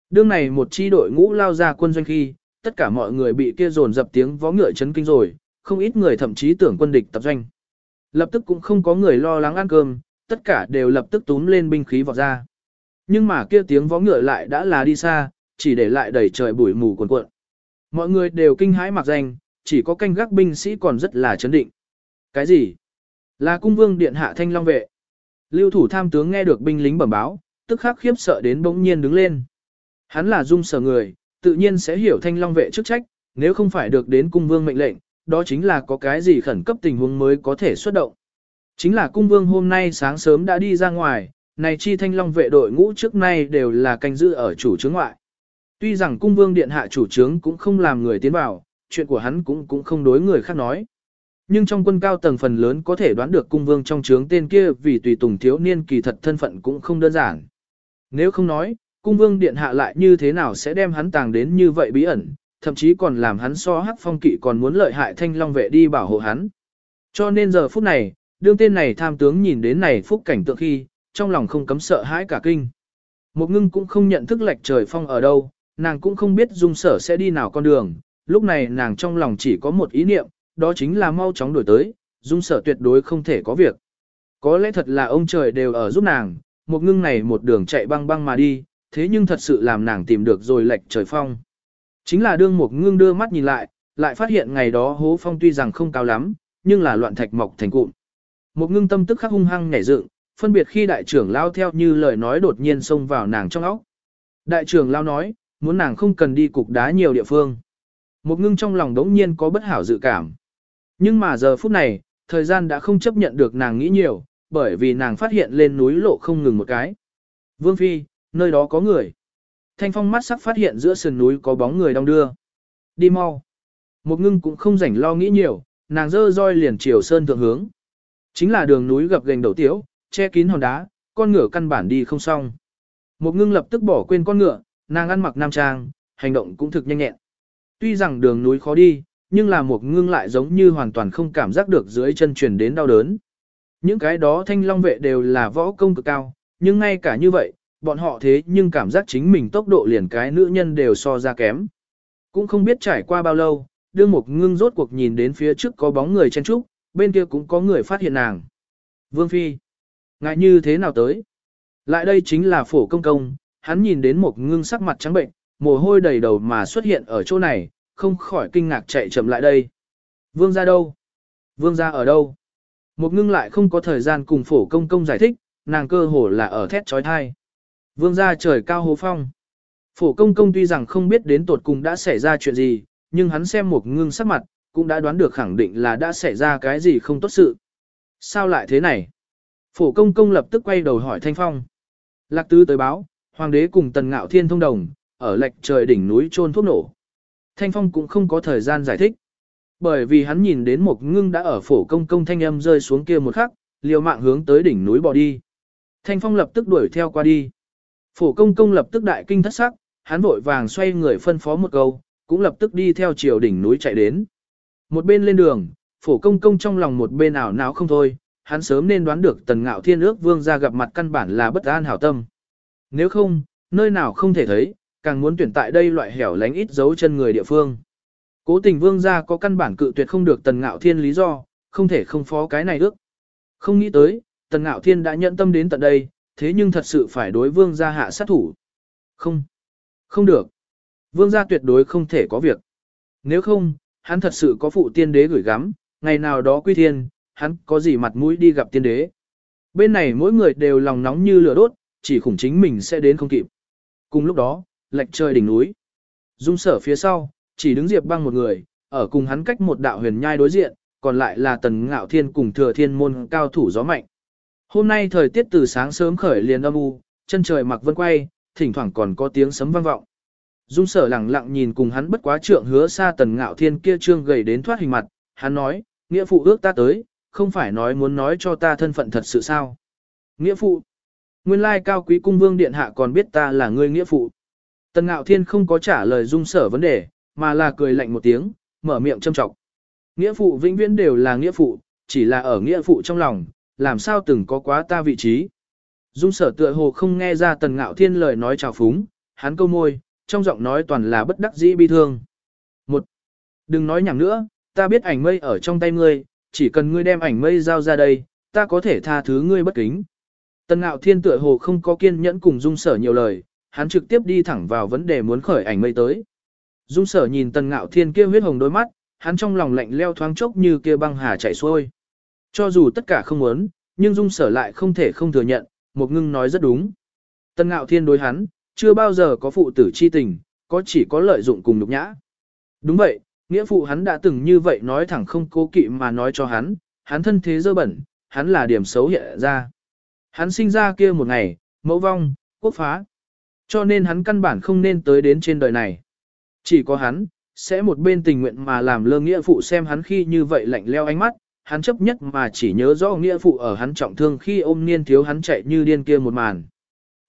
Đương này một chi đội ngũ lao ra quân doanh khi, tất cả mọi người bị kia dồn dập tiếng vó ngựa chấn kinh rồi, không ít người thậm chí tưởng quân địch tập doanh. Lập tức cũng không có người lo lắng ăn cơm, tất cả đều lập tức túm lên binh khí vọt ra. Nhưng mà kia tiếng vó ngựa lại đã là đi xa, chỉ để lại đầy trời bụi mù cuồn cuộn. Mọi người đều kinh hãi mặc danh, chỉ có canh gác binh sĩ còn rất là chấn định. Cái gì? Là cung vương điện hạ thanh long vệ. Lưu thủ tham tướng nghe được binh lính bẩm báo, tức khắc khiếp sợ đến bỗng nhiên đứng lên. Hắn là dung sở người, tự nhiên sẽ hiểu thanh long vệ chức trách, nếu không phải được đến cung vương mệnh lệnh, đó chính là có cái gì khẩn cấp tình huống mới có thể xuất động. Chính là cung vương hôm nay sáng sớm đã đi ra ngoài, này chi thanh long vệ đội ngũ trước nay đều là canh giữ ở chủ trướng ngoại. Tuy rằng cung vương điện hạ chủ trướng cũng không làm người tiến vào, chuyện của hắn cũng cũng không đối người khác nói. Nhưng trong quân cao tầng phần lớn có thể đoán được cung vương trong trướng tên kia vì tùy tùng thiếu niên kỳ thật thân phận cũng không đơn giản. Nếu không nói, cung vương điện hạ lại như thế nào sẽ đem hắn tàng đến như vậy bí ẩn, thậm chí còn làm hắn so hắc phong kỵ còn muốn lợi hại thanh long vệ đi bảo hộ hắn. Cho nên giờ phút này, đương tên này tham tướng nhìn đến này phúc cảnh tượng khi, trong lòng không cấm sợ hãi cả kinh. Một ngưng cũng không nhận thức lệch trời phong ở đâu, nàng cũng không biết dung sở sẽ đi nào con đường, lúc này nàng trong lòng chỉ có một ý niệm, đó chính là mau chóng đổi tới, dung sở tuyệt đối không thể có việc. Có lẽ thật là ông trời đều ở giúp nàng, một ngưng này một đường chạy băng băng mà đi, thế nhưng thật sự làm nàng tìm được rồi lệch trời phong. Chính là đương một ngưng đưa mắt nhìn lại, lại phát hiện ngày đó hố phong tuy rằng không cao lắm, nhưng là loạn thạch mọc thành cụm. Một ngưng tâm tức khắc hung hăng nhảy dựng, phân biệt khi đại trưởng lao theo như lời nói đột nhiên xông vào nàng trong óc. Đại trưởng lao nói, muốn nàng không cần đi cục đá nhiều địa phương. Một ngưng trong lòng đống nhiên có bất hảo dự cảm. Nhưng mà giờ phút này, thời gian đã không chấp nhận được nàng nghĩ nhiều, bởi vì nàng phát hiện lên núi lộ không ngừng một cái. Vương Phi, nơi đó có người. Thanh phong mắt sắc phát hiện giữa sườn núi có bóng người đong đưa. Đi mau. Một ngưng cũng không rảnh lo nghĩ nhiều, nàng dơ roi liền chiều sơn thượng hướng. Chính là đường núi gập gành đầu tiếu, che kín hòn đá, con ngựa căn bản đi không xong. Một ngưng lập tức bỏ quên con ngựa, nàng ăn mặc nam trang, hành động cũng thực nhanh nhẹn. Tuy rằng đường núi khó đi, nhưng là một ngưng lại giống như hoàn toàn không cảm giác được dưới chân truyền đến đau đớn. Những cái đó thanh long vệ đều là võ công cực cao, nhưng ngay cả như vậy, bọn họ thế nhưng cảm giác chính mình tốc độ liền cái nữ nhân đều so ra kém. Cũng không biết trải qua bao lâu, đương một ngưng rốt cuộc nhìn đến phía trước có bóng người chen trúc, bên kia cũng có người phát hiện nàng. Vương Phi, ngại như thế nào tới? Lại đây chính là phổ công công, hắn nhìn đến một ngưng sắc mặt trắng bệnh, mồ hôi đầy đầu mà xuất hiện ở chỗ này, không khỏi kinh ngạc chạy chậm lại đây. Vương ra đâu? Vương ra ở đâu? Một ngưng lại không có thời gian cùng phổ công công giải thích, nàng cơ hồ là ở thét trói thai. Vương gia trời cao hố phong. Phổ công công tuy rằng không biết đến tột cùng đã xảy ra chuyện gì, nhưng hắn xem một ngưng sắc mặt, cũng đã đoán được khẳng định là đã xảy ra cái gì không tốt sự. Sao lại thế này? Phổ công công lập tức quay đầu hỏi Thanh Phong. Lạc tư tới báo, hoàng đế cùng tần ngạo thiên thông đồng, ở lệch trời đỉnh núi trôn thuốc nổ. Thanh Phong cũng không có thời gian giải thích. Bởi vì hắn nhìn đến một ngưng đã ở phổ công công thanh âm rơi xuống kia một khắc, liều mạng hướng tới đỉnh núi bỏ đi. Thanh Phong lập tức đuổi theo qua đi. Phổ công công lập tức đại kinh thất sắc, hắn vội vàng xoay người phân phó một câu, cũng lập tức đi theo chiều đỉnh núi chạy đến. Một bên lên đường, phổ công công trong lòng một bên ảo não không thôi, hắn sớm nên đoán được tần ngạo thiên ước vương ra gặp mặt căn bản là bất an hảo tâm. Nếu không, nơi nào không thể thấy, càng muốn tuyển tại đây loại hẻo lánh ít dấu chân người địa phương. Cố tình vương gia có căn bản cự tuyệt không được tần ngạo thiên lý do, không thể không phó cái này ước. Không nghĩ tới, tần ngạo thiên đã nhận tâm đến tận đây, thế nhưng thật sự phải đối vương gia hạ sát thủ. Không, không được. Vương gia tuyệt đối không thể có việc. Nếu không, hắn thật sự có phụ tiên đế gửi gắm, ngày nào đó quy thiên, hắn có gì mặt mũi đi gặp tiên đế. Bên này mỗi người đều lòng nóng như lửa đốt, chỉ khủng chính mình sẽ đến không kịp. Cùng lúc đó, lệch trời đỉnh núi. Dung sở phía sau, chỉ đứng diệp băng một người, ở cùng hắn cách một đạo huyền nhai đối diện, còn lại là tần ngạo thiên cùng thừa thiên môn cao thủ gió mạnh. Hôm nay thời tiết từ sáng sớm khởi liền âm u, chân trời mặc vân quay, thỉnh thoảng còn có tiếng sấm vang vọng. Dung sở lặng lặng nhìn cùng hắn bất quá trượng hứa xa tần ngạo thiên kia trương gầy đến thoát hình mặt, hắn nói, nghĩa phụ ước ta tới, không phải nói muốn nói cho ta thân phận thật sự sao. Nghĩa phụ, nguyên lai cao quý cung vương điện hạ còn biết ta là người nghĩa phụ. Tần Ngạo Thiên không có trả lời dung sở vấn đề, mà là cười lạnh một tiếng, mở miệng châm trọng. Nghĩa phụ vĩnh viễn đều là nghĩa phụ, chỉ là ở nghĩa phụ trong lòng, làm sao từng có quá ta vị trí. Dung sở tựa hồ không nghe ra Tần Ngạo Thiên lời nói chào phúng, hắn câu môi, trong giọng nói toàn là bất đắc dĩ bi thương. Một, đừng nói nhảm nữa, ta biết ảnh mây ở trong tay ngươi, chỉ cần ngươi đem ảnh mây giao ra đây, ta có thể tha thứ ngươi bất kính. Tần Ngạo Thiên tựa hồ không có kiên nhẫn cùng Dung Sở nhiều lời, hắn trực tiếp đi thẳng vào vấn đề muốn khởi ảnh mây tới. Dung Sở nhìn Tần Ngạo Thiên kia huyết hồng đôi mắt, hắn trong lòng lạnh leo thoáng chốc như kia băng hà chảy xuôi. Cho dù tất cả không muốn, nhưng Dung Sở lại không thể không thừa nhận, một ngưng nói rất đúng. Tần Ngạo Thiên đối hắn, chưa bao giờ có phụ tử chi tình, có chỉ có lợi dụng cùng nhục nhã. Đúng vậy, nghĩa phụ hắn đã từng như vậy nói thẳng không cố kỵ mà nói cho hắn, hắn thân thế dơ bẩn, hắn là điểm xấu hiện ra. Hắn sinh ra kia một ngày, mẫu vong, quốc phá. Cho nên hắn căn bản không nên tới đến trên đời này. Chỉ có hắn, sẽ một bên tình nguyện mà làm lơ nghĩa phụ xem hắn khi như vậy lạnh leo ánh mắt, hắn chấp nhất mà chỉ nhớ rõ nghĩa phụ ở hắn trọng thương khi ôm niên thiếu hắn chạy như điên kia một màn.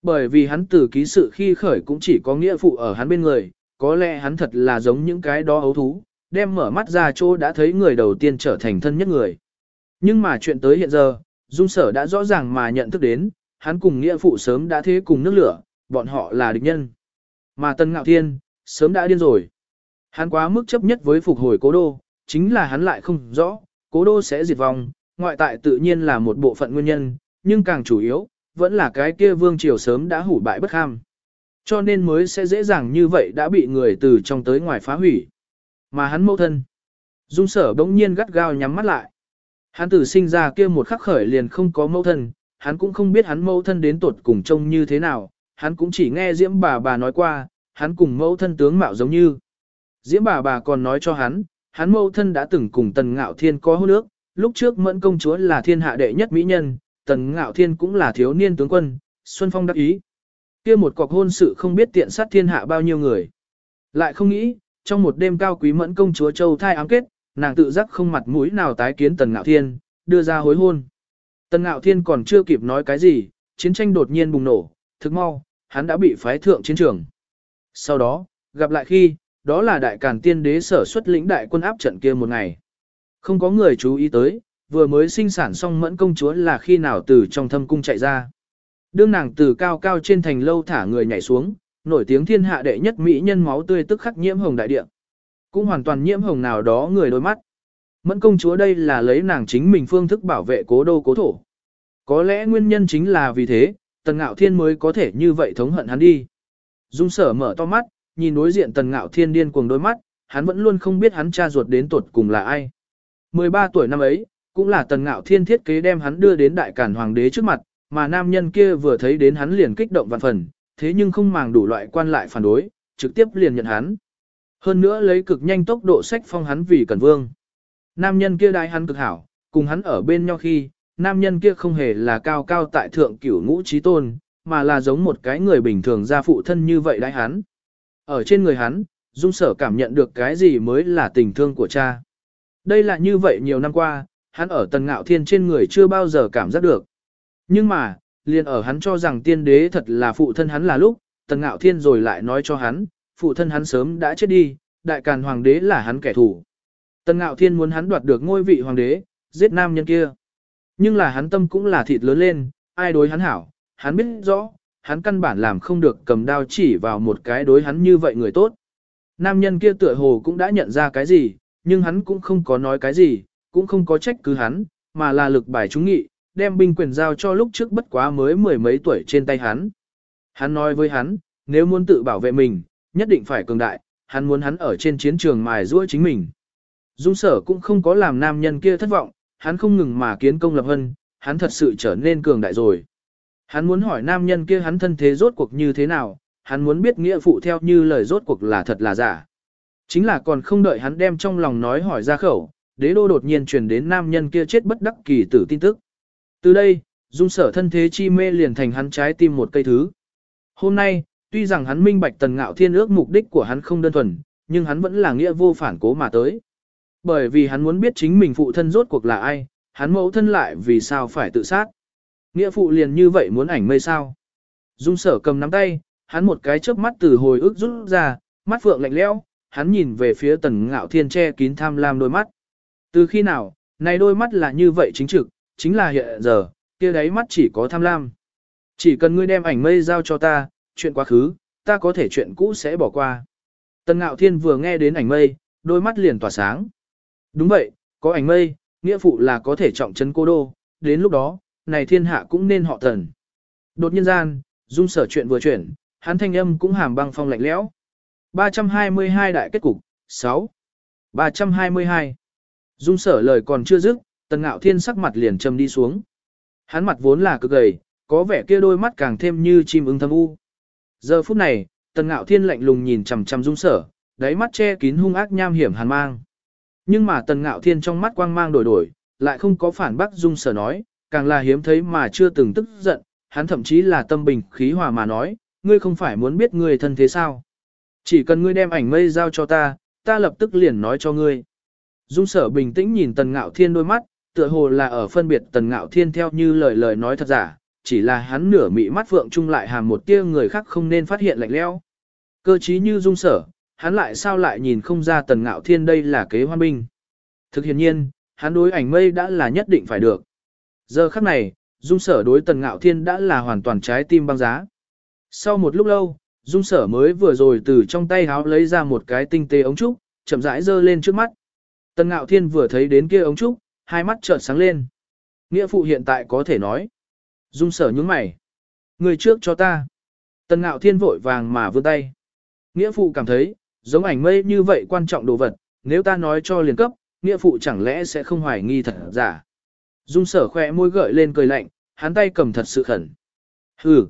Bởi vì hắn từ ký sự khi khởi cũng chỉ có nghĩa phụ ở hắn bên người, có lẽ hắn thật là giống những cái đó ấu thú, đem mở mắt ra chỗ đã thấy người đầu tiên trở thành thân nhất người. Nhưng mà chuyện tới hiện giờ, Dung Sở đã rõ ràng mà nhận thức đến, hắn cùng nghĩa phụ sớm đã thế cùng nước lửa, bọn họ là địch nhân. Mà Tân Ngạo Thiên, sớm đã điên rồi. Hắn quá mức chấp nhất với phục hồi cố đô, chính là hắn lại không rõ, cố đô sẽ diệt vong, ngoại tại tự nhiên là một bộ phận nguyên nhân, nhưng càng chủ yếu, vẫn là cái kia vương triều sớm đã hủ bại bất ham. Cho nên mới sẽ dễ dàng như vậy đã bị người từ trong tới ngoài phá hủy. Mà hắn mẫu thân. Dung sở bỗng nhiên gắt gao nhắm mắt lại. Hắn tử sinh ra kia một khắc khởi liền không có mẫu thân, hắn cũng không biết hắn mẫu thân đến tuột cùng trông như thế nào, hắn cũng chỉ nghe Diễm bà bà nói qua, hắn cùng mẫu thân tướng mạo giống như. Diễm bà bà còn nói cho hắn, hắn mâu thân đã từng cùng tần ngạo thiên có hôn ước, lúc trước mẫn công chúa là thiên hạ đệ nhất mỹ nhân, tần ngạo thiên cũng là thiếu niên tướng quân, Xuân Phong đắc ý. kia một cọc hôn sự không biết tiện sát thiên hạ bao nhiêu người. Lại không nghĩ, trong một đêm cao quý mẫn công chúa châu thai ám kết, nàng tự giác không mặt mũi nào tái kiến tần ngạo thiên, đưa ra hối hôn. Tần ngạo thiên còn chưa kịp nói cái gì, chiến tranh đột nhiên bùng nổ, thực mau, hắn đã bị phái thượng chiến trường. Sau đó, gặp lại khi, đó là đại càn tiên đế sở xuất lĩnh đại quân áp trận kia một ngày. Không có người chú ý tới, vừa mới sinh sản xong mẫn công chúa là khi nào từ trong thâm cung chạy ra. Đương nàng từ cao cao trên thành lâu thả người nhảy xuống, nổi tiếng thiên hạ đệ nhất mỹ nhân máu tươi tức khắc nhiễm hồng đại địa. Cũng hoàn toàn nhiễm hồng nào đó người đôi mắt. Mẫn công chúa đây là lấy nàng chính mình phương thức bảo vệ cố đô cố thổ. Có lẽ nguyên nhân chính là vì thế, tần ngạo thiên mới có thể như vậy thống hận hắn đi. Dung sở mở to mắt, nhìn đối diện tần ngạo thiên điên cuồng đôi mắt, hắn vẫn luôn không biết hắn cha ruột đến tuột cùng là ai. 13 tuổi năm ấy, cũng là tần ngạo thiên thiết kế đem hắn đưa đến đại cản hoàng đế trước mặt, mà nam nhân kia vừa thấy đến hắn liền kích động vạn phần, thế nhưng không màng đủ loại quan lại phản đối, trực tiếp liền nhận hắn. Hơn nữa lấy cực nhanh tốc độ sách phong hắn vì cẩn vương. Nam nhân kia đai hắn cực hảo, cùng hắn ở bên nhau khi, nam nhân kia không hề là cao cao tại thượng cửu ngũ trí tôn, mà là giống một cái người bình thường gia phụ thân như vậy đai hắn. Ở trên người hắn, Dung sở cảm nhận được cái gì mới là tình thương của cha. Đây là như vậy nhiều năm qua, hắn ở tần ngạo thiên trên người chưa bao giờ cảm giác được. Nhưng mà, liền ở hắn cho rằng tiên đế thật là phụ thân hắn là lúc, tần ngạo thiên rồi lại nói cho hắn, phụ thân hắn sớm đã chết đi, đại càn hoàng đế là hắn kẻ thù. Tần ngạo thiên muốn hắn đoạt được ngôi vị hoàng đế, giết nam nhân kia. Nhưng là hắn tâm cũng là thịt lớn lên, ai đối hắn hảo, hắn biết rõ, hắn căn bản làm không được cầm đao chỉ vào một cái đối hắn như vậy người tốt. Nam nhân kia tựa hồ cũng đã nhận ra cái gì, nhưng hắn cũng không có nói cái gì, cũng không có trách cứ hắn, mà là lực bài trúng nghị, đem binh quyền giao cho lúc trước bất quá mới mười mấy tuổi trên tay hắn. Hắn nói với hắn, nếu muốn tự bảo vệ mình, nhất định phải cường đại, hắn muốn hắn ở trên chiến trường mài giũa chính mình. Dung sở cũng không có làm nam nhân kia thất vọng, hắn không ngừng mà kiến công lập hân, hắn thật sự trở nên cường đại rồi. Hắn muốn hỏi nam nhân kia hắn thân thế rốt cuộc như thế nào, hắn muốn biết nghĩa phụ theo như lời rốt cuộc là thật là giả. Chính là còn không đợi hắn đem trong lòng nói hỏi ra khẩu, đế đô đột nhiên truyền đến nam nhân kia chết bất đắc kỳ tử tin tức. Từ đây, dung sở thân thế chi mê liền thành hắn trái tim một cây thứ. Hôm nay, tuy rằng hắn minh bạch tần ngạo thiên ước mục đích của hắn không đơn thuần, nhưng hắn vẫn là nghĩa vô phản cố mà tới. Bởi vì hắn muốn biết chính mình phụ thân rốt cuộc là ai, hắn mẫu thân lại vì sao phải tự sát. Nghĩa phụ liền như vậy muốn ảnh mây sao. Dung sở cầm nắm tay, hắn một cái chớp mắt từ hồi ức rút ra, mắt phượng lạnh lẽo, hắn nhìn về phía tần ngạo thiên che kín tham lam đôi mắt. Từ khi nào, này đôi mắt là như vậy chính trực, chính là hiện giờ, kia đáy mắt chỉ có tham lam. Chỉ cần ngươi đem ảnh mây giao cho ta, chuyện quá khứ, ta có thể chuyện cũ sẽ bỏ qua. Tần ngạo thiên vừa nghe đến ảnh mây, đôi mắt liền tỏa sáng. Đúng vậy, có ảnh mây, nghĩa phụ là có thể trọng trấn cô đô, đến lúc đó, này thiên hạ cũng nên họ thần Đột nhiên gian, dung sở chuyện vừa chuyển, hắn thanh âm cũng hàm băng phong lạnh lẽo. 322 đại kết cục, 6. 322. Dung sở lời còn chưa dứt, tần ngạo thiên sắc mặt liền trầm đi xuống. Hắn mặt vốn là cực gầy, có vẻ kia đôi mắt càng thêm như chim ưng thâm u. Giờ phút này, tần ngạo thiên lạnh lùng nhìn chằm chằm dung sở, đáy mắt che kín hung ác nham hiểm hàn mang. Nhưng mà tần ngạo thiên trong mắt quang mang đổi đổi, lại không có phản bác dung sở nói, càng là hiếm thấy mà chưa từng tức giận, hắn thậm chí là tâm bình khí hòa mà nói, ngươi không phải muốn biết ngươi thân thế sao. Chỉ cần ngươi đem ảnh mây giao cho ta, ta lập tức liền nói cho ngươi. Dung sở bình tĩnh nhìn tần ngạo thiên đôi mắt, tựa hồ là ở phân biệt tần ngạo thiên theo như lời lời nói thật giả, chỉ là hắn nửa mị mắt vượng chung lại hàm một tia người khác không nên phát hiện lạnh leo. Cơ trí như dung sở, hắn lại sao lại nhìn không ra tần ngạo thiên đây là kế hoan binh. Thực hiện nhiên, hắn đối ảnh mây đã là nhất định phải được. Giờ khắc này, dung sở đối tần ngạo thiên đã là hoàn toàn trái tim băng giá. Sau một lúc lâu, dung sở mới vừa rồi từ trong tay háo lấy ra một cái tinh tế ống trúc, chậm rãi dơ lên trước mắt. Tần ngạo thiên vừa thấy đến kia ống trúc, hai mắt trợn sáng lên. Nghĩa phụ hiện tại có thể nói. Dung sở nhướng mày. Người trước cho ta. Tần ngạo thiên vội vàng mà vươn tay. Nghĩa phụ cảm thấy, giống ảnh mây như vậy quan trọng đồ vật, nếu ta nói cho liền cấp, nghĩa phụ chẳng lẽ sẽ không hoài nghi thật giả. Dung sở khỏe môi gợi lên cười lạnh, hắn tay cầm thật sự khẩn. Hừ.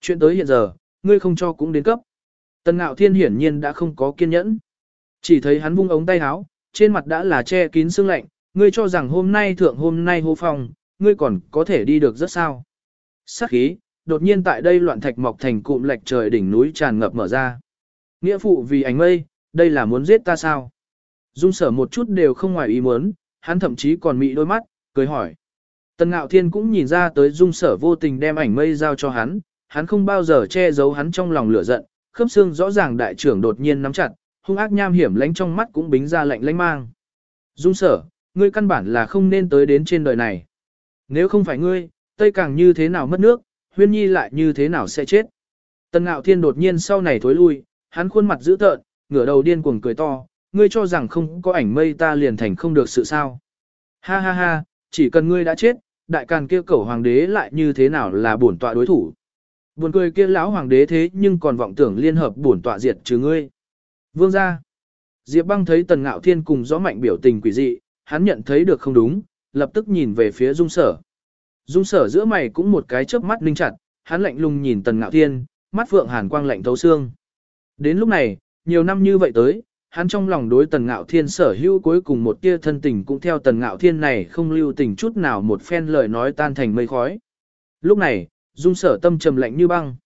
Chuyện tới hiện giờ, ngươi không cho cũng đến cấp. Tần ngạo thiên hiển nhiên đã không có kiên nhẫn. Chỉ thấy hắn vung ống tay áo, trên mặt đã là che kín sương lạnh, ngươi cho rằng hôm nay thượng hôm nay hô phòng, ngươi còn có thể đi được rất sao. Sắc khí, đột nhiên tại đây loạn thạch mọc thành cụm lệch trời đỉnh núi tràn ngập mở ra. Nghĩa phụ vì ánh mây, đây là muốn giết ta sao? Dung sở một chút đều không ngoài ý muốn, hắn thậm chí còn mị đôi mắt, cười hỏi. Tần ngạo thiên cũng nhìn ra tới dung sở vô tình đem ảnh mây giao cho hắn, hắn không bao giờ che giấu hắn trong lòng lửa giận, khớp xương rõ ràng đại trưởng đột nhiên nắm chặt, hung ác nham hiểm lánh trong mắt cũng bính ra lạnh lánh mang. Dung sở, ngươi căn bản là không nên tới đến trên đời này. Nếu không phải ngươi, Tây càng như thế nào mất nước, huyên nhi lại như thế nào sẽ chết. Tần ngạo thiên đột nhiên sau này thối lui, hắn khuôn mặt dữ tợn, ngửa đầu điên cuồng cười to, ngươi cho rằng không có ảnh mây ta liền thành không được sự sao. Ha ha ha, chỉ cần ngươi đã chết, đại càn kia cẩu hoàng đế lại như thế nào là bổn tọa đối thủ. Buồn cười kia lão hoàng đế thế nhưng còn vọng tưởng liên hợp bổn tọa diệt trừ ngươi. Vương gia. Diệp băng thấy tần ngạo thiên cùng gió mạnh biểu tình quỷ dị, hắn nhận thấy được không đúng, lập tức nhìn về phía dung sở. Dung sở giữa mày cũng một cái chớp mắt linh chặt, hắn lạnh lùng nhìn tần ngạo thiên, mắt phượng hàn quang lạnh thấu xương. Đến lúc này, nhiều năm như vậy tới, hắn trong lòng đối tần ngạo thiên sở hữu cuối cùng một tia thân tình cũng theo tần ngạo thiên này không lưu tình chút nào một phen lời nói tan thành mây khói. Lúc này, dung sở tâm trầm lạnh như băng.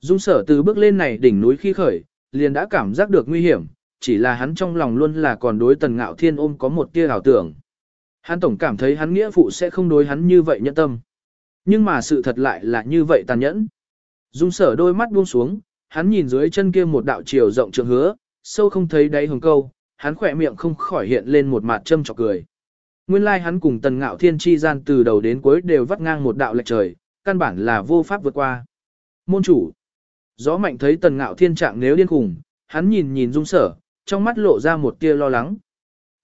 Dung sở từ bước lên này đỉnh núi khi khởi, liền đã cảm giác được nguy hiểm, chỉ là hắn trong lòng luôn là còn đối tần ngạo thiên ôm có một tia ảo tưởng. Hắn tổng cảm thấy hắn nghĩa phụ sẽ không đối hắn như vậy nhẫn tâm. Nhưng mà sự thật lại là như vậy tàn nhẫn. Dung sở đôi mắt buông xuống, hắn nhìn dưới chân kia một đạo chiều rộng trường hứa, sâu không thấy đáy hồng câu, hắn khỏe miệng không khỏi hiện lên một mặt châm chọc cười. Nguyên lai like hắn cùng tần ngạo thiên chi gian từ đầu đến cuối đều vắt ngang một đạo lệch trời, căn bản là vô pháp vượt qua. Môn chủ. Gió mạnh thấy tần ngạo thiên trạng nếu điên khủng, hắn nhìn nhìn dung sở, trong mắt lộ ra một tia lo lắng.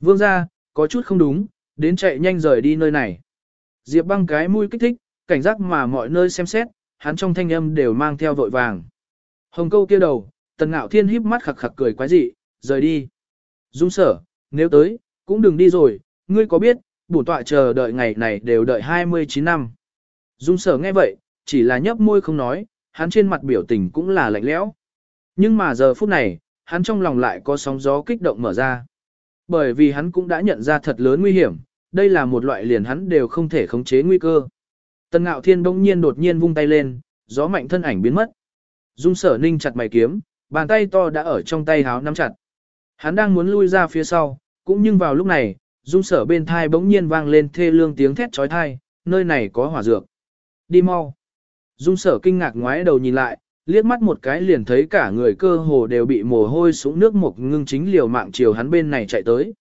Vương ra, có chút không đúng, đến chạy nhanh rời đi nơi này. Diệp băng cái mũi kích thích, cảnh giác mà mọi nơi xem xét, hắn trong thanh âm đều mang theo vội vàng. Hồng câu kia đầu, tần ngạo thiên híp mắt khặc khặc cười quái dị, rời đi. Dung sở, nếu tới, cũng đừng đi rồi, ngươi có biết, bổn tọa chờ đợi ngày này đều đợi 29 năm. Dung sở nghe vậy, chỉ là nhấp môi không nói, hắn trên mặt biểu tình cũng là lạnh lẽo. Nhưng mà giờ phút này, hắn trong lòng lại có sóng gió kích động mở ra. Bởi vì hắn cũng đã nhận ra thật lớn nguy hiểm, đây là một loại liền hắn đều không thể khống chế nguy cơ. Tần ngạo thiên bỗng nhiên đột nhiên vung tay lên, gió mạnh thân ảnh biến mất. Dung sở ninh chặt mày kiếm, bàn tay to đã ở trong tay háo nắm chặt. Hắn đang muốn lui ra phía sau, cũng nhưng vào lúc này, dung sở bên thai bỗng nhiên vang lên thê lương tiếng thét trói thai, nơi này có hỏa dược. đi mau. Dung sở kinh ngạc ngoái đầu nhìn lại, liếc mắt một cái liền thấy cả người cơ hồ đều bị mồ hôi súng nước một ngưng chính liều mạng chiều hắn bên này chạy tới.